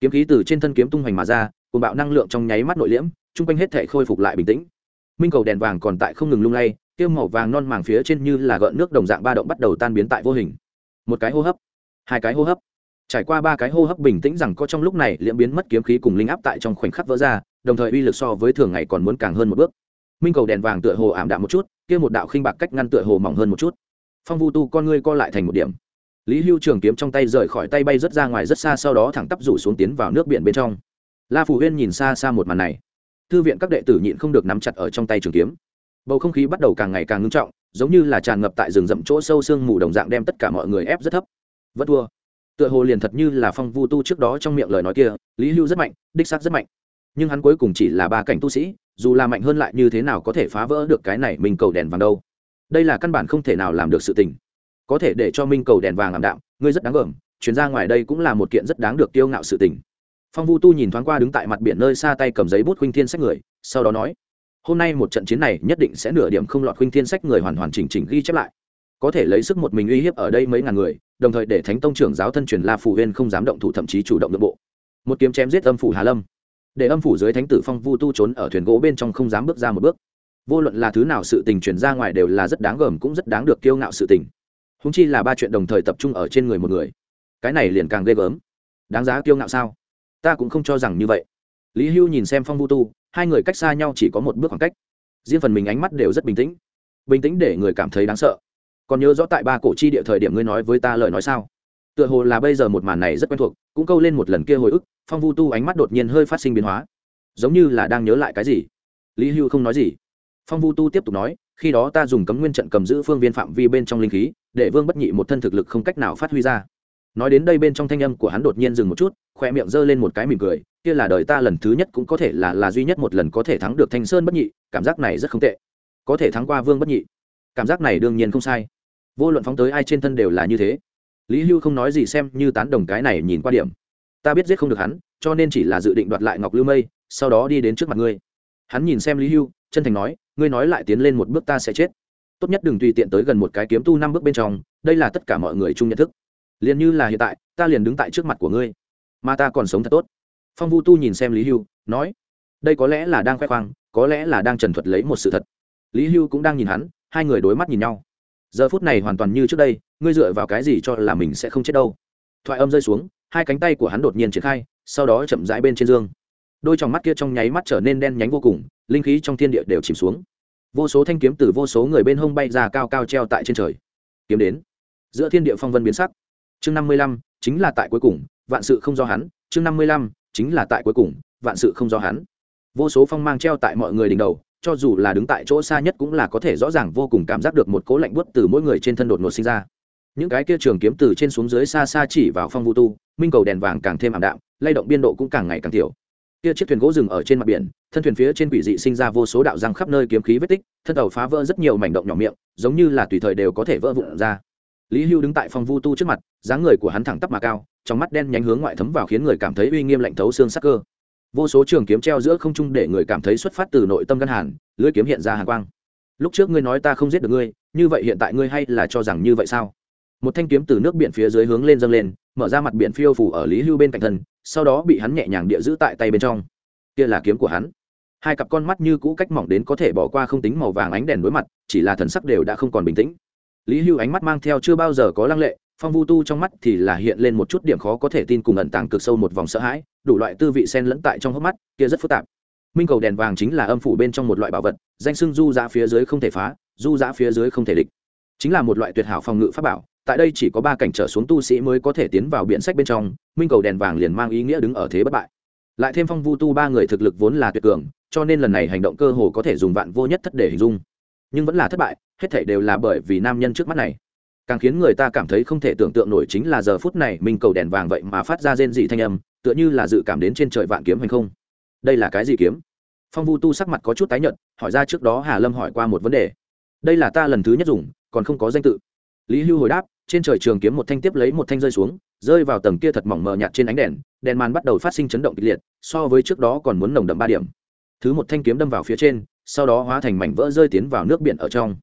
Speaker 1: Kiếm khí từ trên thân kiếm tung hoành mà ra cùng bạo năng lượng trong nháy mắt nội liễm, chung quanh hết thể khôi phục lại bình tĩnh. Minh cầu đèn vàng còn tại không ngừng lung lay, tiêu màu vàng non màng phía trên như là gợn nước đồng dạng ba động bắt đầu tan biến tại vô hình. Một cái hô hấp, hai cái hô hấp. Trải qua ba cái hô hấp bình tĩnh rằng có trong lúc này liễm biến mất kiếm khí cùng linh áp tại trong khoảnh khắc vỡ ra, đồng thời uy lực so với thường ngày còn muốn càng hơn một bước. Minh cầu đèn vàng tựa hồ ảm đạm một chút, kia một đạo khinh bạc cách ngăn tựa hồ mỏng hơn một chút. Phong vu tu con ngươi co lại thành một điểm lý hưu trường kiếm trong tay rời khỏi tay bay rất ra ngoài rất xa, sau đó thẳng tắp rủ xuống tiến vào nước biển bên trong. La phủ huyên nhìn xa xa một màn này. Thư viện các đệ tử nhịn không được nắm chặt ở trong tay trường kiếm. Bầu không khí bắt đầu càng ngày càng ngưng trọng, giống như là tràn ngập tại rừng rậm chỗ sâu sương mù đồng dạng đem tất cả mọi người ép rất thấp. Vất thua. Tựa hồ liền thật như là phong vu tu trước đó trong miệng lời nói kia, lý hưu rất mạnh, đích xác rất mạnh. Nhưng hắn cuối cùng chỉ là ba cảnh tu sĩ, dù là mạnh hơn lại như thế nào có thể phá vỡ được cái này mình cầu đèn vàng đâu. Đây là căn bản không thể nào làm được sự tình có thể để cho minh cầu đèn vàng làm đạm, ngươi rất đáng gờm chuyến ra ngoài đây cũng là một kiện rất đáng được tiêu ngạo sự tình. Phong vu tu nhìn thoáng qua đứng tại mặt biển nơi xa tay cầm giấy bút khuynh thiên sách người, sau đó nói, hôm nay một trận chiến này nhất định sẽ nửa điểm không lọt khuynh thiên sách người hoàn hoàn chỉnh chỉnh ghi chép lại. Có thể lấy sức một mình uy hiếp ở đây mấy ngàn người, đồng thời để thánh tông trưởng giáo thân truyền la phù huyên không dám động thủ thậm chí chủ động nội bộ. Một kiếm chém giết âm phủ hà lâm. Để âm phủ dưới thánh tử phong vu tu trốn ở thuyền gỗ bên trong không dám bước ra một bước. Vô luận là thứ nào sự tình truyền ra ngoài đều là rất đáng gờm cũng rất đáng được kiêu ngạo sự tình húng chi là ba chuyện đồng thời tập trung ở trên người một người. Cái này liền càng ghê gớm. Đáng giá kiêu ngạo sao? Ta cũng không cho rằng như vậy. Lý hưu nhìn xem phong vu tu, hai người cách xa nhau chỉ có một bước khoảng cách. Riêng phần mình ánh mắt đều rất bình tĩnh. Bình tĩnh để người cảm thấy đáng sợ. Còn nhớ rõ tại ba cổ chi địa thời điểm ngươi nói với ta lời nói sao? Tựa hồ là bây giờ một màn này rất quen thuộc, cũng câu lên một lần kia hồi ức, phong vu tu ánh mắt đột nhiên hơi phát sinh biến hóa. Giống như là đang nhớ lại cái gì. Lý hưu không nói gì. Phong vu tu tiếp tục nói khi đó ta dùng cấm nguyên trận cầm giữ phương viên phạm vi bên trong linh khí, để vương bất nhị một thân thực lực không cách nào phát huy ra. Nói đến đây bên trong thanh âm của hắn đột nhiên dừng một chút khoe miệng g lên một cái mỉm cười, kia là đời ta lần thứ nhất cũng có thể là là duy nhất một lần có thể thắng được thanh sơn bất nhị, cảm giác này rất không tệ. Có thể thắng qua vương bất nhị. Cảm giác này đương nhiên không sai. Vô luận phóng tới ai trên thân đều là như thế. Lý hưu không nói gì xem như tán đồng cái này nhìn qua điểm. Ta biết giết không được hắn, cho nên chỉ là dự định đoạt lại ngọc lưu mây, sau đó đi đến trước mặt ngươi. Hắn nhìn xem lý hưu, chân thành nói ngươi nói lại tiến lên một bước ta sẽ chết. Tốt nhất đừng tùy tiện tới gần một cái kiếm tu năm bước bên trong, đây là tất cả mọi người chung nhận thức. Liền như là hiện tại, ta liền đứng tại trước mặt của ngươi. Mà ta còn sống thật tốt. Phong vu tu nhìn xem lý hưu, nói, đây có lẽ là đang khoe khoang, có lẽ là đang trần thuật lấy một sự thật. Lý hưu cũng đang nhìn hắn, hai người đối mắt nhìn nhau. Giờ phút này hoàn toàn như trước đây, ngươi dựa vào cái gì cho là mình sẽ không chết đâu? Thoại âm rơi xuống, hai cánh tay của hắn đột nhiên triển khai, sau đó chậm rãi bên trên giường. đôi tròng mắt kia trong nháy mắt trở nên đen nhánh vô cùng linh khí trong thiên địa đều chìm xuống. Vô số thanh kiếm từ vô số người bên hông bay ra cao cao treo tại trên trời. Kiếm đến. Giữa thiên địa phong vân biến sắc. Chương năm mươi lăm, chính là tại cuối cùng, vạn sự không do hắn. Chương năm mươi lăm, chính là tại cuối cùng, vạn sự không do hắn. Vô số phong mang treo tại mọi người đỉnh đầu, cho dù là đứng tại chỗ xa nhất cũng là có thể rõ ràng vô cùng cảm giác được một cố lạnh buốt từ mỗi người trên thân đột ngột sinh ra. Những cái kia trường kiếm từ trên xuống dưới xa xa chỉ vào phong vu tu, minh cầu đèn vàng càng thêm ảm đạm, lay động biên độ cũng càng ngày càng tiểu kia chiếc thuyền gỗ dừng ở trên mặt biển, thân thuyền phía trên quỷ dị sinh ra vô số đạo răng khắp nơi kiếm khí vết tích, thân tàu phá vỡ rất nhiều mảnh động nhỏ miệng, giống như là tùy thời đều có thể vỡ vụn ra. Lý hưu đứng tại phòng vu tu trước mặt, dáng người của hắn thẳng tắp mà cao, trong mắt đen nhánh hướng ngoại thấm vào khiến người cảm thấy uy nghiêm lạnh thấu xương sắc cơ. Vô số trường kiếm treo giữa không trung để người cảm thấy xuất phát từ nội tâm ngân hàn, lưỡi kiếm hiện ra hàn quang. Lúc trước ngươi nói ta không giết được ngươi, như vậy hiện tại ngươi hay là cho rằng như vậy sao? Một thanh kiếm từ nước biển phía dưới hướng lên dâng lên mở ra mặt biển phiêu phủ ở lý hưu bên cạnh thân, sau đó bị hắn nhẹ nhàng địa giữ tại tay bên trong. Kia là kiếm của hắn. Hai cặp con mắt như cũ cách mỏng đến có thể bỏ qua không tính màu vàng ánh đèn đối mặt, chỉ là thần sắc đều đã không còn bình tĩnh. Lý hưu ánh mắt mang theo chưa bao giờ có lăng lệ, phong vu tu trong mắt thì là hiện lên một chút điểm khó có thể tin cùng ẩn tàng cực sâu một vòng sợ hãi, đủ loại tư vị sen lẫn tại trong hốc mắt, kia rất phức tạp. Minh cầu đèn vàng chính là âm phủ bên trong một loại bảo vật, danh sưng du giã phía dưới không thể phá, du giã phía dưới không thể địch. Chính là một loại tuyệt hảo phòng ngự pháp bảo tại đây chỉ có ba cảnh trở xuống tu sĩ mới có thể tiến vào biện sách bên trong, minh cầu đèn vàng liền mang ý nghĩa đứng ở thế bất bại. Lại thêm phong vu tu ba người thực lực vốn là tuyệt cường, cho nên lần này hành động cơ hồ có thể dùng vạn vô nhất thất để hình dung. Nhưng vẫn là thất bại, hết thảy đều là bởi vì nam nhân trước mắt này. Càng khiến người ta cảm thấy không thể tưởng tượng nổi chính là giờ phút này minh cầu đèn vàng vậy mà phát ra rên dị thanh âm, tựa như là dự cảm đến trên trời vạn kiếm hay không. Đây là cái gì kiếm? Phong vu tu sắc mặt có chút tái nhợt, hỏi ra trước đó hà lâm hỏi qua một vấn đề. Đây là ta lần thứ nhất dùng, còn không có danh tự. Lý hưu hồi đáp trên trời trường kiếm một thanh tiếp lấy một thanh rơi xuống rơi vào tầng kia thật mỏng mờ nhạt trên ánh đèn đèn màn bắt đầu phát sinh chấn động kịch liệt so với trước đó còn muốn nồng đậm ba điểm. Thứ một thanh kiếm đâm vào phía trên sau đó hóa thành mảnh vỡ rơi tiến vào nước biển ở trong.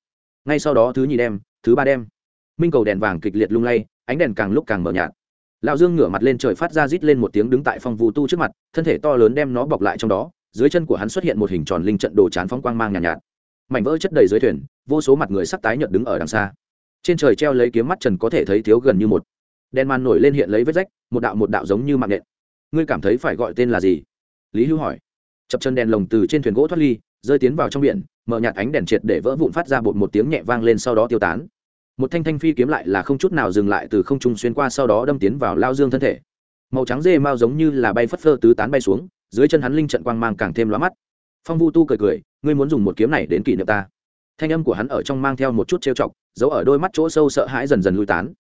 Speaker 1: Ngay sau đó thứ nhì đem thứ ba đem. Minh cầu đèn vàng kịch liệt lung lay ánh đèn càng lúc càng mờ nhạt. Lão dương ngửa mặt lên trời phát ra rít lên một tiếng đứng tại phòng vụ tu trước mặt thân thể to lớn đem nó bọc lại trong đó dưới chân của hắn xuất hiện một hình tròn linh trận đồ chán phong quang mang nhàn nhạt, nhạt. Mảnh vỡ chất đầy dưới thuyền vô số mặt người sắc tái nhợt đứng ở đằng xa trên trời treo lấy kiếm mắt trần có thể thấy thiếu gần như một. Đèn màn nổi lên hiện lấy vết rách, một đạo một đạo giống như mạng nện ngươi cảm thấy phải gọi tên là gì? Lý hữu hỏi. Chập chân đèn lồng từ trên thuyền gỗ thoát ly, rơi tiến vào trong biển, mở nhạt ánh đèn triệt để vỡ vụn phát ra bột một tiếng nhẹ vang lên sau đó tiêu tán. Một thanh thanh phi kiếm lại là không chút nào dừng lại từ không trung xuyên qua sau đó đâm tiến vào lao dương thân thể. Màu trắng dê mao giống như là bay phất phơ tứ tán bay xuống, dưới chân hắn linh trận quang mang càng thêm lóa mắt. Phong vu tu cười cười, ngươi muốn dùng một kiếm này đến kỷ niệm ta? Thanh âm của hắn ở trong mang theo một chút trêu chọc, giấu ở đôi mắt chỗ sâu sợ hãi dần dần lui tán.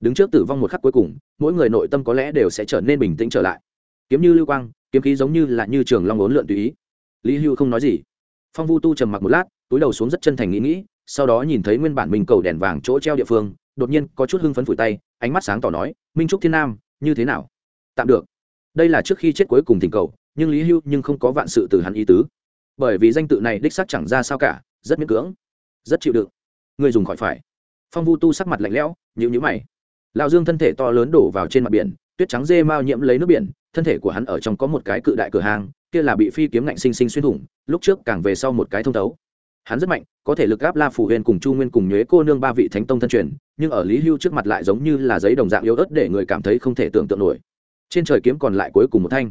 Speaker 1: Đứng trước tử vong một khắc cuối cùng, mỗi người nội tâm có lẽ đều sẽ trở nên bình tĩnh trở lại. Kiếm như lưu quang, kiếm khí giống như là như trường long ốn lượn tùy ý. Lý hưu không nói gì. Phong vu tu trầm mặc một lát, túi đầu xuống rất chân thành nghĩ nghĩ, sau đó nhìn thấy nguyên bản minh cầu đèn vàng chỗ treo địa phương, đột nhiên có chút hưng phấn phủi tay, ánh mắt sáng tỏ nói, minh trúc thiên nam, như thế nào? Tạm được. Đây là trước khi chết cuối cùng tình cầu, nhưng lý hưu nhưng không có vạn sự từ hắn ý tứ. Bởi vì danh tự này đích xác chẳng ra sao cả rất miễn cưỡng, rất chịu đựng. Người dùng khỏi phải. Phong vu tu sắc mặt lạnh lẽo nhịu nhữ mày. Lão dương thân thể to lớn đổ vào trên mặt biển, tuyết trắng dê mao nhiễm lấy nước biển, thân thể của hắn ở trong có một cái cự đại cửa hàng, kia là bị phi kiếm ngạnh sinh sinh xuyên thủng, lúc trước càng về sau một cái thông thấu. Hắn rất mạnh, có thể lực gáp la phủ huyền cùng chu nguyên cùng nhuế cô nương ba vị thánh tông thân truyền, nhưng ở lý hưu trước mặt lại giống như là giấy đồng dạng yếu ớt để người cảm thấy không thể tưởng tượng nổi. Trên trời kiếm còn lại cuối cùng một thanh.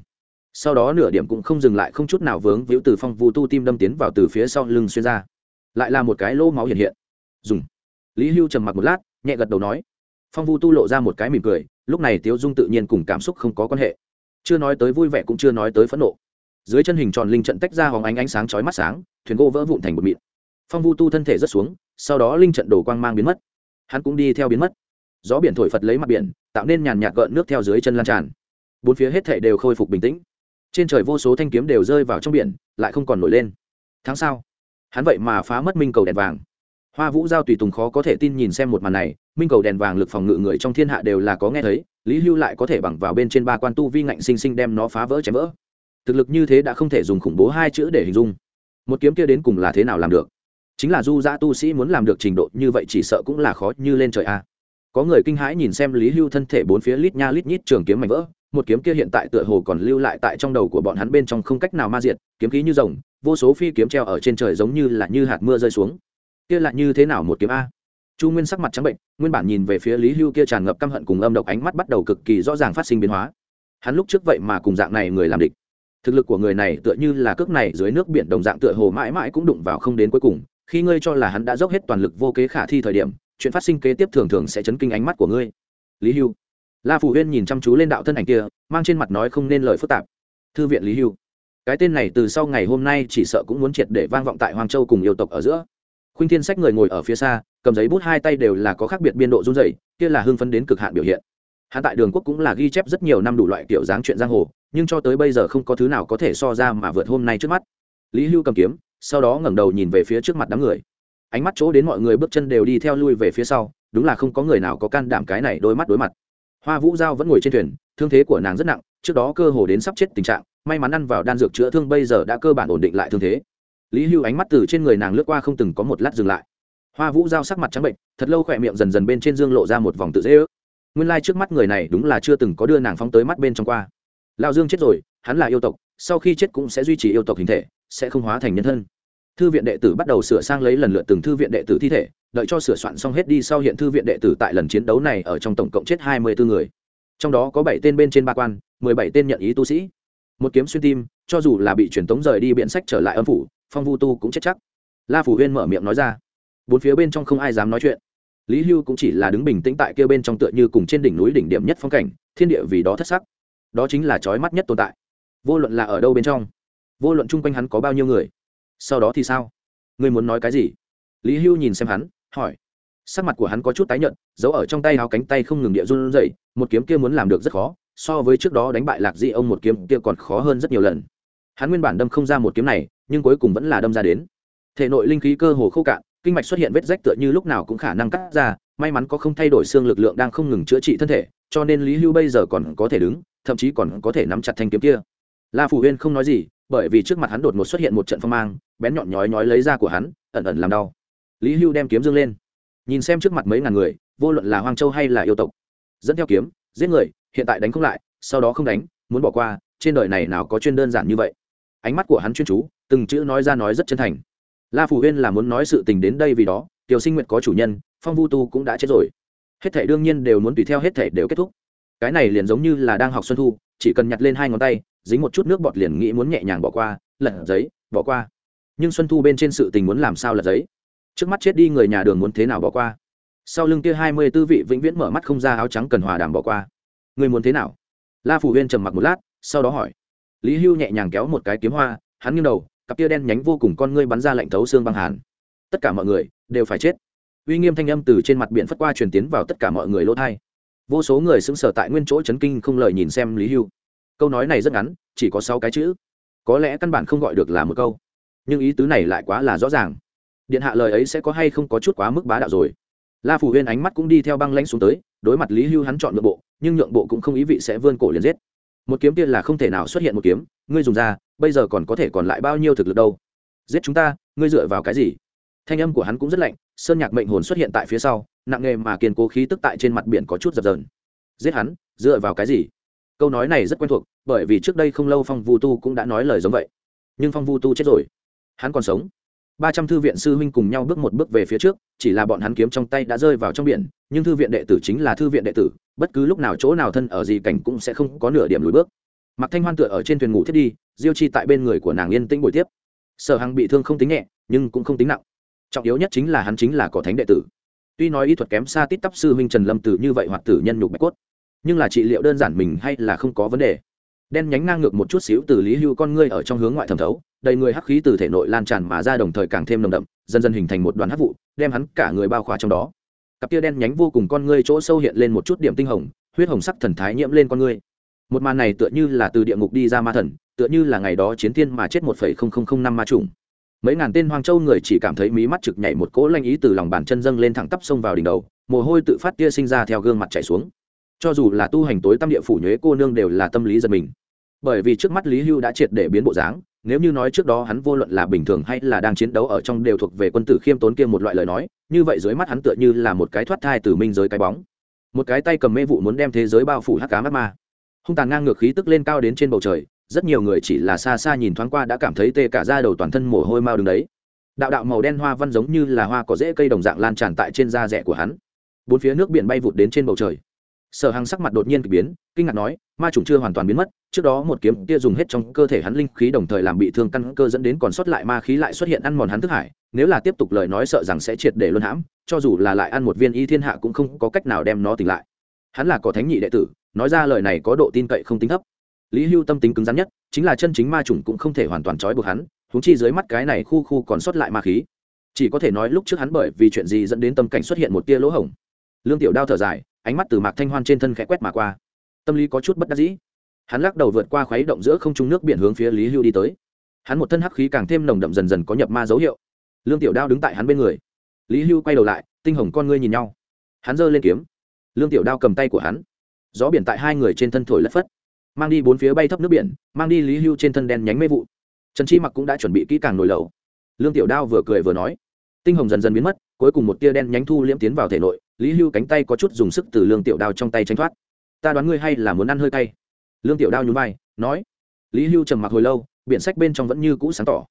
Speaker 1: Sau đó nửa điểm cũng không dừng lại, không chút nào vướng víu từ phong vu tu tim đâm tiến vào từ phía sau lưng xuyên ra lại là một cái lô máu hiện hiện. Dùng. Lý hưu trầm mặc một lát, nhẹ gật đầu nói. Phong vu tu lộ ra một cái mỉm cười, lúc này tiếu dung tự nhiên cùng cảm xúc không có quan hệ. Chưa nói tới vui vẻ cũng chưa nói tới phẫn nộ. Dưới chân hình tròn linh trận tách ra hòng ánh ánh sáng chói mắt sáng, thuyền gỗ vỡ vụn thành một mịn. Phong vu tu thân thể rất xuống, sau đó linh trận đổ quang mang biến mất. Hắn cũng đi theo biến mất. Gió biển thổi phật lấy mặt biển, tạo nên nhàn nhạt gợn nước theo dưới chân lan tràn. Bốn phía hết thảy đều khôi phục bình tĩnh. Trên trời vô số thanh kiếm đều rơi vào trong biển, lại không còn nổi lên. Tháng sau hắn vậy mà phá mất minh cầu đèn vàng. Hoa vũ giao tùy tùng khó có thể tin nhìn xem một màn này, minh cầu đèn vàng lực phòng ngự người trong thiên hạ đều là có nghe thấy, lý hưu lại có thể bằng vào bên trên ba quan tu vi ngạnh sinh sinh đem nó phá vỡ chém vỡ. Thực lực như thế đã không thể dùng khủng bố hai chữ để hình dung. Một kiếm kia đến cùng là thế nào làm được? Chính là du giã tu sĩ muốn làm được trình độ như vậy chỉ sợ cũng là khó như lên trời a. Có người kinh hãi nhìn xem lý hưu thân thể bốn phía lít nha lít nhít trường kiếm mảnh vỡ một kiếm kia hiện tại tựa hồ còn lưu lại tại trong đầu của bọn hắn bên trong không cách nào ma diệt, kiếm khí như rồng, vô số phi kiếm treo ở trên trời giống như là như hạt mưa rơi xuống. Kia là như thế nào một kiếm a? Chu nguyên sắc mặt trắng bệnh, nguyên bản nhìn về phía lý hưu kia tràn ngập căm hận cùng âm độc ánh mắt bắt đầu cực kỳ rõ ràng phát sinh biến hóa. Hắn lúc trước vậy mà cùng dạng này người làm địch. Thực lực của người này tựa như là cước này dưới nước biển đồng dạng tựa hồ mãi mãi cũng đụng vào không đến cuối cùng. Khi ngươi cho là hắn đã dốc hết toàn lực vô kế khả thi thời điểm, chuyện phát sinh kế tiếp thường thường sẽ chấn kinh ánh mắt của ngươi. Lý hưu la phủ huyên nhìn chăm chú lên đạo thân ảnh kia, mang trên mặt nói không nên lời phức tạp. Thư viện lý hưu. Cái tên này từ sau ngày hôm nay chỉ sợ cũng muốn triệt để vang vọng tại hoàng châu cùng yêu tộc ở giữa. Khuynh thiên sách người ngồi ở phía xa, cầm giấy bút hai tay đều là có khác biệt biên độ run dày kia là hưng phấn đến cực hạn biểu hiện. Hạ tại đường quốc cũng là ghi chép rất nhiều năm đủ loại kiểu dáng chuyện giang hồ, nhưng cho tới bây giờ không có thứ nào có thể so ra mà vượt hôm nay trước mắt. Lý hưu cầm kiếm, sau đó ngẩng đầu nhìn về phía trước mặt đám người. Ánh mắt chỗ đến mọi người bước chân đều đi theo lui về phía sau, đúng là không có người nào có can đảm cái này đôi mắt đối mặt hoa vũ giao vẫn ngồi trên thuyền, thương thế của nàng rất nặng, trước đó cơ hồ đến sắp chết tình trạng, may mắn ăn vào đan dược chữa thương bây giờ đã cơ bản ổn định lại thương thế. Lý hưu ánh mắt từ trên người nàng lướt qua không từng có một lát dừng lại. Hoa vũ giao sắc mặt trắng bệnh, thật lâu khỏe miệng dần dần bên trên dương lộ ra một vòng tự dễ ước. Nguyên lai、like、trước mắt người này đúng là chưa từng có đưa nàng phóng tới mắt bên trong qua. Lao dương chết rồi, hắn là yêu tộc, sau khi chết cũng sẽ duy trì yêu tộc hình thể, sẽ không hóa thành nhân thân thư viện đệ tử bắt đầu sửa sang lấy lần lượt từng thư viện đệ tử thi thể, đợi cho sửa soạn xong hết đi sau hiện thư viện đệ tử tại lần chiến đấu này ở trong tổng cộng chết hai mươi bốn người. Trong đó có bảy tên bên trên ba quan, mười bảy tên nhận ý tu sĩ. Một kiếm xuyên tim, cho dù là bị truyền tống rời đi biện sách trở lại âm phủ, phong vu tu cũng chết chắc. La phủ huyên mở miệng nói ra. Bốn phía bên trong không ai dám nói chuyện. Lý hưu cũng chỉ là đứng bình tĩnh tại kia bên trong tựa như cùng trên đỉnh núi đỉnh điểm nhất phong cảnh, thiên địa vì đó thất sắc. Đó chính là trói mắt nhất tồn tại. Vô luận là ở đâu bên trong, vô luận chung quanh hắn có bao nhiêu người sau đó thì sao? Ngươi muốn nói cái gì? Lý hưu nhìn xem hắn, hỏi. Sắc mặt của hắn có chút tái nhợt, giấu ở trong tay áo cánh tay không ngừng địa run rẩy, một kiếm kia muốn làm được rất khó, so với trước đó đánh bại lạc di ông một kiếm kia còn khó hơn rất nhiều lần. Hắn nguyên bản đâm không ra một kiếm này, nhưng cuối cùng vẫn là đâm ra đến. Thể nội linh khí cơ hồ khô cạn, kinh mạch xuất hiện vết rách tựa như lúc nào cũng khả năng cắt ra, may mắn có không thay đổi xương lực lượng đang không ngừng chữa trị thân thể, cho nên lý hưu bây giờ còn có thể đứng, thậm chí còn có thể nắm chặt thanh kiếm kia. La phủ huyên không nói gì bởi vì trước mặt hắn đột ngột xuất hiện một trận phong mang, bén nhọn nhói nhói lấy ra của hắn, ẩn ẩn làm đau. Lý hưu đem kiếm dương lên. Nhìn xem trước mặt mấy ngàn người, vô luận là hoang châu hay là yêu tộc, dẫn theo kiếm, giết người, hiện tại đánh không lại, sau đó không đánh, muốn bỏ qua, trên đời này nào có chuyên đơn giản như vậy. Ánh mắt của hắn chuyên chú, từng chữ nói ra nói rất chân thành. La phủ huyên là muốn nói sự tình đến đây vì đó, tiểu sinh nguyện có chủ nhân, phong vu tu cũng đã chết rồi. Hết thể đương nhiên đều muốn tùy theo hết thể đều kết thúc. Cái này liền giống như là đang học xuân thu chỉ cần nhặt lên hai ngón tay, dính một chút nước bọt liền nghĩ muốn nhẹ nhàng bỏ qua, lật giấy, bỏ qua. Nhưng xuân thu bên trên sự tình muốn làm sao lật giấy? Trước mắt chết đi người nhà đường muốn thế nào bỏ qua? Sau lưng kia hai mươi tư vị vĩnh viễn mở mắt không ra áo trắng cần hòa đàm bỏ qua. Người muốn thế nào? La phủ huyên trầm mặc một lát, sau đó hỏi. Lý hưu nhẹ nhàng kéo một cái kiếm hoa, hắn nghiêng đầu, cặp tia đen nhánh vô cùng con ngươi bắn ra lạnh thấu xương băng hàn. Tất cả mọi người đều phải chết. Uy nghiêm thanh âm từ trên mặt biển phất qua truyền tiến vào tất cả mọi người lỗ thai vô số người xứng sở tại nguyên chỗ chấn kinh không lời nhìn xem lý hưu. Câu nói này rất ngắn, chỉ có sáu cái chữ. Có lẽ căn bản không gọi được là một câu. Nhưng ý tứ này lại quá là rõ ràng. Điện hạ lời ấy sẽ có hay không có chút quá mức bá đạo rồi. La phủ huyên ánh mắt cũng đi theo băng lãnh xuống tới, đối mặt lý hưu hắn chọn nhượng bộ, nhưng nhượng bộ cũng không ý vị sẽ vươn cổ liền giết. Một kiếm kia là không thể nào xuất hiện một kiếm, ngươi dùng ra, bây giờ còn có thể còn lại bao nhiêu thực lực đâu? Giết chúng ta, ngươi dựa vào cái gì? Thanh âm của hắn cũng rất lạnh, sơn nhạc mệnh hồn xuất hiện tại phía sau, nặng nề mà kiên cố khí tức tại trên mặt biển có chút dập dờn. Giết hắn, dựa vào cái gì? Câu nói này rất quen thuộc, bởi vì trước đây không lâu phong vu tu cũng đã nói lời giống vậy. Nhưng phong vu tu chết rồi. Hắn còn sống. Ba trăm thư viện sư huynh cùng nhau bước một bước về phía trước, chỉ là bọn hắn kiếm trong tay đã rơi vào trong biển, nhưng thư viện đệ tử chính là thư viện đệ tử, bất cứ lúc nào chỗ nào thân ở gì cảnh cũng sẽ không có nửa điểm lùi bước. Mặc thanh hoan tựa ở trên thuyền ngủ thiết đi, diêu chi tại bên người của nàng yên tĩnh buổi tiếp. Sở hằng bị thương không tính nhẹ, nhưng cũng không tính nặng trọng yếu nhất chính là hắn chính là cỏ thánh đệ tử. Tuy nói y thuật kém xa tít tắp sư huynh trần lâm tử như vậy hoặc tử nhân nhục bạch cốt, nhưng là trị liệu đơn giản mình hay là không có vấn đề. Đen nhánh ngang ngược một chút xíu từ lý hưu con ngươi ở trong hướng ngoại thẩm thấu, đầy người hắc khí từ thể nội lan tràn mà ra đồng thời càng thêm nồng đậm, dần dần hình thành một đoàn hắc vụ, đem hắn cả người bao khỏa trong đó. Cặp tia đen nhánh vô cùng con ngươi chỗ sâu hiện lên một chút điểm tinh hồng, huyết hồng sắc thần thái nhiễm lên con ngươi. Một màn này tựa như là từ địa ngục đi ra ma thần, tựa như là ngày đó chiến thiên mà chết một phẩy không không không năm ma trùng mấy ngàn tên hoang châu người chỉ cảm thấy mí mắt trực nhảy một cỗ lanh ý từ lòng bàn chân dâng lên thẳng tắp sông vào đỉnh đầu, mồ hôi tự phát tia sinh ra theo gương mặt chảy xuống. Cho dù là tu hành tối tâm địa phủ nhuế cô nương đều là tâm lý giật mình. Bởi vì trước mắt lý hưu đã triệt để biến bộ dáng, nếu như nói trước đó hắn vô luận là bình thường hay là đang chiến đấu ở trong đều thuộc về quân tử khiêm tốn kia một loại lời nói, như vậy dưới mắt hắn tựa như là một cái thoát thai từ minh giới cái bóng. Một cái tay cầm mê vụ muốn đem thế giới bao phủ hắc cá mắt ma. Hung tàn ngang ngược khí tức lên cao đến trên bầu trời rất nhiều người chỉ là xa xa nhìn thoáng qua đã cảm thấy tê cả da đầu toàn thân mồ hôi mau đứng đấy. Đạo đạo màu đen hoa văn giống như là hoa có rễ cây đồng dạng lan tràn tại trên da rẻ của hắn. Bốn phía nước biển bay vụt đến trên bầu trời. Sở hằng sắc mặt đột nhiên k ỳ biến, kinh ngạc nói, ma chủng chưa hoàn toàn biến mất, trước đó một kiếm kia dùng hết trong cơ thể hắn linh khí đồng thời làm bị thương căn cơ dẫn đến còn sót lại ma khí lại xuất hiện ăn mòn hắn thức hải. Nếu là tiếp tục lời nói sợ rằng sẽ triệt để luân hãm, cho dù là lại ăn một viên y thiên hạ cũng không có cách nào đem nó tỉnh lại. Hắn là có thánh nhị đệ tử, nói ra lời này có độ tin cậy không tính thấp lý hưu tâm tính cứng rắn nhất, chính là chân chính ma chủng cũng không thể hoàn toàn trói buộc hắn húng chi dưới mắt cái này khu khu còn sót lại ma khí. Chỉ có thể nói lúc trước hắn bởi vì chuyện gì dẫn đến tâm cảnh xuất hiện một tia lỗ hổng. Lương tiểu đao thở dài, ánh mắt từ mạc thanh hoan trên thân khẽ quét mà qua. Tâm lý có chút bất đắc dĩ. Hắn lắc đầu vượt qua khuấy động giữa không trung nước biển hướng phía lý hưu đi tới. Hắn một thân hắc khí càng thêm nồng đậm dần dần có nhập ma dấu hiệu. Lương tiểu đao đứng tại hắn bên người. Lý hưu quay đầu lại, tinh hồng con ngươi nhìn nhau. Hắn giơ lên kiếm. Lương tiểu đao cầm tay của hắn. Gió biển tại hai người trên thân thổi lất phất mang đi bốn phía bay thấp nước biển, mang đi lý hưu trên thân đen nhánh mê vụ. Trần chi mặc cũng đã chuẩn bị kỹ càng nổi lầu lương tiểu đao vừa cười vừa nói, tinh hồng dần dần biến mất, cuối cùng một tia đen nhánh thu liễm tiến vào thể nội, lý hưu cánh tay có chút dùng sức từ lương tiểu đao trong tay tranh thoát. Ta đoán ngươi hay là muốn ăn hơi cay. Lương tiểu đao nhún vai, nói, lý hưu trầm mặc hồi lâu, biển sách bên trong vẫn như cũ sáng tỏ.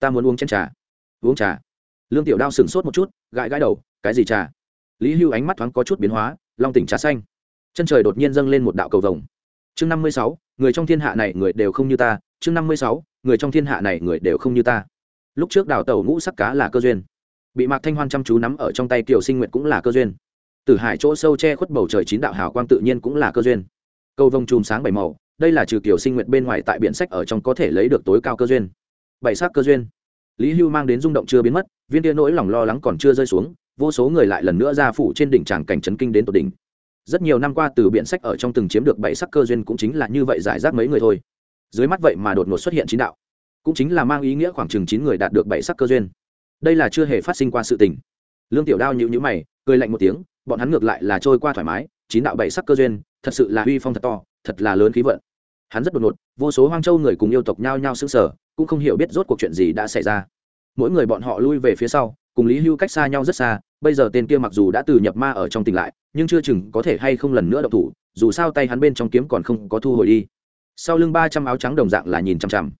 Speaker 1: Ta muốn uống chén trà. Uống trà? Lương tiểu đao sửng sốt một chút, gãi gãi đầu, cái gì trà? Lý hưu ánh mắt thoáng có chút biến hóa, long tỉnh trà xanh. Chân trời đột nhiên dâng lên một đạo cầu vồng chương năm mươi sáu, người trong thiên hạ này người đều không như ta. Chương năm mươi sáu, người trong thiên hạ này người đều không như ta. Lúc trước đào tàu ngũ sắc cá là cơ duyên. Bị mạc thanh hoan chăm chú nắm ở trong tay kiều sinh nguyệt cũng là cơ duyên. Tử hải chỗ sâu che khuất bầu trời chín đạo hào quang tự nhiên cũng là cơ duyên. Cầu vồng chùm sáng bảy màu, đây là trừ kiều sinh nguyệt bên ngoài tại biển sách ở trong có thể lấy được tối cao cơ duyên. Bảy sắc cơ duyên. Lý hưu mang đến rung động chưa biến mất, viên tia nỗi lòng lo lắng còn chưa rơi xuống, vô số người lại lần nữa ra phủ trên đỉnh tràng cảnh trấn kinh đến tột đỉnh rất nhiều năm qua từ biện sách ở trong từng chiếm được bảy sắc cơ duyên cũng chính là như vậy giải rác mấy người thôi. Dưới mắt vậy mà đột ngột xuất hiện chín đạo, cũng chính là mang ý nghĩa khoảng chừng chín người đạt được bảy sắc cơ duyên. Đây là chưa hề phát sinh qua sự tình. Lương tiểu đao nhịu nhữ mày, cười lạnh một tiếng, bọn hắn ngược lại là trôi qua thoải mái, chín đạo bảy sắc cơ duyên, thật sự là uy phong thật to, thật là lớn khí vận. Hắn rất đột ngột, vô số hoang châu người cùng yêu tộc nhao nhao xứng sở cũng không hiểu biết rốt cuộc chuyện gì đã xảy ra. Mỗi người bọn họ lui về phía sau, cùng lý hưu cách xa nhau rất xa bây giờ tên kia mặc dù đã từ nhập ma ở trong tỉnh lại, nhưng chưa chừng có thể hay không lần nữa đậu thủ, dù sao tay hắn bên trong kiếm còn không có thu hồi đi. Sau lưng ba trăm áo trắng đồng dạng là nhìn chằm chằm.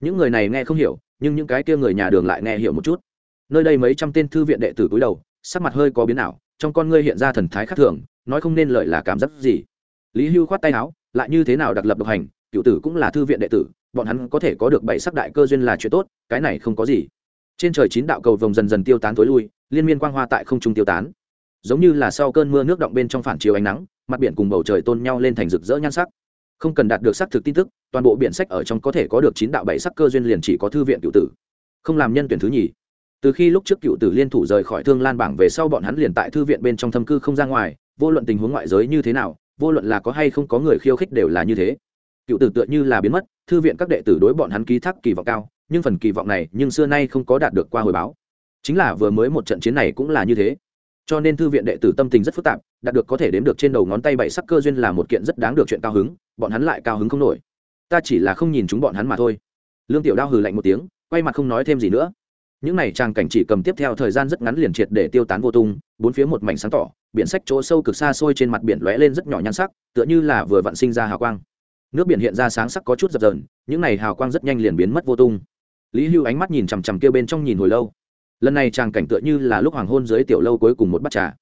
Speaker 1: Những người này nghe không hiểu, nhưng những cái kia người nhà đường lại nghe hiểu một chút. Nơi đây mấy trăm tên thư viện đệ tử cúi đầu, sắc mặt hơi có biến ảo, trong con ngươi hiện ra thần thái khác thường, nói không nên lợi là cảm giác gì. Lý hưu khoát tay áo, lại như thế nào đặc lập độc hành, cựu tử cũng là thư viện đệ tử, bọn hắn có thể có được bảy sắc đại cơ duyên là chuyện tốt, cái này không có gì trên trời chín đạo cầu vồng dần dần tiêu tán tối lui, liên miên quang hoa tại không trung tiêu tán. Giống như là sau cơn mưa nước động bên trong phản chiếu ánh nắng, mặt biển cùng bầu trời tôn nhau lên thành rực rỡ nhan sắc. Không cần đạt được xác thực tin tức, toàn bộ biển sách ở trong có thể có được chín đạo bảy sắc cơ duyên liền chỉ có thư viện cựu tử. Không làm nhân tuyển thứ nhì. Từ khi lúc trước cựu tử liên thủ rời khỏi thương lan bảng về sau bọn hắn liền tại thư viện bên trong thâm cư không ra ngoài, vô luận tình huống ngoại giới như thế nào, vô luận là có hay không có người khiêu khích đều là như thế. Cựu tử tựa như là biến mất, thư viện các đệ tử đối bọn hắn ký thác kỳ vọng cao nhưng phần kỳ vọng này nhưng xưa nay không có đạt được qua hồi báo. Chính là vừa mới một trận chiến này cũng là như thế. Cho nên thư viện đệ tử tâm tình rất phức tạp, đạt được có thể đếm được trên đầu ngón tay bảy sắc cơ duyên là một kiện rất đáng được chuyện cao hứng, bọn hắn lại cao hứng không nổi. Ta chỉ là không nhìn chúng bọn hắn mà thôi. Lương tiểu đao hừ lạnh một tiếng, quay mặt không nói thêm gì nữa. Những này trang cảnh chỉ cầm tiếp theo thời gian rất ngắn liền triệt để tiêu tán vô tung, bốn phía một mảnh sáng tỏ, biển sách chỗ sâu cực xa xôi trên mặt biển lóe lên rất nhỏ nhan sắc, tựa như là vừa vặn sinh ra hào quang. Nước biển hiện ra sáng sắc có chút dập dờn, những này hào quang rất nhanh liền biến mất vô tung lý hưu ánh mắt nhìn chằm chằm kia bên trong nhìn hồi lâu. Lần này chàng cảnh tựa như là lúc hoàng hôn dưới tiểu lâu cuối cùng một bát trà.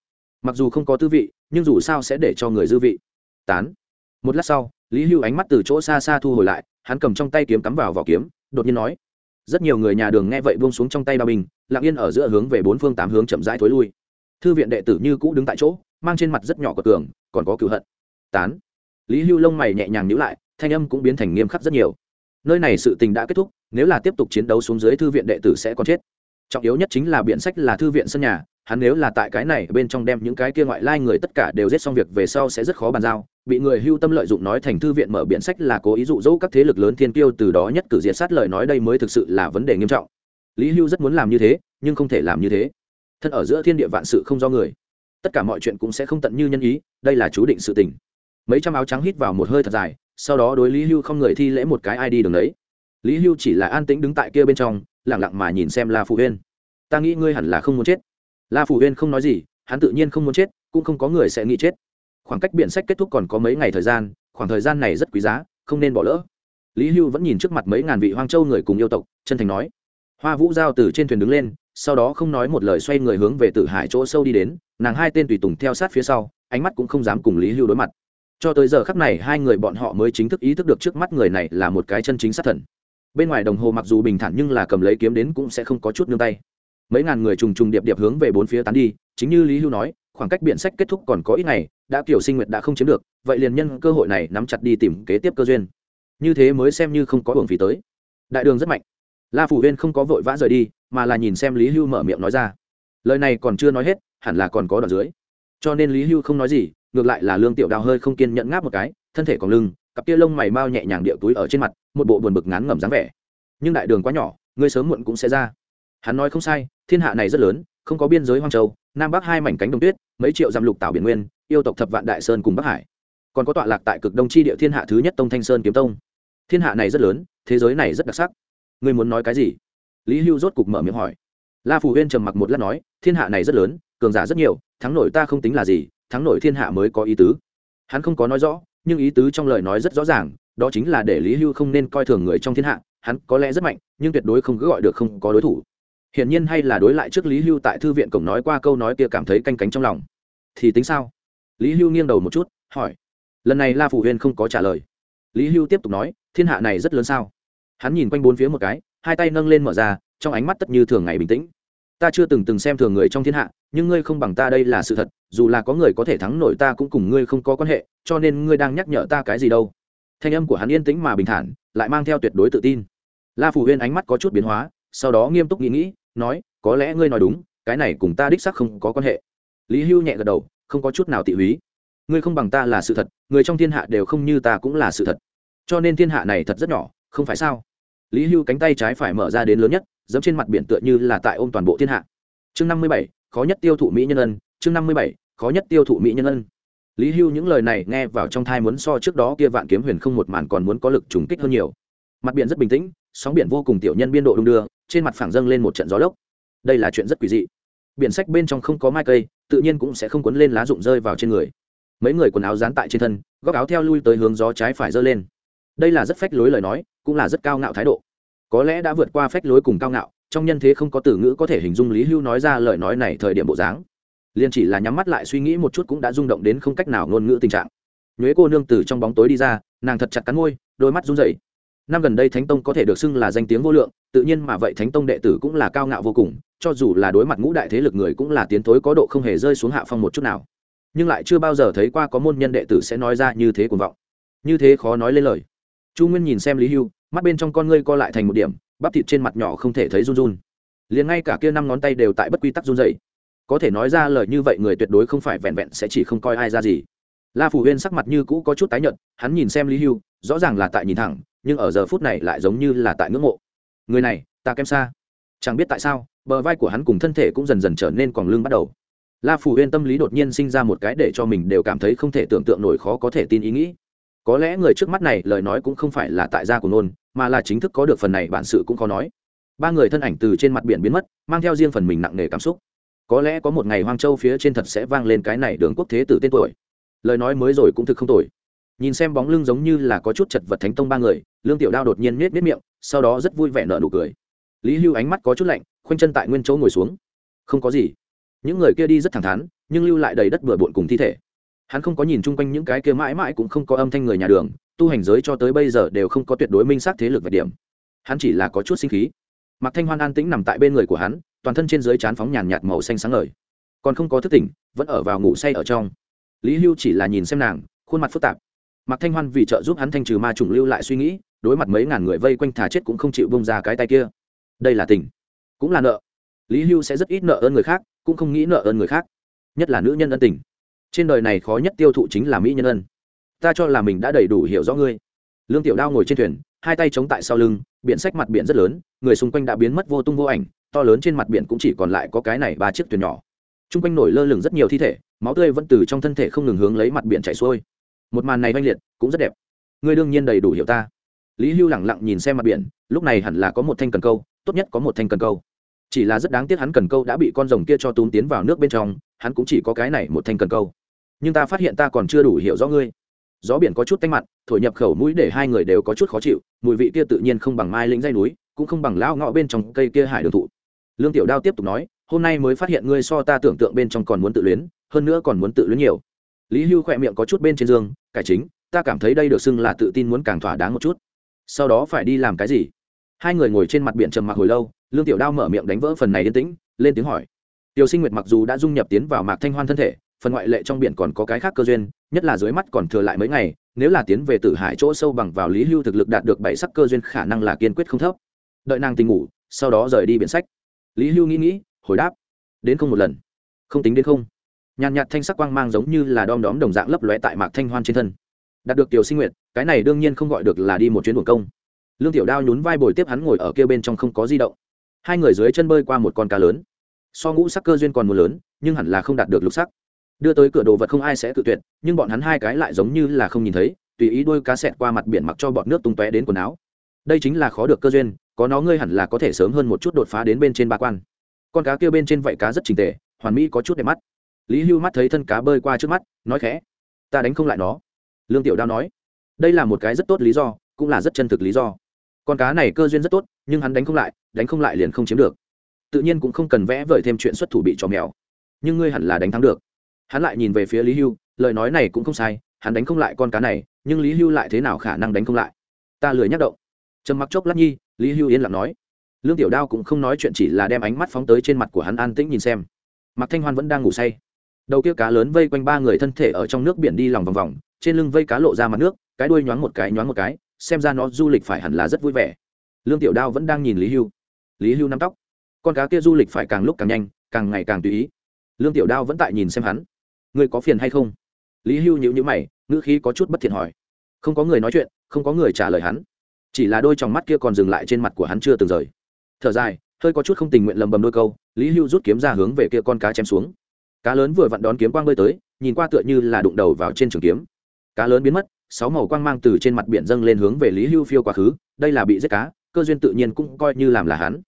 Speaker 1: Mặc dù không có tư vị, nhưng dù sao sẽ để cho người dư vị. Tán. Một lát sau, lý hưu ánh mắt từ chỗ xa xa thu hồi lại, hắn cầm trong tay kiếm cắm vào vỏ kiếm, đột nhiên nói. Rất nhiều người nhà đường nghe vậy buông xuống trong tay ba bình, lặng yên ở giữa hướng về bốn phương tám hướng chậm rãi thối lui. Thư viện đệ tử như cũ đứng tại chỗ, mang trên mặt rất nhỏ của tường, còn có cựu hận. Tán. Lý hưu lông mày nhẹ nhàng nhữ lại, thanh âm cũng biến thành nghiêm khắc rất nhiều. Nơi này sự tình đã kết thúc nếu là tiếp tục chiến đấu xuống dưới thư viện đệ tử sẽ còn chết. Trọng yếu nhất chính là biện sách là thư viện sân nhà, hắn nếu là tại cái này bên trong đem những cái kia ngoại lai người tất cả đều giết xong việc về sau sẽ rất khó bàn giao. Bị người hưu tâm lợi dụng nói thành thư viện mở biện sách là cố ý dụ dỗ các thế lực lớn thiên tiêu từ đó nhất cử diệt sát lời nói đây mới thực sự là vấn đề nghiêm trọng. Lý hưu rất muốn làm như thế, nhưng không thể làm như thế. Thân ở giữa thiên địa vạn sự không do người. Tất cả mọi chuyện cũng sẽ không tận như nhân ý, đây là chú định sự tình. Mấy trăm áo trắng hít vào một hơi thật dài, sau đó đối lý hưu không người thi lễ một cái ai đi đường đấy lý hưu chỉ là an tĩnh đứng tại kia bên trong lẳng lặng mà nhìn xem la phụ huyên. Ta nghĩ ngươi hẳn là không muốn chết. La Phù huyên không nói gì, hắn tự nhiên không muốn chết, cũng không có người sẽ nghĩ chết. Khoảng cách biện sách kết thúc còn có mấy ngày thời gian, khoảng thời gian này rất quý giá, không nên bỏ lỡ. Lý hưu vẫn nhìn trước mặt mấy ngàn vị hoang châu người cùng yêu tộc, chân thành nói. Hoa vũ giao từ trên thuyền đứng lên, sau đó không nói một lời xoay người hướng về tử hải chỗ sâu đi đến, nàng hai tên tùy tùng theo sát phía sau, ánh mắt cũng không dám cùng lý hưu đối mặt. Cho tới giờ khắc này, hai người bọn họ mới chính thức ý thức được trước mắt người này là một cái chân chính sát thần bên ngoài đồng hồ mặc dù bình thản nhưng là cầm lấy kiếm đến cũng sẽ không có chút nương tay. Mấy ngàn người trùng trùng điệp điệp hướng về bốn phía tán đi, chính như lý hưu nói, khoảng cách biện sách kết thúc còn có ít ngày, đã kiểu sinh nguyệt đã không chiếm được, vậy liền nhân cơ hội này nắm chặt đi tìm kế tiếp cơ duyên. Như thế mới xem như không có hưởng phí tới. Đại đường rất mạnh. La phủ huyên không có vội vã rời đi, mà là nhìn xem lý hưu mở miệng nói ra. Lời này còn chưa nói hết, hẳn là còn có đoạn dưới. Cho nên lý hưu không nói gì, ngược lại là lương tiểu đào hơi không kiên nhẫn ngáp một cái, thân thể còn lưng cặp kia lông mày mau nhẹ nhàng điệu túi ở trên mặt, một bộ buồn bực ngán ngẩm dáng vẻ. Nhưng đại đường quá nhỏ, ngươi sớm muộn cũng sẽ ra. Hắn nói không sai, thiên hạ này rất lớn, không có biên giới hoang châu, nam bắc hai mảnh cánh đồng tuyết, mấy triệu dặm lục tảo biển nguyên, yêu tộc thập vạn đại sơn cùng bắc hải. Còn có tọa lạc tại cực đông tri địa thiên hạ thứ nhất tông thanh sơn kiếm tông. Thiên hạ này rất lớn, thế giới này rất đặc sắc. Ngươi muốn nói cái gì? Lý hưu rốt cục mở miệng hỏi. La phủ huyên trầm mặc một lát nói, thiên hạ này rất lớn, cường giả rất nhiều, thắng nổi ta không tính là gì, thắng nổi thiên hạ mới có ý tứ. Hắn không có nói rõ nhưng ý tứ trong lời nói rất rõ ràng, đó chính là để lý hưu không nên coi thường người trong thiên hạ, hắn có lẽ rất mạnh, nhưng tuyệt đối không cứ gọi được không có đối thủ. Hiển nhiên hay là đối lại trước lý hưu tại thư viện cổng nói qua câu nói kia cảm thấy canh cánh trong lòng. Thì tính sao? Lý hưu nghiêng đầu một chút, hỏi. Lần này la phủ huyên không có trả lời. Lý hưu tiếp tục nói, thiên hạ này rất lớn sao? Hắn nhìn quanh bốn phía một cái, hai tay nâng lên mở ra, trong ánh mắt tất như thường ngày bình tĩnh ta chưa từng từng xem thường người trong thiên hạ, nhưng ngươi không bằng ta đây là sự thật, dù là có người có thể thắng nổi ta cũng cùng ngươi không có quan hệ, cho nên ngươi đang nhắc nhở ta cái gì đâu. Thanh âm của hắn yên tĩnh mà bình thản, lại mang theo tuyệt đối tự tin. La phủ huyên ánh mắt có chút biến hóa, sau đó nghiêm túc nghĩ nghĩ, nói, có lẽ ngươi nói đúng, cái này cùng ta đích xác không có quan hệ. Lý hưu nhẹ gật đầu, không có chút nào tị húy. Ngươi không bằng ta là sự thật, người trong thiên hạ đều không như ta cũng là sự thật. Cho nên thiên hạ này thật rất nhỏ, không phải sao? Lý hưu cánh tay trái phải mở ra đến lớn nhất dẫm trên mặt biển tựa như là tại ôm toàn bộ thiên hạ. Chương năm mươi bảy, khó nhất tiêu thụ mỹ nhân ân. Chương năm mươi bảy, khó nhất tiêu thụ mỹ nhân ân. Lý hưu những lời này nghe vào trong thai muốn so trước đó kia vạn kiếm huyền không một màn còn muốn có lực trùng kích hơn nhiều. Mặt biển rất bình tĩnh, sóng biển vô cùng tiểu nhân biên độ đung đưa, trên mặt phẳng dâng lên một trận gió lốc. Đây là chuyện rất quỷ dị. Biển sách bên trong không có mai cây, tự nhiên cũng sẽ không cuốn lên lá rụng rơi vào trên người. Mấy người quần áo dán tại trên thân, góc áo theo lui tới hướng gió trái phải giơ lên. Đây là rất phách lối lời nói, cũng là rất cao ngạo thái độ có lẽ đã vượt qua phách lối cùng cao ngạo, trong nhân thế không có từ ngữ có thể hình dung lý hưu nói ra lời nói này thời điểm bộ dáng. Liền chỉ là nhắm mắt lại suy nghĩ một chút cũng đã rung động đến không cách nào ngôn ngữ tình trạng. Nhuế cô nương từ trong bóng tối đi ra, nàng thật chặt cắn môi, đôi mắt run rẩy. Năm gần đây thánh tông có thể được xưng là danh tiếng vô lượng, tự nhiên mà vậy thánh tông đệ tử cũng là cao ngạo vô cùng, cho dù là đối mặt ngũ đại thế lực người cũng là tiến thối có độ không hề rơi xuống hạ phong một chút nào. Nhưng lại chưa bao giờ thấy qua có môn nhân đệ tử sẽ nói ra như thế cuồng vọng. Như thế khó nói lên lời. Chu nguyên nhìn xem lý hưu mắt bên trong con ngươi co lại thành một điểm, bắp thịt trên mặt nhỏ không thể thấy run run. Liền ngay cả kia năm ngón tay đều tại bất quy tắc run dày có thể nói ra lời như vậy người tuyệt đối không phải vẹn vẹn sẽ chỉ không coi ai ra gì. La phủ huyên sắc mặt như cũ có chút tái nhợt, hắn nhìn xem lý hưu, rõ ràng là tại nhìn thẳng, nhưng ở giờ phút này lại giống như là tại ngưỡng mộ. Người này, ta kém xa. Chẳng biết tại sao, bờ vai của hắn cùng thân thể cũng dần dần trở nên còn lưng bắt đầu. La phủ huyên tâm lý đột nhiên sinh ra một cái để cho mình đều cảm thấy không thể tưởng tượng nổi khó có thể tin ý nghĩ có lẽ người trước mắt này lời nói cũng không phải là tại gia của nôn, mà là chính thức có được phần này bản sự cũng khó nói. Ba người thân ảnh từ trên mặt biển biến mất, mang theo riêng phần mình nặng nề cảm xúc. Có lẽ có một ngày hoang châu phía trên thật sẽ vang lên cái này đường quốc thế tử tên tuổi. Lời nói mới rồi cũng thực không tồi. Nhìn xem bóng lưng giống như là có chút chật vật thánh tông ba người, lương tiểu đao đột nhiên nết nết miệng, sau đó rất vui vẻ nợ nụ cười. Lý hưu ánh mắt có chút lạnh, khoanh chân tại nguyên chỗ ngồi xuống. Không có gì. Những người kia đi rất thẳng thắn, nhưng lưu lại đầy đất bừa bộn cùng thi thể hắn không có nhìn chung quanh những cái kia mãi mãi cũng không có âm thanh người nhà đường, tu hành giới cho tới bây giờ đều không có tuyệt đối minh xác thế lực về điểm. Hắn chỉ là có chút sinh khí. Mặc thanh hoan an tĩnh nằm tại bên người của hắn, toàn thân trên dưới chán phóng nhàn nhạt màu xanh sáng ngời. Còn không có thức tỉnh, vẫn ở vào ngủ say ở trong. Lý hưu chỉ là nhìn xem nàng, khuôn mặt phức tạp. Mặc thanh hoan vì trợ giúp hắn thanh trừ ma trùng lưu lại suy nghĩ, đối mặt mấy ngàn người vây quanh thả chết cũng không chịu bông ra cái tay kia. Đây là tình. Cũng là nợ. Lý hưu sẽ rất ít nợ ơn người khác, cũng không nghĩ nợ ơn người khác. Nhất là nữ nhân ân tình trên đời này khó nhất tiêu thụ chính là mỹ nhân ân. Ta cho là mình đã đầy đủ hiểu rõ ngươi. Lương tiểu đao ngồi trên thuyền, hai tay chống tại sau lưng, biển sách mặt biển rất lớn, người xung quanh đã biến mất vô tung vô ảnh, to lớn trên mặt biển cũng chỉ còn lại có cái này ba chiếc thuyền nhỏ. T r u n g quanh nổi lơ lửng rất nhiều thi thể, máu tươi vẫn từ trong thân thể không ngừng hướng lấy mặt biển chảy xuôi. Một màn này oanh liệt, cũng rất đẹp. Ngươi đương nhiên đầy đủ hiểu ta. Lý hưu lẳng lặng nhìn xem mặt biển, lúc này hẳn là có một thanh cần câu, tốt nhất có một thanh cần câu. Chỉ là rất đáng tiếc hắn cần câu đã bị con rồng kia cho túm tiến vào nước bên trong, hắn cũng chỉ có cái này một thanh cần câu nhưng ta phát hiện ta còn chưa đủ hiểu rõ ngươi. Gió biển có chút tanh mặn, thổi nhập khẩu mũi để hai người đều có chút khó chịu, mùi vị kia tự nhiên không bằng mai lĩnh dây núi, cũng không bằng lão ngõ bên trong cây kia hải đường thụ. Lương tiểu đao tiếp tục nói, hôm nay mới phát hiện ngươi so ta tưởng tượng bên trong còn muốn tự luyến, hơn nữa còn muốn tự luyến nhiều. Lý hưu khỏe miệng có chút bên trên giường cải chính, ta cảm thấy đây được xưng là tự tin muốn càng thỏa đáng một chút. Sau đó phải đi làm cái gì? Hai người ngồi trên mặt biển trầm mặc hồi lâu, lương tiểu đao mở miệng đánh vỡ phần này yên tĩnh, lên tiếng hỏi. Tiểu sinh nguyệt mặc dù đã dung nhập tiến vào mạc thanh hoan thân thể phần ngoại lệ trong biển còn có cái khác cơ duyên, nhất là dưới mắt còn thừa lại mấy ngày, nếu là tiến về tử hải chỗ sâu bằng vào lý hưu thực lực đạt được bảy sắc cơ duyên khả năng là kiên quyết không thấp. Đợi nàng tình ngủ, sau đó rời đi biển sách. Lý hưu nghĩ nghĩ, hồi đáp, đến không một lần. Không tính đến không. Nhàn nhạt thanh sắc quang mang giống như là đom đóm đồng dạng lấp lóe tại mạc thanh hoan trên thân. Đạt được tiểu sinh nguyện cái này đương nhiên không gọi được là đi một chuyến buồng công. Lương tiểu đao nhún vai bồi tiếp hắn ngồi ở kia bên trong không có di động. Hai người dưới chân bơi qua một con cá lớn. So ngũ sắc cơ duyên còn mưa lớn, nhưng hẳn là không đạt được lục sắc đưa tới cửa đồ vật không ai sẽ tự tuyệt, nhưng bọn hắn hai cái lại giống như là không nhìn thấy, tùy ý đôi cá sẹt qua mặt biển mặc cho bọn nước tung tóe đến quần áo. Đây chính là khó được cơ duyên, có nó ngươi hẳn là có thể sớm hơn một chút đột phá đến bên trên ba quan. Con cá kia bên trên vậy cá rất trình tề, hoàn mỹ có chút đẹp mắt. Lý hưu mắt thấy thân cá bơi qua trước mắt, nói khẽ, ta đánh không lại nó. Lương tiểu đao nói, đây là một cái rất tốt lý do, cũng là rất chân thực lý do. Con cá này cơ duyên rất tốt, nhưng hắn đánh không lại, đánh không lại liền không chiếm được. Tự nhiên cũng không cần vẽ vời thêm chuyện xuất thủ bị cho mèo. Nhưng ngươi hẳn là đánh thắng được hắn lại nhìn về phía lý hưu, lời nói này cũng không sai, hắn đánh không lại con cá này, nhưng lý hưu lại thế nào khả năng đánh không lại? Ta lười nhắc động. Trầm mặc chốc lát nhi, lý hưu yên lặng nói. Lương tiểu đao cũng không nói chuyện chỉ là đem ánh mắt phóng tới trên mặt của hắn an tĩnh nhìn xem. Mặc thanh hoan vẫn đang ngủ say. Đầu kia cá lớn vây quanh ba người thân thể ở trong nước biển đi lòng vòng vòng, trên lưng vây cá lộ ra mặt nước, cái đuôi nhoáng một cái, nhoáng một cái, xem ra nó du lịch phải hẳn là rất vui vẻ. Lương tiểu đao vẫn đang nhìn lý hưu. Lý hưu nắm tóc. Con cá kia du lịch phải càng lúc càng nhanh, càng ngày càng tùy ý. Lương tiểu đao vẫn tại nhìn xem hắn ngươi có phiền hay không? Lý hưu nhữ nhữ mày, ngữ khí có chút bất thiện hỏi. Không có người nói chuyện, không có người trả lời hắn. Chỉ là đôi tròng mắt kia còn dừng lại trên mặt của hắn chưa từng rời. Thở dài, hơi có chút không tình nguyện lầm bầm đôi câu, lý hưu rút kiếm ra hướng về kia con cá chém xuống. Cá lớn vừa vặn đón kiếm quang bơi tới, nhìn qua tựa như là đụng đầu vào trên trường kiếm. Cá lớn biến mất, sáu màu quang mang từ trên mặt biển dâng lên hướng về lý hưu phiêu quá khứ, đây là bị giết cá, cơ duyên tự nhiên cũng coi như làm là hắn.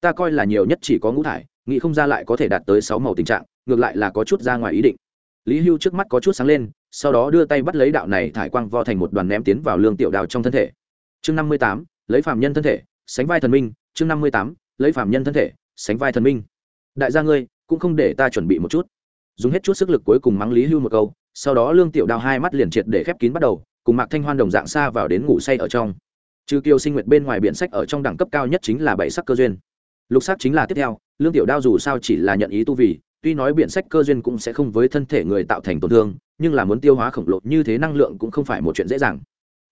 Speaker 1: Ta coi là nhiều nhất chỉ có ngũ thải, nghĩ không ra lại có thể đạt tới sáu màu tình trạng, ngược lại là có chút ra ngoài ý định lý hưu trước mắt có chút sáng lên, sau đó đưa tay bắt lấy đạo này thải quang vo thành một đoàn ném tiến vào lương tiểu đào trong thân thể. Chương năm mươi tám, lấy phạm nhân thân thể, sánh vai thần minh. Chương năm mươi tám, lấy phạm nhân thân thể, sánh vai thần minh. Đại gia ngươi, cũng không để ta chuẩn bị một chút. Dùng hết chút sức lực cuối cùng mắng lý hưu một câu, sau đó lương tiểu đào hai mắt liền triệt để khép kín bắt đầu, cùng mạc thanh hoan đồng dạng xa vào đến ngủ say ở trong. Trừ kiều sinh nguyệt bên ngoài biển sách ở trong đẳng cấp cao nhất chính là bảy sắc cơ duyên. Lục sắc chính là tiếp theo, lương tiểu đao dù sao chỉ là nhận ý tu vì tuy nói biển sách cơ duyên cũng sẽ không với thân thể người tạo thành tổn thương, nhưng là muốn tiêu hóa khổng lồ như thế năng lượng cũng không phải một chuyện dễ dàng.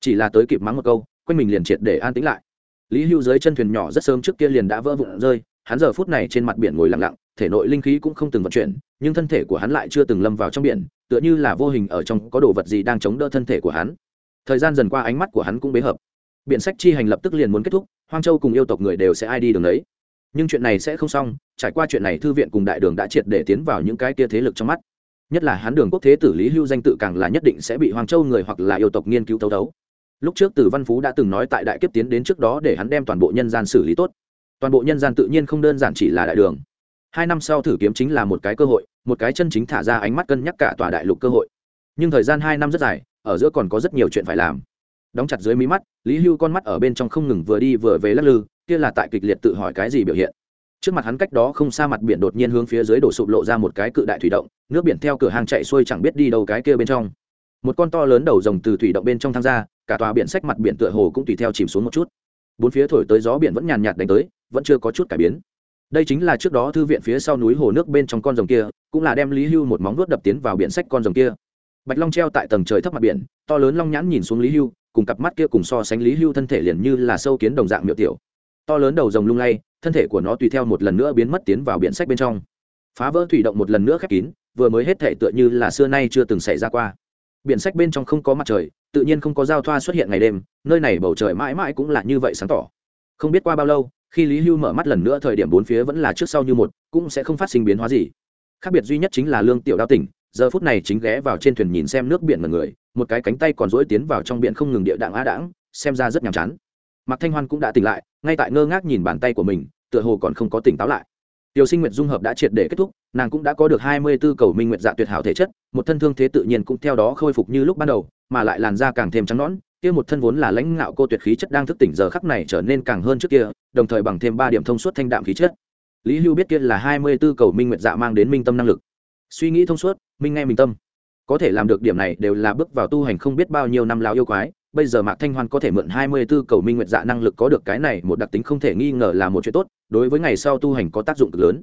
Speaker 1: Chỉ là tới kịp mắng một câu, quanh mình liền triệt để an tĩnh lại. Lý hưu dưới chân thuyền nhỏ rất sớm trước kia liền đã vỡ vụn rơi, hắn giờ phút này trên mặt biển ngồi lặng lặng, thể nội linh khí cũng không từng vận chuyển, nhưng thân thể của hắn lại chưa từng lâm vào trong biển, tựa như là vô hình ở trong có đồ vật gì đang chống đỡ thân thể của hắn. Thời gian dần qua ánh mắt của hắn cũng bế hợp. Biện sách chi hành lập tức liền muốn kết thúc, hoang châu cùng yêu tộc người đều sẽ ai đi đường đấy. Nhưng chuyện này sẽ không xong trải qua chuyện này thư viện cùng đại đường đã triệt để tiến vào những cái kia thế lực trong mắt. Nhất là hán đường quốc thế tử lý hưu danh tự càng là nhất định sẽ bị hoàng châu người hoặc là yêu tộc nghiên cứu thấu thấu. Lúc trước tử văn phú đã từng nói tại đại kiếp tiến đến trước đó để hắn đem toàn bộ nhân gian xử lý tốt. Toàn bộ nhân gian tự nhiên không đơn giản chỉ là đại đường. Hai năm sau thử kiếm chính là một cái cơ hội, một cái chân chính thả ra ánh mắt cân nhắc cả tòa đại lục cơ hội. Nhưng thời gian hai năm rất dài, ở giữa còn có rất nhiều chuyện phải làm. Đóng chặt dưới mí mắt, lý hưu con mắt ở bên trong không ngừng vừa đi vừa về lắc lư, kia là tại kịch liệt tự hỏi cái gì biểu hiện trước mặt hắn cách đó không xa mặt biển đột nhiên hướng phía dưới đổ sụp lộ ra một cái cự đại thủy động, nước biển theo cửa hàng chạy xuôi chẳng biết đi đâu cái kia bên trong. Một con to lớn đầu rồng từ thủy động bên trong tham gia cả tòa biển sách mặt biển tựa hồ cũng tùy theo chìm xuống một chút. Bốn phía thổi tới gió biển vẫn nhàn nhạt đánh tới, vẫn chưa có chút cải biến. Đây chính là trước đó thư viện phía sau núi hồ nước bên trong con rồng kia, cũng là đem lý hưu một móng vuốt đập tiến vào biển sách con rồng kia. Bạch long treo tại tầng trời thấp mặt biển, to lớn long nhãn nhìn xuống lý hưu, cùng cặp mắt kia cùng so sánh lý hưu thân thể liền như là sâu kiến đồng dạng miệu tiểu. To lớn đầu rồng lung lay thân thể của nó tùy theo một lần nữa biến mất tiến vào biển sách bên trong. Phá vỡ thủy động một lần nữa khép kín, vừa mới hết thể tựa như là xưa nay chưa từng xảy ra qua. Biển sách bên trong không có mặt trời, tự nhiên không có giao thoa xuất hiện ngày đêm, nơi này bầu trời mãi mãi cũng là như vậy sáng tỏ. Không biết qua bao lâu, khi lý hưu mở mắt lần nữa thời điểm bốn phía vẫn là trước sau như một, cũng sẽ không phát sinh biến hóa gì. Khác biệt duy nhất chính là lương tiểu đao tỉnh, giờ phút này chính ghé vào trên thuyền nhìn xem nước biển mật người, một cái cánh tay còn dỗi tiến vào trong biển không ngừng địa đạng á đãng, xem ra rất nhàm chán mạc thanh hoan cũng đã tỉnh lại, ngay tại ngơ ngác nhìn bàn tay của mình, tựa hồ còn không có tỉnh táo lại. Tiểu sinh nguyệt dung hợp đã triệt để kết thúc, nàng cũng đã có được hai mươi b ố cầu minh nguyệt dạ tuyệt hảo thể chất, một thân thương thế tự nhiên cũng theo đó khôi phục như lúc ban đầu, mà lại làn da càng thêm trắng nõn, kia một thân vốn là lãnh ngạo cô tuyệt khí chất đang thức tỉnh giờ khắc này trở nên càng hơn trước kia, đồng thời bằng thêm ba điểm thông suốt thanh đạm khí chất. Lý hưu biết kia là hai mươi b ố cầu minh nguyệt dạ mang đến minh tâm năng lực. Suy nghĩ thông suốt, minh nghe minh tâm. Có thể làm được điểm này đều là bước vào tu hành không biết bao nhiêu năm lao yêu quái bây giờ mạc thanh hoan có thể mượn hai mươi 24 cầu minh nguyệt dạ năng lực có được cái này, một đặc tính không thể nghi ngờ là một chuyện tốt, đối với ngày sau tu hành có tác dụng cực lớn.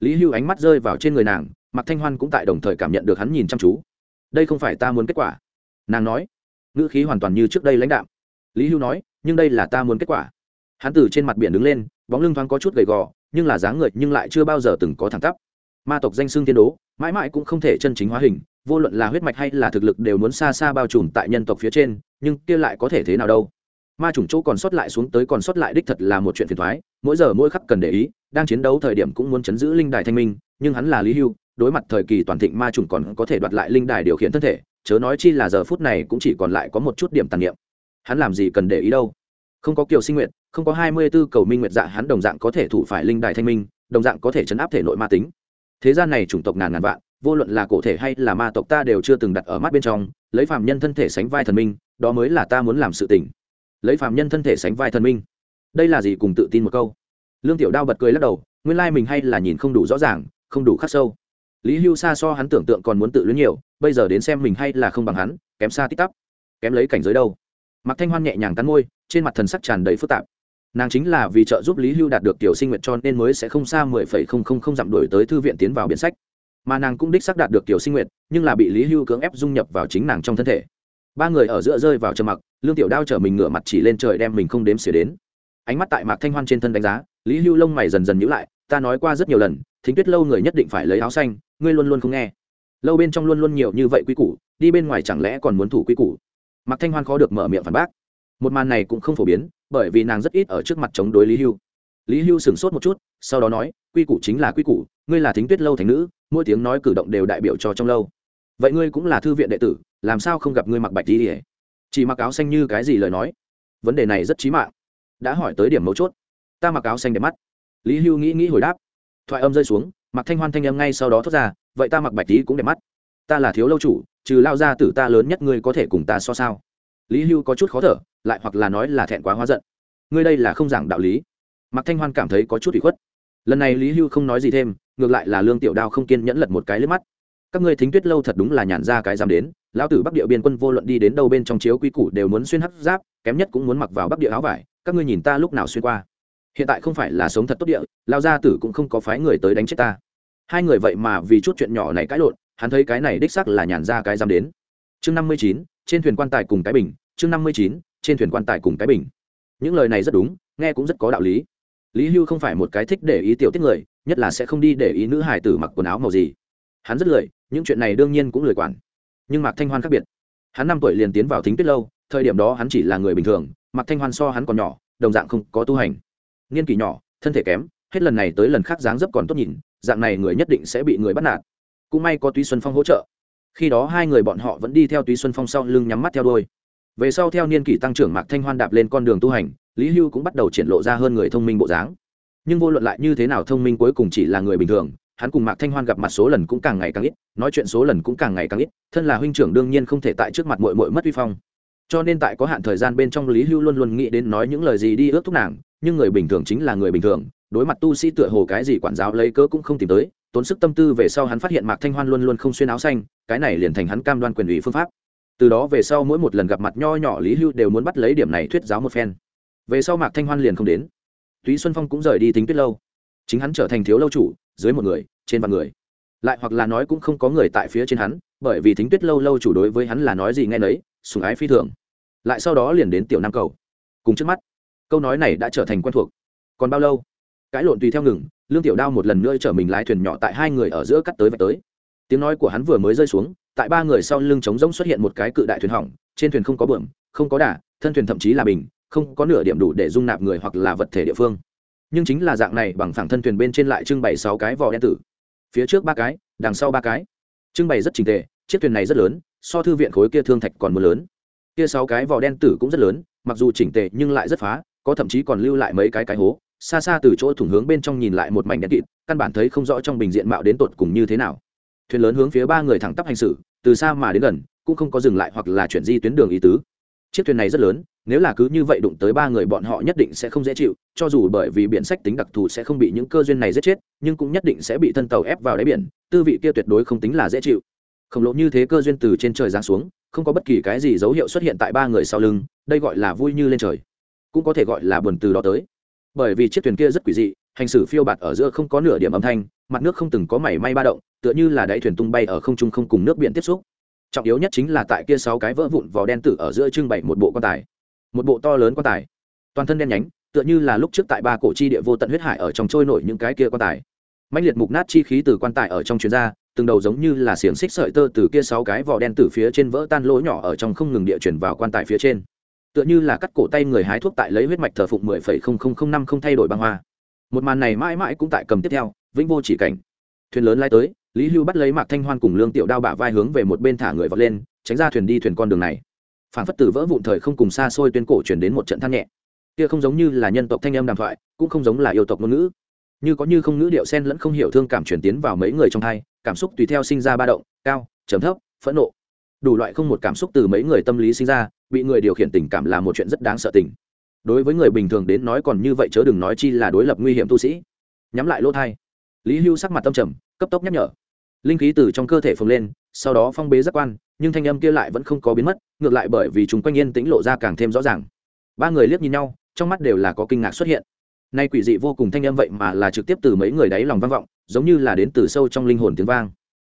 Speaker 1: Lý hưu ánh mắt rơi vào trên người nàng, mạc thanh hoan cũng tại đồng thời cảm nhận được hắn nhìn chăm chú. Đây không phải ta muốn kết quả. Nàng nói, ngữ khí hoàn toàn như trước đây lãnh đạm. Lý hưu nói, nhưng đây là ta muốn kết quả. Hắn từ trên mặt biển đứng lên, bóng lưng thoáng có chút gầy gò, nhưng là dáng người nhưng lại chưa bao giờ từng có thẳng tắp. Ma tộc danh xương tiên đố, mãi mãi cũng không thể chân chính hóa hình, vô luận là huyết mạch hay là thực lực đều muốn xa xa bao trùm tại nhân tộc phía trên nhưng kia lại có thể thế nào đâu? Ma chủng chỗ còn sót lại xuống tới còn sót lại đích thật là một chuyện phiền thoái, mỗi giờ mỗi khắc cần để ý, đang chiến đấu thời điểm cũng muốn chấn giữ linh đài thanh minh, nhưng hắn là lý hưu, đối mặt thời kỳ toàn thịnh ma chủng còn có thể đoạt lại linh đài điều khiển thân thể, chớ nói chi là giờ phút này cũng chỉ còn lại có một chút điểm tàn niệm. Hắn làm gì cần để ý đâu? Không có kiều sinh nguyện không có hai mươi b ố cầu minh nguyện dạ hắn đồng dạng có thể thủ phải linh đài thanh minh, đồng dạng có thể chấn áp thể nội ma tính. Thế gian này chủng tộc ngàn ngàn vạn, vô luận là cổ thể hay là ma tộc ta đều chưa từng đặt ở mắt bên trong, lấy phạm nhân thân thể sánh vai thần minh đó mới là ta muốn làm sự tình. Lấy phạm nhân thân thể sánh vai thần minh. Đây là gì cùng tự tin một câu? Lương tiểu đao bật cười lắc đầu, nguyên lai mình hay là nhìn không đủ rõ ràng, không đủ khắc sâu. Lý hưu xa so hắn tưởng tượng còn muốn tự luyến nhiều, bây giờ đến xem mình hay là không bằng hắn, kém xa tít tắp. Kém lấy cảnh giới đâu? Mặc thanh hoan nhẹ nhàng cắn môi, trên mặt thần sắc tràn đầy phức tạp. Nàng chính là vì trợ giúp lý hưu đạt được tiểu sinh nguyện cho nên mới sẽ không xa mười phẩy không không không dặm đổi tới thư viện tiến vào biển sách. Mà nàng cũng đích xác đạt được tiểu sinh nguyện nhưng là bị lý hưu cưỡng ép dung nhập vào chính nàng trong thân thể ba người ở giữa rơi vào trầm mặc, lương tiểu đao chở mình ngửa mặt chỉ lên trời đem mình không đếm xỉa đến. Ánh mắt tại mạc thanh hoan trên thân đánh giá, lý hưu lông mày dần dần nhữ lại, ta nói qua rất nhiều lần, thính tuyết lâu người nhất định phải lấy áo xanh, ngươi luôn luôn không nghe. Lâu bên trong luôn luôn nhiều như vậy quy củ, đi bên ngoài chẳng lẽ còn muốn thủ quy củ? Mạc thanh hoan khó được mở miệng phản bác. Một màn này cũng không phổ biến, bởi vì nàng rất ít ở trước mặt chống đối lý hưu. Lý hưu sửng sốt một chút, sau đó nói, quy củ chính là quy củ, ngươi là thính tuyết lâu thành nữ, mỗi tiếng nói cử động đều đại biểu cho trong lâu vậy ngươi cũng là thư viện đệ tử, làm sao không gặp ngươi mặc bạch đi chỉ mặc áo xanh như cái gì lời nói? Vấn đề này rất trí mạng. Đã hỏi tới điểm mấu chốt. Ta mặc áo xanh đẹp mắt. Lý hưu nghĩ nghĩ hồi đáp. Thoại âm rơi xuống, mặc thanh hoan thanh âm ngay sau đó thốt ra, vậy ta mặc bạch tí cũng đẹp mắt. Ta là thiếu lâu chủ, trừ lao ra tử ta lớn nhất ngươi có thể cùng ta so sao? Lý hưu có chút khó thở, lại hoặc là nói là thẹn quá hóa giận. Ngươi đây là không giảng đạo lý. Mặc thanh hoan cảm thấy có chút bị khuất. Lần này lý hưu không nói gì thêm, ngược lại là lương tiểu đao không kiên nhẫn lật một cái lướt mắt các ngươi thính tuyết lâu thật đúng là nhàn ra cái dám đến, lão tử bắc địa biên quân vô luận đi đến đâu bên trong chiếu quy củ đều muốn xuyên hấp giáp, kém nhất cũng muốn mặc vào bắc địa áo vải, các ngươi nhìn ta lúc nào xuyên qua. Hiện tại không phải là sống thật tốt địa lao gia tử cũng không có phái người tới đánh chết ta. Hai người vậy mà vì chút chuyện nhỏ này cãi lộn, hắn thấy cái này đích sắc là nhàn ra cái dám đến. Chương năm mươi chín, trên thuyền quan tài cùng cái bình, chương năm mươi chín, trên thuyền quan tài cùng cái bình. Những lời này rất đúng, nghe cũng rất có đạo lý. Lý hưu không phải một cái thích để ý tiểu tiết người, nhất là sẽ không đi để ý nữ hải tử mặc quần áo màu gì hắn rất lười, những chuyện này đương nhiên cũng lười quản. Nhưng mạc thanh hoan khác biệt. Hắn năm tuổi liền tiến vào thính tuyết lâu, thời điểm đó hắn chỉ là người bình thường, mạc thanh hoan so hắn còn nhỏ, đồng dạng không có tu hành. Niên kỷ nhỏ, thân thể kém, hết lần này tới lần khác dáng dấp còn tốt nhìn, dạng này người nhất định sẽ bị người bắt nạt. Cũng may có túy xuân phong hỗ trợ. Khi đó hai người bọn họ vẫn đi theo túy xuân phong sau lưng nhắm mắt theo đôi về sau theo niên kỷ tăng trưởng mạc thanh hoan đạp lên con đường tu hành, lý hưu cũng bắt đầu triển lộ ra hơn người thông minh bộ dáng. Nhưng vô luận lại như thế nào thông minh cuối cùng chỉ là người bình thường hắn cùng mạc thanh hoan gặp mặt số lần cũng càng ngày càng ít, nói chuyện số lần cũng càng ngày càng ít, thân là huynh trưởng đương nhiên không thể tại trước mặt mội mội mất uy phong. Cho nên tại có hạn thời gian bên trong lý hưu luôn luôn nghĩ đến nói những lời gì đi ước thúc nàng, nhưng người bình thường chính là người bình thường, đối mặt tu sĩ tựa hồ cái gì quản giáo lấy cớ cũng không tìm tới, tốn sức tâm tư về sau hắn phát hiện mạc thanh hoan luôn luôn không xuyên áo xanh, cái này liền thành hắn cam đoan quyền ủy phương pháp. Từ đó về sau mỗi một lần gặp mặt nho nhỏ lý hưu đều muốn bắt lấy điểm này thuyết giáo một phen. Về sau mạc thanh hoan liền không đến. Túy xuân phong cũng rời đi tính tuyết lâu. Chính hắn trở thành thiếu lâu chủ dưới một người, trên vạn người. Lại hoặc là nói cũng không có người tại phía trên hắn, bởi vì thính tuyết lâu lâu chủ đối với hắn là nói gì nghe nấy, sùng ái phi thường. Lại sau đó liền đến tiểu nam cầu. Cùng trước mắt, câu nói này đã trở thành quen thuộc. Còn bao lâu? Cãi lộn tùy theo ngừng, lương tiểu đao một lần nữa chở mình lái thuyền nhỏ tại hai người ở giữa cắt tới vạch tới. Tiếng nói của hắn vừa mới rơi xuống, tại ba người sau lưng trống rỗng xuất hiện một cái cự đại thuyền hỏng, trên thuyền không có bượm, không có đà, thân thuyền thậm chí là bình, không có nửa điểm đủ để dung nạp người hoặc là vật thể địa phương nhưng chính là dạng này bằng phẳng thân thuyền bên trên lại trưng bày sáu cái vỏ đen tử. Phía trước ba cái, đằng sau ba cái. Trưng bày rất trình tề, chiếc thuyền này rất lớn, so thư viện khối kia thương thạch còn mưa lớn. Kia sáu cái vỏ đen tử cũng rất lớn, mặc dù chỉnh tề nhưng lại rất phá, có thậm chí còn lưu lại mấy cái cái hố, xa xa từ chỗ thủng hướng bên trong nhìn lại một mảnh đen kịt, căn bản thấy không rõ trong bình diện mạo đến tột cùng như thế nào. Thuyền lớn hướng phía ba người thẳng tắp hành xử, từ xa mà đến gần, cũng không có dừng lại hoặc là chuyển di tuyến đường ý tứ. Chiếc thuyền này rất lớn nếu là cứ như vậy đụng tới ba người bọn họ nhất định sẽ không dễ chịu, cho dù bởi vì biển sách tính đặc thù sẽ không bị những cơ duyên này giết chết, nhưng cũng nhất định sẽ bị thân tàu ép vào đáy biển, tư vị kia tuyệt đối không tính là dễ chịu. Khổng lồ như thế cơ duyên từ trên trời giáng xuống, không có bất kỳ cái gì dấu hiệu xuất hiện tại ba người sau lưng, đây gọi là vui như lên trời. Cũng có thể gọi là buồn từ đó tới. Bởi vì chiếc thuyền kia rất quỷ dị, hành xử phiêu bạt ở giữa không có nửa điểm âm thanh, mặt nước không từng có mảy may ba động, tựa như là đáy thuyền tung bay ở không trung không cùng nước biển tiếp xúc. Trọng yếu nhất chính là tại kia sáu cái vỡ vụn vỏ đen tử ở giữa trưng bày một bộ quan tài một bộ to lớn quan tài. Toàn thân đen nhánh, tựa như là lúc trước tại ba cổ chi địa vô tận huyết hải ở trong trôi nổi những cái kia quan tài. Mạnh liệt mục nát chi khí từ quan tài ở trong chuyến ra, từng đầu giống như là xiềng xích sợi tơ từ kia sáu cái vỏ đen từ phía trên vỡ tan lỗ nhỏ ở trong không ngừng địa chuyển vào quan tài phía trên. Tựa như là cắt cổ tay người hái thuốc tại lấy huyết mạch thờ phụng mười phẩy không không không năm không thay đổi băng hoa. Một màn này mãi mãi cũng tại cầm tiếp theo, vĩnh vô chỉ cảnh. Thuyền lớn lai tới, lý hưu bắt lấy mạc thanh hoan cùng lương tiểu đao bả vai hướng về một bên thả người vọt lên, tránh ra thuyền đi thuyền con đường này phản phất tử vỡ vụn thời không cùng xa xôi tuyên cổ chuyển đến một trận than nhẹ. Kia không giống như là nhân tộc thanh âm đàm thoại, cũng không giống là yêu tộc ngôn ngữ. Như có như không ngữ điệu sen lẫn không hiểu thương cảm chuyển tiến vào mấy người trong thai, cảm xúc tùy theo sinh ra ba động, cao, trầm thấp, phẫn nộ. Đủ loại không một cảm xúc từ mấy người tâm lý sinh ra, bị người điều khiển tình cảm là một chuyện rất đáng sợ tình. Đối với người bình thường đến nói còn như vậy chớ đừng nói chi là đối lập nguy hiểm tu sĩ. Nhắm lại lỗ thai. Lý hưu sắc mặt tâm trầm, cấp tốc nhắc nhở. Linh khí từ trong cơ thể phồng lên sau đó phong bế giác quan, nhưng thanh âm kia lại vẫn không có biến mất, ngược lại bởi vì chúng quanh yên tĩnh lộ ra càng thêm rõ ràng. Ba người liếc nhìn nhau, trong mắt đều là có kinh ngạc xuất hiện. Nay quỷ dị vô cùng thanh âm vậy mà là trực tiếp từ mấy người đáy lòng vang vọng, giống như là đến từ sâu trong linh hồn tiếng vang.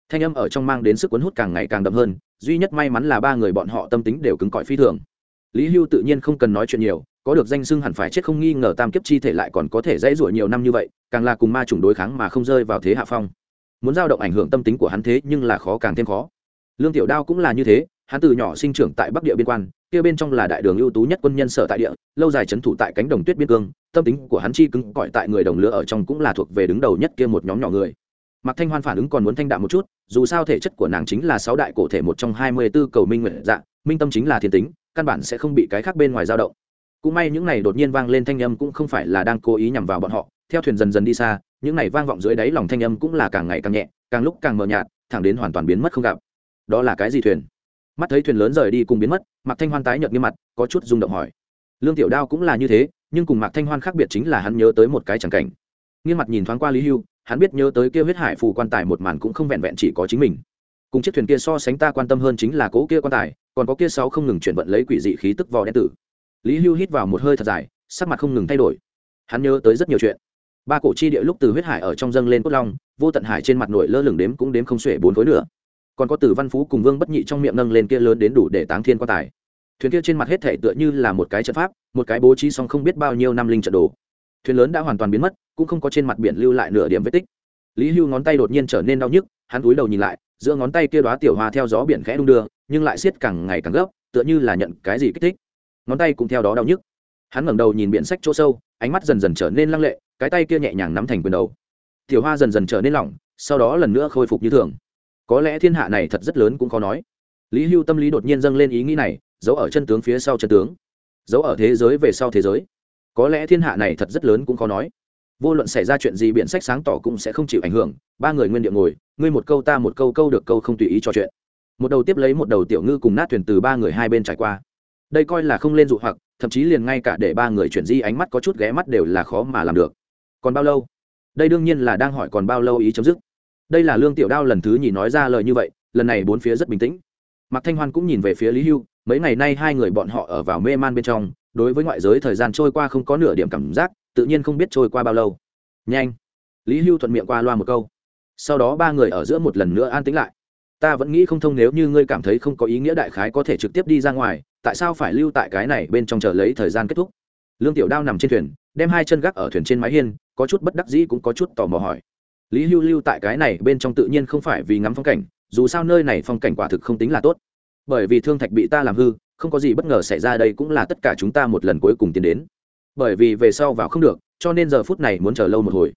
Speaker 1: Thanh âm ở trong mang đến sức cuốn hút càng ngày càng đậm hơn, duy nhất may mắn là ba người bọn họ tâm tính đều cứng cỏi phi thường. Lý hưu tự nhiên không cần nói chuyện nhiều, có được danh xưng hẳn phải chết không nghi ngờ tam kiếp chi thể lại còn có thể dãy rủa nhiều năm như vậy, càng là cùng ma chủng đối kháng mà không rơi vào thế hạ phong muốn giao động ảnh hưởng tâm tính của hắn thế nhưng là khó càng thêm khó lương tiểu đao cũng là như thế hắn từ nhỏ sinh trưởng tại bắc địa biên quan kia bên trong là đại đường ưu tú nhất quân nhân sở tại địa lâu dài trấn thủ tại cánh đồng tuyết biên cương tâm tính của hắn chi cứng cỏi tại người đồng lứa ở trong cũng là thuộc về đứng đầu nhất kia một nhóm nhỏ người Mạc Thanh Hoan phản ứng còn muốn thanh đạm một chút, dù sao thể chất của nàng chính là sáu đại cổ thể một trong hai mươi 24 cầu minh nguyện dạ, minh tâm chính là thiên tính, căn bản sẽ không bị cái khác bên ngoài dao động. Cũng may những này đột nhiên vang lên thanh âm cũng không phải là đang cố ý nhằm vào bọn họ, theo thuyền dần dần đi xa, những này vang vọng dưới đáy lòng thanh âm cũng là càng ngày càng nhẹ, càng lúc càng mờ nhạt, thẳng đến hoàn toàn biến mất không gặp. Đó là cái gì thuyền? Mắt thấy thuyền lớn rời đi cùng biến mất, Mạc Thanh Hoan tái nhợt nghiêm mặt, có chút rung động hỏi. Lương Tiểu Đao cũng là như thế, nhưng cùng Mạc Thanh Hoan khác biệt chính là hắn nhớ tới một cái chẳng cảnh. nghiêm mặt nhìn thoáng qua Lý Hưu, hắn biết nhớ tới kia huyết hải phù quan tài một màn cũng không vẹn vẹn chỉ có chính mình cùng chiếc thuyền kia so sánh ta quan tâm hơn chính là cỗ kia quan tài còn có kia sáu không ngừng chuyển vận lấy quỷ dị khí tức vò đen tử lý hưu hít vào một hơi thật dài sắc mặt không ngừng thay đổi hắn nhớ tới rất nhiều chuyện ba cổ chi địa lúc từ huyết hải ở trong dâng lên cốt long, vô tận hải trên mặt nổi lơ lửng đếm cũng đếm không xuể bốn khối nữa còn có tử văn phú cùng vương bất nhị trong miệng nâng lên kia lớn đến đủ để táng thiên quan tài. Thuyền kia trên mặt hết thể tựa như là một cái trận pháp, một cái bố trí song không biết bao nhiêu năm linh trận đồ. Thuyền lớn đã hoàn toàn biến mất, cũng không có trên mặt biển lưu lại nửa điểm vết tích. Lý hưu ngón tay đột nhiên trở nên đau nhức, hắn cúi đầu nhìn lại, giữa ngón tay kia đoá tiểu hoa theo gió biển khẽ đung đưa, nhưng lại siết càng ngày càng gấp, tựa như là nhận cái gì kích thích. Ngón tay cũng theo đó đau nhức. Hắn ngẩng đầu nhìn biển sách chỗ sâu, ánh mắt dần dần trở nên lăng lệ cái tay kia nhẹ nhàng nắm thành quyền đầu. Tiểu hoa dần dần trở nên lỏng, sau đó lần nữa khôi phục như thường. Có lẽ thiên hạ này thật rất lớn cũng khó nói. Lý hưu tâm lý đột nhiên dâng lên ý nghĩ này, giấu ở chân tướng phía sau chân tướng. Giấu ở thế giới về sau thế giới. Có lẽ thiên hạ này thật rất lớn cũng khó nói. Vô luận xảy ra chuyện gì biện sách sáng tỏ cũng sẽ không chịu ảnh hưởng. Ba người nguyên địa ngồi, ngươi một câu ta một câu câu được câu không tùy ý trò chuyện. Một đầu tiếp lấy một đầu tiểu ngư cùng nát thuyền từ ba người hai bên trải qua. Đây coi là không lên dụ hoặc, thậm chí liền ngay cả để ba người chuyển di ánh mắt có chút ghé mắt đều là khó mà làm được còn bao lâu? Đây đương nhiên là đang hỏi còn bao lâu ý chấm dứt. Đây là lương tiểu đao lần thứ nhì nói ra lời như vậy, lần này bốn phía rất bình tĩnh. Mạc thanh hoan cũng nhìn về phía lý hưu, mấy ngày nay hai người bọn họ ở vào mê man bên trong, đối với ngoại giới thời gian trôi qua không có nửa điểm cảm giác, tự nhiên không biết trôi qua bao lâu. Nhanh. Lý hưu thuận miệng qua loa một câu. Sau đó ba người ở giữa một lần nữa an tĩnh lại. Ta vẫn nghĩ không thông nếu như ngươi cảm thấy không có ý nghĩa đại khái có thể trực tiếp đi ra ngoài, tại sao phải lưu tại cái này bên trong chờ lấy thời gian kết thúc? Lương tiểu đao nằm trên thuyền đem hai chân gác ở thuyền trên mái hiên, có chút bất đắc dĩ cũng có chút tò mò hỏi. Lý hưu lưu tại cái này bên trong tự nhiên không phải vì ngắm phong cảnh, dù sao nơi này phong cảnh quả thực không tính là tốt. Bởi vì thương thạch bị ta làm hư, không có gì bất ngờ xảy ra đây cũng là tất cả chúng ta một lần cuối cùng tiến đến. Bởi vì về sau vào không được, cho nên giờ phút này muốn chờ lâu một hồi.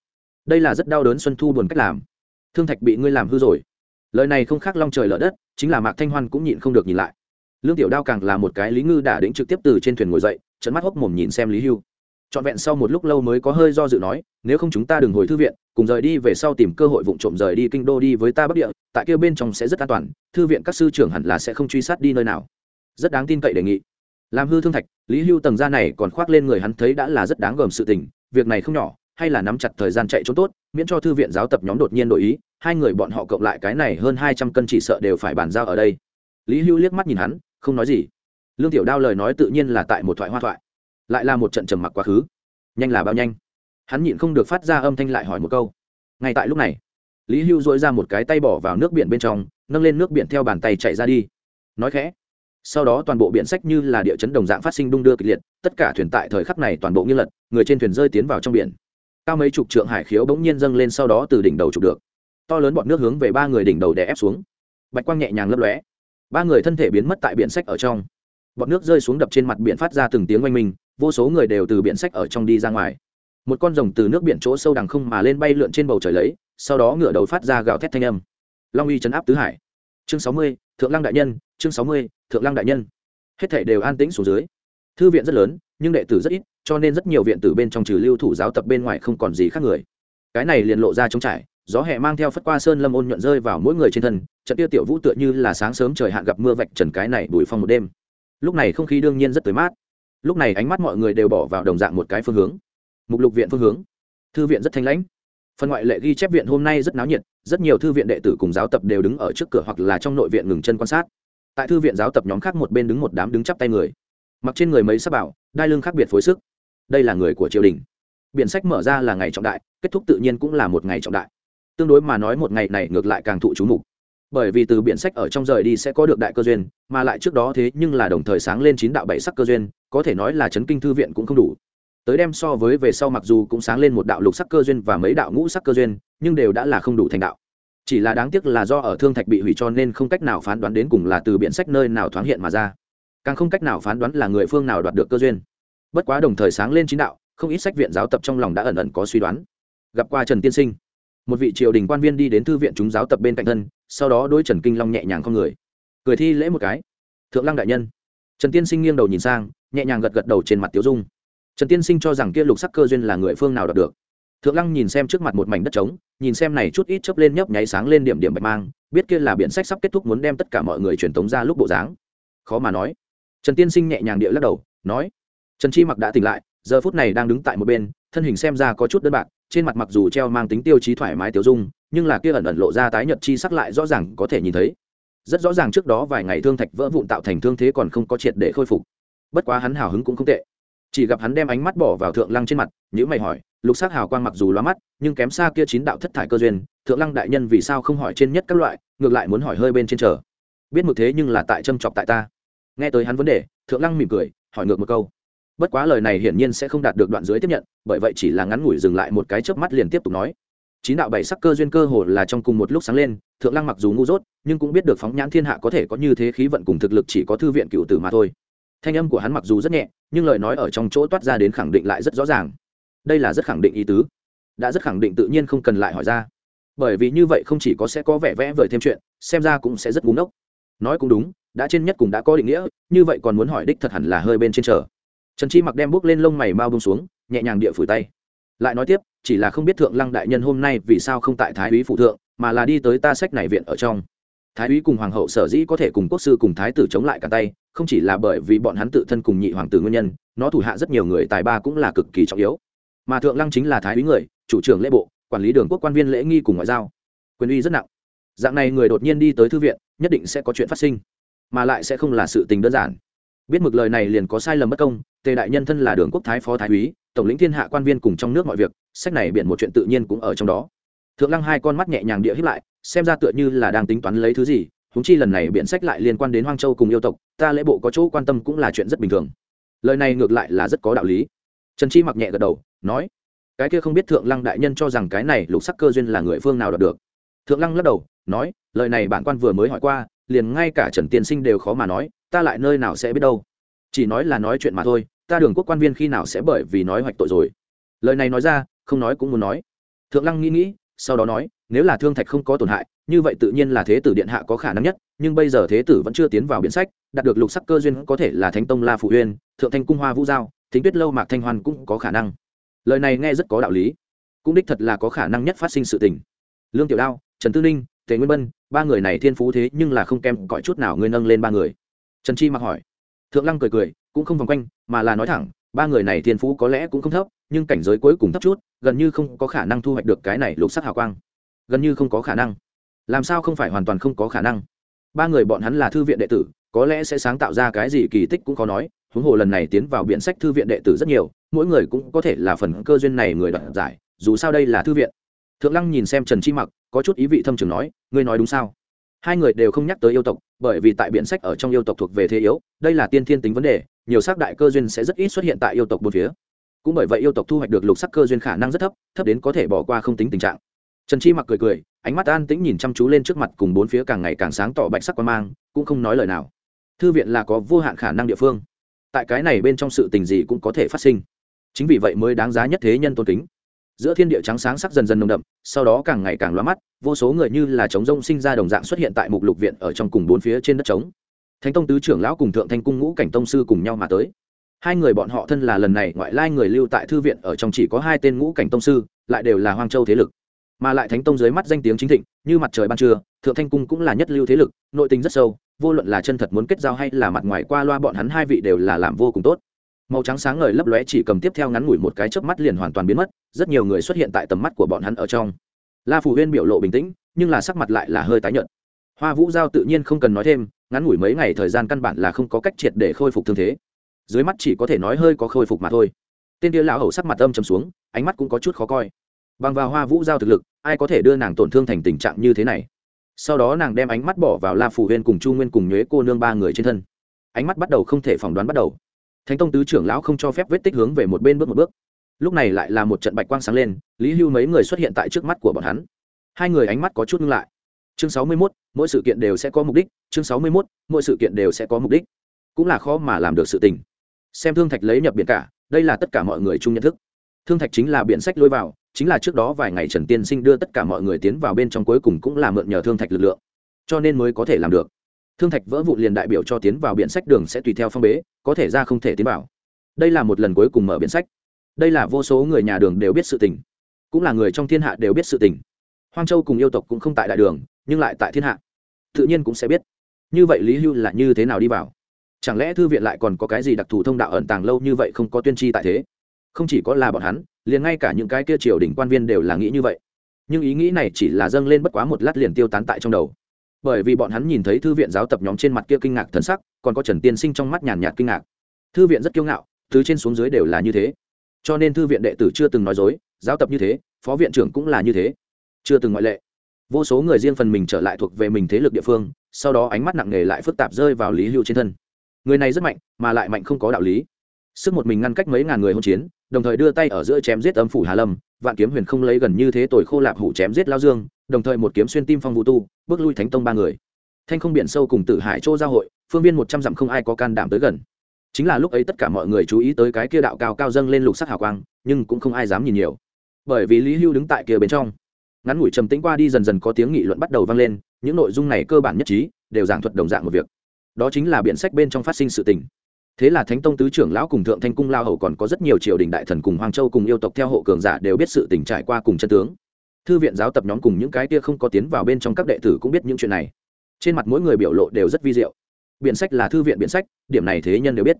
Speaker 1: Đây là rất đau đớn xuân thu buồn cách làm. Thương thạch bị ngươi làm hư rồi. Lời này không khác long trời lở đất, chính là mạc thanh hoan cũng nhịn không được nhìn lại. Lương tiểu đao càng là một cái lý ngư đả đĩnh trực tiếp từ trên thuyền ngồi dậy trận mắt hốc mồm nhìn xem lý hưu trọn vẹn sau một lúc lâu mới có hơi do dự nói, nếu không chúng ta đừng hồi thư viện, cùng rời đi về sau tìm cơ hội vụ trộm rời đi kinh đô đi với ta bắc địa, tại kia bên trong sẽ rất an toàn, thư viện các sư trưởng hẳn là sẽ không truy sát đi nơi nào. Rất đáng tin cậy đề nghị. Làm hư thương thạch, lý hưu tầng ra này còn khoác lên người hắn thấy đã là rất đáng gờm sự tình, việc này không nhỏ, hay là nắm chặt thời gian chạy trốn tốt, miễn cho thư viện giáo tập nhóm đột nhiên đổi ý, hai người bọn họ cộng lại cái này hơn hai trăm cân chỉ sợ đều phải bàn giao ở đây. Lý hưu liếc mắt nhìn hắn, không nói gì. Lương tiểu đao lời nói tự nhiên là tại một thoại hoa thoại lại là một trận trầm mặc quá khứ. Nhanh là bao nhanh? Hắn nhịn không được phát ra âm thanh lại hỏi một câu. Ngay tại lúc này, lý hưu dội ra một cái tay bỏ vào nước biển bên trong, nâng lên nước biển theo bàn tay chạy ra đi. Nói khẽ, sau đó toàn bộ biển sách như là địa chấn đồng dạng phát sinh đung đưa kịch liệt, tất cả thuyền tại thời khắc này toàn bộ nghiêng lật, người trên thuyền rơi tiến vào trong biển. Cao mấy chục trượng hải khiếu bỗng nhiên dâng lên sau đó từ đỉnh đầu chụp được. To lớn bọn nước hướng về ba người đỉnh đầu đè ép xuống. Bạch quang nhẹ nhàng lấp lóe. Ba người thân thể biến mất tại biển sách ở trong. Bọn nước rơi xuống đập trên mặt biển phát ra từng tiếng oanh minh vô số người đều từ biển sách ở trong đi ra ngoài. Một con rồng từ nước biển chỗ sâu đằng không mà lên bay lượn trên bầu trời lấy, sau đó ngửa đầu phát ra gào thét thanh âm. Long uy chấn áp tứ hải. Chương sáu mươi, thượng lăng đại nhân, chương sáu mươi, thượng lăng đại nhân. Hết thảy đều an tĩnh xuống dưới. Thư viện rất lớn, nhưng đệ tử rất ít, cho nên rất nhiều viện tử bên trong trừ lưu thủ giáo tập bên ngoài không còn gì khác người. Cái này liền lộ ra trống trải, gió hè mang theo phất qua sơn lâm ôn nhuận rơi vào mỗi người trên thân, trận tiêu tiểu vũ tựa như là sáng sớm trời hạn gặp mưa vạch trần cái này đuổi phong một đêm. Lúc này không khí đương nhiên rất tới mát lúc này ánh mắt mọi người đều bỏ vào đồng dạng một cái phương hướng. Mục lục viện phương hướng. Thư viện rất thanh lãnh. Phần ngoại lệ ghi chép viện hôm nay rất náo nhiệt, rất nhiều thư viện đệ tử cùng giáo tập đều đứng ở trước cửa hoặc là trong nội viện ngừng chân quan sát. Tại thư viện giáo tập nhóm khác một bên đứng một đám đứng chắp tay người. Mặc trên người mấy sắc bảo, đai lưng khác biệt phối sức. Đây là người của triều đình. Biển sách mở ra là ngày trọng đại, kết thúc tự nhiên cũng là một ngày trọng đại. Tương đối mà nói một ngày này ngược lại càng thụ chú mục. Bởi vì từ biển sách ở trong rời đi sẽ có được đại cơ duyên, mà lại trước đó thế nhưng là đồng thời sáng lên chín đạo bảy sắc cơ duyên có thể nói là chấn kinh thư viện cũng không đủ. Tới đem so với về sau mặc dù cũng sáng lên một đạo lục sắc cơ duyên và mấy đạo ngũ sắc cơ duyên, nhưng đều đã là không đủ thành đạo. Chỉ là đáng tiếc là do ở thương thạch bị hủy cho nên không cách nào phán đoán đến cùng là từ biện sách nơi nào thoáng hiện mà ra. Càng không cách nào phán đoán là người phương nào đoạt được cơ duyên. Bất quá đồng thời sáng lên chín đạo, không ít sách viện giáo tập trong lòng đã ẩn ẩn có suy đoán. Gặp qua trần tiên sinh, một vị triều đình quan viên đi đến thư viện chúng giáo tập bên cạnh thân, sau đó đôi trần kinh long nhẹ nhàng con người. Cười thi lễ một cái. Thượng lăng đại nhân. Trần tiên sinh nghiêng đầu nhìn sang nhẹ nhàng gật gật đầu trên mặt tiếu dung. Trần tiên sinh cho rằng kia lục sắc cơ duyên là người phương nào đạt được. Thượng lăng nhìn xem trước mặt một mảnh đất trống, nhìn xem này chút ít chớp lên nhấp nháy sáng lên điểm điểm bạch mang, biết kia là biện sách sắp kết thúc muốn đem tất cả mọi người truyền tống ra lúc bộ dáng. Khó mà nói. Trần tiên sinh nhẹ nhàng địa lắc đầu, nói, trần chi mặc đã tỉnh lại, giờ phút này đang đứng tại một bên, thân hình xem ra có chút đơn bạc, trên mặt mặc dù treo mang tính tiêu chí thoải mái tiêu dung, nhưng là kia ẩn ẩn lộ ra tái nhợt chi sắc lại rõ ràng có thể nhìn thấy. Rất rõ ràng trước đó vài ngày thương thạch vỡ vụn tạo thành thương thế còn không có triệt để khôi phục bất quá hắn hào hứng cũng không tệ. Chỉ gặp hắn đem ánh mắt bỏ vào thượng lăng trên mặt nhữ mày hỏi, lục sắc hào quang mặc dù lóa mắt, nhưng kém xa kia chín đạo thất thải cơ duyên, thượng lăng đại nhân vì sao không hỏi trên nhất các loại, ngược lại muốn hỏi hơi bên trên chờ. Biết một thế nhưng là tại châm chọc tại ta. Nghe tới hắn vấn đề, thượng lăng mỉm cười, hỏi ngược một câu. Bất quá lời này hiển nhiên sẽ không đạt được đoạn dưới tiếp nhận, bởi vậy chỉ là ngắn ngủi dừng lại một cái chớp mắt liền tiếp tục nói. Chín đạo bảy sắc cơ duyên cơ hồ là trong cùng một lúc sáng lên, thượng lăng mặc dù ngu dốt, nhưng cũng biết được phóng nhãn thiên hạ có thể có như thế khí vận cùng thực lực chỉ có thư viện cựu tử mà thôi thanh âm của hắn mặc dù rất nhẹ, nhưng lời nói ở trong chỗ toát ra đến khẳng định lại rất rõ ràng. Đây là rất khẳng định ý tứ. Đã rất khẳng định tự nhiên không cần lại hỏi ra. Bởi vì như vậy không chỉ có sẽ có vẻ vẽ vời thêm chuyện, xem ra cũng sẽ rất búng ốc nói cũng đúng, đã trên nhất cũng đã có định nghĩa, như vậy còn muốn hỏi đích thật hẳn là hơi bên trên chờ. Trần chi mặc đem bước lên lông mày mau bông xuống, nhẹ nhàng địa phủi tay. Lại nói tiếp, chỉ là không biết thượng lăng đại nhân hôm nay vì sao không tại thái úy phụ thượng, mà là đi tới ta sách này viện ở trong. Thái úy cùng hoàng hậu sở dĩ có thể cùng quốc sư cùng thái tử chống lại cả tay không chỉ là bởi vì bọn hắn tự thân cùng nhị hoàng tử nguyên nhân, nó thủ hạ rất nhiều người tài ba cũng là cực kỳ trọng yếu. Mà thượng lăng chính là thái úy người, chủ trưởng lễ bộ, quản lý đường quốc quan viên lễ nghi cùng ngoại giao. Quyền uy rất nặng. Dạng này người đột nhiên đi tới thư viện, nhất định sẽ có chuyện phát sinh. Mà lại sẽ không là sự tình đơn giản. Biết mực lời này liền có sai lầm bất công, tề đại nhân thân là đường quốc thái phó thái úy, tổng lĩnh thiên hạ quan viên cùng trong nước mọi việc, sách này biện một chuyện tự nhiên cũng ở trong đó. Thượng lăng hai con mắt nhẹ nhàng địa hít lại, xem ra tựa như là đang tính toán lấy thứ gì húng chi lần này biện sách lại liên quan đến hoang châu cùng yêu tộc, ta lễ bộ có chỗ quan tâm cũng là chuyện rất bình thường. Lời này ngược lại là rất có đạo lý. Trần chi mặc nhẹ gật đầu, nói, cái kia không biết thượng lăng đại nhân cho rằng cái này lục sắc cơ duyên là người phương nào đọc được? Thượng lăng lắc đầu, nói, lời này bản quan vừa mới hỏi qua, liền ngay cả trần tiên sinh đều khó mà nói, ta lại nơi nào sẽ biết đâu. Chỉ nói là nói chuyện mà thôi, ta đường quốc quan viên khi nào sẽ bởi vì nói hoạch tội rồi? Lời này nói ra, không nói cũng muốn nói. Thượng lăng nghĩ nghĩ, sau đó nói, nếu là thương thạch không có tổn hại như vậy tự nhiên là thế tử điện hạ có khả năng nhất, nhưng bây giờ thế tử vẫn chưa tiến vào biển sách, đạt được lục sắc cơ duyên có thể là thánh tông la phụ huyên thượng thanh cung hoa vũ giao, thính tuyết lâu mạc thanh hoan cũng có khả năng. Lời này nghe rất có đạo lý. Cũng đích thật là có khả năng nhất phát sinh sự tình. Lương tiểu đao, trần tư ninh, tề nguyên bân, ba người này thiên phú thế nhưng là không kém cõi chút nào ngươi nâng lên ba người. Trần chi mặc hỏi. Thượng lăng cười cười, cũng không vòng quanh, mà là nói thẳng, ba người này thiên phú có lẽ cũng không thấp, nhưng cảnh giới cuối cùng thấp chút, gần như không có khả năng thu hoạch được cái này lục sắc hào quang. Gần như không có khả năng làm sao không phải hoàn toàn không có khả năng? Ba người bọn hắn là thư viện đệ tử, có lẽ sẽ sáng tạo ra cái gì kỳ tích cũng khó nói, huống hồ lần này tiến vào biện sách thư viện đệ tử rất nhiều, mỗi người cũng có thể là phần cơ duyên này người đoạt giải, dù sao đây là thư viện. Thượng lăng nhìn xem trần chi mặc, có chút ý vị thâm trường nói, ngươi nói đúng sao? Hai người đều không nhắc tới yêu tộc, bởi vì tại biện sách ở trong yêu tộc thuộc về thế yếu, đây là tiên thiên tính vấn đề, nhiều sắc đại cơ duyên sẽ rất ít xuất hiện tại yêu tộc bốn phía. Cũng bởi vậy yêu tộc thu hoạch được lục sắc cơ duyên khả năng rất thấp thấp đến có thể bỏ qua không tính tình trạng trần chi mặc cười cười, ánh mắt an tĩnh nhìn chăm chú lên trước mặt cùng bốn phía càng ngày càng sáng tỏ bạch sắc quan mang, cũng không nói lời nào. Thư viện là có vô hạn khả năng địa phương. Tại cái này bên trong sự tình gì cũng có thể phát sinh. Chính vì vậy mới đáng giá nhất thế nhân tôn kính. Giữa thiên địa trắng sáng sắc dần dần nồng đậm, sau đó càng ngày càng loa mắt, vô số người như là trống rông sinh ra đồng dạng xuất hiện tại mục lục viện ở trong cùng bốn phía trên đất trống. Thánh tông tứ trưởng lão cùng thượng thanh cung ngũ cảnh tông sư cùng nhau mà tới. Hai người bọn họ thân là lần này ngoại lai người lưu tại thư viện ở trong chỉ có hai tên ngũ cảnh tông sư, lại đều là hoang châu thế lực mà lại thánh tông dưới mắt danh tiếng chính thịnh, như mặt trời ban trưa, thượng thanh cung cũng là nhất lưu thế lực, nội tình rất sâu, vô luận là chân thật muốn kết giao hay là mặt ngoài qua loa bọn hắn hai vị đều là làm vô cùng tốt. Màu trắng sáng ngời lấp lóe chỉ cầm tiếp theo ngắn ngủi một cái chớp mắt liền hoàn toàn biến mất, rất nhiều người xuất hiện tại tầm mắt của bọn hắn ở trong. La Phù huyên biểu lộ bình tĩnh, nhưng là sắc mặt lại là hơi tái nhợt. Hoa vũ giao tự nhiên không cần nói thêm, ngắn ngủi mấy ngày thời gian căn bản là không có cách triệt để khôi phục thương thế. Dưới mắt chỉ có thể nói hơi có khôi phục mà thôi. Tên kia lão hầu sắc mặt âm trầm xuống, ánh mắt cũng có chút khó coi bằng vào hoa vũ giao thực lực ai có thể đưa nàng tổn thương thành tình trạng như thế này? Sau đó nàng đem ánh mắt bỏ vào la phủ huyên cùng chu nguyên cùng nhuế cô nương ba người trên thân. Ánh mắt bắt đầu không thể phỏng đoán bắt đầu. Thánh tông tứ trưởng lão không cho phép vết tích hướng về một bên bước một bước. Lúc này lại là một trận bạch quang sáng lên lý hưu mấy người xuất hiện tại trước mắt của bọn hắn. Hai người ánh mắt có chút ngưng lại. Chương sáu mươi 61, mỗi sự kiện đều sẽ có mục đích. Chương sáu mươi 61, mỗi sự kiện đều sẽ có mục đích. Cũng là khó mà làm được sự tình. Xem thương thạch lấy nhập biển cả đây là tất cả mọi người chung nhận thức. Thương thạch chính là biển sách lôi vào chính là trước đó vài ngày trần tiên sinh đưa tất cả mọi người tiến vào bên trong cuối cùng cũng là mượn nhờ thương thạch lực lượng, cho nên mới có thể làm được. Thương thạch vỡ vụ liền đại biểu cho tiến vào biện sách đường sẽ tùy theo phong bế, có thể ra không thể tiến vào. Đây là một lần cuối cùng mở biện sách. Đây là vô số người nhà đường đều biết sự tình, cũng là người trong thiên hạ đều biết sự tình. Hoang châu cùng yêu tộc cũng không tại đại đường, nhưng lại tại thiên hạ. Tự nhiên cũng sẽ biết. Như vậy lý hưu là như thế nào đi vào? Chẳng lẽ thư viện lại còn có cái gì đặc thù thông đạo ẩn tàng lâu như vậy không có tuyên tri tại thế? Không chỉ có là bọn hắn liền ngay cả những cái kia triều đình quan viên đều là nghĩ như vậy. Nhưng ý nghĩ này chỉ là dâng lên bất quá một lát liền tiêu tán tại trong đầu. Bởi vì bọn hắn nhìn thấy thư viện giáo tập nhóm trên mặt kia kinh ngạc thần sắc, còn có trần tiên sinh trong mắt nhàn nhạt kinh ngạc. Thư viện rất kiêu ngạo, từ trên xuống dưới đều là như thế. Cho nên thư viện đệ tử chưa từng nói dối, giáo tập như thế, phó viện trưởng cũng là như thế. Chưa từng ngoại lệ. Vô số người riêng phần mình trở lại thuộc về mình thế lực địa phương, sau đó ánh mắt nặng nề lại phức tạp rơi vào lý hưu trên thân. Người này rất mạnh, mà lại mạnh không có đạo lý sức một mình ngăn cách mấy ngàn người hỗn chiến, đồng thời đưa tay ở giữa chém giết âm phủ hà lâm, vạn kiếm huyền không lấy gần như thế tội khô lạp hủ chém giết lao dương, đồng thời một kiếm xuyên tim phong vũ tu, bước lui thánh tông ba người. Thanh không biển sâu cùng tử hải châu giao hội, phương viên một trăm dặm không ai có can đảm tới gần. Chính là lúc ấy tất cả mọi người chú ý tới cái kia đạo cao cao dâng lên lục sắc hào quang, nhưng cũng không ai dám nhìn nhiều. Bởi vì lý hưu đứng tại kia bên trong, ngắn ngủi trầm tĩnh qua đi dần dần có tiếng nghị luận bắt đầu vang lên, những nội dung này cơ bản nhất trí, đều giảng thuật đồng dạng một việc. Đó chính là biện sách bên trong phát sinh sự tình thế là thánh tông tứ trưởng lão cùng thượng thanh cung lao hầu còn có rất nhiều triều đình đại thần cùng hoàng châu cùng yêu tộc theo hộ cường giả đều biết sự tình trải qua cùng chân tướng. Thư viện giáo tập nhóm cùng những cái kia không có tiến vào bên trong các đệ tử cũng biết những chuyện này. Trên mặt mỗi người biểu lộ đều rất vi diệu. Biện sách là thư viện biện sách, điểm này thế nhân đều biết.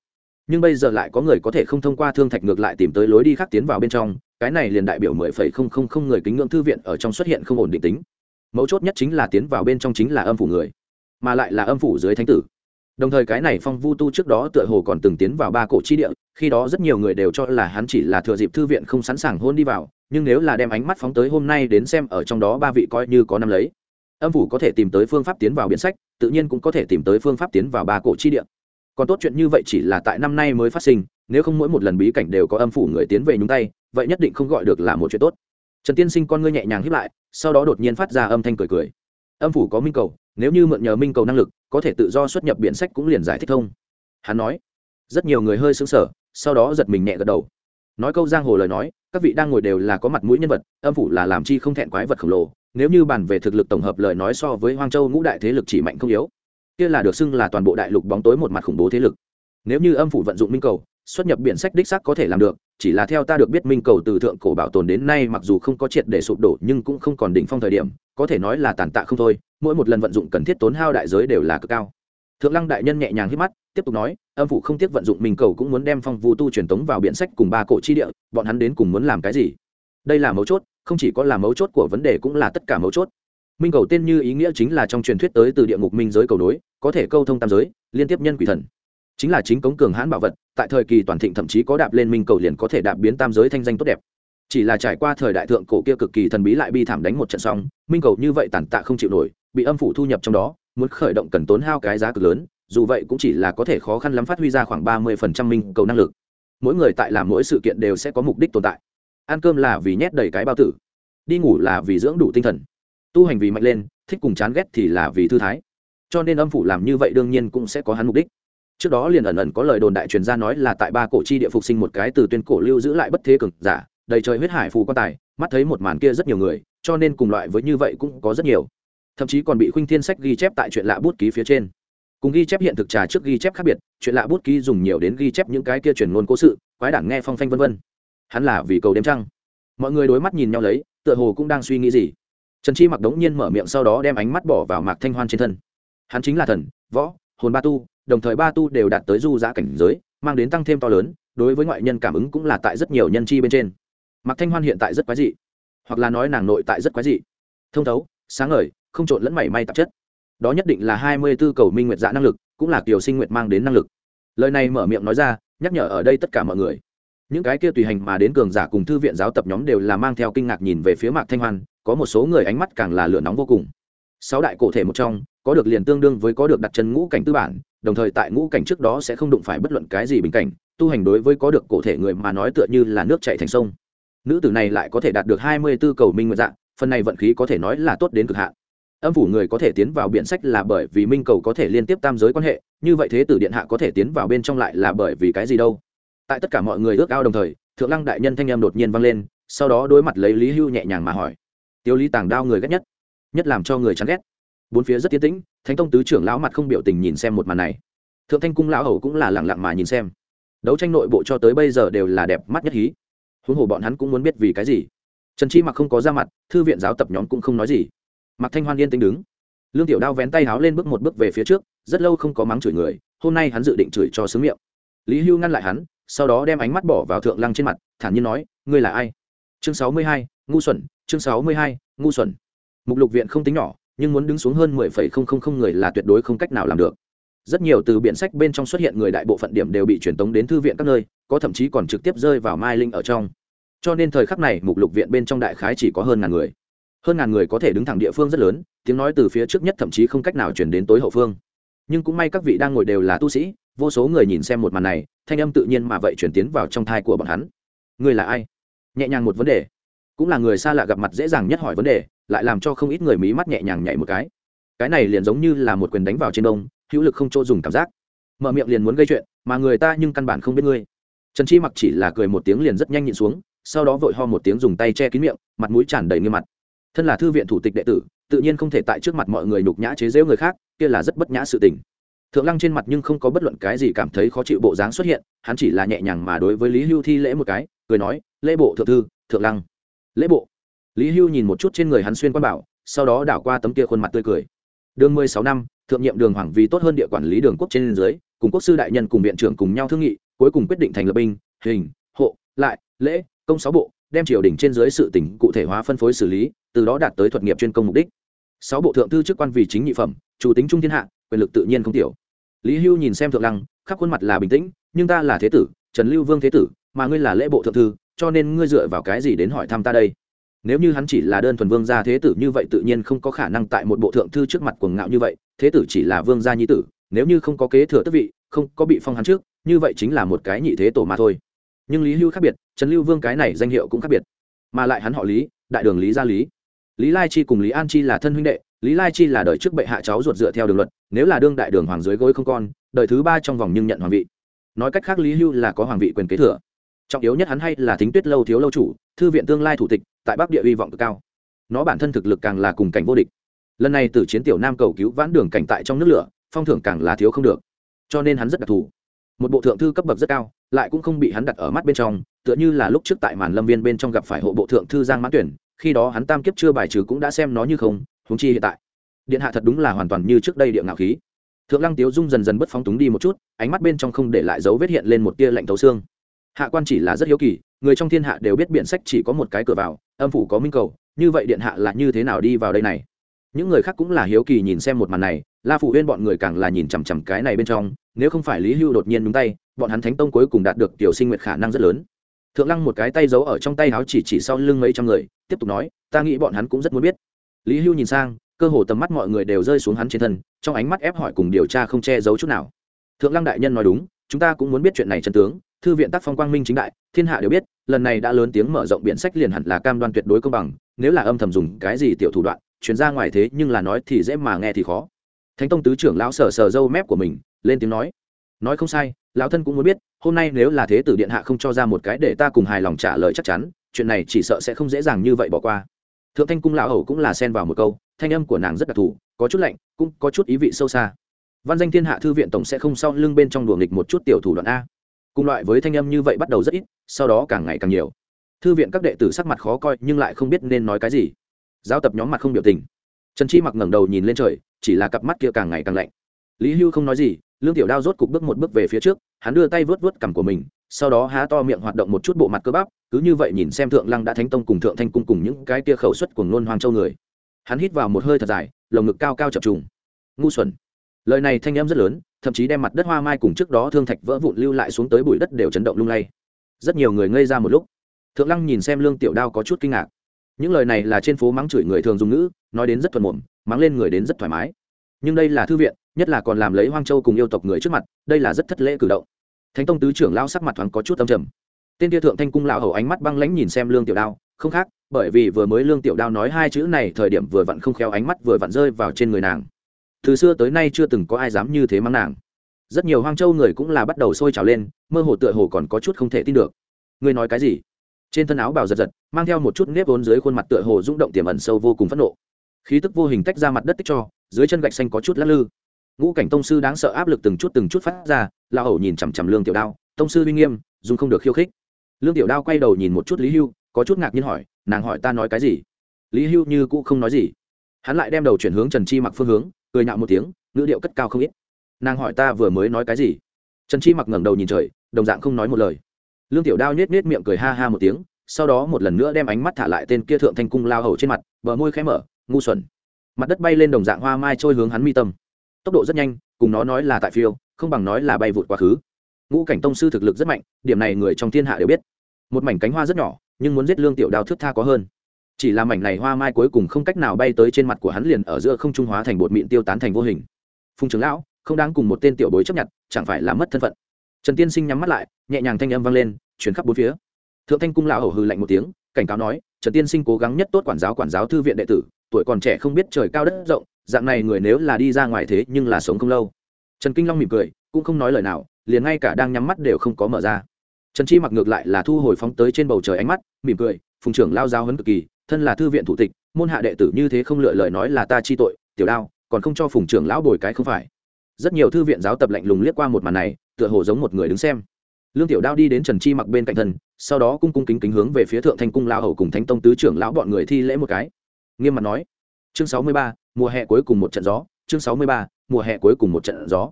Speaker 1: Nhưng bây giờ lại có người có thể không thông qua thương thạch ngược lại tìm tới lối đi khác tiến vào bên trong, cái này liền đại biểu mười phẩy không không không người kính ngưỡng thư viện ở trong xuất hiện không ổn định tính. Mấu chốt nhất chính là tiến vào bên trong chính là âm phủ người, mà lại là âm phủ dưới thánh tử đồng thời cái này phong vu tu trước đó tựa hồ còn từng tiến vào ba cổ chi địa, khi đó rất nhiều người đều cho là hắn chỉ là thừa dịp thư viện không sẵn sàng hôn đi vào, nhưng nếu là đem ánh mắt phóng tới hôm nay đến xem ở trong đó ba vị coi như có năm lấy. Âm phủ có thể tìm tới phương pháp tiến vào biện sách, tự nhiên cũng có thể tìm tới phương pháp tiến vào ba cổ chi địa. Còn tốt chuyện như vậy chỉ là tại năm nay mới phát sinh, nếu không mỗi một lần bí cảnh đều có âm phủ người tiến về nhúng tay, vậy nhất định không gọi được là một chuyện tốt. Trần tiên sinh con ngươi nhẹ nhàng hiếp lại, sau đó đột nhiên phát ra âm thanh cười cười. Âm phủ có minh cầu, nếu như mượn nhờ minh cầu năng lực có thể tự do xuất nhập biển sách cũng liền giải thích thông hắn nói. Rất nhiều người hơi xứng sở sau đó giật mình nhẹ gật đầu. Nói câu giang hồ lời nói, các vị đang ngồi đều là có mặt mũi nhân vật, âm phủ là làm chi không thẹn quái vật khổng lồ, nếu như bàn về thực lực tổng hợp lời nói so với hoang châu ngũ đại thế lực chỉ mạnh không yếu, kia là được xưng là toàn bộ đại lục bóng tối một mặt khủng bố thế lực. Nếu như âm phủ vận dụng minh cầu, xuất nhập biển sách đích xác có thể làm được, chỉ là theo ta được biết minh cầu từ thượng cổ bảo tồn đến nay mặc dù không có triệt để sụp đổ nhưng cũng không còn đỉnh phong thời điểm, có thể nói là tàn tạ không thôi mỗi một lần vận dụng cần thiết tốn hao đại giới đều là cực cao. Thượng lăng đại nhân nhẹ nhàng hít mắt, tiếp tục nói, âm phủ không tiếc vận dụng minh cầu cũng muốn đem phong vu tu truyền tống vào biển sách cùng ba cổ chi địa, bọn hắn đến cùng muốn làm cái gì? Đây là mấu chốt, không chỉ có là mấu chốt của vấn đề cũng là tất cả mấu chốt. Minh cầu tên như ý nghĩa chính là trong truyền thuyết tới từ địa ngục minh giới cầu đối có thể câu thông tam giới, liên tiếp nhân quỷ thần. Chính là chính cống cường hãn bảo vật, tại thời kỳ toàn thịnh thậm chí có đạp lên minh cầu liền có thể đạp biến tam giới thanh danh tốt đẹp. Chỉ là trải qua thời đại thượng cổ kia cực kỳ thần bí lại bi thảm đánh một trận xong, minh cầu như vậy tàn tạ không chịu nổi bị âm phủ thu nhập trong đó, muốn khởi động cần tốn hao cái giá cực lớn, dù vậy cũng chỉ là có thể khó khăn lắm phát huy ra khoảng ba mươi phần trăm minh cầu năng lực. Mỗi người tại làm mỗi sự kiện đều sẽ có mục đích tồn tại. Ăn cơm là vì nhét đầy cái bao tử, đi ngủ là vì dưỡng đủ tinh thần. Tu hành vì mạnh lên, thích cùng chán ghét thì là vì thư thái. Cho nên âm phủ làm như vậy đương nhiên cũng sẽ có hắn mục đích. Trước đó liền ẩn ẩn có lời đồn đại truyền ra nói là tại ba cổ chi địa phục sinh một cái từ tuyên cổ lưu giữ lại bất thế cực giả, đầy trời huyết hải phù quan tài, mắt thấy một màn kia rất nhiều người, cho nên cùng loại với như vậy cũng có rất nhiều thậm chí còn bị khuynh thiên sách ghi chép tại chuyện lạ bút ký phía trên. Cùng ghi chép hiện thực trà trước ghi chép khác biệt, chuyện lạ bút ký dùng nhiều đến ghi chép những cái kia truyền ngôn cố sự, quái đản nghe phong phanh vân vân. Hắn là vì cầu đêm trăng. Mọi người đối mắt nhìn nhau lấy, tựa hồ cũng đang suy nghĩ gì. Trần chi mặc đống nhiên mở miệng sau đó đem ánh mắt bỏ vào mạc thanh hoan trên thân. Hắn chính là thần, võ, hồn ba tu, đồng thời ba tu đều đạt tới du giã cảnh giới, mang đến tăng thêm to lớn, đối với ngoại nhân cảm ứng cũng là tại rất nhiều nhân chi bên trên. Mạc thanh hoan hiện tại rất quái dị, hoặc là nói nàng nội tại rất quái dị. Thông thấu, sáng ngời không trộn lẫn mảy may tạp chất. Đó nhất định là hai mươi b ố cầu minh nguyệt dạ năng lực, cũng là kiều sinh nguyệt mang đến năng lực. Lời này mở miệng nói ra, nhắc nhở ở đây tất cả mọi người. Những cái kia tùy hành mà đến cường giả cùng thư viện giáo tập nhóm đều là mang theo kinh ngạc nhìn về phía mạc thanh hoan, có một số người ánh mắt càng là lửa nóng vô cùng. Sáu đại cổ thể một trong, có được liền tương đương với có được đặt chân ngũ cảnh tư bản, đồng thời tại ngũ cảnh trước đó sẽ không đụng phải bất luận cái gì bình cảnh, tu hành đối với có được cổ thể người mà nói tựa như là nước chạy thành sông. Nữ tử này lại có thể đạt được hai mươi b ố cầu minh nguyện dạng phần này vận khí có thể nói là tốt đến cực hạn âm phủ người có thể tiến vào biện sách là bởi vì minh cầu có thể liên tiếp tam giới quan hệ, như vậy thế tử điện hạ có thể tiến vào bên trong lại là bởi vì cái gì đâu? Tại tất cả mọi người ước ao đồng thời, thượng lăng đại nhân thanh em đột nhiên vang lên, sau đó đối mặt lấy lý hưu nhẹ nhàng mà hỏi. Tiêu lý tàng đao người ghét nhất nhất làm cho người chán ghét. Bốn phía rất tiến tĩnh, thánh tông tứ trưởng lão mặt không biểu tình nhìn xem một màn này. Thượng thanh cung lão hầu cũng là lẳng lặng mà nhìn xem. Đấu tranh nội bộ cho tới bây giờ đều là đẹp mắt nhất hí. Huống hồ bọn hắn cũng muốn biết vì cái gì. Trần chi mặc không có ra mặt, thư viện giáo tập nhóm cũng không nói gì mạc thanh hoan yên tĩnh đứng. Lương tiểu đao vén tay háo lên bước một bước về phía trước, rất lâu không có mắng chửi người, hôm nay hắn dự định chửi cho sướng miệng. Lý hưu ngăn lại hắn, sau đó đem ánh mắt bỏ vào thượng lăng trên mặt, thản nhiên nói, ngươi là ai? Chương sáu mươi hai, ngu xuẩn, chương sáu mươi hai, ngu xuẩn. Mục lục viện không tính nhỏ, nhưng muốn đứng xuống hơn mười phẩy không không không người là tuyệt đối không cách nào làm được. Rất nhiều từ biện sách bên trong xuất hiện người đại bộ phận điểm đều bị truyền tống đến thư viện các nơi, có thậm chí còn trực tiếp rơi vào mai linh ở trong. Cho nên thời khắc này, mục lục viện bên trong đại khái chỉ có hơn ngàn người hơn ngàn người có thể đứng thẳng địa phương rất lớn, tiếng nói từ phía trước nhất thậm chí không cách nào chuyển đến tối hậu phương. Nhưng cũng may các vị đang ngồi đều là tu sĩ, vô số người nhìn xem một màn này, thanh âm tự nhiên mà vậy chuyển tiến vào trong thai của bọn hắn. Người là ai? Nhẹ nhàng một vấn đề. Cũng là người xa lạ gặp mặt dễ dàng nhất hỏi vấn đề, lại làm cho không ít người mí mắt nhẹ nhàng nhảy một cái. Cái này liền giống như là một quyền đánh vào trên đông, hữu lực không chỗ dùng cảm giác. Mở miệng liền muốn gây chuyện, mà người ta nhưng căn bản không biết ngươi. Trần chi mặc chỉ là cười một tiếng liền rất nhanh nhịn xuống, sau đó vội ho một tiếng dùng tay che kín miệng, mặt mũi tràn đầy nghiêm mặt thân là thư viện thủ tịch đệ tử, tự nhiên không thể tại trước mặt mọi người nhục nhã chế giễu người khác, kia là rất bất nhã sự tình. Thượng lăng trên mặt nhưng không có bất luận cái gì cảm thấy khó chịu bộ dáng xuất hiện, hắn chỉ là nhẹ nhàng mà đối với lý hưu thi lễ một cái, cười nói, lễ bộ, thượng thư, thượng lăng. Lễ bộ? Lý hưu nhìn một chút trên người hắn xuyên quan bảo, sau đó đảo qua tấm kia khuôn mặt tươi cười. Đường mười sáu năm, thượng nhiệm đường hoàng vì tốt hơn địa quản lý đường quốc trên dưới, cùng quốc sư đại nhân cùng viện trưởng cùng nhau thương nghị, cuối cùng quyết định thành lập binh, hình, hộ, lại, lễ, công sáu bộ, đem triều đình trên dưới sự tỉnh cụ thể hóa phân phối xử lý từ đó đạt tới thuật nghiệp chuyên công mục đích. Sáu bộ thượng thư chức quan vì chính nhị phẩm, chủ tính trung thiên hạ, quyền lực tự nhiên không tiểu. Lý hưu nhìn xem thượng lăng, khắp khuôn mặt là bình tĩnh, nhưng ta là thế tử, trần lưu vương thế tử, mà ngươi là lễ bộ thượng thư, cho nên ngươi dựa vào cái gì đến hỏi thăm ta đây? Nếu như hắn chỉ là đơn thuần vương gia thế tử như vậy tự nhiên không có khả năng tại một bộ thượng thư trước mặt quần ngạo như vậy, thế tử chỉ là vương gia nhi tử, nếu như không có kế thừa tước vị, không có bị phong hắn trước, như vậy chính là một cái nhị thế tổ mà thôi. Nhưng lý hưu khác biệt, trần lưu vương cái này danh hiệu cũng khác biệt, mà lại hắn họ lý, đại đường lý gia lý lý lai chi cùng lý an chi là thân huynh đệ, lý lai chi là đời trước bệ hạ cháu ruột dựa theo đường luật, nếu là đương đại đường hoàng dưới gối không con, đời thứ ba trong vòng nhưng nhận hoàng vị. Nói cách khác lý hưu là có hoàng vị quyền kế thừa. Trọng yếu nhất hắn hay là thính tuyết lâu thiếu lâu chủ, thư viện tương lai thủ tịch, tại bắc địa hy vọng cực cao. Nó bản thân thực lực càng là cùng cảnh vô địch. Lần này từ chiến tiểu nam cầu cứu vãn đường cảnh tại trong nước lửa, phong thưởng càng là thiếu không được. Cho nên hắn rất đặc thù. Một bộ thượng thư cấp bậc rất cao, lại cũng không bị hắn đặt ở mắt bên trong, tựa như là lúc trước tại màn lâm viên bên trong gặp phải hộ bộ thượng thư giang mãn tuyển khi đó hắn tam kiếp chưa bài trừ cũng đã xem nó như không húng chi hiện tại. Điện hạ thật đúng là hoàn toàn như trước đây địa ngạo khí. Thượng lăng tiếu dung dần dần bất phóng túng đi một chút, ánh mắt bên trong không để lại dấu vết hiện lên một tia lạnh thấu xương. Hạ quan chỉ là rất hiếu kỳ, người trong thiên hạ đều biết biện sách chỉ có một cái cửa vào, âm phủ có minh cầu, như vậy điện hạ là như thế nào đi vào đây này? Những người khác cũng là hiếu kỳ nhìn xem một màn này, la phụ huyên bọn người càng là nhìn chằm chằm cái này bên trong, nếu không phải lý hưu đột nhiên nhúng tay, bọn hắn thánh tông cuối cùng đạt được tiểu sinh nguyệt khả năng rất lớn. Thượng lăng một cái tay giấu ở trong tay áo chỉ chỉ sau lưng mấy trăm người tiếp tục nói, ta nghĩ bọn hắn cũng rất muốn biết. Lý hưu nhìn sang, cơ hồ tầm mắt mọi người đều rơi xuống hắn trên thân, trong ánh mắt ép hỏi cùng điều tra không che giấu chút nào. Thượng lăng đại nhân nói đúng, chúng ta cũng muốn biết chuyện này chân tướng, thư viện tác phong quang minh chính đại, thiên hạ đều biết, lần này đã lớn tiếng mở rộng biện sách liền hẳn là cam đoan tuyệt đối công bằng, nếu là âm thầm dùng cái gì tiểu thủ đoạn chuyển ra ngoài thế nhưng là nói thì dễ mà nghe thì khó. Thánh tông tứ trưởng lão sờ sờ râu mép của mình, lên tiếng nói nói không sai, lão thân cũng muốn biết, hôm nay nếu là thế tử điện hạ không cho ra một cái để ta cùng hài lòng trả lời chắc chắn chuyện này chỉ sợ sẽ không dễ dàng như vậy bỏ qua. Thượng thanh cung lão hầu cũng là xen vào một câu, thanh âm của nàng rất đặc thù, có chút lạnh, cũng có chút ý vị sâu xa. Văn danh thiên hạ thư viện tổng sẽ không sau lưng bên trong đùa nghịch một chút tiểu thủ đoạn a. Cùng loại với thanh âm như vậy bắt đầu rất ít, sau đó càng ngày càng nhiều. Thư viện các đệ tử sắc mặt khó coi, nhưng lại không biết nên nói cái gì. Giáo tập nhóm mặt không biểu tình. Trần chi mặc ngẩng đầu nhìn lên trời, chỉ là cặp mắt kia càng ngày càng lạnh. Lý hưu không nói gì lương tiểu đao rốt cục bước một bước về phía trước, hắn đưa tay vớt vớt cằm của mình, sau đó há to miệng hoạt động một chút bộ mặt cơ bắp, cứ như vậy nhìn xem thượng lăng đã thánh tông cùng thượng thanh cung cùng những cái tia khẩu suất của ngôn hoàng châu người. Hắn hít vào một hơi thật dài, lồng ngực cao cao chập trùng. Ngu xuẩn. Lời này thanh em rất lớn, thậm chí đem mặt đất hoa mai cùng trước đó thương thạch vỡ vụn lưu lại xuống tới bụi đất đều chấn động lung lay. Rất nhiều người ngây ra một lúc. Thượng lăng nhìn xem lương tiểu đao có chút kinh ngạc. Những lời này là trên phố mắng chửi người thường dùng ngữ, nói đến rất thuần muộn mắng lên người đến rất thoải mái nhưng đây là thư viện, nhất là còn làm lấy hoang châu cùng yêu tộc người trước mặt, đây là rất thất lễ cử động. Thánh tông tứ trưởng lao sắc mặt thoáng có chút âm trầm. Tên kia thượng thanh cung lão hầu ánh mắt băng lãnh nhìn xem lương tiểu đao, không khác, bởi vì vừa mới lương tiểu đao nói hai chữ này thời điểm vừa vặn không khéo ánh mắt vừa vặn rơi vào trên người nàng. Từ xưa tới nay chưa từng có ai dám như thế mắng nàng. Rất nhiều hoang châu người cũng là bắt đầu sôi trào lên, mơ hồ tựa hồ còn có chút không thể tin được. Ngươi nói cái gì? Trên thân áo bào giật giật, mang theo một chút nếp vốn dưới khuôn mặt tựa hồ rung động tiềm ẩn sâu vô cùng phẫn nộ khí tức vô hình tách ra mặt đất tích cho, dưới chân gạch xanh có chút lắc lư. Ngũ cảnh tông sư đáng sợ áp lực từng chút từng chút phát ra la hầu nhìn chằm chằm lương tiểu đao, tông sư uy nghiêm, dùng không được khiêu khích. Lương tiểu đao quay đầu nhìn một chút lý hưu, có chút ngạc nhiên hỏi, nàng hỏi ta nói cái gì? Lý hưu như cũ không nói gì. Hắn lại đem đầu chuyển hướng trần chi mặc phương hướng, cười nhạo một tiếng, ngữ điệu cất cao không ít. Nàng hỏi ta vừa mới nói cái gì? Trần chi mặc ngẩng đầu nhìn trời, đồng dạng không nói một lời. Lương tiểu đao nhét nhét miệng cười ha ha một tiếng, sau đó một lần nữa đem ánh mắt thả lại tên kia thượng thanh cung lao hầu trên mặt, bờ môi khẽ mở ngu xuẩn. Mặt đất bay lên đồng dạng hoa mai trôi hướng hắn mi tâm. Tốc độ rất nhanh, cùng nó nói là tại phiêu, không bằng nói là bay vụt quá khứ. Ngũ cảnh tông sư thực lực rất mạnh, điểm này người trong thiên hạ đều biết. Một mảnh cánh hoa rất nhỏ, nhưng muốn giết lương tiểu đao thước tha có hơn. Chỉ là mảnh này hoa mai cuối cùng không cách nào bay tới trên mặt của hắn liền ở giữa không trung hóa thành bột mịn tiêu tán thành vô hình. Phùng trưởng lão, không đáng cùng một tên tiểu bối chấp nhận, chẳng phải là mất thân phận. Trần tiên sinh nhắm mắt lại, nhẹ nhàng thanh âm vang lên, chuyển khắp bốn phía. Thượng thanh cung lão hầu hư lạnh một tiếng, cảnh cáo nói, trần tiên sinh cố gắng nhất tốt quản giáo quản giáo thư viện đệ tử tuổi còn trẻ không biết trời cao đất rộng, dạng này người nếu là đi ra ngoài thế nhưng là sống không lâu. Trần kinh long mỉm cười, cũng không nói lời nào, liền ngay cả đang nhắm mắt đều không có mở ra. Trần chi mặc ngược lại là thu hồi phóng tới trên bầu trời ánh mắt, mỉm cười, phùng trưởng lao giáo hấn cực kỳ, thân là thư viện thủ tịch, môn hạ đệ tử như thế không lựa lời nói là ta chi tội, tiểu đao, còn không cho phùng trưởng lão bồi cái không phải. Rất nhiều thư viện giáo tập lạnh lùng liếc qua một màn này, tựa hồ giống một người đứng xem. Lương tiểu đao đi đến trần chi mặc bên cạnh thân, sau đó cung cung kính kính hướng về phía thượng thanh cung lão hầu cùng thánh tông tứ trưởng lão bọn người thi lễ một cái nghiêm mặt nói. Chương sáu mươi ba, mùa hè cuối cùng một trận gió. Chương sáu mươi ba, mùa hè cuối cùng một trận gió.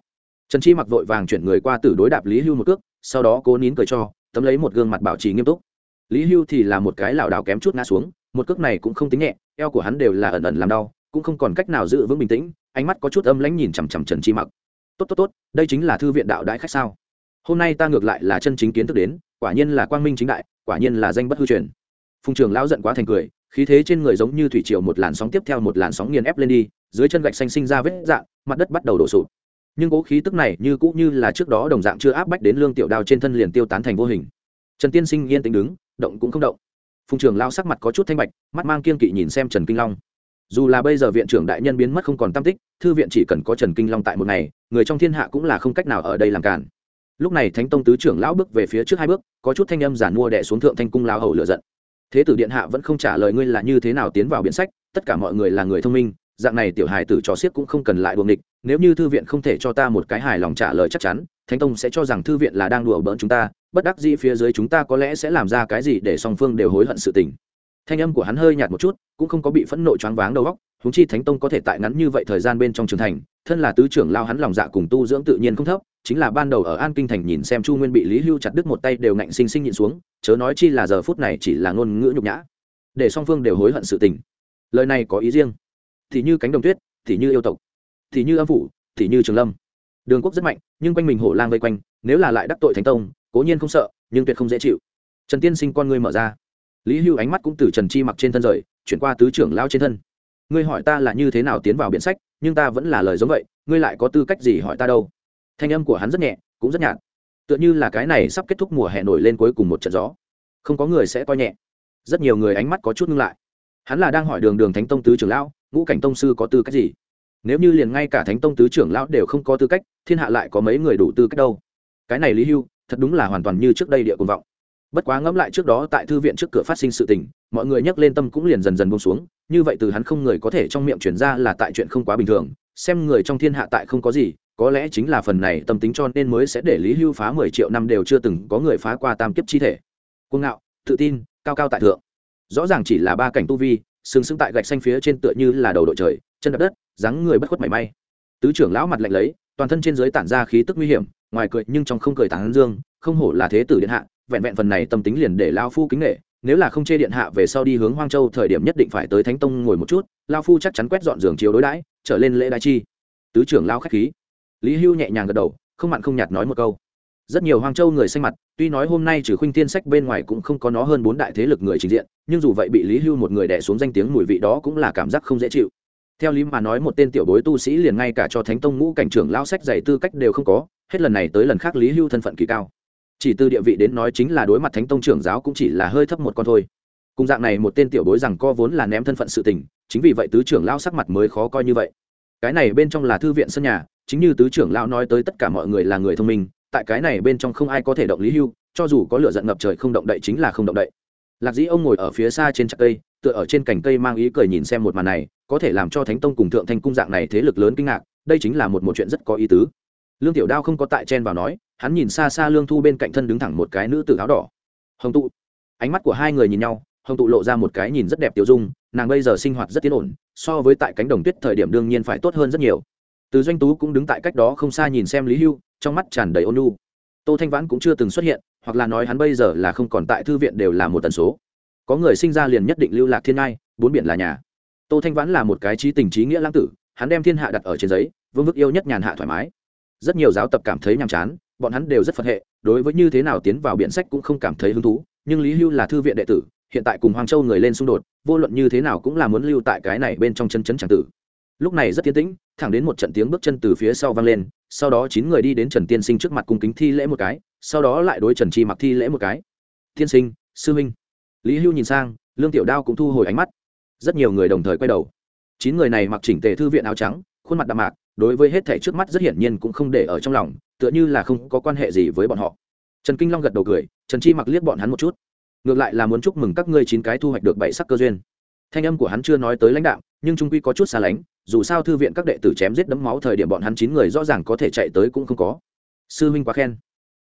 Speaker 1: Trần chi mặc vội vàng chuyển người qua từ đối đạp lý hưu một cước, sau đó cố nín cười cho, tấm lấy một gương mặt bảo trì nghiêm túc. Lý hưu thì là một cái lảo đảo kém chút ngã xuống, một cước này cũng không tính nhẹ, eo của hắn đều là ẩn ẩn làm đau, cũng không còn cách nào giữ vững bình tĩnh, ánh mắt có chút âm lãnh nhìn chằm chằm trần chi mặc. Tốt tốt tốt, đây chính là thư viện đạo đại khách sao? Hôm nay ta ngược lại là chân chính kiến thức đến, quả nhiên là quang minh chính đại, quả nhiên là danh bất hư truyền. Phùng trường lão giận quá thành cười khí thế trên người giống như thủy triều một làn sóng tiếp theo một làn sóng nghiền ép lên đi, dưới chân gạch xanh sinh ra vết dạng, mặt đất bắt đầu đổ sụp. Nhưng cố khí tức này như cũ như là trước đó đồng dạng chưa áp bách đến lương tiểu đao trên thân liền tiêu tán thành vô hình. Trần tiên sinh yên tĩnh đứng, động cũng không động. Phùng trường lao sắc mặt có chút thanh bạch, mắt mang kiên kỵ nhìn xem trần kinh long. Dù là bây giờ viện trưởng đại nhân biến mất không còn tam tích, thư viện chỉ cần có trần kinh long tại một ngày, người trong thiên hạ cũng là không cách nào ở đây làm cản. Lúc này thánh tông tứ trưởng lão bước về phía trước hai bước, có chút thanh âm giản mua đẻ xuống thượng thanh cung lao hầu lựa giận thế tử điện hạ vẫn không trả lời ngươi là như thế nào tiến vào biện sách, tất cả mọi người là người thông minh, dạng này tiểu hài tử trò xiếc cũng không cần lại buồng địch nếu như thư viện không thể cho ta một cái hài lòng trả lời chắc chắn, thánh tông sẽ cho rằng thư viện là đang đùa bỡn chúng ta, bất đắc dĩ phía dưới chúng ta có lẽ sẽ làm ra cái gì để song phương đều hối hận sự tình. Thanh âm của hắn hơi nhạt một chút, cũng không có bị phẫn nộ choáng váng đầu óc húng chi thánh tông có thể tại ngắn như vậy thời gian bên trong trường thành thân là tứ trưởng lao hắn lòng dạ cùng tu dưỡng tự nhiên không thấp, chính là ban đầu ở an kinh thành nhìn xem chu nguyên bị lý hưu chặt đứt một tay đều ngạnh sinh sinh nhịn xuống, chớ nói chi là giờ phút này chỉ là ngôn ngữ nhục nhã. Để song phương đều hối hận sự tình. Lời này có ý riêng. Thì như cánh đồng tuyết, thì như yêu tộc, thì như âm phủ, thì như trường lâm. Đường quốc rất mạnh, nhưng quanh mình hổ lang vây quanh, nếu là lại đắc tội thánh tông, cố nhiên không sợ, nhưng tuyệt không dễ chịu. Trần tiên sinh con ngươi mở ra. Lý hưu ánh mắt cũng từ trần chi mặc trên thân rời, chuyển qua tứ trưởng lao trên thân. Ngươi hỏi ta là như thế nào tiến vào biện sách nhưng ta vẫn là lời giống vậy, ngươi lại có tư cách gì hỏi ta đâu? Thanh âm của hắn rất nhẹ, cũng rất nhạt. Tựa như là cái này sắp kết thúc mùa hè nổi lên cuối cùng một trận gió. Không có người sẽ coi nhẹ. Rất nhiều người ánh mắt có chút ngưng lại. Hắn là đang hỏi đường đường thánh tông tứ trưởng lão, ngũ cảnh tông sư có tư cách gì? Nếu như liền ngay cả thánh tông tứ trưởng lão đều không có tư cách, thiên hạ lại có mấy người đủ tư cách đâu? Cái này lý hưu, thật đúng là hoàn toàn như trước đây địa công vọng bất quá ngẫm lại trước đó tại thư viện trước cửa phát sinh sự tình, mọi người nhắc lên tâm cũng liền dần dần bông xuống, như vậy từ hắn không người có thể trong miệng chuyển ra là tại chuyện không quá bình thường, xem người trong thiên hạ tại không có gì, có lẽ chính là phần này tâm tính cho nên mới sẽ để lý hưu phá mười triệu năm đều chưa từng có người phá qua tam kiếp chi thể. Cuồng ngạo, tự tin, cao cao tại thượng. Rõ ràng chỉ là ba cảnh tu vi, sừng sững tại gạch xanh phía trên tựa như là đầu đội trời, chân đập đất, dáng người bất khuất mảy may. Tứ trưởng lão mặt lạnh lấy, toàn thân trên dưới tản ra khí tức nguy hiểm, ngoài cười nhưng trong không cười tán dương, không hổ là thế tử điện hạ vẹn vẹn phần này tâm tính liền để lao phu kính nghệ nếu là không chê điện hạ về sau đi hướng hoang châu thời điểm nhất định phải tới thánh tông ngồi một chút, lao phu chắc chắn quét dọn giường chiếu đối đãi, trở lên lễ đại chi. Tứ trưởng lao khách khí. Lý hưu nhẹ nhàng gật đầu, không mặn không nhạt nói một câu. Rất nhiều hoang châu người xanh mặt, tuy nói hôm nay trừ khuynh tiên sách bên ngoài cũng không có nó hơn bốn đại thế lực người trình diện, nhưng dù vậy bị lý hưu một người đẻ xuống danh tiếng mùi vị đó cũng là cảm giác không dễ chịu. Theo lý mà nói một tên tiểu bối tu sĩ liền ngay cả cho thánh tông ngũ cảnh trưởng lao sách dày tư cách đều không có, hết lần này tới lần khác lý hưu thân phận kỳ cao chỉ từ địa vị đến nói chính là đối mặt thánh tông trưởng giáo cũng chỉ là hơi thấp một con thôi. Cùng dạng này một tên tiểu bối rằng co vốn là ném thân phận sự tình, chính vì vậy tứ trưởng lao sắc mặt mới khó coi như vậy. Cái này bên trong là thư viện sân nhà, chính như tứ trưởng lao nói tới tất cả mọi người là người thông minh, tại cái này bên trong không ai có thể động lý hưu, cho dù có lửa giận ngập trời không động đậy chính là không động đậy. Lạc dĩ ông ngồi ở phía xa trên trạc cây, tựa ở trên cành cây mang ý cười nhìn xem một màn này, có thể làm cho thánh tông cùng thượng thanh cung dạng này thế lực lớn kinh ngạc, đây chính là một một chuyện rất có ý tứ. Lương tiểu đao không có tại chen vào nói hắn nhìn xa xa lương thu bên cạnh thân đứng thẳng một cái nữ tử áo đỏ. Hồng tụ. Ánh mắt của hai người nhìn nhau, hồng tụ lộ ra một cái nhìn rất đẹp tiểu dung, nàng bây giờ sinh hoạt rất tiến ổn, so với tại cánh đồng tuyết thời điểm đương nhiên phải tốt hơn rất nhiều. Từ doanh tú cũng đứng tại cách đó không xa nhìn xem lý hưu, trong mắt tràn đầy ôn nhu. Tô thanh vãn cũng chưa từng xuất hiện, hoặc là nói hắn bây giờ là không còn tại thư viện đều là một tần số. Có người sinh ra liền nhất định lưu lạc thiên ngai, bốn biển là nhà. Tô thanh vãn là một cái trí tình trí nghĩa lãng tử, hắn đem thiên hạ đặt ở trên giấy, vương vức yêu nhất nhàn hạ thoải mái. Rất nhiều giáo tập cảm thấy nhàm chán bọn hắn đều rất phật hệ, đối với như thế nào tiến vào biện sách cũng không cảm thấy hứng thú, nhưng lý hưu là thư viện đệ tử, hiện tại cùng hoàng châu người lên xung đột, vô luận như thế nào cũng là muốn lưu tại cái này bên trong chân chấn tràng tử. Lúc này rất tiến tĩnh, thẳng đến một trận tiếng bước chân từ phía sau vang lên, sau đó chín người đi đến trần tiên sinh trước mặt cung kính thi lễ một cái, sau đó lại đối trần chi mặc thi lễ một cái. Tiên sinh, sư huynh. Lý hưu nhìn sang, lương tiểu đao cũng thu hồi ánh mắt. Rất nhiều người đồng thời quay đầu. Chín người này mặc chỉnh tề thư viện áo trắng, khuôn mặt đạm mạc, đối với hết thảy trước mắt rất hiển nhiên cũng không để ở trong lòng tựa như là không có quan hệ gì với bọn họ. Trần kinh long gật đầu cười, trần chi mặc liếc bọn hắn một chút. Ngược lại là muốn chúc mừng các ngươi chín cái thu hoạch được bảy sắc cơ duyên. Thanh âm của hắn chưa nói tới lãnh đạo, nhưng trung quy có chút xa lánh, dù sao thư viện các đệ tử chém giết đấm máu thời điểm bọn hắn chín người rõ ràng có thể chạy tới cũng không có. Sư huynh quá khen.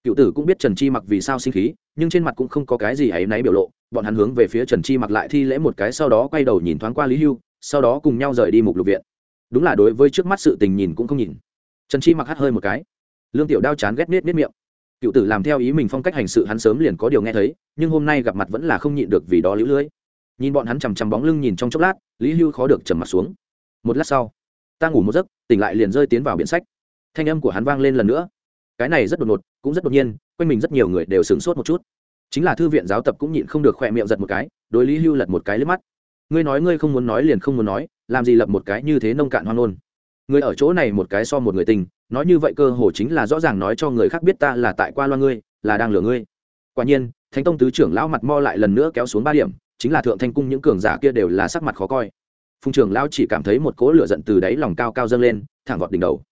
Speaker 1: Cựu tử cũng biết trần chi mặc vì sao sinh khí, nhưng trên mặt cũng không có cái gì áy náy biểu lộ, bọn hắn hướng về phía trần chi mặc lại thi lễ một cái sau đó quay đầu nhìn thoáng qua lý hưu, sau đó cùng nhau rời đi mục lục viện. Đúng là đối với trước mắt sự tình nhìn cũng không nhìn. Trần chi mặc hắt hơi một cái lương tiểu đao chán ghét nết nết miệng. Cựu tử làm theo ý mình phong cách hành sự hắn sớm liền có điều nghe thấy, nhưng hôm nay gặp mặt vẫn là không nhịn được vì đó lũ lưỡi nhìn bọn hắn chằm chằm bóng lưng nhìn trong chốc lát, lý hưu khó được trầm mặt xuống. Một lát sau, ta ngủ một giấc, tỉnh lại liền rơi tiến vào biển sách. Thanh âm của hắn vang lên lần nữa. Cái này rất đột ngột, cũng rất đột nhiên, quanh mình rất nhiều người đều sửng sốt một chút. Chính là thư viện giáo tập cũng nhịn không được khỏe miệng giật một cái, đối lý hưu lật một cái lên mắt. Ngươi nói ngươi không muốn nói liền không muốn nói, làm gì lập một cái như thế nông cạn hoang ngôn người ở chỗ này một cái so một người tình, nói như vậy cơ hồ chính là rõ ràng nói cho người khác biết ta là tại qua loa ngươi, là đang lừa ngươi. Quả nhiên, thánh tông tứ trưởng lão mặt mo lại lần nữa kéo xuống ba điểm, chính là thượng thanh cung những cường giả kia đều là sắc mặt khó coi. Phùng trưởng lão chỉ cảm thấy một cỗ lửa giận từ đáy lòng cao cao dâng lên, thẳng vọt đỉnh đầu.